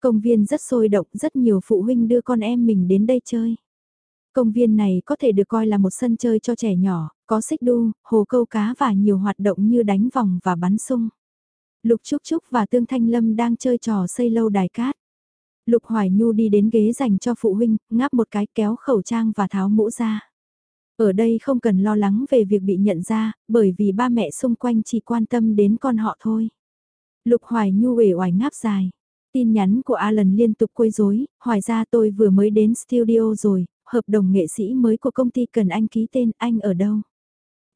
Công viên rất sôi động, rất nhiều phụ huynh đưa con em mình đến đây chơi. Công viên này có thể được coi là một sân chơi cho trẻ nhỏ, có xích đu, hồ câu cá và nhiều hoạt động như đánh vòng và bắn sung. Lục Trúc Trúc và Tương Thanh Lâm đang chơi trò xây lâu đài cát. Lục Hoài Nhu đi đến ghế dành cho phụ huynh, ngáp một cái kéo khẩu trang và tháo mũ ra. Ở đây không cần lo lắng về việc bị nhận ra, bởi vì ba mẹ xung quanh chỉ quan tâm đến con họ thôi. Lục Hoài Nhu uể oải ngáp dài. Tin nhắn của Alan liên tục quấy rối, hỏi ra tôi vừa mới đến studio rồi, hợp đồng nghệ sĩ mới của công ty cần anh ký tên, anh ở đâu?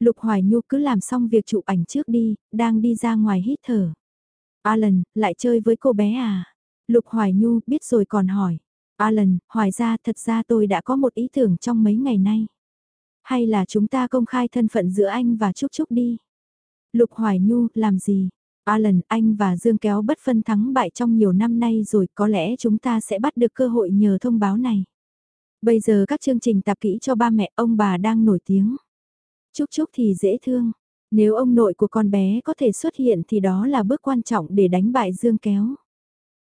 Lục Hoài Nhu cứ làm xong việc chụp ảnh trước đi, đang đi ra ngoài hít thở. Alan, lại chơi với cô bé à? Lục Hoài Nhu biết rồi còn hỏi. Alan, hoài ra thật ra tôi đã có một ý tưởng trong mấy ngày nay. Hay là chúng ta công khai thân phận giữa anh và Trúc Trúc đi? Lục Hoài Nhu, làm gì? Alan, anh và Dương kéo bất phân thắng bại trong nhiều năm nay rồi có lẽ chúng ta sẽ bắt được cơ hội nhờ thông báo này. Bây giờ các chương trình tạp kỹ cho ba mẹ ông bà đang nổi tiếng. Chúc chúc thì dễ thương. Nếu ông nội của con bé có thể xuất hiện thì đó là bước quan trọng để đánh bại Dương kéo.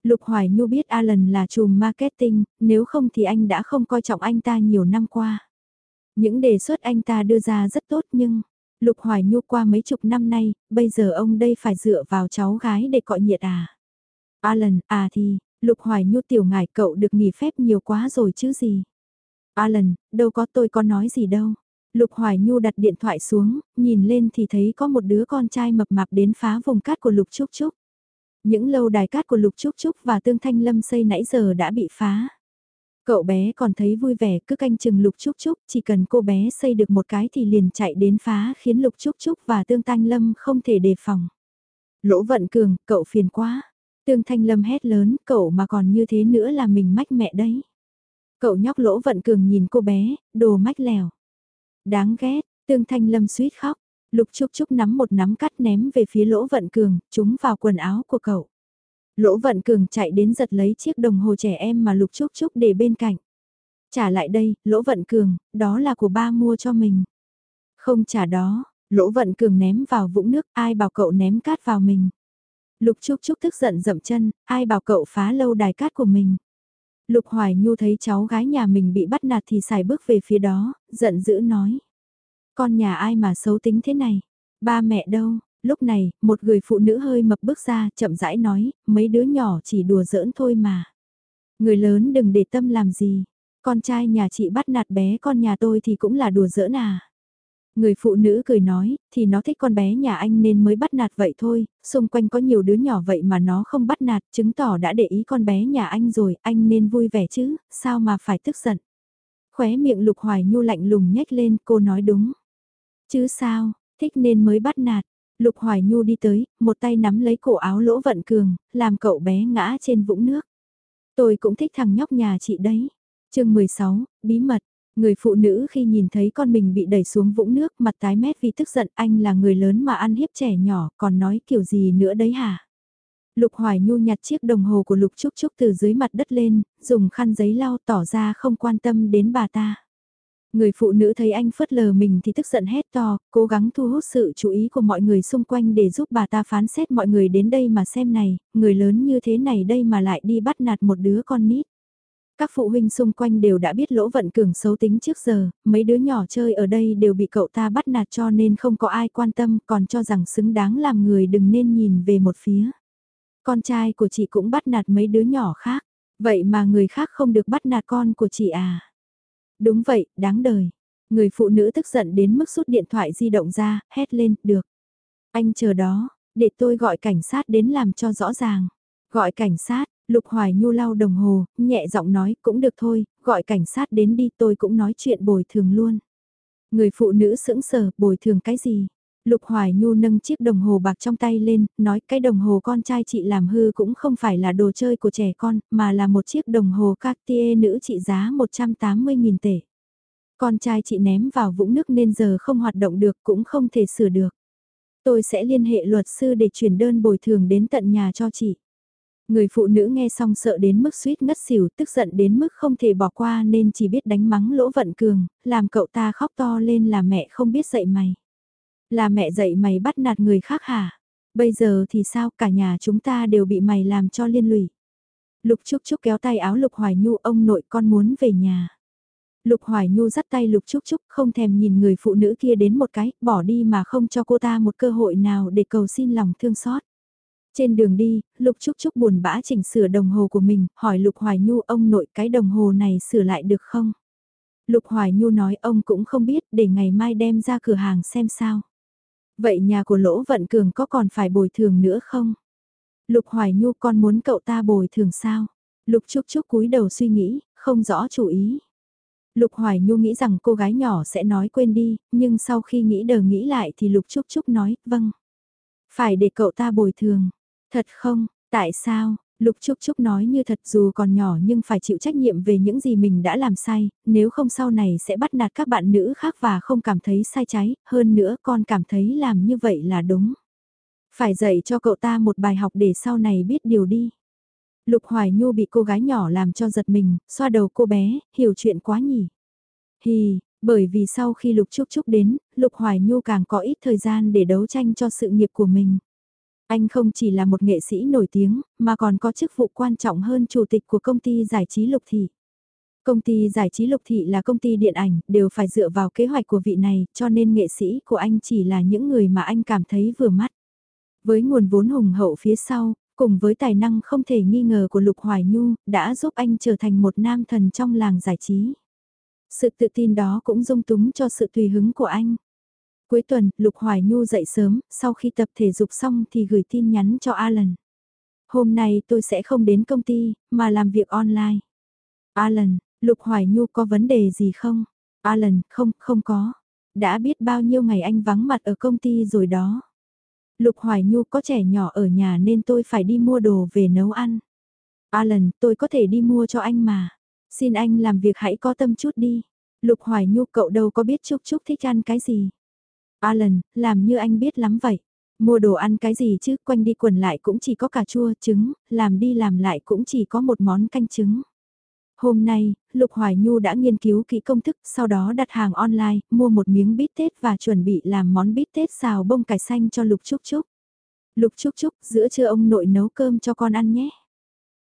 Lục Hoài Nhu biết Alan là chùm marketing, nếu không thì anh đã không coi trọng anh ta nhiều năm qua. Những đề xuất anh ta đưa ra rất tốt nhưng, Lục Hoài Nhu qua mấy chục năm nay, bây giờ ông đây phải dựa vào cháu gái để cọ nhiệt à. Alan, à thì, Lục Hoài Nhu tiểu ngải cậu được nghỉ phép nhiều quá rồi chứ gì. Alan, đâu có tôi có nói gì đâu. Lục Hoài Nhu đặt điện thoại xuống, nhìn lên thì thấy có một đứa con trai mập mạp đến phá vùng cát của Lục Trúc Trúc. Những lâu đài cát của Lục Trúc Trúc và Tương Thanh Lâm xây nãy giờ đã bị phá. Cậu bé còn thấy vui vẻ cứ canh chừng Lục Trúc Trúc, chỉ cần cô bé xây được một cái thì liền chạy đến phá khiến Lục Trúc Trúc và Tương Thanh Lâm không thể đề phòng. Lỗ vận cường, cậu phiền quá. Tương Thanh Lâm hét lớn, cậu mà còn như thế nữa là mình mách mẹ đấy. Cậu nhóc lỗ vận cường nhìn cô bé, đồ mách lèo. Đáng ghét, Tương Thanh Lâm suýt khóc. Lục Trúc Trúc nắm một nắm cắt ném về phía lỗ vận cường, chúng vào quần áo của cậu. Lỗ vận cường chạy đến giật lấy chiếc đồng hồ trẻ em mà Lục Trúc Trúc để bên cạnh. Trả lại đây, lỗ vận cường, đó là của ba mua cho mình. Không trả đó, lỗ vận cường ném vào vũng nước, ai bảo cậu ném cát vào mình. Lục Trúc Trúc tức giận dậm chân, ai bảo cậu phá lâu đài cát của mình. Lục Hoài Nhu thấy cháu gái nhà mình bị bắt nạt thì xài bước về phía đó, giận dữ nói. Con nhà ai mà xấu tính thế này? Ba mẹ đâu? Lúc này, một người phụ nữ hơi mập bước ra, chậm rãi nói, mấy đứa nhỏ chỉ đùa giỡn thôi mà. Người lớn đừng để tâm làm gì. Con trai nhà chị bắt nạt bé con nhà tôi thì cũng là đùa giỡn à. Người phụ nữ cười nói, thì nó thích con bé nhà anh nên mới bắt nạt vậy thôi, xung quanh có nhiều đứa nhỏ vậy mà nó không bắt nạt, chứng tỏ đã để ý con bé nhà anh rồi, anh nên vui vẻ chứ, sao mà phải tức giận. Khóe miệng lục hoài nhu lạnh lùng nhếch lên, cô nói đúng. Chứ sao, thích nên mới bắt nạt. Lục Hoài Nhu đi tới, một tay nắm lấy cổ áo lỗ vận cường, làm cậu bé ngã trên vũng nước. Tôi cũng thích thằng nhóc nhà chị đấy. chương 16, bí mật. Người phụ nữ khi nhìn thấy con mình bị đẩy xuống vũng nước mặt tái mét vì tức giận anh là người lớn mà ăn hiếp trẻ nhỏ còn nói kiểu gì nữa đấy hả? Lục Hoài Nhu nhặt chiếc đồng hồ của Lục Trúc Trúc từ dưới mặt đất lên, dùng khăn giấy lau tỏ ra không quan tâm đến bà ta. Người phụ nữ thấy anh phớt lờ mình thì tức giận hét to, cố gắng thu hút sự chú ý của mọi người xung quanh để giúp bà ta phán xét mọi người đến đây mà xem này, người lớn như thế này đây mà lại đi bắt nạt một đứa con nít. Các phụ huynh xung quanh đều đã biết lỗ vận cường xấu tính trước giờ, mấy đứa nhỏ chơi ở đây đều bị cậu ta bắt nạt cho nên không có ai quan tâm còn cho rằng xứng đáng làm người đừng nên nhìn về một phía. Con trai của chị cũng bắt nạt mấy đứa nhỏ khác. Vậy mà người khác không được bắt nạt con của chị à? Đúng vậy, đáng đời. Người phụ nữ tức giận đến mức rút điện thoại di động ra, hét lên, được. Anh chờ đó, để tôi gọi cảnh sát đến làm cho rõ ràng. Gọi cảnh sát, Lục Hoài Nhu lau đồng hồ, nhẹ giọng nói cũng được thôi, gọi cảnh sát đến đi tôi cũng nói chuyện bồi thường luôn. Người phụ nữ sững sờ, bồi thường cái gì? Lục Hoài Nhu nâng chiếc đồng hồ bạc trong tay lên, nói cái đồng hồ con trai chị làm hư cũng không phải là đồ chơi của trẻ con, mà là một chiếc đồng hồ Cartier nữ trị giá 180.000 tệ. Con trai chị ném vào vũng nước nên giờ không hoạt động được cũng không thể sửa được. Tôi sẽ liên hệ luật sư để chuyển đơn bồi thường đến tận nhà cho chị. Người phụ nữ nghe xong sợ đến mức suýt ngất xỉu tức giận đến mức không thể bỏ qua nên chỉ biết đánh mắng lỗ vận cường, làm cậu ta khóc to lên là mẹ không biết dạy mày. Là mẹ dạy mày bắt nạt người khác hả? Bây giờ thì sao cả nhà chúng ta đều bị mày làm cho liên lụy. Lục Trúc Trúc kéo tay áo Lục Hoài Nhu ông nội con muốn về nhà. Lục Hoài Nhu dắt tay Lục Trúc Trúc không thèm nhìn người phụ nữ kia đến một cái, bỏ đi mà không cho cô ta một cơ hội nào để cầu xin lòng thương xót. Trên đường đi, Lục Trúc Trúc buồn bã chỉnh sửa đồng hồ của mình, hỏi Lục Hoài Nhu ông nội cái đồng hồ này sửa lại được không? Lục Hoài Nhu nói ông cũng không biết để ngày mai đem ra cửa hàng xem sao. Vậy nhà của Lỗ Vận Cường có còn phải bồi thường nữa không? Lục Hoài Nhu con muốn cậu ta bồi thường sao? Lục Trúc Trúc cúi đầu suy nghĩ, không rõ chủ ý. Lục Hoài Nhu nghĩ rằng cô gái nhỏ sẽ nói quên đi, nhưng sau khi nghĩ đờ nghĩ lại thì Lục Trúc Trúc nói, vâng. Phải để cậu ta bồi thường. Thật không, tại sao? Lục Trúc Trúc nói như thật dù còn nhỏ nhưng phải chịu trách nhiệm về những gì mình đã làm sai, nếu không sau này sẽ bắt nạt các bạn nữ khác và không cảm thấy sai trái, hơn nữa con cảm thấy làm như vậy là đúng. Phải dạy cho cậu ta một bài học để sau này biết điều đi. Lục Hoài Nhu bị cô gái nhỏ làm cho giật mình, xoa đầu cô bé, hiểu chuyện quá nhỉ. Hì, bởi vì sau khi Lục Trúc Trúc đến, Lục Hoài Nhu càng có ít thời gian để đấu tranh cho sự nghiệp của mình. Anh không chỉ là một nghệ sĩ nổi tiếng, mà còn có chức vụ quan trọng hơn chủ tịch của công ty giải trí Lục Thị. Công ty giải trí Lục Thị là công ty điện ảnh, đều phải dựa vào kế hoạch của vị này, cho nên nghệ sĩ của anh chỉ là những người mà anh cảm thấy vừa mắt. Với nguồn vốn hùng hậu phía sau, cùng với tài năng không thể nghi ngờ của Lục Hoài Nhu, đã giúp anh trở thành một nam thần trong làng giải trí. Sự tự tin đó cũng dung túng cho sự tùy hứng của anh. Cuối tuần, Lục Hoài Nhu dậy sớm, sau khi tập thể dục xong thì gửi tin nhắn cho Alan. Hôm nay tôi sẽ không đến công ty, mà làm việc online. Alan, Lục Hoài Nhu có vấn đề gì không? Alan, không, không có. Đã biết bao nhiêu ngày anh vắng mặt ở công ty rồi đó. Lục Hoài Nhu có trẻ nhỏ ở nhà nên tôi phải đi mua đồ về nấu ăn. Alan, tôi có thể đi mua cho anh mà. Xin anh làm việc hãy có tâm chút đi. Lục Hoài Nhu cậu đâu có biết Trúc Trúc thích ăn cái gì. Alan, làm như anh biết lắm vậy. Mua đồ ăn cái gì chứ, quanh đi quần lại cũng chỉ có cà chua, trứng, làm đi làm lại cũng chỉ có một món canh trứng. Hôm nay, Lục Hoài Nhu đã nghiên cứu kỹ công thức, sau đó đặt hàng online, mua một miếng bít tết và chuẩn bị làm món bít tết xào bông cải xanh cho Lục Trúc Trúc. Lục Trúc Trúc, giữa trưa ông nội nấu cơm cho con ăn nhé.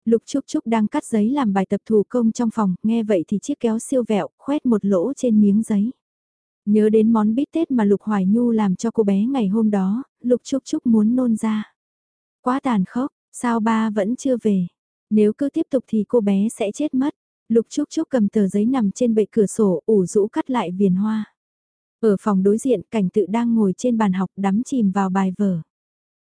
Lục Trúc Trúc đang cắt giấy làm bài tập thủ công trong phòng, nghe vậy thì chiếc kéo siêu vẹo, khoét một lỗ trên miếng giấy. Nhớ đến món bít tết mà Lục Hoài Nhu làm cho cô bé ngày hôm đó, Lục Trúc Trúc muốn nôn ra. Quá tàn khốc, sao ba vẫn chưa về? Nếu cứ tiếp tục thì cô bé sẽ chết mất. Lục Trúc Trúc cầm tờ giấy nằm trên bệ cửa sổ, ủ rũ cắt lại viền hoa. Ở phòng đối diện, cảnh tự đang ngồi trên bàn học đắm chìm vào bài vở.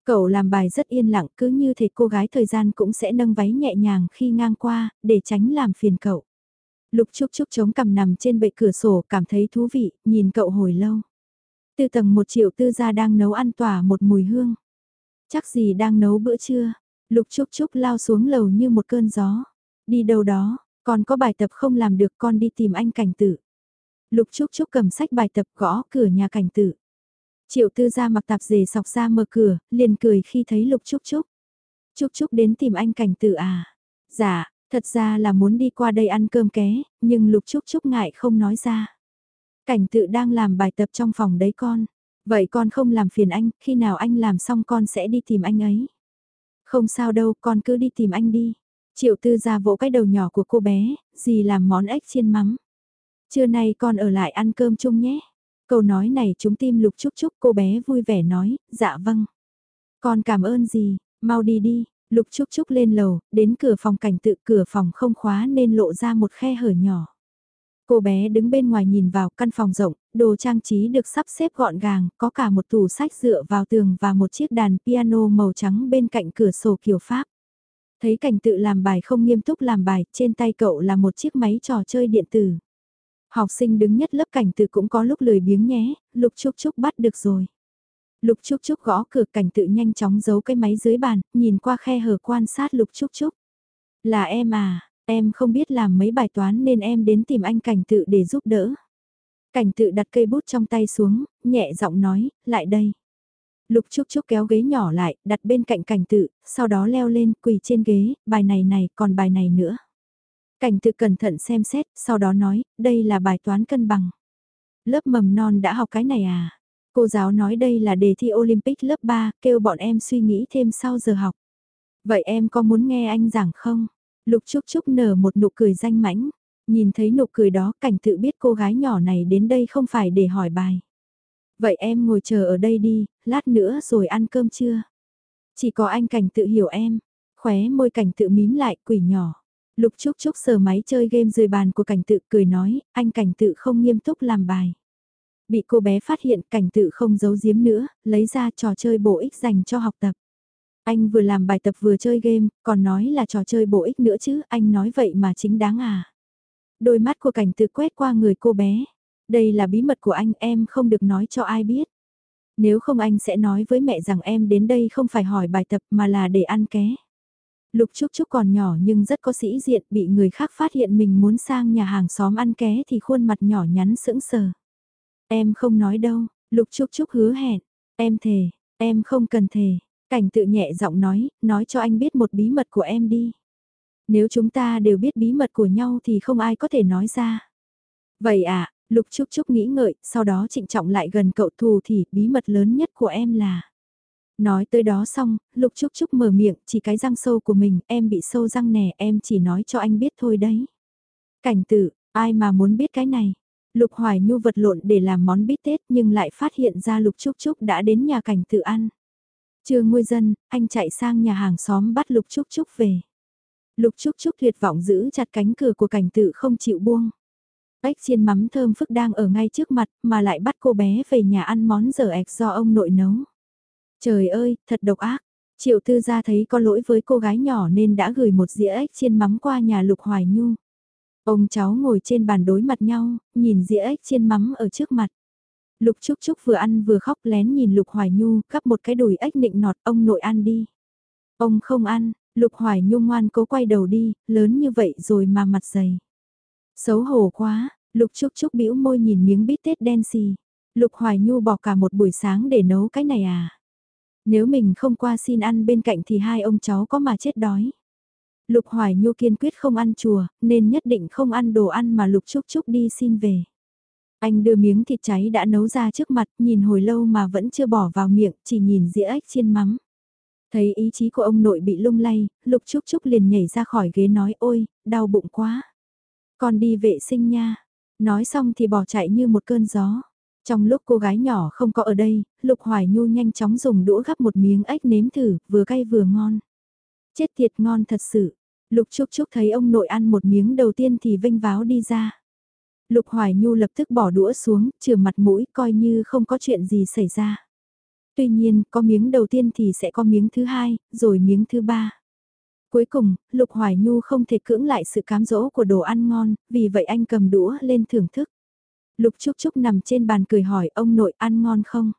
Cậu làm bài rất yên lặng cứ như thể cô gái thời gian cũng sẽ nâng váy nhẹ nhàng khi ngang qua, để tránh làm phiền cậu. Lục Trúc Trúc chống cằm nằm trên bệ cửa sổ cảm thấy thú vị, nhìn cậu hồi lâu. Từ tầng một triệu tư gia đang nấu ăn tỏa một mùi hương. Chắc gì đang nấu bữa trưa. Lục Trúc Trúc lao xuống lầu như một cơn gió. Đi đâu đó, còn có bài tập không làm được con đi tìm anh cảnh tử. Lục Trúc Trúc cầm sách bài tập gõ cửa nhà cảnh tử. Triệu tư gia mặc tạp dề sọc ra mở cửa, liền cười khi thấy Lục Trúc Trúc. Trúc Trúc đến tìm anh cảnh tử à? Dạ, Thật ra là muốn đi qua đây ăn cơm ké, nhưng Lục Trúc Trúc ngại không nói ra. Cảnh tự đang làm bài tập trong phòng đấy con. Vậy con không làm phiền anh, khi nào anh làm xong con sẽ đi tìm anh ấy. Không sao đâu, con cứ đi tìm anh đi. Triệu tư ra vỗ cái đầu nhỏ của cô bé, gì làm món ếch chiên mắm. Trưa nay con ở lại ăn cơm chung nhé. Câu nói này chúng tim lục chúc chúc cô bé vui vẻ nói, dạ vâng. Con cảm ơn gì, mau đi đi, Lục Trúc Trúc lên lầu, đến cửa phòng cảnh tự cửa phòng không khóa nên lộ ra một khe hở nhỏ. Cô bé đứng bên ngoài nhìn vào căn phòng rộng, đồ trang trí được sắp xếp gọn gàng, có cả một tủ sách dựa vào tường và một chiếc đàn piano màu trắng bên cạnh cửa sổ kiểu Pháp. Thấy cảnh tự làm bài không nghiêm túc làm bài, trên tay cậu là một chiếc máy trò chơi điện tử. Học sinh đứng nhất lớp cảnh tự cũng có lúc lười biếng nhé, Lục Trúc Trúc bắt được rồi. Lục Trúc Trúc gõ cửa cảnh tự nhanh chóng giấu cái máy dưới bàn, nhìn qua khe hở quan sát Lục Trúc Trúc. Là em à, em không biết làm mấy bài toán nên em đến tìm anh cảnh tự để giúp đỡ. Cảnh tự đặt cây bút trong tay xuống, nhẹ giọng nói, lại đây. Lục Trúc Trúc kéo ghế nhỏ lại, đặt bên cạnh cảnh tự, sau đó leo lên quỳ trên ghế, bài này này, còn bài này nữa. Cảnh tự cẩn thận xem xét, sau đó nói, đây là bài toán cân bằng. Lớp mầm non đã học cái này à? Cô giáo nói đây là đề thi Olympic lớp 3, kêu bọn em suy nghĩ thêm sau giờ học. Vậy em có muốn nghe anh giảng không? Lục Trúc Trúc nở một nụ cười danh mãnh. Nhìn thấy nụ cười đó cảnh tự biết cô gái nhỏ này đến đây không phải để hỏi bài. Vậy em ngồi chờ ở đây đi, lát nữa rồi ăn cơm chưa? Chỉ có anh cảnh tự hiểu em. Khóe môi cảnh tự mím lại quỷ nhỏ. Lục Trúc Trúc sờ máy chơi game dưới bàn của cảnh tự cười nói, anh cảnh tự không nghiêm túc làm bài. Bị cô bé phát hiện cảnh tự không giấu giếm nữa, lấy ra trò chơi bổ ích dành cho học tập. Anh vừa làm bài tập vừa chơi game, còn nói là trò chơi bổ ích nữa chứ, anh nói vậy mà chính đáng à. Đôi mắt của cảnh tự quét qua người cô bé. Đây là bí mật của anh, em không được nói cho ai biết. Nếu không anh sẽ nói với mẹ rằng em đến đây không phải hỏi bài tập mà là để ăn ké. Lục Trúc Trúc còn nhỏ nhưng rất có sĩ diện, bị người khác phát hiện mình muốn sang nhà hàng xóm ăn ké thì khuôn mặt nhỏ nhắn sững sờ. Em không nói đâu, Lục Trúc Trúc hứa hẹn, em thề, em không cần thề. Cảnh tự nhẹ giọng nói, nói cho anh biết một bí mật của em đi. Nếu chúng ta đều biết bí mật của nhau thì không ai có thể nói ra. Vậy à, Lục Trúc Trúc nghĩ ngợi, sau đó trịnh trọng lại gần cậu thù thì bí mật lớn nhất của em là. Nói tới đó xong, Lục Trúc Trúc mở miệng, chỉ cái răng sâu của mình, em bị sâu răng nè, em chỉ nói cho anh biết thôi đấy. Cảnh tử, ai mà muốn biết cái này? Lục Hoài Nhu vật lộn để làm món bít tết nhưng lại phát hiện ra Lục Trúc Trúc đã đến nhà cảnh tự ăn. Chưa Ngôi dân, anh chạy sang nhà hàng xóm bắt Lục Trúc Trúc về. Lục Trúc Trúc tuyệt vọng giữ chặt cánh cửa của cảnh tự không chịu buông. Ếch chiên mắm thơm phức đang ở ngay trước mặt mà lại bắt cô bé về nhà ăn món dở ẹc do ông nội nấu. Trời ơi, thật độc ác. Triệu tư gia thấy có lỗi với cô gái nhỏ nên đã gửi một dĩa ếch chiên mắm qua nhà Lục Hoài Nhu. Ông cháu ngồi trên bàn đối mặt nhau, nhìn dĩa ếch chiên mắm ở trước mặt. Lục Trúc Trúc vừa ăn vừa khóc lén nhìn Lục Hoài Nhu, cắp một cái đùi ếch nịnh nọt, ông nội ăn đi. Ông không ăn, Lục Hoài Nhu ngoan cố quay đầu đi, lớn như vậy rồi mà mặt dày. Xấu hổ quá, Lục Trúc Trúc bĩu môi nhìn miếng bít tết đen xì. Lục Hoài Nhu bỏ cả một buổi sáng để nấu cái này à? Nếu mình không qua xin ăn bên cạnh thì hai ông cháu có mà chết đói. Lục Hoài Nhu kiên quyết không ăn chùa, nên nhất định không ăn đồ ăn mà Lục Trúc Trúc đi xin về. Anh đưa miếng thịt cháy đã nấu ra trước mặt, nhìn hồi lâu mà vẫn chưa bỏ vào miệng, chỉ nhìn dĩa ếch chiên mắm. Thấy ý chí của ông nội bị lung lay, Lục Trúc Trúc liền nhảy ra khỏi ghế nói ôi, đau bụng quá. Con đi vệ sinh nha. Nói xong thì bỏ chạy như một cơn gió. Trong lúc cô gái nhỏ không có ở đây, Lục Hoài Nhu nhanh chóng dùng đũa gắp một miếng ếch nếm thử, vừa cay vừa ngon. Chết tiệt ngon thật sự. Lục Trúc Trúc thấy ông nội ăn một miếng đầu tiên thì vinh váo đi ra. Lục Hoài Nhu lập tức bỏ đũa xuống, trừ mặt mũi coi như không có chuyện gì xảy ra. Tuy nhiên, có miếng đầu tiên thì sẽ có miếng thứ hai, rồi miếng thứ ba. Cuối cùng, Lục Hoài Nhu không thể cưỡng lại sự cám dỗ của đồ ăn ngon, vì vậy anh cầm đũa lên thưởng thức. Lục Trúc Trúc nằm trên bàn cười hỏi ông nội ăn ngon không?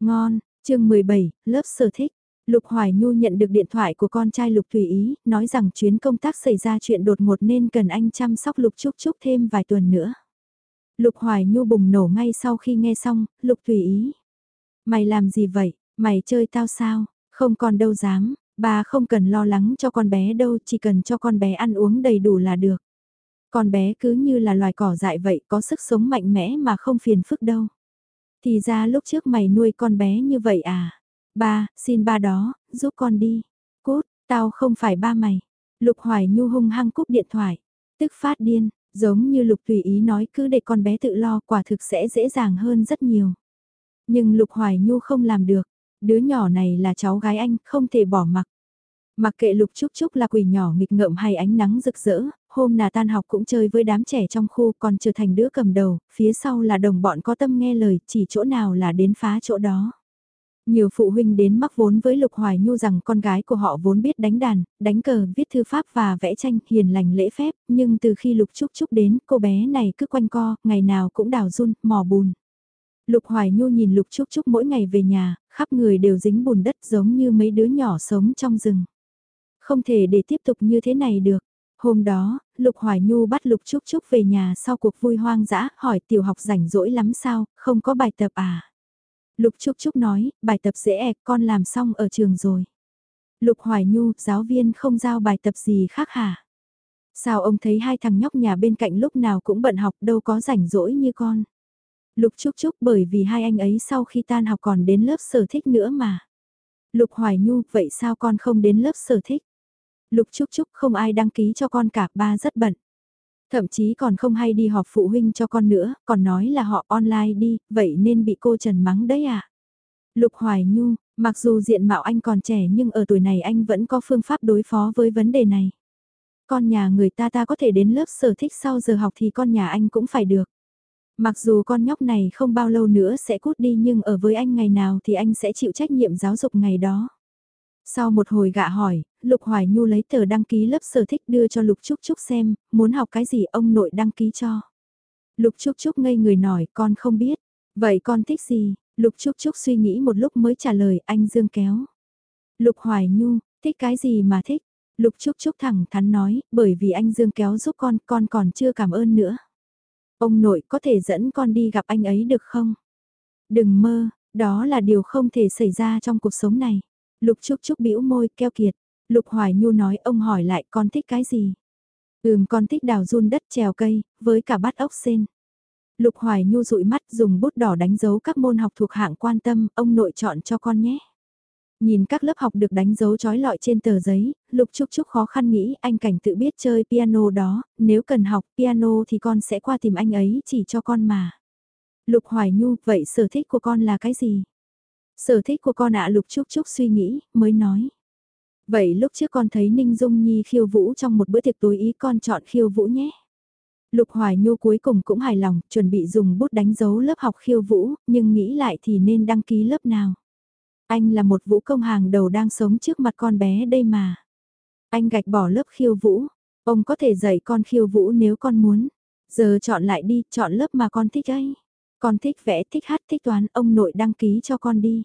Ngon, chương 17, lớp sở thích. Lục Hoài Nhu nhận được điện thoại của con trai Lục Thủy Ý, nói rằng chuyến công tác xảy ra chuyện đột ngột nên cần anh chăm sóc Lục Trúc Trúc thêm vài tuần nữa. Lục Hoài Nhu bùng nổ ngay sau khi nghe xong, Lục Thủy Ý. Mày làm gì vậy, mày chơi tao sao, không còn đâu dám, bà không cần lo lắng cho con bé đâu, chỉ cần cho con bé ăn uống đầy đủ là được. Con bé cứ như là loài cỏ dại vậy, có sức sống mạnh mẽ mà không phiền phức đâu. Thì ra lúc trước mày nuôi con bé như vậy à? Ba, xin ba đó, giúp con đi. Cút, tao không phải ba mày. Lục Hoài Nhu hung hăng cúp điện thoại. Tức phát điên, giống như Lục tùy ý nói cứ để con bé tự lo quả thực sẽ dễ dàng hơn rất nhiều. Nhưng Lục Hoài Nhu không làm được. Đứa nhỏ này là cháu gái anh, không thể bỏ mặc. Mặc kệ Lục Trúc Trúc là quỷ nhỏ nghịch ngợm hay ánh nắng rực rỡ, hôm nào tan học cũng chơi với đám trẻ trong khu còn trở thành đứa cầm đầu, phía sau là đồng bọn có tâm nghe lời, chỉ chỗ nào là đến phá chỗ đó. Nhiều phụ huynh đến mắc vốn với Lục Hoài Nhu rằng con gái của họ vốn biết đánh đàn, đánh cờ, viết thư pháp và vẽ tranh, hiền lành lễ phép, nhưng từ khi Lục Trúc Trúc đến, cô bé này cứ quanh co, ngày nào cũng đào run, mò bùn. Lục Hoài Nhu nhìn Lục Trúc Trúc mỗi ngày về nhà, khắp người đều dính bùn đất giống như mấy đứa nhỏ sống trong rừng. Không thể để tiếp tục như thế này được. Hôm đó, Lục Hoài Nhu bắt Lục Trúc Trúc về nhà sau cuộc vui hoang dã, hỏi tiểu học rảnh rỗi lắm sao, không có bài tập à? Lục Trúc Trúc nói, bài tập dễ ẹc con làm xong ở trường rồi. Lục Hoài Nhu, giáo viên không giao bài tập gì khác hả? Sao ông thấy hai thằng nhóc nhà bên cạnh lúc nào cũng bận học đâu có rảnh rỗi như con? Lục Trúc Trúc bởi vì hai anh ấy sau khi tan học còn đến lớp sở thích nữa mà. Lục Hoài Nhu, vậy sao con không đến lớp sở thích? Lục Trúc Trúc không ai đăng ký cho con cả, ba rất bận. Thậm chí còn không hay đi họp phụ huynh cho con nữa, còn nói là họ online đi, vậy nên bị cô Trần mắng đấy à? Lục Hoài Nhu, mặc dù diện mạo anh còn trẻ nhưng ở tuổi này anh vẫn có phương pháp đối phó với vấn đề này. Con nhà người ta ta có thể đến lớp sở thích sau giờ học thì con nhà anh cũng phải được. Mặc dù con nhóc này không bao lâu nữa sẽ cút đi nhưng ở với anh ngày nào thì anh sẽ chịu trách nhiệm giáo dục ngày đó. Sau một hồi gạ hỏi, Lục Hoài Nhu lấy tờ đăng ký lớp sở thích đưa cho Lục Trúc Trúc xem, muốn học cái gì ông nội đăng ký cho. Lục Trúc Trúc ngây người nói, con không biết. Vậy con thích gì? Lục Trúc Trúc suy nghĩ một lúc mới trả lời anh Dương kéo. Lục Hoài Nhu, thích cái gì mà thích? Lục Trúc Trúc thẳng thắn nói, bởi vì anh Dương kéo giúp con, con còn chưa cảm ơn nữa. Ông nội có thể dẫn con đi gặp anh ấy được không? Đừng mơ, đó là điều không thể xảy ra trong cuộc sống này. Lục Trúc Trúc bĩu môi keo kiệt. Lục Hoài Nhu nói ông hỏi lại con thích cái gì? Ừm con thích đào run đất trèo cây, với cả bát ốc sen. Lục Hoài Nhu dụi mắt dùng bút đỏ đánh dấu các môn học thuộc hạng quan tâm, ông nội chọn cho con nhé. Nhìn các lớp học được đánh dấu trói lọi trên tờ giấy, Lục Trúc Trúc khó khăn nghĩ anh cảnh tự biết chơi piano đó, nếu cần học piano thì con sẽ qua tìm anh ấy chỉ cho con mà. Lục Hoài Nhu, vậy sở thích của con là cái gì? Sở thích của con ạ Lục Trúc Trúc suy nghĩ, mới nói. Vậy lúc trước con thấy Ninh Dung Nhi khiêu vũ trong một bữa tiệc tối ý con chọn khiêu vũ nhé. Lục Hoài Nhu cuối cùng cũng hài lòng, chuẩn bị dùng bút đánh dấu lớp học khiêu vũ, nhưng nghĩ lại thì nên đăng ký lớp nào. Anh là một vũ công hàng đầu đang sống trước mặt con bé đây mà. Anh gạch bỏ lớp khiêu vũ, ông có thể dạy con khiêu vũ nếu con muốn. Giờ chọn lại đi, chọn lớp mà con thích ấy. Con thích vẽ, thích hát, thích toán, ông nội đăng ký cho con đi.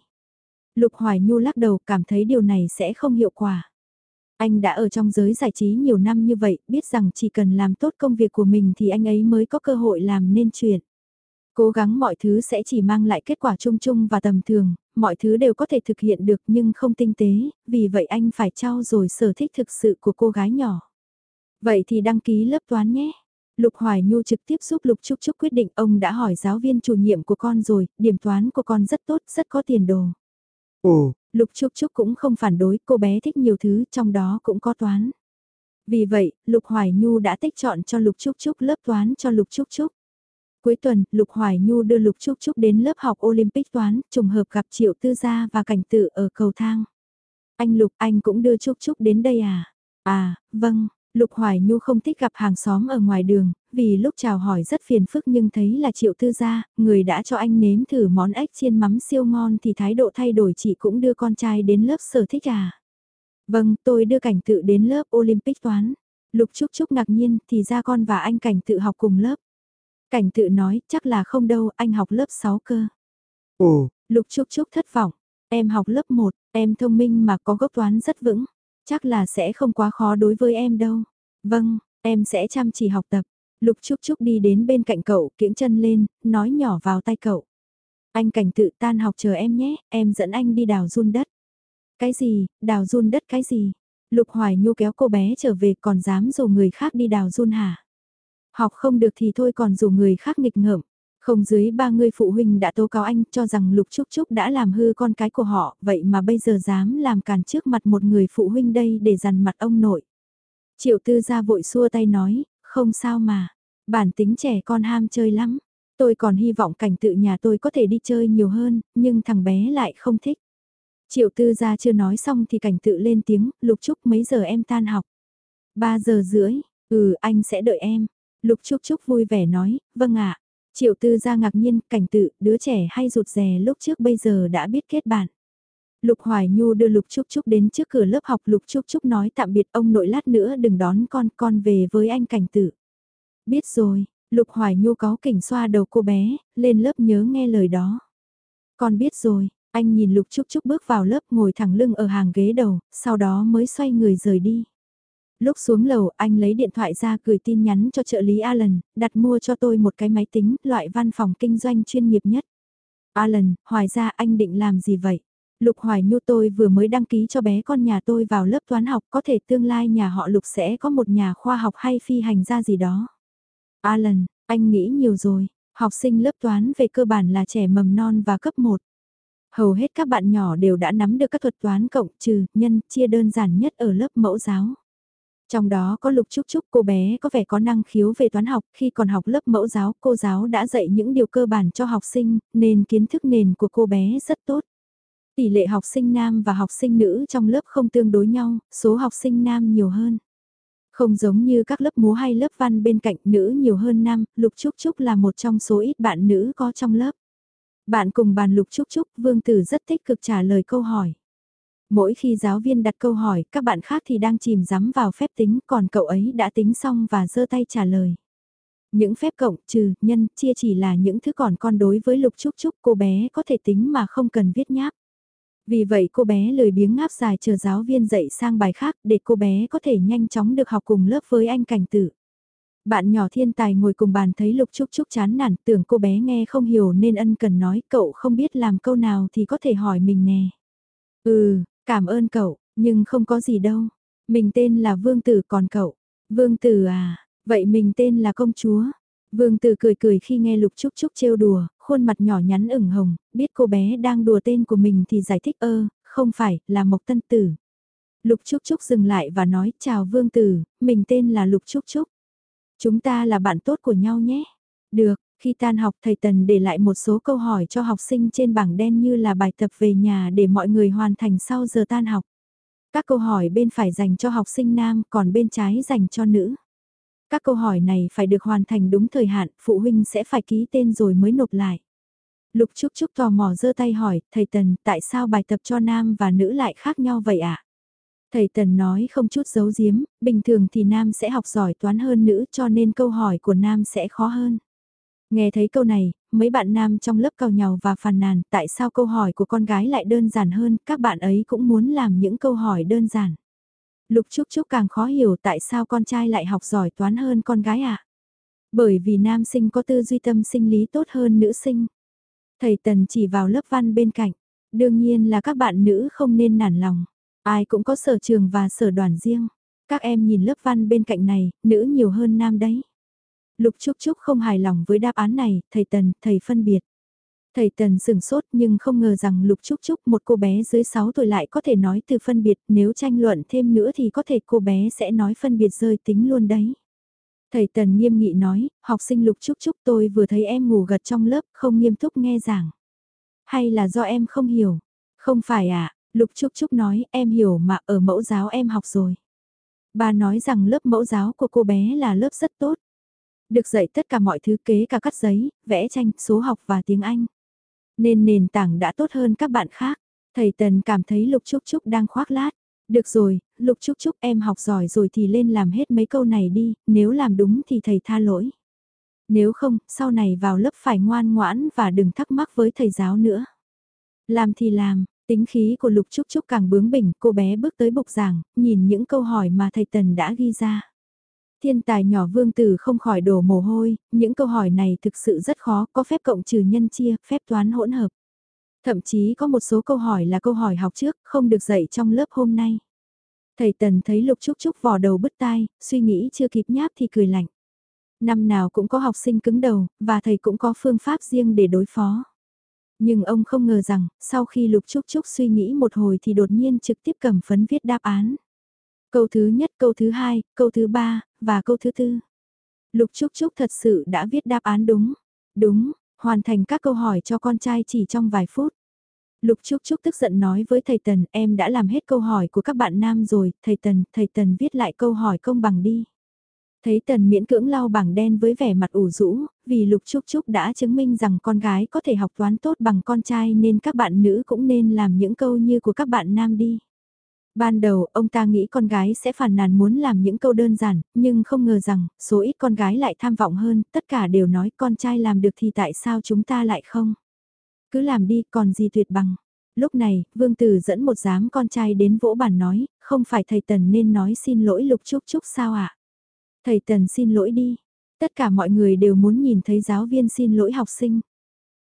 Lục Hoài Nhu lắc đầu cảm thấy điều này sẽ không hiệu quả. Anh đã ở trong giới giải trí nhiều năm như vậy, biết rằng chỉ cần làm tốt công việc của mình thì anh ấy mới có cơ hội làm nên chuyện. Cố gắng mọi thứ sẽ chỉ mang lại kết quả chung chung và tầm thường, mọi thứ đều có thể thực hiện được nhưng không tinh tế, vì vậy anh phải trao dồi sở thích thực sự của cô gái nhỏ. Vậy thì đăng ký lớp toán nhé. Lục Hoài Nhu trực tiếp giúp Lục Trúc Trúc quyết định ông đã hỏi giáo viên chủ nhiệm của con rồi, điểm toán của con rất tốt, rất có tiền đồ. Ồ, Lục Trúc Trúc cũng không phản đối, cô bé thích nhiều thứ, trong đó cũng có toán. Vì vậy, Lục Hoài Nhu đã tích chọn cho Lục Trúc Trúc lớp toán cho Lục Trúc Trúc. Cuối tuần, Lục Hoài Nhu đưa Lục Trúc Trúc đến lớp học Olympic toán, trùng hợp gặp Triệu Tư Gia và Cảnh Tự ở cầu thang. Anh Lục, anh cũng đưa Trúc Trúc đến đây à? À, vâng, Lục Hoài Nhu không thích gặp hàng xóm ở ngoài đường, vì lúc chào hỏi rất phiền phức nhưng thấy là Triệu Tư Gia, người đã cho anh nếm thử món ếch chiên mắm siêu ngon thì thái độ thay đổi chị cũng đưa con trai đến lớp sở thích à. Vâng, tôi đưa cảnh tự đến lớp Olympic toán. Lục Trúc Trúc ngạc nhiên thì ra con và anh cảnh tự học cùng lớp. Cảnh tự nói chắc là không đâu, anh học lớp 6 cơ. Ồ, Lục Trúc Trúc thất vọng. Em học lớp 1, em thông minh mà có gốc toán rất vững. Chắc là sẽ không quá khó đối với em đâu. Vâng, em sẽ chăm chỉ học tập. Lục Trúc Trúc đi đến bên cạnh cậu, kiễng chân lên, nói nhỏ vào tay cậu. Anh cảnh tự tan học chờ em nhé, em dẫn anh đi đào run đất. Cái gì, đào run đất cái gì? Lục Hoài Nhu kéo cô bé trở về còn dám rủ người khác đi đào run hả? Học không được thì thôi còn rủ người khác nghịch ngợm. Không dưới ba người phụ huynh đã tố cáo anh cho rằng Lục Trúc Trúc đã làm hư con cái của họ, vậy mà bây giờ dám làm càn trước mặt một người phụ huynh đây để dằn mặt ông nội. Triệu tư gia vội xua tay nói, không sao mà, bản tính trẻ con ham chơi lắm. Tôi còn hy vọng cảnh tự nhà tôi có thể đi chơi nhiều hơn, nhưng thằng bé lại không thích. Triệu tư gia chưa nói xong thì cảnh tự lên tiếng, Lục Trúc mấy giờ em tan học? 3 giờ rưỡi, ừ anh sẽ đợi em. Lục Trúc Trúc vui vẻ nói, vâng ạ. Triệu tư gia ngạc nhiên, cảnh tự, đứa trẻ hay rụt rè lúc trước bây giờ đã biết kết bạn. Lục Hoài Nhu đưa Lục Trúc Trúc đến trước cửa lớp học Lục Trúc Trúc nói tạm biệt ông nội lát nữa đừng đón con, con về với anh cảnh tử. Biết rồi, Lục Hoài Nhu có kỉnh xoa đầu cô bé, lên lớp nhớ nghe lời đó. Con biết rồi, anh nhìn Lục Trúc Trúc bước vào lớp ngồi thẳng lưng ở hàng ghế đầu, sau đó mới xoay người rời đi. Lúc xuống lầu anh lấy điện thoại ra gửi tin nhắn cho trợ lý Alan, đặt mua cho tôi một cái máy tính, loại văn phòng kinh doanh chuyên nghiệp nhất. Alan, hoài ra anh định làm gì vậy? Lục Hoài Nhu tôi vừa mới đăng ký cho bé con nhà tôi vào lớp toán học có thể tương lai nhà họ Lục sẽ có một nhà khoa học hay phi hành gia gì đó. Alan, anh nghĩ nhiều rồi, học sinh lớp toán về cơ bản là trẻ mầm non và cấp 1. Hầu hết các bạn nhỏ đều đã nắm được các thuật toán cộng trừ, nhân, chia đơn giản nhất ở lớp mẫu giáo. Trong đó có Lục Trúc Trúc cô bé có vẻ có năng khiếu về toán học, khi còn học lớp mẫu giáo cô giáo đã dạy những điều cơ bản cho học sinh, nên kiến thức nền của cô bé rất tốt. Tỷ lệ học sinh nam và học sinh nữ trong lớp không tương đối nhau, số học sinh nam nhiều hơn. Không giống như các lớp múa hay lớp văn bên cạnh nữ nhiều hơn nam, Lục Trúc Trúc là một trong số ít bạn nữ có trong lớp. Bạn cùng bàn Lục Trúc Trúc, Vương Tử rất tích cực trả lời câu hỏi. Mỗi khi giáo viên đặt câu hỏi, các bạn khác thì đang chìm rắm vào phép tính, còn cậu ấy đã tính xong và giơ tay trả lời. Những phép cộng, trừ, nhân, chia chỉ là những thứ còn con đối với Lục Trúc Trúc cô bé có thể tính mà không cần viết nháp. Vì vậy cô bé lười biếng ngáp dài chờ giáo viên dạy sang bài khác để cô bé có thể nhanh chóng được học cùng lớp với anh cảnh tử. Bạn nhỏ thiên tài ngồi cùng bàn thấy Lục Trúc Trúc chán nản tưởng cô bé nghe không hiểu nên ân cần nói cậu không biết làm câu nào thì có thể hỏi mình nè. Ừ, cảm ơn cậu, nhưng không có gì đâu. Mình tên là Vương Tử còn cậu. Vương Tử à, vậy mình tên là công chúa. Vương Tử cười cười khi nghe Lục Trúc Trúc trêu đùa, khuôn mặt nhỏ nhắn ửng hồng, biết cô bé đang đùa tên của mình thì giải thích ơ, không phải, là Mộc Tân Tử. Lục Trúc Trúc dừng lại và nói, chào Vương Tử, mình tên là Lục Trúc Trúc. Chúng ta là bạn tốt của nhau nhé. Được, khi tan học thầy Tần để lại một số câu hỏi cho học sinh trên bảng đen như là bài tập về nhà để mọi người hoàn thành sau giờ tan học. Các câu hỏi bên phải dành cho học sinh nam còn bên trái dành cho nữ. Các câu hỏi này phải được hoàn thành đúng thời hạn, phụ huynh sẽ phải ký tên rồi mới nộp lại. Lục Trúc Trúc tò mò giơ tay hỏi, thầy Tần, tại sao bài tập cho nam và nữ lại khác nhau vậy ạ? À? Thầy Tần nói không chút giấu giếm, bình thường thì nam sẽ học giỏi toán hơn nữ cho nên câu hỏi của nam sẽ khó hơn. Nghe thấy câu này, mấy bạn nam trong lớp cao nhào và phàn nàn tại sao câu hỏi của con gái lại đơn giản hơn, các bạn ấy cũng muốn làm những câu hỏi đơn giản. Lục Trúc Trúc càng khó hiểu tại sao con trai lại học giỏi toán hơn con gái ạ. À? Bởi vì nam sinh có tư duy tâm sinh lý tốt hơn nữ sinh. Thầy Tần chỉ vào lớp văn bên cạnh. Đương nhiên là các bạn nữ không nên nản lòng. Ai cũng có sở trường và sở đoàn riêng. Các em nhìn lớp văn bên cạnh này, nữ nhiều hơn nam đấy. Lục Trúc Trúc không hài lòng với đáp án này, thầy Tần, thầy phân biệt. Thầy Tần sửng sốt nhưng không ngờ rằng Lục Trúc Trúc một cô bé dưới 6 tuổi lại có thể nói từ phân biệt, nếu tranh luận thêm nữa thì có thể cô bé sẽ nói phân biệt rơi tính luôn đấy. Thầy Tần nghiêm nghị nói, học sinh Lục Trúc Trúc tôi vừa thấy em ngủ gật trong lớp không nghiêm túc nghe giảng. Hay là do em không hiểu? Không phải à, Lục Trúc Trúc nói em hiểu mà ở mẫu giáo em học rồi. Bà nói rằng lớp mẫu giáo của cô bé là lớp rất tốt. Được dạy tất cả mọi thứ kế cả cắt giấy, vẽ tranh, số học và tiếng Anh. Nên nền tảng đã tốt hơn các bạn khác. Thầy Tần cảm thấy Lục Trúc Trúc đang khoác lát. Được rồi, Lục Trúc Trúc em học giỏi rồi thì lên làm hết mấy câu này đi, nếu làm đúng thì thầy tha lỗi. Nếu không, sau này vào lớp phải ngoan ngoãn và đừng thắc mắc với thầy giáo nữa. Làm thì làm, tính khí của Lục Trúc Trúc càng bướng bỉnh, cô bé bước tới bục giảng, nhìn những câu hỏi mà thầy Tần đã ghi ra. Thiên tài nhỏ vương tử không khỏi đổ mồ hôi, những câu hỏi này thực sự rất khó, có phép cộng trừ nhân chia, phép toán hỗn hợp. Thậm chí có một số câu hỏi là câu hỏi học trước, không được dạy trong lớp hôm nay. Thầy Tần thấy Lục Trúc Trúc vò đầu bứt tai, suy nghĩ chưa kịp nháp thì cười lạnh. Năm nào cũng có học sinh cứng đầu, và thầy cũng có phương pháp riêng để đối phó. Nhưng ông không ngờ rằng, sau khi Lục Trúc Trúc suy nghĩ một hồi thì đột nhiên trực tiếp cầm phấn viết đáp án. Câu thứ nhất, câu thứ hai, câu thứ ba, và câu thứ tư. Lục Trúc Trúc thật sự đã viết đáp án đúng. Đúng, hoàn thành các câu hỏi cho con trai chỉ trong vài phút. Lục Trúc Trúc tức giận nói với thầy Tần, em đã làm hết câu hỏi của các bạn nam rồi, thầy Tần, thầy Tần viết lại câu hỏi công bằng đi. Thấy Tần miễn cưỡng lau bảng đen với vẻ mặt ủ rũ, vì Lục Trúc Trúc đã chứng minh rằng con gái có thể học toán tốt bằng con trai nên các bạn nữ cũng nên làm những câu như của các bạn nam đi. Ban đầu, ông ta nghĩ con gái sẽ phản nàn muốn làm những câu đơn giản, nhưng không ngờ rằng, số ít con gái lại tham vọng hơn, tất cả đều nói con trai làm được thì tại sao chúng ta lại không? Cứ làm đi, còn gì tuyệt bằng. Lúc này, Vương Tử dẫn một giám con trai đến vỗ bàn nói, không phải thầy Tần nên nói xin lỗi Lục Trúc Trúc sao ạ? À? Thầy Tần xin lỗi đi. Tất cả mọi người đều muốn nhìn thấy giáo viên xin lỗi học sinh.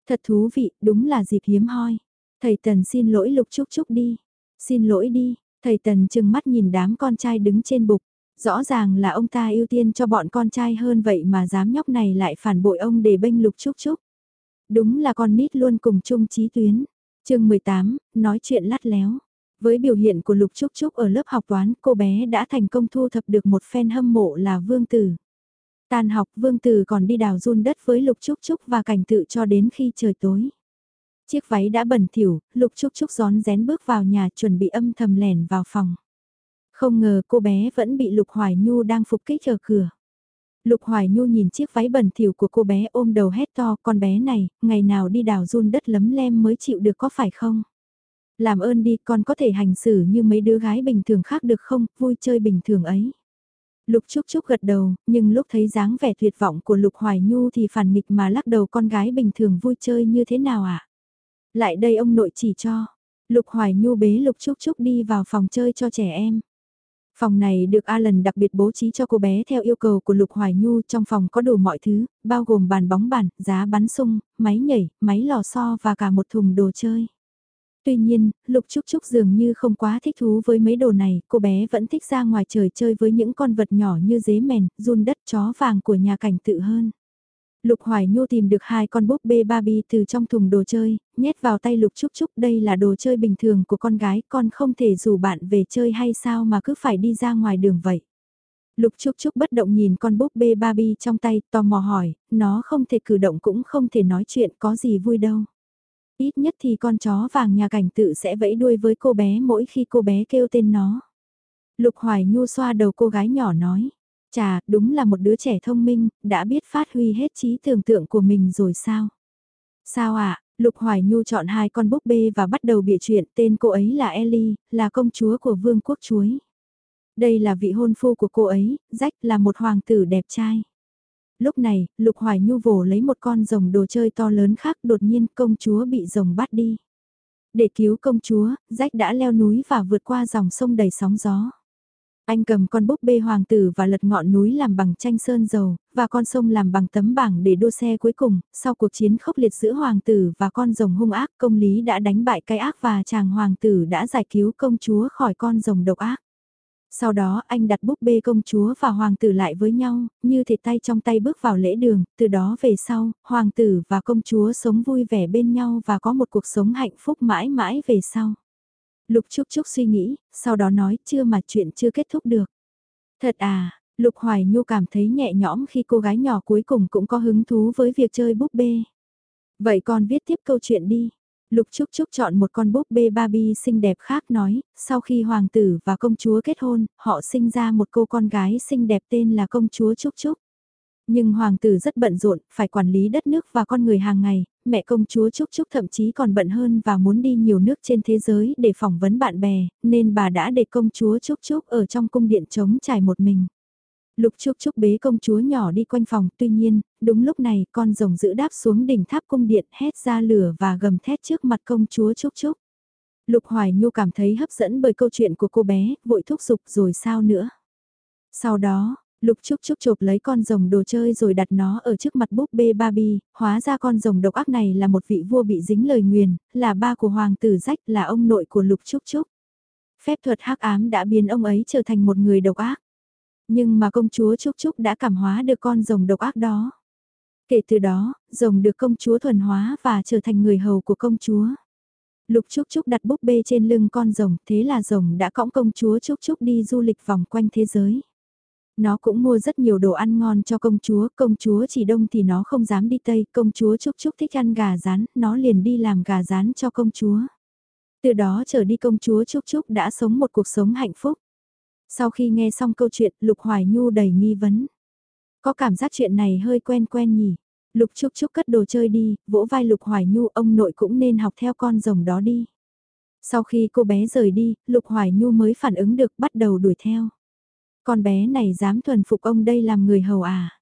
Thật thú vị, đúng là dịp hiếm hoi. Thầy Tần xin lỗi Lục Trúc Trúc đi. Xin lỗi đi, thầy Tần chừng mắt nhìn đám con trai đứng trên bục. Rõ ràng là ông ta ưu tiên cho bọn con trai hơn vậy mà dám nhóc này lại phản bội ông để bênh Lục Trúc Trúc. Đúng là con nít luôn cùng chung chí tuyến. chương 18, nói chuyện lát léo. Với biểu hiện của Lục Trúc Trúc ở lớp học toán, cô bé đã thành công thu thập được một fan hâm mộ là Vương Tử. Tàn học Vương Tử còn đi đào run đất với Lục Trúc Trúc và cảnh tự cho đến khi trời tối. Chiếc váy đã bẩn thỉu, Lục Trúc Trúc gión rén bước vào nhà chuẩn bị âm thầm lẻn vào phòng. Không ngờ cô bé vẫn bị Lục Hoài Nhu đang phục kích ở cửa. Lục Hoài Nhu nhìn chiếc váy bẩn thỉu của cô bé ôm đầu hét to con bé này, ngày nào đi đào run đất lấm lem mới chịu được có phải không? Làm ơn đi con có thể hành xử như mấy đứa gái bình thường khác được không, vui chơi bình thường ấy. Lục Trúc Trúc gật đầu, nhưng lúc thấy dáng vẻ tuyệt vọng của Lục Hoài Nhu thì phản nghịch mà lắc đầu con gái bình thường vui chơi như thế nào ạ? À? Lại đây ông nội chỉ cho. Lục Hoài Nhu bế Lục Trúc Trúc đi vào phòng chơi cho trẻ em. Phòng này được Alan đặc biệt bố trí cho cô bé theo yêu cầu của Lục Hoài Nhu trong phòng có đủ mọi thứ, bao gồm bàn bóng bàn, giá bắn sung, máy nhảy, máy lò xo và cả một thùng đồ chơi. Tuy nhiên, Lục Trúc Trúc dường như không quá thích thú với mấy đồ này, cô bé vẫn thích ra ngoài trời chơi với những con vật nhỏ như dế mèn, run đất chó vàng của nhà cảnh tự hơn. Lục Hoài Nhu tìm được hai con búp bê Barbie từ trong thùng đồ chơi, nhét vào tay Lục Trúc Trúc đây là đồ chơi bình thường của con gái, con không thể rủ bạn về chơi hay sao mà cứ phải đi ra ngoài đường vậy. Lục Trúc Trúc bất động nhìn con búp bê Barbie trong tay, tò mò hỏi, nó không thể cử động cũng không thể nói chuyện có gì vui đâu. Ít nhất thì con chó vàng nhà cảnh tự sẽ vẫy đuôi với cô bé mỗi khi cô bé kêu tên nó. Lục Hoài Nhu xoa đầu cô gái nhỏ nói. Chà, đúng là một đứa trẻ thông minh, đã biết phát huy hết trí tưởng tượng của mình rồi sao? Sao ạ? À? Lục Hoài Nhu chọn hai con búp bê và bắt đầu bịa chuyện tên cô ấy là Ellie, là công chúa của vương quốc chuối. Đây là vị hôn phu của cô ấy, Rách là một hoàng tử đẹp trai. Lúc này, Lục Hoài Nhu vồ lấy một con rồng đồ chơi to lớn khác đột nhiên công chúa bị rồng bắt đi. Để cứu công chúa, Rách đã leo núi và vượt qua dòng sông đầy sóng gió. Anh cầm con búp bê hoàng tử và lật ngọn núi làm bằng tranh sơn dầu, và con sông làm bằng tấm bảng để đua xe cuối cùng, sau cuộc chiến khốc liệt giữa hoàng tử và con rồng hung ác công lý đã đánh bại cái ác và chàng hoàng tử đã giải cứu công chúa khỏi con rồng độc ác. Sau đó anh đặt búp bê công chúa và hoàng tử lại với nhau, như thể tay trong tay bước vào lễ đường, từ đó về sau, hoàng tử và công chúa sống vui vẻ bên nhau và có một cuộc sống hạnh phúc mãi mãi về sau. Lục Trúc Trúc suy nghĩ, sau đó nói chưa mà chuyện chưa kết thúc được. Thật à, Lục Hoài Nhu cảm thấy nhẹ nhõm khi cô gái nhỏ cuối cùng cũng có hứng thú với việc chơi búp bê. Vậy con viết tiếp câu chuyện đi. Lục Trúc Trúc chọn một con búp bê Barbie xinh đẹp khác nói, sau khi hoàng tử và công chúa kết hôn, họ sinh ra một cô con gái xinh đẹp tên là công chúa Trúc Trúc. Nhưng hoàng tử rất bận rộn, phải quản lý đất nước và con người hàng ngày, mẹ công chúa Trúc Trúc thậm chí còn bận hơn và muốn đi nhiều nước trên thế giới để phỏng vấn bạn bè, nên bà đã để công chúa Trúc Trúc ở trong cung điện trống trải một mình. Lục Trúc Trúc bế công chúa nhỏ đi quanh phòng, tuy nhiên, đúng lúc này con rồng giữ đáp xuống đỉnh tháp cung điện hét ra lửa và gầm thét trước mặt công chúa Trúc Trúc. Lục Hoài Nhu cảm thấy hấp dẫn bởi câu chuyện của cô bé, vội thúc giục rồi sao nữa. Sau đó, Lục Trúc Trúc chộp lấy con rồng đồ chơi rồi đặt nó ở trước mặt búp bê Barbie, hóa ra con rồng độc ác này là một vị vua bị dính lời nguyền, là ba của hoàng tử rách là ông nội của Lục Trúc Trúc. Phép thuật hắc ám đã biến ông ấy trở thành một người độc ác. Nhưng mà công chúa Trúc Trúc đã cảm hóa được con rồng độc ác đó. Kể từ đó, rồng được công chúa thuần hóa và trở thành người hầu của công chúa. Lục Trúc Trúc đặt búp bê trên lưng con rồng, thế là rồng đã cõng công chúa Trúc Trúc đi du lịch vòng quanh thế giới. Nó cũng mua rất nhiều đồ ăn ngon cho công chúa, công chúa chỉ đông thì nó không dám đi tây, công chúa Trúc Trúc thích ăn gà rán, nó liền đi làm gà rán cho công chúa. Từ đó trở đi công chúa Trúc Trúc đã sống một cuộc sống hạnh phúc. Sau khi nghe xong câu chuyện, Lục Hoài Nhu đầy nghi vấn. Có cảm giác chuyện này hơi quen quen nhỉ. Lục Trúc Trúc cất đồ chơi đi, vỗ vai Lục Hoài Nhu ông nội cũng nên học theo con rồng đó đi. Sau khi cô bé rời đi, Lục Hoài Nhu mới phản ứng được bắt đầu đuổi theo. Con bé này dám thuần phục ông đây làm người hầu à?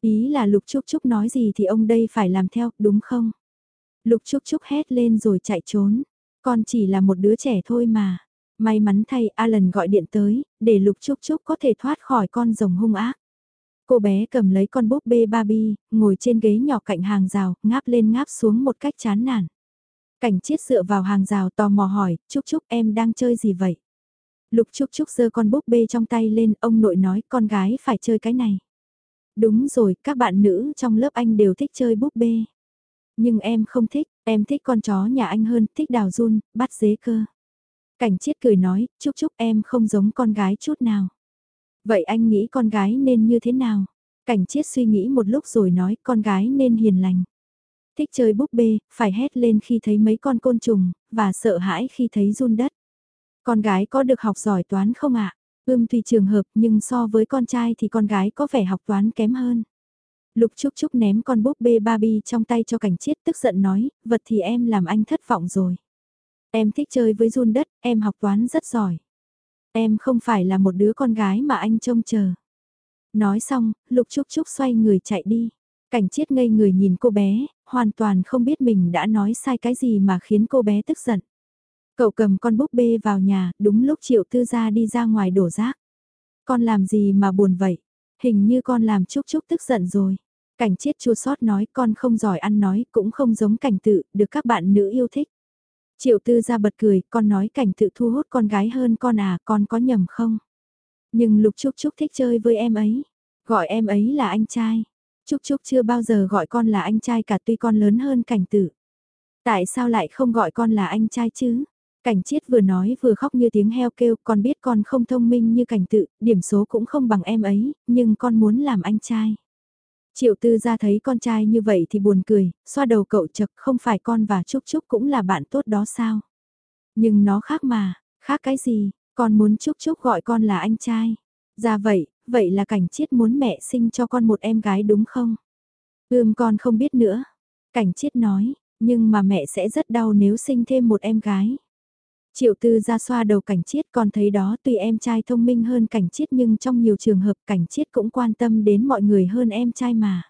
Ý là Lục Trúc Trúc nói gì thì ông đây phải làm theo, đúng không? Lục Trúc Trúc hét lên rồi chạy trốn. Con chỉ là một đứa trẻ thôi mà. May mắn thay Alan gọi điện tới, để Lục Trúc Trúc có thể thoát khỏi con rồng hung ác. Cô bé cầm lấy con búp bê Barbie, ngồi trên ghế nhỏ cạnh hàng rào, ngáp lên ngáp xuống một cách chán nản. Cảnh chiết dựa vào hàng rào tò mò hỏi, Trúc Trúc em đang chơi gì vậy? Lục Trúc Trúc giơ con búp bê trong tay lên, ông nội nói con gái phải chơi cái này. Đúng rồi, các bạn nữ trong lớp anh đều thích chơi búp bê. Nhưng em không thích, em thích con chó nhà anh hơn, thích đào run, bắt dế cơ. Cảnh chiết cười nói, Trúc Trúc em không giống con gái chút nào. Vậy anh nghĩ con gái nên như thế nào? Cảnh chiết suy nghĩ một lúc rồi nói con gái nên hiền lành. Thích chơi búp bê, phải hét lên khi thấy mấy con côn trùng, và sợ hãi khi thấy run đất. Con gái có được học giỏi toán không ạ? À? Ưm tùy trường hợp nhưng so với con trai thì con gái có vẻ học toán kém hơn. Lục Trúc Trúc ném con búp bê Barbie trong tay cho cảnh chiết tức giận nói, vật thì em làm anh thất vọng rồi. Em thích chơi với run đất, em học toán rất giỏi. Em không phải là một đứa con gái mà anh trông chờ. Nói xong, Lục Trúc Trúc xoay người chạy đi. Cảnh chiết ngây người nhìn cô bé, hoàn toàn không biết mình đã nói sai cái gì mà khiến cô bé tức giận. Cậu cầm con búp bê vào nhà, đúng lúc triệu tư gia đi ra ngoài đổ rác. Con làm gì mà buồn vậy? Hình như con làm Trúc Trúc tức giận rồi. Cảnh chiết chua sót nói con không giỏi ăn nói, cũng không giống cảnh tự, được các bạn nữ yêu thích. Triệu tư ra bật cười, con nói cảnh tự thu hút con gái hơn con à, con có nhầm không? Nhưng Lục Trúc Trúc thích chơi với em ấy, gọi em ấy là anh trai. Trúc Trúc chưa bao giờ gọi con là anh trai cả tuy con lớn hơn cảnh tử. Tại sao lại không gọi con là anh trai chứ? Cảnh chiết vừa nói vừa khóc như tiếng heo kêu, con biết con không thông minh như cảnh tự, điểm số cũng không bằng em ấy, nhưng con muốn làm anh trai. Triệu tư ra thấy con trai như vậy thì buồn cười, xoa đầu cậu chật không phải con và Trúc Trúc cũng là bạn tốt đó sao? Nhưng nó khác mà, khác cái gì, con muốn Trúc Trúc gọi con là anh trai. Ra vậy, vậy là cảnh chiết muốn mẹ sinh cho con một em gái đúng không? Ưm con không biết nữa. Cảnh chiết nói, nhưng mà mẹ sẽ rất đau nếu sinh thêm một em gái. Triệu tư ra xoa đầu cảnh chiết còn thấy đó tuy em trai thông minh hơn cảnh chiết nhưng trong nhiều trường hợp cảnh chiết cũng quan tâm đến mọi người hơn em trai mà.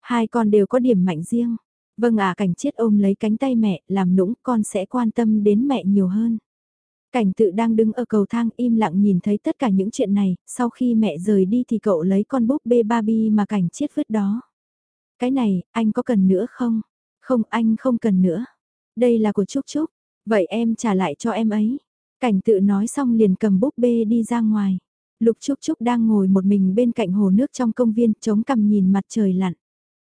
Hai con đều có điểm mạnh riêng. Vâng à cảnh chiết ôm lấy cánh tay mẹ, làm nũng con sẽ quan tâm đến mẹ nhiều hơn. Cảnh tự đang đứng ở cầu thang im lặng nhìn thấy tất cả những chuyện này, sau khi mẹ rời đi thì cậu lấy con búp bê Barbie mà cảnh chiết vứt đó. Cái này, anh có cần nữa không? Không anh không cần nữa. Đây là của Trúc Trúc, Vậy em trả lại cho em ấy. Cảnh tự nói xong liền cầm búp bê đi ra ngoài. Lục Trúc Trúc đang ngồi một mình bên cạnh hồ nước trong công viên chống cằm nhìn mặt trời lặn.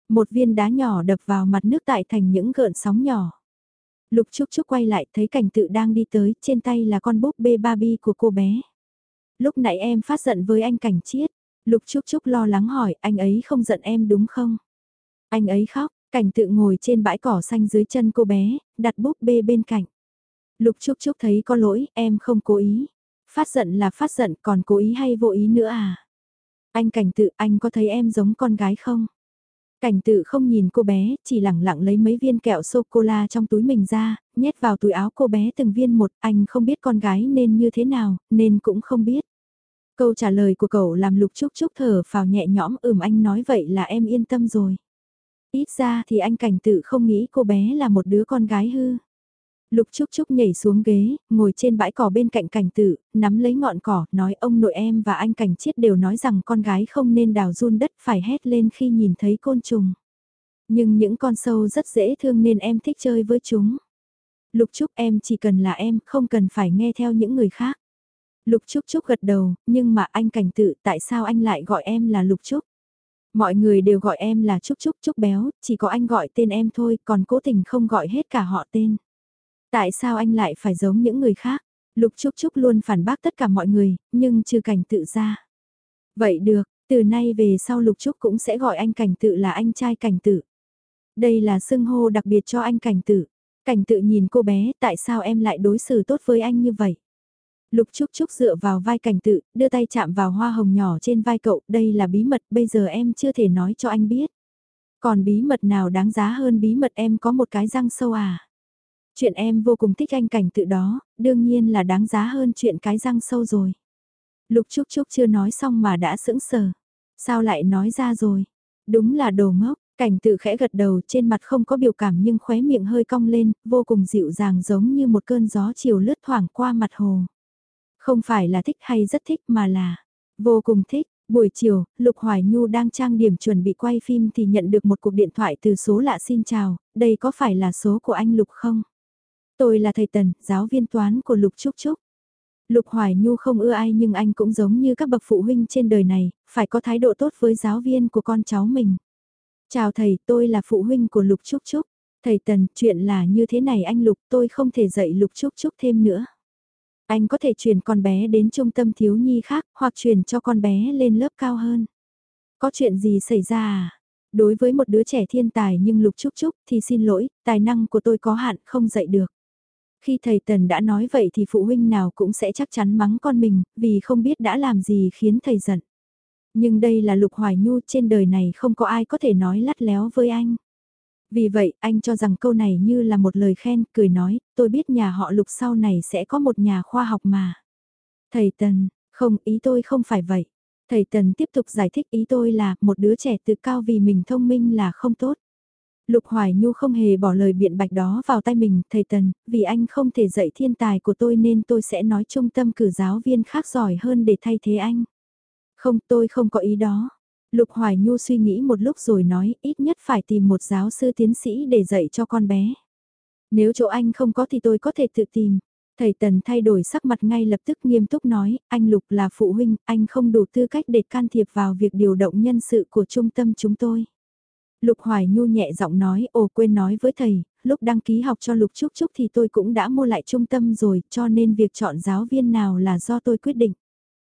Một viên đá nhỏ đập vào mặt nước tại thành những gợn sóng nhỏ. Lục Trúc Trúc quay lại thấy cảnh tự đang đi tới, trên tay là con búp bê Barbie của cô bé. Lúc nãy em phát giận với anh cảnh chiết. Lục Trúc Trúc lo lắng hỏi anh ấy không giận em đúng không? Anh ấy khóc, cảnh tự ngồi trên bãi cỏ xanh dưới chân cô bé, đặt búp bê bên cạnh. Lục Trúc Trúc thấy có lỗi, em không cố ý. Phát giận là phát giận, còn cố ý hay vô ý nữa à? Anh cảnh tự, anh có thấy em giống con gái không? Cảnh tự không nhìn cô bé, chỉ lẳng lặng lấy mấy viên kẹo sô-cô-la trong túi mình ra, nhét vào túi áo cô bé từng viên một, anh không biết con gái nên như thế nào, nên cũng không biết. Câu trả lời của cậu làm lục trúc trúc thở vào nhẹ nhõm ừm anh nói vậy là em yên tâm rồi. Ít ra thì anh cảnh tự không nghĩ cô bé là một đứa con gái hư. Lục Trúc Trúc nhảy xuống ghế, ngồi trên bãi cỏ bên cạnh cảnh tử, nắm lấy ngọn cỏ, nói ông nội em và anh cảnh chiết đều nói rằng con gái không nên đào run đất phải hét lên khi nhìn thấy côn trùng. Nhưng những con sâu rất dễ thương nên em thích chơi với chúng. Lục Trúc em chỉ cần là em, không cần phải nghe theo những người khác. Lục Trúc Trúc gật đầu, nhưng mà anh cảnh tự tại sao anh lại gọi em là Lục Trúc? Mọi người đều gọi em là Trúc Trúc Trúc béo, chỉ có anh gọi tên em thôi, còn cố tình không gọi hết cả họ tên. Tại sao anh lại phải giống những người khác? Lục Trúc Trúc luôn phản bác tất cả mọi người, nhưng trừ cảnh tự ra. Vậy được, từ nay về sau Lục Trúc cũng sẽ gọi anh cảnh tự là anh trai cảnh tự. Đây là xưng hô đặc biệt cho anh cảnh tự. Cảnh tự nhìn cô bé, tại sao em lại đối xử tốt với anh như vậy? Lục Trúc Trúc dựa vào vai cảnh tự, đưa tay chạm vào hoa hồng nhỏ trên vai cậu, đây là bí mật, bây giờ em chưa thể nói cho anh biết. Còn bí mật nào đáng giá hơn bí mật em có một cái răng sâu à? Chuyện em vô cùng thích anh cảnh tự đó, đương nhiên là đáng giá hơn chuyện cái răng sâu rồi. Lục Trúc Trúc chưa nói xong mà đã sững sờ. Sao lại nói ra rồi? Đúng là đồ ngốc, cảnh tự khẽ gật đầu trên mặt không có biểu cảm nhưng khóe miệng hơi cong lên, vô cùng dịu dàng giống như một cơn gió chiều lướt thoảng qua mặt hồ. Không phải là thích hay rất thích mà là vô cùng thích. Buổi chiều, Lục Hoài Nhu đang trang điểm chuẩn bị quay phim thì nhận được một cuộc điện thoại từ số lạ xin chào, đây có phải là số của anh Lục không? Tôi là thầy Tần, giáo viên toán của Lục Trúc Trúc. Lục Hoài Nhu không ưa ai nhưng anh cũng giống như các bậc phụ huynh trên đời này, phải có thái độ tốt với giáo viên của con cháu mình. Chào thầy, tôi là phụ huynh của Lục Trúc Trúc. Thầy Tần, chuyện là như thế này anh Lục, tôi không thể dạy Lục Trúc Trúc thêm nữa. Anh có thể chuyển con bé đến trung tâm thiếu nhi khác hoặc chuyển cho con bé lên lớp cao hơn. Có chuyện gì xảy ra à? Đối với một đứa trẻ thiên tài nhưng Lục Trúc Trúc thì xin lỗi, tài năng của tôi có hạn không dạy được. Khi thầy Tần đã nói vậy thì phụ huynh nào cũng sẽ chắc chắn mắng con mình, vì không biết đã làm gì khiến thầy giận. Nhưng đây là Lục Hoài Nhu trên đời này không có ai có thể nói lắt léo với anh. Vì vậy, anh cho rằng câu này như là một lời khen, cười nói, tôi biết nhà họ Lục sau này sẽ có một nhà khoa học mà. Thầy Tần, không, ý tôi không phải vậy. Thầy Tần tiếp tục giải thích ý tôi là một đứa trẻ tự cao vì mình thông minh là không tốt. Lục Hoài Nhu không hề bỏ lời biện bạch đó vào tay mình, thầy Tần, vì anh không thể dạy thiên tài của tôi nên tôi sẽ nói trung tâm cử giáo viên khác giỏi hơn để thay thế anh. Không, tôi không có ý đó. Lục Hoài Nhu suy nghĩ một lúc rồi nói, ít nhất phải tìm một giáo sư tiến sĩ để dạy cho con bé. Nếu chỗ anh không có thì tôi có thể tự tìm. Thầy Tần thay đổi sắc mặt ngay lập tức nghiêm túc nói, anh Lục là phụ huynh, anh không đủ tư cách để can thiệp vào việc điều động nhân sự của trung tâm chúng tôi. Lục Hoài Nhu nhẹ giọng nói, ồ quên nói với thầy, lúc đăng ký học cho Lục Trúc Trúc thì tôi cũng đã mua lại trung tâm rồi, cho nên việc chọn giáo viên nào là do tôi quyết định.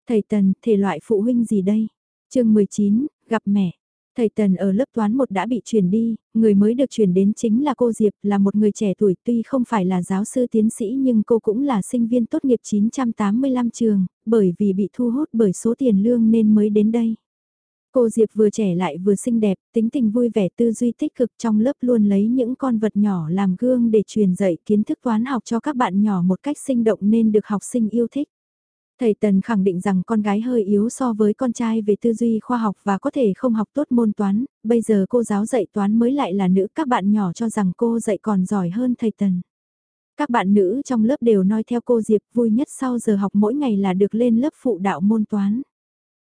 Thầy Tần, thể loại phụ huynh gì đây? chương 19, gặp mẹ. Thầy Tần ở lớp toán 1 đã bị chuyển đi, người mới được chuyển đến chính là cô Diệp, là một người trẻ tuổi tuy không phải là giáo sư tiến sĩ nhưng cô cũng là sinh viên tốt nghiệp 985 trường, bởi vì bị thu hút bởi số tiền lương nên mới đến đây. Cô Diệp vừa trẻ lại vừa xinh đẹp, tính tình vui vẻ tư duy tích cực trong lớp luôn lấy những con vật nhỏ làm gương để truyền dạy kiến thức toán học cho các bạn nhỏ một cách sinh động nên được học sinh yêu thích. Thầy Tần khẳng định rằng con gái hơi yếu so với con trai về tư duy khoa học và có thể không học tốt môn toán, bây giờ cô giáo dạy toán mới lại là nữ, các bạn nhỏ cho rằng cô dạy còn giỏi hơn thầy Tần. Các bạn nữ trong lớp đều nói theo cô Diệp vui nhất sau giờ học mỗi ngày là được lên lớp phụ đạo môn toán.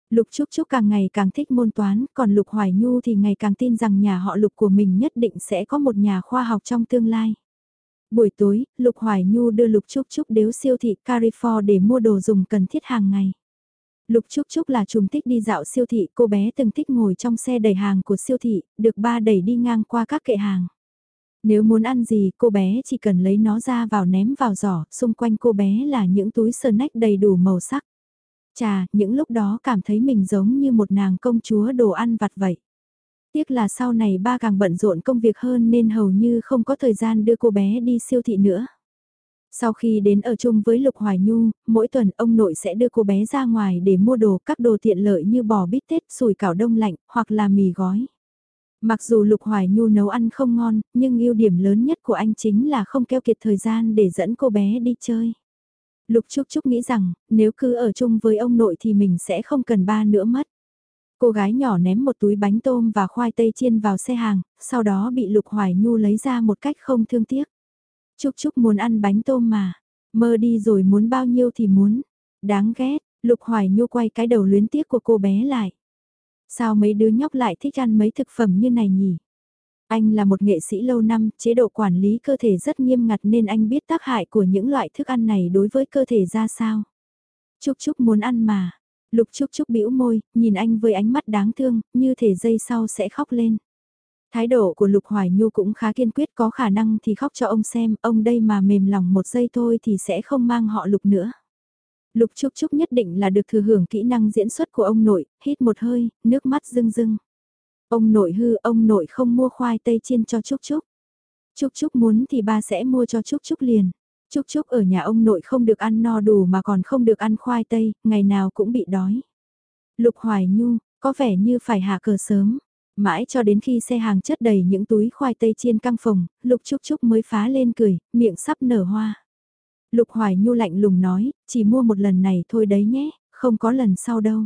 Lục Trúc Trúc càng ngày càng thích môn toán, còn Lục Hoài Nhu thì ngày càng tin rằng nhà họ Lục của mình nhất định sẽ có một nhà khoa học trong tương lai. Buổi tối, Lục Hoài Nhu đưa Lục Trúc Trúc đến siêu thị Carrefour để mua đồ dùng cần thiết hàng ngày. Lục Trúc Trúc là trùng thích đi dạo siêu thị, cô bé từng thích ngồi trong xe đẩy hàng của siêu thị, được ba đẩy đi ngang qua các kệ hàng. Nếu muốn ăn gì, cô bé chỉ cần lấy nó ra vào ném vào giỏ, xung quanh cô bé là những túi snack đầy đủ màu sắc. Chà, những lúc đó cảm thấy mình giống như một nàng công chúa đồ ăn vặt vậy. Tiếc là sau này ba càng bận rộn công việc hơn nên hầu như không có thời gian đưa cô bé đi siêu thị nữa. Sau khi đến ở chung với Lục Hoài Nhu, mỗi tuần ông nội sẽ đưa cô bé ra ngoài để mua đồ các đồ tiện lợi như bò bít tết, sủi cảo đông lạnh, hoặc là mì gói. Mặc dù Lục Hoài Nhu nấu ăn không ngon, nhưng ưu điểm lớn nhất của anh chính là không keo kiệt thời gian để dẫn cô bé đi chơi. Lục Trúc Trúc nghĩ rằng, nếu cứ ở chung với ông nội thì mình sẽ không cần ba nữa mất. Cô gái nhỏ ném một túi bánh tôm và khoai tây chiên vào xe hàng, sau đó bị Lục Hoài Nhu lấy ra một cách không thương tiếc. Trúc Trúc muốn ăn bánh tôm mà, mơ đi rồi muốn bao nhiêu thì muốn. Đáng ghét, Lục Hoài Nhu quay cái đầu luyến tiếc của cô bé lại. Sao mấy đứa nhóc lại thích ăn mấy thực phẩm như này nhỉ? Anh là một nghệ sĩ lâu năm, chế độ quản lý cơ thể rất nghiêm ngặt nên anh biết tác hại của những loại thức ăn này đối với cơ thể ra sao. Trúc Trúc muốn ăn mà, Lục Trúc Trúc bĩu môi, nhìn anh với ánh mắt đáng thương, như thể dây sau sẽ khóc lên. Thái độ của Lục Hoài Nhu cũng khá kiên quyết có khả năng thì khóc cho ông xem, ông đây mà mềm lòng một giây thôi thì sẽ không mang họ Lục nữa. Lục Trúc Trúc nhất định là được thừa hưởng kỹ năng diễn xuất của ông nội, hít một hơi, nước mắt rưng rưng. Ông nội hư, ông nội không mua khoai tây chiên cho Trúc Trúc. Trúc Trúc muốn thì ba sẽ mua cho Trúc Trúc liền. Trúc Trúc ở nhà ông nội không được ăn no đủ mà còn không được ăn khoai tây, ngày nào cũng bị đói. Lục Hoài Nhu, có vẻ như phải hạ cờ sớm. Mãi cho đến khi xe hàng chất đầy những túi khoai tây chiên căng phồng Lục Trúc Trúc mới phá lên cười, miệng sắp nở hoa. Lục Hoài Nhu lạnh lùng nói, chỉ mua một lần này thôi đấy nhé, không có lần sau đâu.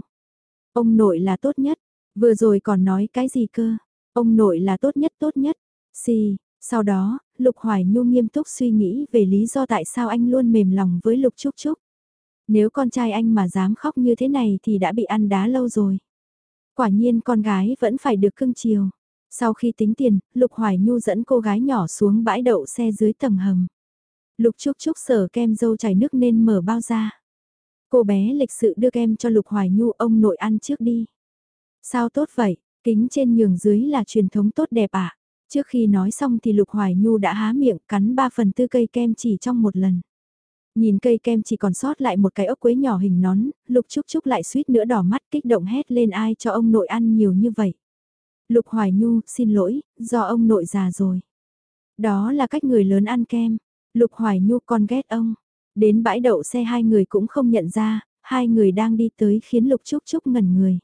Ông nội là tốt nhất, vừa rồi còn nói cái gì cơ, ông nội là tốt nhất tốt nhất, xì, sau đó, Lục Hoài Nhu nghiêm túc suy nghĩ về lý do tại sao anh luôn mềm lòng với Lục Trúc Trúc. Nếu con trai anh mà dám khóc như thế này thì đã bị ăn đá lâu rồi. Quả nhiên con gái vẫn phải được cưng chiều. Sau khi tính tiền, Lục Hoài Nhu dẫn cô gái nhỏ xuống bãi đậu xe dưới tầng hầm. Lục Trúc Trúc sở kem dâu chảy nước nên mở bao ra. Cô bé lịch sự đưa kem cho Lục Hoài Nhu ông nội ăn trước đi. Sao tốt vậy, kính trên nhường dưới là truyền thống tốt đẹp ạ. À? Trước khi nói xong thì Lục Hoài Nhu đã há miệng cắn 3 phần tư cây kem chỉ trong một lần. Nhìn cây kem chỉ còn sót lại một cái ốc quế nhỏ hình nón, Lục Trúc Trúc lại suýt nữa đỏ mắt kích động hét lên ai cho ông nội ăn nhiều như vậy. Lục Hoài Nhu, xin lỗi, do ông nội già rồi. Đó là cách người lớn ăn kem. Lục Hoài Nhu con ghét ông. Đến bãi đậu xe hai người cũng không nhận ra, hai người đang đi tới khiến Lục Trúc Trúc ngẩn người.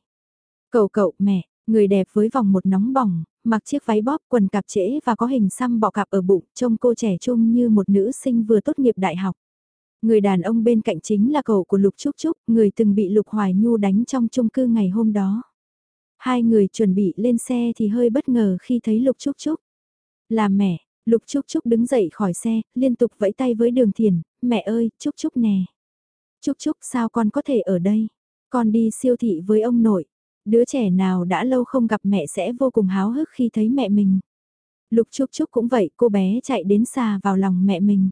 Cậu cậu mẹ, người đẹp với vòng một nóng bỏng, mặc chiếc váy bóp quần cạp trễ và có hình xăm bọ cạp ở bụng, trông cô trẻ trung như một nữ sinh vừa tốt nghiệp đại học. Người đàn ông bên cạnh chính là cậu của Lục Trúc Trúc, người từng bị Lục Hoài Nhu đánh trong chung cư ngày hôm đó. Hai người chuẩn bị lên xe thì hơi bất ngờ khi thấy Lục Trúc Trúc. Là mẹ, Lục Trúc Trúc đứng dậy khỏi xe, liên tục vẫy tay với đường thiền, mẹ ơi, Trúc Trúc nè. Trúc Trúc sao con có thể ở đây? Con đi siêu thị với ông nội. Đứa trẻ nào đã lâu không gặp mẹ sẽ vô cùng háo hức khi thấy mẹ mình. Lục Trúc Trúc cũng vậy, cô bé chạy đến xà vào lòng mẹ mình.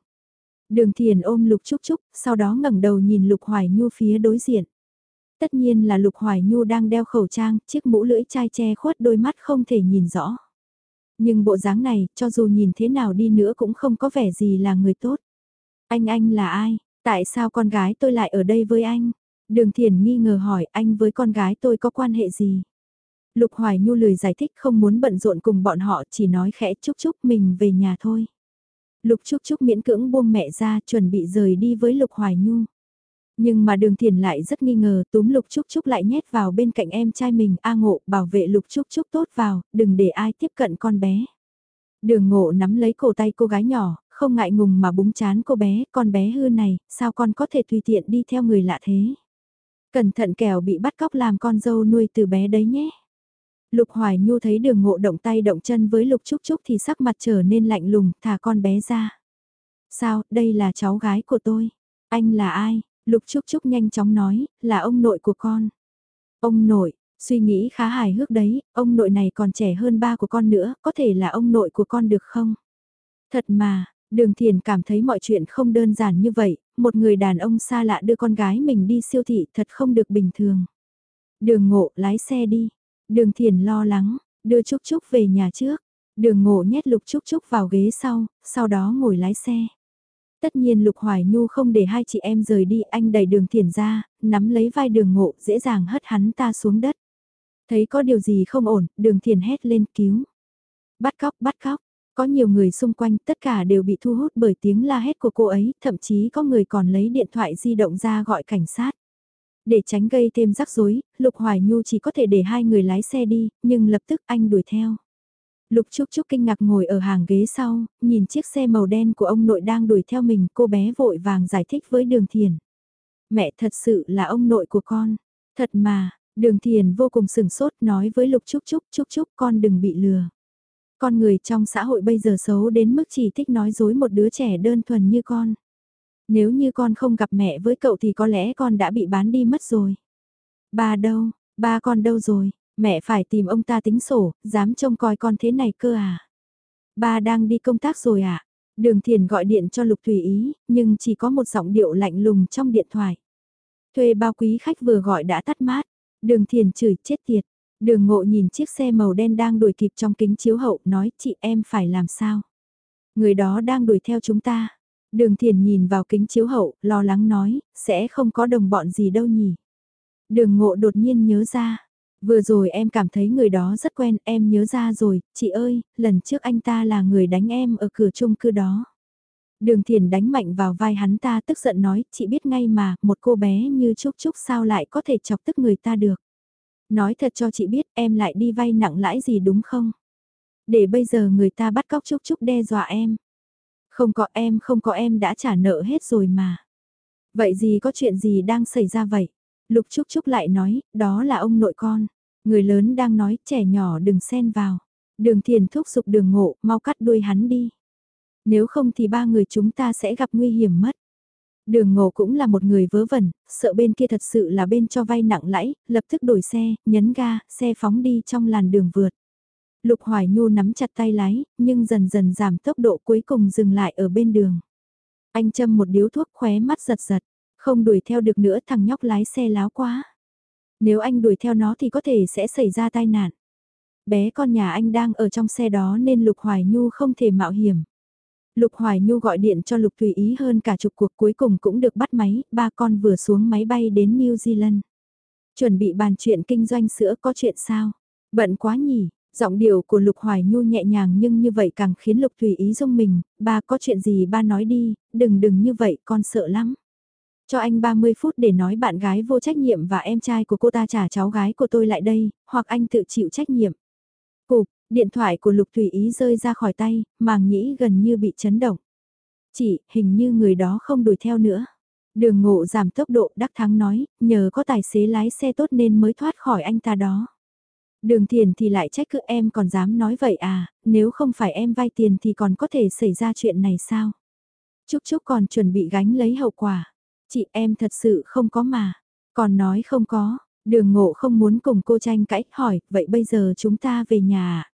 Đường thiền ôm Lục Trúc Trúc, sau đó ngẩng đầu nhìn Lục Hoài Nhu phía đối diện. Tất nhiên là Lục Hoài Nhu đang đeo khẩu trang, chiếc mũ lưỡi chai che khuất đôi mắt không thể nhìn rõ. Nhưng bộ dáng này, cho dù nhìn thế nào đi nữa cũng không có vẻ gì là người tốt. Anh anh là ai? Tại sao con gái tôi lại ở đây với anh? Đường Thiền nghi ngờ hỏi anh với con gái tôi có quan hệ gì? Lục Hoài Nhu lười giải thích không muốn bận rộn cùng bọn họ chỉ nói khẽ chúc chúc mình về nhà thôi. Lục Trúc Trúc miễn cưỡng buông mẹ ra chuẩn bị rời đi với Lục Hoài Nhu. Nhưng mà đường thiền lại rất nghi ngờ túm Lục Trúc Trúc lại nhét vào bên cạnh em trai mình A ngộ bảo vệ Lục Trúc Trúc tốt vào, đừng để ai tiếp cận con bé. Đường ngộ nắm lấy cổ tay cô gái nhỏ, không ngại ngùng mà búng chán cô bé, con bé hư này, sao con có thể tùy tiện đi theo người lạ thế? Cẩn thận kẻo bị bắt cóc làm con dâu nuôi từ bé đấy nhé. Lục Hoài Nhu thấy đường ngộ động tay động chân với Lục Trúc Trúc thì sắc mặt trở nên lạnh lùng, thả con bé ra. Sao, đây là cháu gái của tôi. Anh là ai? Lục Trúc Trúc nhanh chóng nói, là ông nội của con. Ông nội, suy nghĩ khá hài hước đấy, ông nội này còn trẻ hơn ba của con nữa, có thể là ông nội của con được không? Thật mà, đường thiền cảm thấy mọi chuyện không đơn giản như vậy, một người đàn ông xa lạ đưa con gái mình đi siêu thị thật không được bình thường. Đường ngộ lái xe đi, Đường thiền lo lắng, đưa Trúc Trúc về nhà trước. Đường ngộ nhét Lục Trúc Trúc vào ghế sau, sau đó ngồi lái xe. Tất nhiên Lục Hoài Nhu không để hai chị em rời đi, anh đẩy đường thiền ra, nắm lấy vai đường ngộ, dễ dàng hất hắn ta xuống đất. Thấy có điều gì không ổn, đường thiền hét lên cứu. Bắt cóc, bắt cóc. Có nhiều người xung quanh tất cả đều bị thu hút bởi tiếng la hét của cô ấy, thậm chí có người còn lấy điện thoại di động ra gọi cảnh sát. Để tránh gây thêm rắc rối, Lục Hoài Nhu chỉ có thể để hai người lái xe đi, nhưng lập tức anh đuổi theo. Lục Trúc Trúc kinh ngạc ngồi ở hàng ghế sau, nhìn chiếc xe màu đen của ông nội đang đuổi theo mình, cô bé vội vàng giải thích với Đường Thiền. Mẹ thật sự là ông nội của con, thật mà, Đường Thiền vô cùng sừng sốt nói với Lục Trúc Trúc, Trúc Trúc con đừng bị lừa. Con người trong xã hội bây giờ xấu đến mức chỉ thích nói dối một đứa trẻ đơn thuần như con. Nếu như con không gặp mẹ với cậu thì có lẽ con đã bị bán đi mất rồi. Ba đâu, ba con đâu rồi, mẹ phải tìm ông ta tính sổ, dám trông coi con thế này cơ à. Ba đang đi công tác rồi à? Đường Thiền gọi điện cho Lục Thủy Ý, nhưng chỉ có một giọng điệu lạnh lùng trong điện thoại. Thuê bao quý khách vừa gọi đã tắt mát. Đường Thiền chửi chết tiệt. Đường Ngộ nhìn chiếc xe màu đen đang đuổi kịp trong kính chiếu hậu nói chị em phải làm sao. Người đó đang đuổi theo chúng ta. Đường thiền nhìn vào kính chiếu hậu, lo lắng nói, sẽ không có đồng bọn gì đâu nhỉ. Đường ngộ đột nhiên nhớ ra, Vừa rồi em cảm thấy người đó rất quen, em nhớ ra rồi, chị ơi, lần trước anh ta là người đánh em ở cửa chung cư đó. Đường thiền đánh mạnh vào vai hắn ta tức giận nói, chị biết ngay mà, một cô bé như Trúc Trúc sao lại có thể chọc tức người ta được. Nói thật cho chị biết em lại đi vay nặng lãi gì đúng không? Để bây giờ người ta bắt cóc Trúc Trúc đe dọa em. Không có em không có em đã trả nợ hết rồi mà. Vậy gì có chuyện gì đang xảy ra vậy? Lục Trúc Trúc lại nói, đó là ông nội con. Người lớn đang nói, trẻ nhỏ đừng xen vào. Đường thiền thúc giục đường ngộ, mau cắt đuôi hắn đi. Nếu không thì ba người chúng ta sẽ gặp nguy hiểm mất. Đường ngộ cũng là một người vớ vẩn, sợ bên kia thật sự là bên cho vay nặng lãi, lập tức đổi xe, nhấn ga, xe phóng đi trong làn đường vượt. Lục Hoài Nhu nắm chặt tay lái, nhưng dần dần giảm tốc độ cuối cùng dừng lại ở bên đường. Anh châm một điếu thuốc khóe mắt giật giật, không đuổi theo được nữa thằng nhóc lái xe láo quá. Nếu anh đuổi theo nó thì có thể sẽ xảy ra tai nạn. Bé con nhà anh đang ở trong xe đó nên Lục Hoài Nhu không thể mạo hiểm. Lục Hoài Nhu gọi điện cho Lục Tùy Ý hơn cả chục cuộc cuối cùng cũng được bắt máy, ba con vừa xuống máy bay đến New Zealand. Chuẩn bị bàn chuyện kinh doanh sữa có chuyện sao? Bận quá nhỉ, giọng điệu của Lục Hoài Nhu nhẹ nhàng nhưng như vậy càng khiến Lục Tùy Ý rung mình, ba có chuyện gì ba nói đi, đừng đừng như vậy con sợ lắm. Cho anh 30 phút để nói bạn gái vô trách nhiệm và em trai của cô ta trả cháu gái của tôi lại đây, hoặc anh tự chịu trách nhiệm. Cục, điện thoại của Lục Thủy Ý rơi ra khỏi tay, màng nhĩ gần như bị chấn động. Chỉ, hình như người đó không đuổi theo nữa. Đường ngộ giảm tốc độ đắc thắng nói, nhờ có tài xế lái xe tốt nên mới thoát khỏi anh ta đó. Đường thiền thì lại trách cứ em còn dám nói vậy à, nếu không phải em vay tiền thì còn có thể xảy ra chuyện này sao? Chúc Chúc còn chuẩn bị gánh lấy hậu quả. Chị em thật sự không có mà. Còn nói không có, đường ngộ không muốn cùng cô tranh cãi, hỏi, vậy bây giờ chúng ta về nhà à?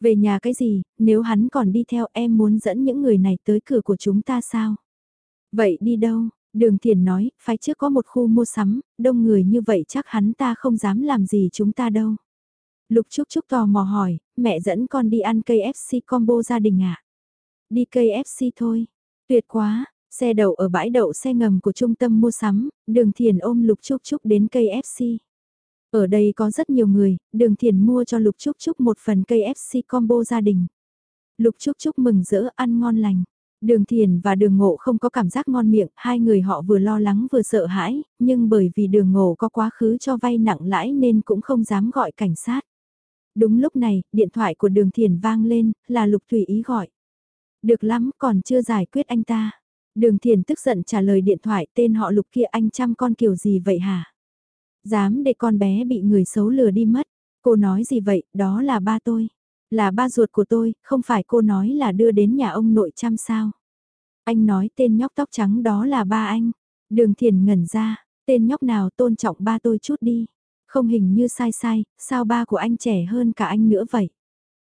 Về nhà cái gì, nếu hắn còn đi theo em muốn dẫn những người này tới cửa của chúng ta sao? Vậy đi đâu? Đường Thiền nói, phải trước có một khu mua sắm, đông người như vậy chắc hắn ta không dám làm gì chúng ta đâu. Lục Trúc Trúc tò mò hỏi, mẹ dẫn con đi ăn cây FC combo gia đình ạ. À? Đi cây FC thôi. Tuyệt quá, Xe đậu ở bãi đậu xe ngầm của trung tâm mua sắm, đường thiền ôm Lục Trúc Trúc đến cây FC. Ở đây có rất nhiều người, đường thiền mua cho Lục Trúc Trúc một phần cây FC combo gia đình. Lục Trúc Trúc mừng rỡ ăn ngon lành. Đường thiền và đường ngộ không có cảm giác ngon miệng, hai người họ vừa lo lắng vừa sợ hãi, nhưng bởi vì đường ngộ có quá khứ cho vay nặng lãi nên cũng không dám gọi cảnh sát. Đúng lúc này, điện thoại của đường thiền vang lên, là Lục Thủy Ý gọi. Được lắm, còn chưa giải quyết anh ta. Đường thiền tức giận trả lời điện thoại tên họ lục kia anh chăm con kiểu gì vậy hả? Dám để con bé bị người xấu lừa đi mất. Cô nói gì vậy, đó là ba tôi. Là ba ruột của tôi, không phải cô nói là đưa đến nhà ông nội chăm sao. Anh nói tên nhóc tóc trắng đó là ba anh. Đường thiền ngẩn ra, tên nhóc nào tôn trọng ba tôi chút đi. Không hình như sai sai, sao ba của anh trẻ hơn cả anh nữa vậy?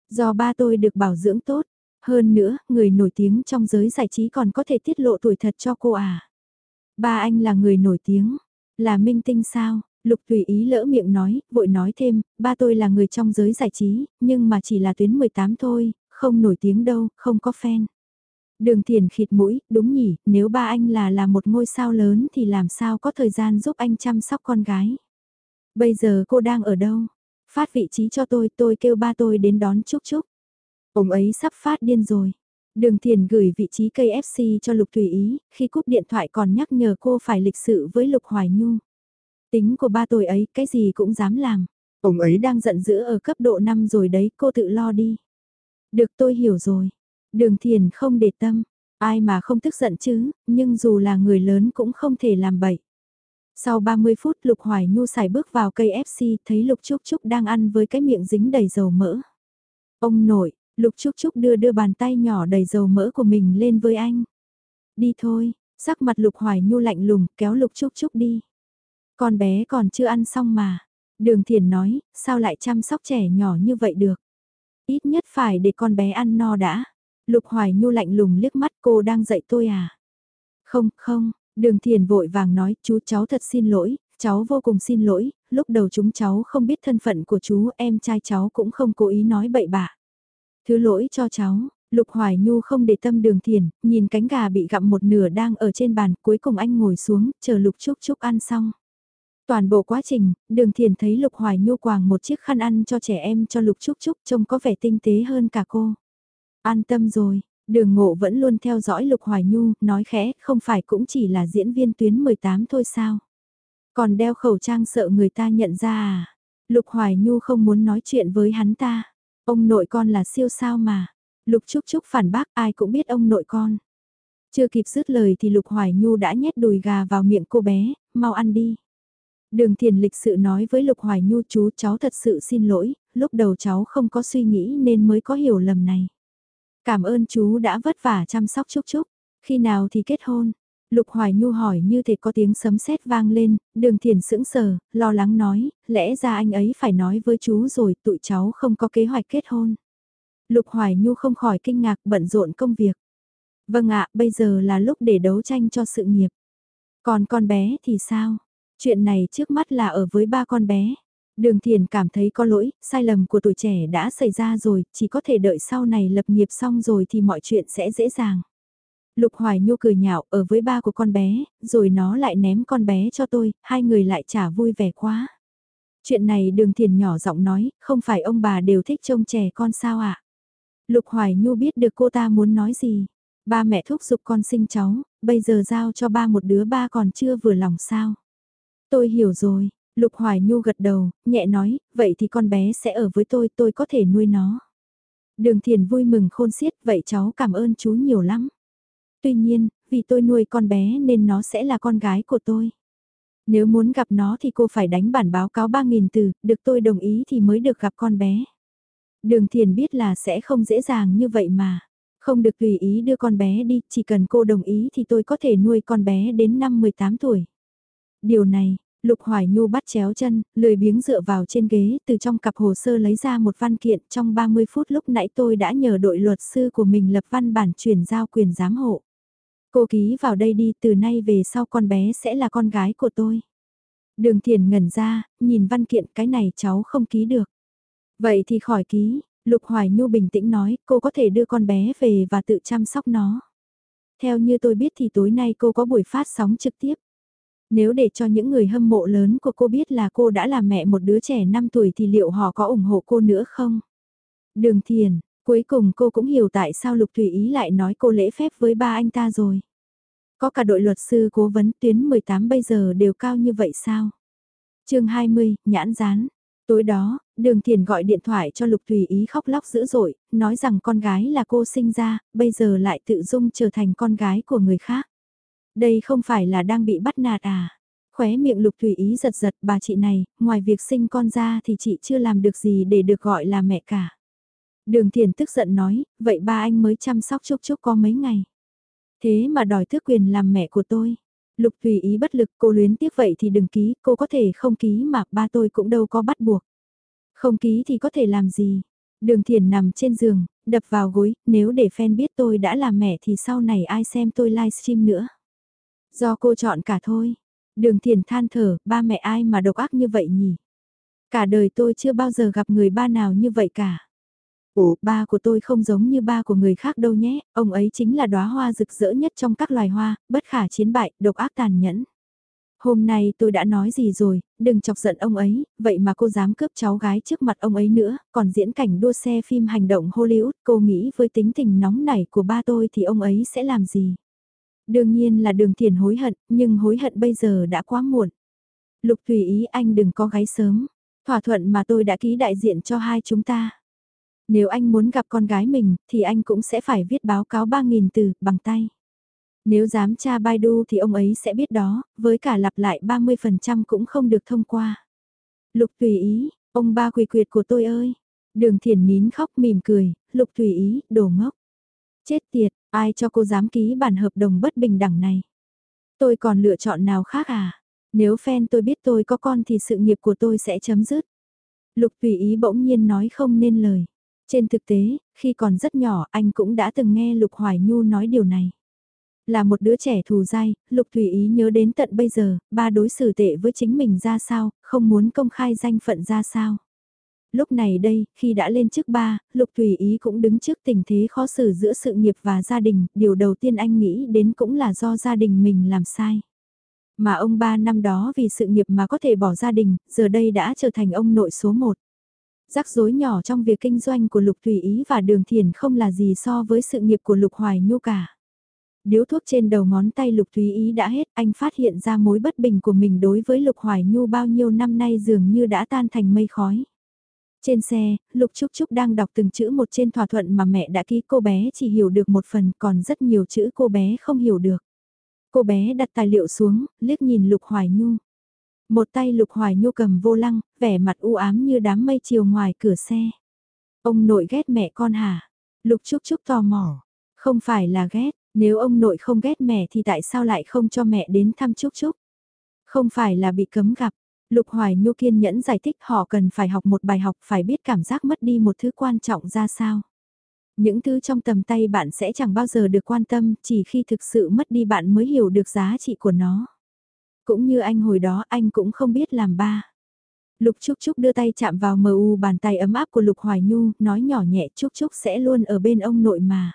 Do ba tôi được bảo dưỡng tốt, hơn nữa, người nổi tiếng trong giới giải trí còn có thể tiết lộ tuổi thật cho cô à. Ba anh là người nổi tiếng, là minh tinh sao? Lục tùy ý lỡ miệng nói, vội nói thêm, ba tôi là người trong giới giải trí, nhưng mà chỉ là tuyến 18 thôi, không nổi tiếng đâu, không có fan. Đường thiền khịt mũi, đúng nhỉ, nếu ba anh là là một ngôi sao lớn thì làm sao có thời gian giúp anh chăm sóc con gái. Bây giờ cô đang ở đâu? Phát vị trí cho tôi, tôi kêu ba tôi đến đón Trúc Trúc. Ông ấy sắp phát điên rồi. Đường Thiền gửi vị trí KFC cho Lục Tùy Ý, khi cúp điện thoại còn nhắc nhở cô phải lịch sự với Lục Hoài Nhu. Tính của ba tôi ấy, cái gì cũng dám làm. Ông ấy đang giận dữ ở cấp độ 5 rồi đấy, cô tự lo đi. Được tôi hiểu rồi. Đường Thiền không để tâm, ai mà không tức giận chứ, nhưng dù là người lớn cũng không thể làm bậy. Sau 30 phút Lục Hoài Nhu xài bước vào cây FC thấy Lục Trúc Trúc đang ăn với cái miệng dính đầy dầu mỡ. Ông nội, Lục Trúc Trúc đưa đưa bàn tay nhỏ đầy dầu mỡ của mình lên với anh. Đi thôi, sắc mặt Lục Hoài Nhu lạnh lùng kéo Lục Trúc Trúc đi. Con bé còn chưa ăn xong mà. Đường Thiền nói, sao lại chăm sóc trẻ nhỏ như vậy được? Ít nhất phải để con bé ăn no đã. Lục Hoài Nhu lạnh lùng liếc mắt cô đang dạy tôi à? Không, không, đường Thiền vội vàng nói, chú cháu thật xin lỗi, cháu vô cùng xin lỗi, lúc đầu chúng cháu không biết thân phận của chú, em trai cháu cũng không cố ý nói bậy bạ. Thứ lỗi cho cháu, Lục Hoài Nhu không để tâm đường thiền, nhìn cánh gà bị gặm một nửa đang ở trên bàn, cuối cùng anh ngồi xuống, chờ Lục Trúc Trúc ăn xong. Toàn bộ quá trình, đường thiền thấy Lục Hoài Nhu quàng một chiếc khăn ăn cho trẻ em cho Lục Trúc Trúc trông có vẻ tinh tế hơn cả cô. An tâm rồi, đường ngộ vẫn luôn theo dõi Lục Hoài Nhu, nói khẽ, không phải cũng chỉ là diễn viên tuyến 18 thôi sao. Còn đeo khẩu trang sợ người ta nhận ra à. Lục Hoài Nhu không muốn nói chuyện với hắn ta. Ông nội con là siêu sao mà. Lục Trúc Trúc phản bác ai cũng biết ông nội con. Chưa kịp dứt lời thì Lục Hoài Nhu đã nhét đùi gà vào miệng cô bé, mau ăn đi. Đường Thiền lịch sự nói với Lục Hoài Nhu chú cháu thật sự xin lỗi, lúc đầu cháu không có suy nghĩ nên mới có hiểu lầm này. Cảm ơn chú đã vất vả chăm sóc Trúc Trúc, khi nào thì kết hôn. Lục Hoài Nhu hỏi như thể có tiếng sấm sét vang lên, đường thiền sững sờ, lo lắng nói, lẽ ra anh ấy phải nói với chú rồi tụi cháu không có kế hoạch kết hôn. Lục Hoài Nhu không khỏi kinh ngạc bận rộn công việc. Vâng ạ, bây giờ là lúc để đấu tranh cho sự nghiệp. Còn con bé thì sao? Chuyện này trước mắt là ở với ba con bé. Đường Thiền cảm thấy có lỗi, sai lầm của tuổi trẻ đã xảy ra rồi, chỉ có thể đợi sau này lập nghiệp xong rồi thì mọi chuyện sẽ dễ dàng. Lục Hoài Nhu cười nhạo ở với ba của con bé, rồi nó lại ném con bé cho tôi, hai người lại chả vui vẻ quá. Chuyện này đường thiền nhỏ giọng nói, không phải ông bà đều thích trông trẻ con sao ạ? À? Lục Hoài Nhu biết được cô ta muốn nói gì. Ba mẹ thúc giục con sinh cháu, bây giờ giao cho ba một đứa ba còn chưa vừa lòng sao. Tôi hiểu rồi, Lục Hoài Nhu gật đầu, nhẹ nói, vậy thì con bé sẽ ở với tôi, tôi có thể nuôi nó. Đường Thiền vui mừng khôn xiết, vậy cháu cảm ơn chú nhiều lắm. Tuy nhiên, vì tôi nuôi con bé nên nó sẽ là con gái của tôi. Nếu muốn gặp nó thì cô phải đánh bản báo cáo 3.000 từ, được tôi đồng ý thì mới được gặp con bé. Đường Thiền biết là sẽ không dễ dàng như vậy mà. Không được tùy ý đưa con bé đi, chỉ cần cô đồng ý thì tôi có thể nuôi con bé đến năm 18 tuổi. Điều này, Lục Hoài Nhu bắt chéo chân, lười biếng dựa vào trên ghế, từ trong cặp hồ sơ lấy ra một văn kiện, trong 30 phút lúc nãy tôi đã nhờ đội luật sư của mình lập văn bản chuyển giao quyền giám hộ. Cô ký vào đây đi, từ nay về sau con bé sẽ là con gái của tôi. Đường Thiền ngẩn ra, nhìn văn kiện cái này cháu không ký được. Vậy thì khỏi ký, Lục Hoài Nhu bình tĩnh nói, cô có thể đưa con bé về và tự chăm sóc nó. Theo như tôi biết thì tối nay cô có buổi phát sóng trực tiếp. Nếu để cho những người hâm mộ lớn của cô biết là cô đã là mẹ một đứa trẻ 5 tuổi thì liệu họ có ủng hộ cô nữa không? Đường Thiền, cuối cùng cô cũng hiểu tại sao Lục Thủy Ý lại nói cô lễ phép với ba anh ta rồi. Có cả đội luật sư cố vấn tuyến 18 bây giờ đều cao như vậy sao? chương 20, nhãn rán. Tối đó, Đường Thiền gọi điện thoại cho Lục Thủy Ý khóc lóc dữ dội, nói rằng con gái là cô sinh ra, bây giờ lại tự dung trở thành con gái của người khác. Đây không phải là đang bị bắt nạt à? Khóe miệng Lục Thủy Ý giật giật bà chị này, ngoài việc sinh con ra thì chị chưa làm được gì để được gọi là mẹ cả. Đường Thiền tức giận nói, vậy ba anh mới chăm sóc Trúc Trúc có mấy ngày. Thế mà đòi tước quyền làm mẹ của tôi. Lục Thủy Ý bất lực cô luyến tiếc vậy thì đừng ký, cô có thể không ký mà ba tôi cũng đâu có bắt buộc. Không ký thì có thể làm gì. Đường Thiền nằm trên giường, đập vào gối, nếu để fan biết tôi đã là mẹ thì sau này ai xem tôi livestream nữa. Do cô chọn cả thôi. Đường Thiền than thở, ba mẹ ai mà độc ác như vậy nhỉ? Cả đời tôi chưa bao giờ gặp người ba nào như vậy cả. Ủa, ba của tôi không giống như ba của người khác đâu nhé, ông ấy chính là đóa hoa rực rỡ nhất trong các loài hoa, bất khả chiến bại, độc ác tàn nhẫn. Hôm nay tôi đã nói gì rồi, đừng chọc giận ông ấy, vậy mà cô dám cướp cháu gái trước mặt ông ấy nữa, còn diễn cảnh đua xe phim hành động Hollywood, cô nghĩ với tính tình nóng nảy của ba tôi thì ông ấy sẽ làm gì? Đương nhiên là đường thiền hối hận, nhưng hối hận bây giờ đã quá muộn. Lục tùy ý anh đừng có gái sớm, thỏa thuận mà tôi đã ký đại diện cho hai chúng ta. Nếu anh muốn gặp con gái mình, thì anh cũng sẽ phải viết báo cáo 3.000 từ, bằng tay. Nếu dám tra Baidu thì ông ấy sẽ biết đó, với cả lặp lại 30% cũng không được thông qua. Lục tùy ý, ông ba quỳ quyệt của tôi ơi. Đường thiền nín khóc mỉm cười, lục tùy ý, đồ ngốc. Chết tiệt, ai cho cô dám ký bản hợp đồng bất bình đẳng này. Tôi còn lựa chọn nào khác à? Nếu fan tôi biết tôi có con thì sự nghiệp của tôi sẽ chấm dứt. Lục tùy ý bỗng nhiên nói không nên lời. Trên thực tế, khi còn rất nhỏ anh cũng đã từng nghe Lục Hoài Nhu nói điều này. Là một đứa trẻ thù dai, Lục Thủy Ý nhớ đến tận bây giờ, ba đối xử tệ với chính mình ra sao, không muốn công khai danh phận ra sao. Lúc này đây, khi đã lên chức ba, Lục Thủy Ý cũng đứng trước tình thế khó xử giữa sự nghiệp và gia đình, điều đầu tiên anh nghĩ đến cũng là do gia đình mình làm sai. Mà ông ba năm đó vì sự nghiệp mà có thể bỏ gia đình, giờ đây đã trở thành ông nội số một. Rắc rối nhỏ trong việc kinh doanh của Lục Tùy Ý và Đường Thiền không là gì so với sự nghiệp của Lục Hoài Nhu cả. Điếu thuốc trên đầu ngón tay Lục Thúy Ý đã hết, anh phát hiện ra mối bất bình của mình đối với Lục Hoài Nhu bao nhiêu năm nay dường như đã tan thành mây khói. Trên xe, Lục Trúc Trúc đang đọc từng chữ một trên thỏa thuận mà mẹ đã ký cô bé chỉ hiểu được một phần còn rất nhiều chữ cô bé không hiểu được. Cô bé đặt tài liệu xuống, liếc nhìn Lục Hoài Nhu. Một tay Lục Hoài Nhu cầm vô lăng, vẻ mặt u ám như đám mây chiều ngoài cửa xe. Ông nội ghét mẹ con hả? Lục Trúc Trúc tò mò. Không phải là ghét, nếu ông nội không ghét mẹ thì tại sao lại không cho mẹ đến thăm Trúc Trúc? Không phải là bị cấm gặp. Lục Hoài Nhu kiên nhẫn giải thích họ cần phải học một bài học phải biết cảm giác mất đi một thứ quan trọng ra sao. Những thứ trong tầm tay bạn sẽ chẳng bao giờ được quan tâm, chỉ khi thực sự mất đi bạn mới hiểu được giá trị của nó. Cũng như anh hồi đó anh cũng không biết làm ba. Lục Trúc Trúc đưa tay chạm vào mờ u bàn tay ấm áp của Lục Hoài Nhu, nói nhỏ nhẹ Trúc Trúc sẽ luôn ở bên ông nội mà.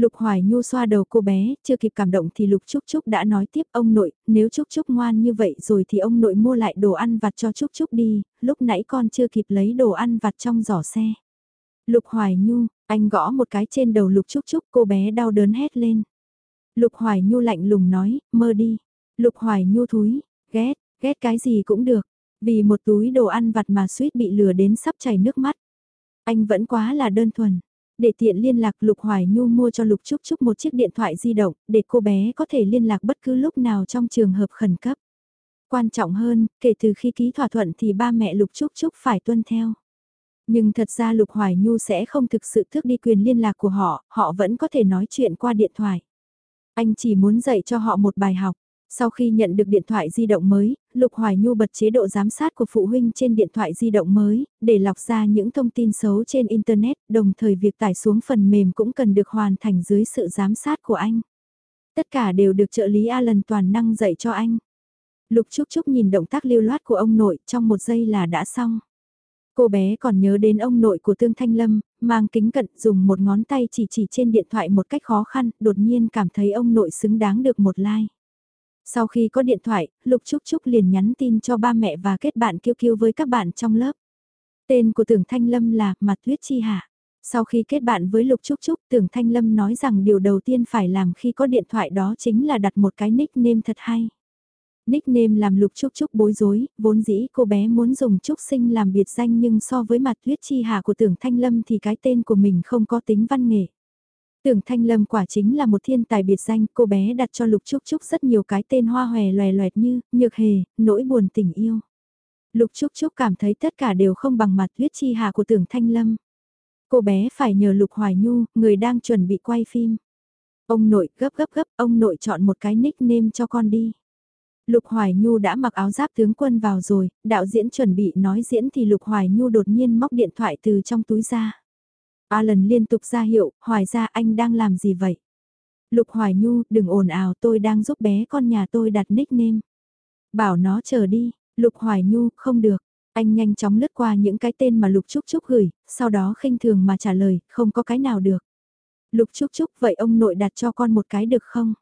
Lục Hoài Nhu xoa đầu cô bé, chưa kịp cảm động thì Lục Trúc Trúc đã nói tiếp ông nội, nếu Trúc Trúc ngoan như vậy rồi thì ông nội mua lại đồ ăn vặt cho Trúc Trúc đi, lúc nãy con chưa kịp lấy đồ ăn vặt trong giỏ xe. Lục Hoài Nhu, anh gõ một cái trên đầu Lục Trúc Trúc cô bé đau đớn hét lên. Lục Hoài Nhu lạnh lùng nói, mơ đi. Lục Hoài Nhu thúi, ghét, ghét cái gì cũng được. Vì một túi đồ ăn vặt mà suýt bị lừa đến sắp chảy nước mắt. Anh vẫn quá là đơn thuần. Để tiện liên lạc Lục Hoài Nhu mua cho Lục Trúc Trúc một chiếc điện thoại di động, để cô bé có thể liên lạc bất cứ lúc nào trong trường hợp khẩn cấp. Quan trọng hơn, kể từ khi ký thỏa thuận thì ba mẹ Lục Trúc Trúc phải tuân theo. Nhưng thật ra Lục Hoài Nhu sẽ không thực sự thức đi quyền liên lạc của họ, họ vẫn có thể nói chuyện qua điện thoại. Anh chỉ muốn dạy cho họ một bài học. Sau khi nhận được điện thoại di động mới, Lục Hoài Nhu bật chế độ giám sát của phụ huynh trên điện thoại di động mới, để lọc ra những thông tin xấu trên Internet, đồng thời việc tải xuống phần mềm cũng cần được hoàn thành dưới sự giám sát của anh. Tất cả đều được trợ lý Alan toàn năng dạy cho anh. Lục Trúc Trúc nhìn động tác lưu loát của ông nội trong một giây là đã xong. Cô bé còn nhớ đến ông nội của Tương Thanh Lâm, mang kính cận dùng một ngón tay chỉ chỉ trên điện thoại một cách khó khăn, đột nhiên cảm thấy ông nội xứng đáng được một like. Sau khi có điện thoại, Lục Trúc Trúc liền nhắn tin cho ba mẹ và kết bạn kiêu kiêu với các bạn trong lớp. Tên của Tưởng Thanh Lâm là Mặt Tuyết Chi Hạ. Sau khi kết bạn với Lục Trúc Trúc, Tưởng Thanh Lâm nói rằng điều đầu tiên phải làm khi có điện thoại đó chính là đặt một cái nickname thật hay. Nickname làm Lục Trúc Trúc bối rối, vốn dĩ cô bé muốn dùng Trúc Sinh làm biệt danh nhưng so với mặt Tuyết Chi Hạ của Tưởng Thanh Lâm thì cái tên của mình không có tính văn nghệ. Tưởng Thanh Lâm quả chính là một thiên tài biệt danh, cô bé đặt cho Lục Trúc Trúc rất nhiều cái tên hoa hòe loè loẹt như, nhược hề, nỗi buồn tình yêu. Lục Trúc Trúc cảm thấy tất cả đều không bằng mặt huyết chi hạ của tưởng Thanh Lâm. Cô bé phải nhờ Lục Hoài Nhu, người đang chuẩn bị quay phim. Ông nội gấp gấp gấp, ông nội chọn một cái nickname cho con đi. Lục Hoài Nhu đã mặc áo giáp tướng quân vào rồi, đạo diễn chuẩn bị nói diễn thì Lục Hoài Nhu đột nhiên móc điện thoại từ trong túi ra. Alan liên tục ra hiệu, hoài ra anh đang làm gì vậy? Lục Hoài Nhu, đừng ồn ào tôi đang giúp bé con nhà tôi đặt nickname. Bảo nó chờ đi, Lục Hoài Nhu, không được. Anh nhanh chóng lướt qua những cái tên mà Lục Trúc Trúc gửi, sau đó khinh thường mà trả lời, không có cái nào được. Lục Trúc Trúc, vậy ông nội đặt cho con một cái được không?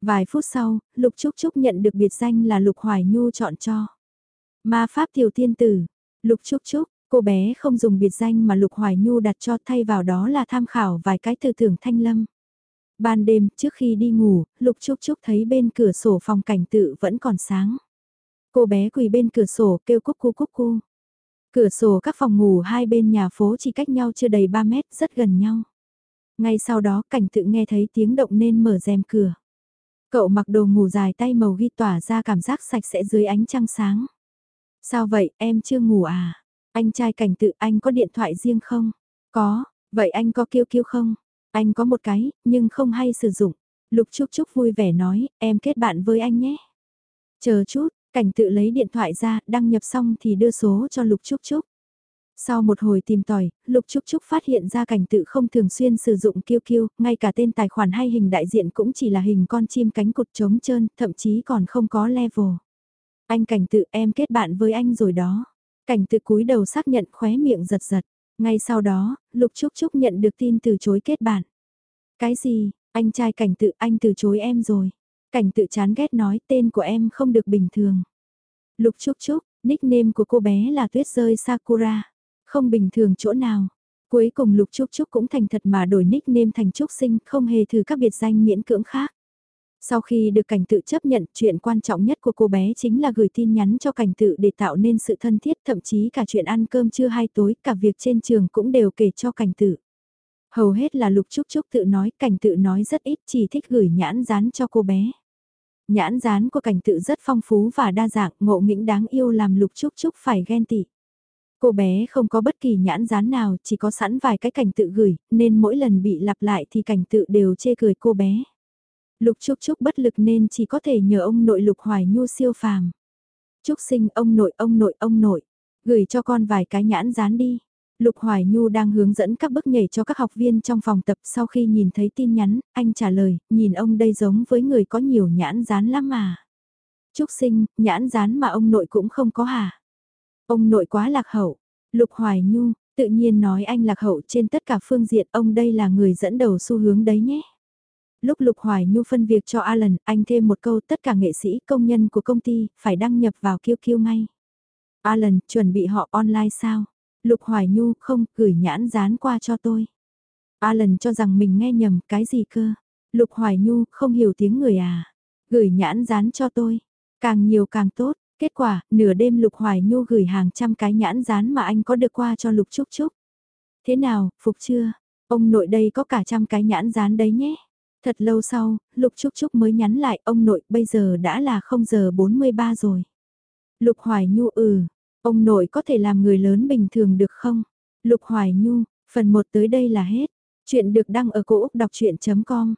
Vài phút sau, Lục Trúc Trúc nhận được biệt danh là Lục Hoài Nhu chọn cho. Ma Pháp Tiểu Tiên Tử, Lục Trúc Trúc, Cô bé không dùng biệt danh mà Lục Hoài Nhu đặt cho thay vào đó là tham khảo vài cái từ tưởng thanh lâm. Ban đêm, trước khi đi ngủ, Lục Trúc Trúc thấy bên cửa sổ phòng cảnh tự vẫn còn sáng. Cô bé quỳ bên cửa sổ kêu cúc cu cúc cu. Cửa sổ các phòng ngủ hai bên nhà phố chỉ cách nhau chưa đầy 3 mét, rất gần nhau. Ngay sau đó cảnh tự nghe thấy tiếng động nên mở rèm cửa. Cậu mặc đồ ngủ dài tay màu ghi tỏa ra cảm giác sạch sẽ dưới ánh trăng sáng. Sao vậy, em chưa ngủ à? Anh trai cảnh tự anh có điện thoại riêng không? Có, vậy anh có kêu kêu không? Anh có một cái, nhưng không hay sử dụng. Lục Trúc Trúc vui vẻ nói, em kết bạn với anh nhé. Chờ chút, cảnh tự lấy điện thoại ra, đăng nhập xong thì đưa số cho Lục Trúc Trúc. Sau một hồi tìm tòi, Lục Trúc Trúc phát hiện ra cảnh tự không thường xuyên sử dụng Kêu Kêu, ngay cả tên tài khoản hay hình đại diện cũng chỉ là hình con chim cánh cụt trống trơn, thậm chí còn không có level. Anh cảnh tự em kết bạn với anh rồi đó. Cảnh tự cúi đầu xác nhận khóe miệng giật giật. Ngay sau đó, Lục Trúc Trúc nhận được tin từ chối kết bạn. Cái gì, anh trai cảnh tự anh từ chối em rồi. Cảnh tự chán ghét nói tên của em không được bình thường. Lục Trúc Trúc, nickname của cô bé là Tuyết Rơi Sakura. Không bình thường chỗ nào. Cuối cùng Lục Trúc Trúc cũng thành thật mà đổi nickname thành Trúc Sinh, không hề thử các biệt danh miễn cưỡng khác. Sau khi được cảnh tự chấp nhận, chuyện quan trọng nhất của cô bé chính là gửi tin nhắn cho cảnh tự để tạo nên sự thân thiết, thậm chí cả chuyện ăn cơm trưa hay tối, cả việc trên trường cũng đều kể cho cảnh tự. Hầu hết là Lục Trúc Trúc tự nói, cảnh tự nói rất ít, chỉ thích gửi nhãn dán cho cô bé. Nhãn dán của cảnh tự rất phong phú và đa dạng, ngộ nghĩnh đáng yêu làm Lục Trúc Trúc phải ghen tị. Cô bé không có bất kỳ nhãn dán nào, chỉ có sẵn vài cái cảnh tự gửi, nên mỗi lần bị lặp lại thì cảnh tự đều chê cười cô bé. Lục Trúc Trúc bất lực nên chỉ có thể nhờ ông nội Lục Hoài Nhu siêu phàm. Trúc sinh ông nội ông nội ông nội, gửi cho con vài cái nhãn dán đi. Lục Hoài Nhu đang hướng dẫn các bước nhảy cho các học viên trong phòng tập sau khi nhìn thấy tin nhắn, anh trả lời, nhìn ông đây giống với người có nhiều nhãn dán lắm mà. Trúc sinh, nhãn dán mà ông nội cũng không có hả? Ông nội quá lạc hậu. Lục Hoài Nhu, tự nhiên nói anh lạc hậu trên tất cả phương diện, ông đây là người dẫn đầu xu hướng đấy nhé. Lúc Lục Hoài Nhu phân việc cho Alan, anh thêm một câu tất cả nghệ sĩ công nhân của công ty phải đăng nhập vào QQ ngay. Alan, chuẩn bị họ online sao? Lục Hoài Nhu không, gửi nhãn dán qua cho tôi. Alan cho rằng mình nghe nhầm cái gì cơ. Lục Hoài Nhu không hiểu tiếng người à. Gửi nhãn dán cho tôi. Càng nhiều càng tốt. Kết quả, nửa đêm Lục Hoài Nhu gửi hàng trăm cái nhãn dán mà anh có được qua cho Lục Trúc Trúc. Thế nào, phục chưa? Ông nội đây có cả trăm cái nhãn dán đấy nhé. Thật lâu sau, Lục Trúc Trúc mới nhắn lại ông nội bây giờ đã là 0 giờ 43 rồi. Lục Hoài Nhu ừ, ông nội có thể làm người lớn bình thường được không? Lục Hoài Nhu, phần 1 tới đây là hết. Chuyện được đăng ở cổ Úc đọc chuyện.com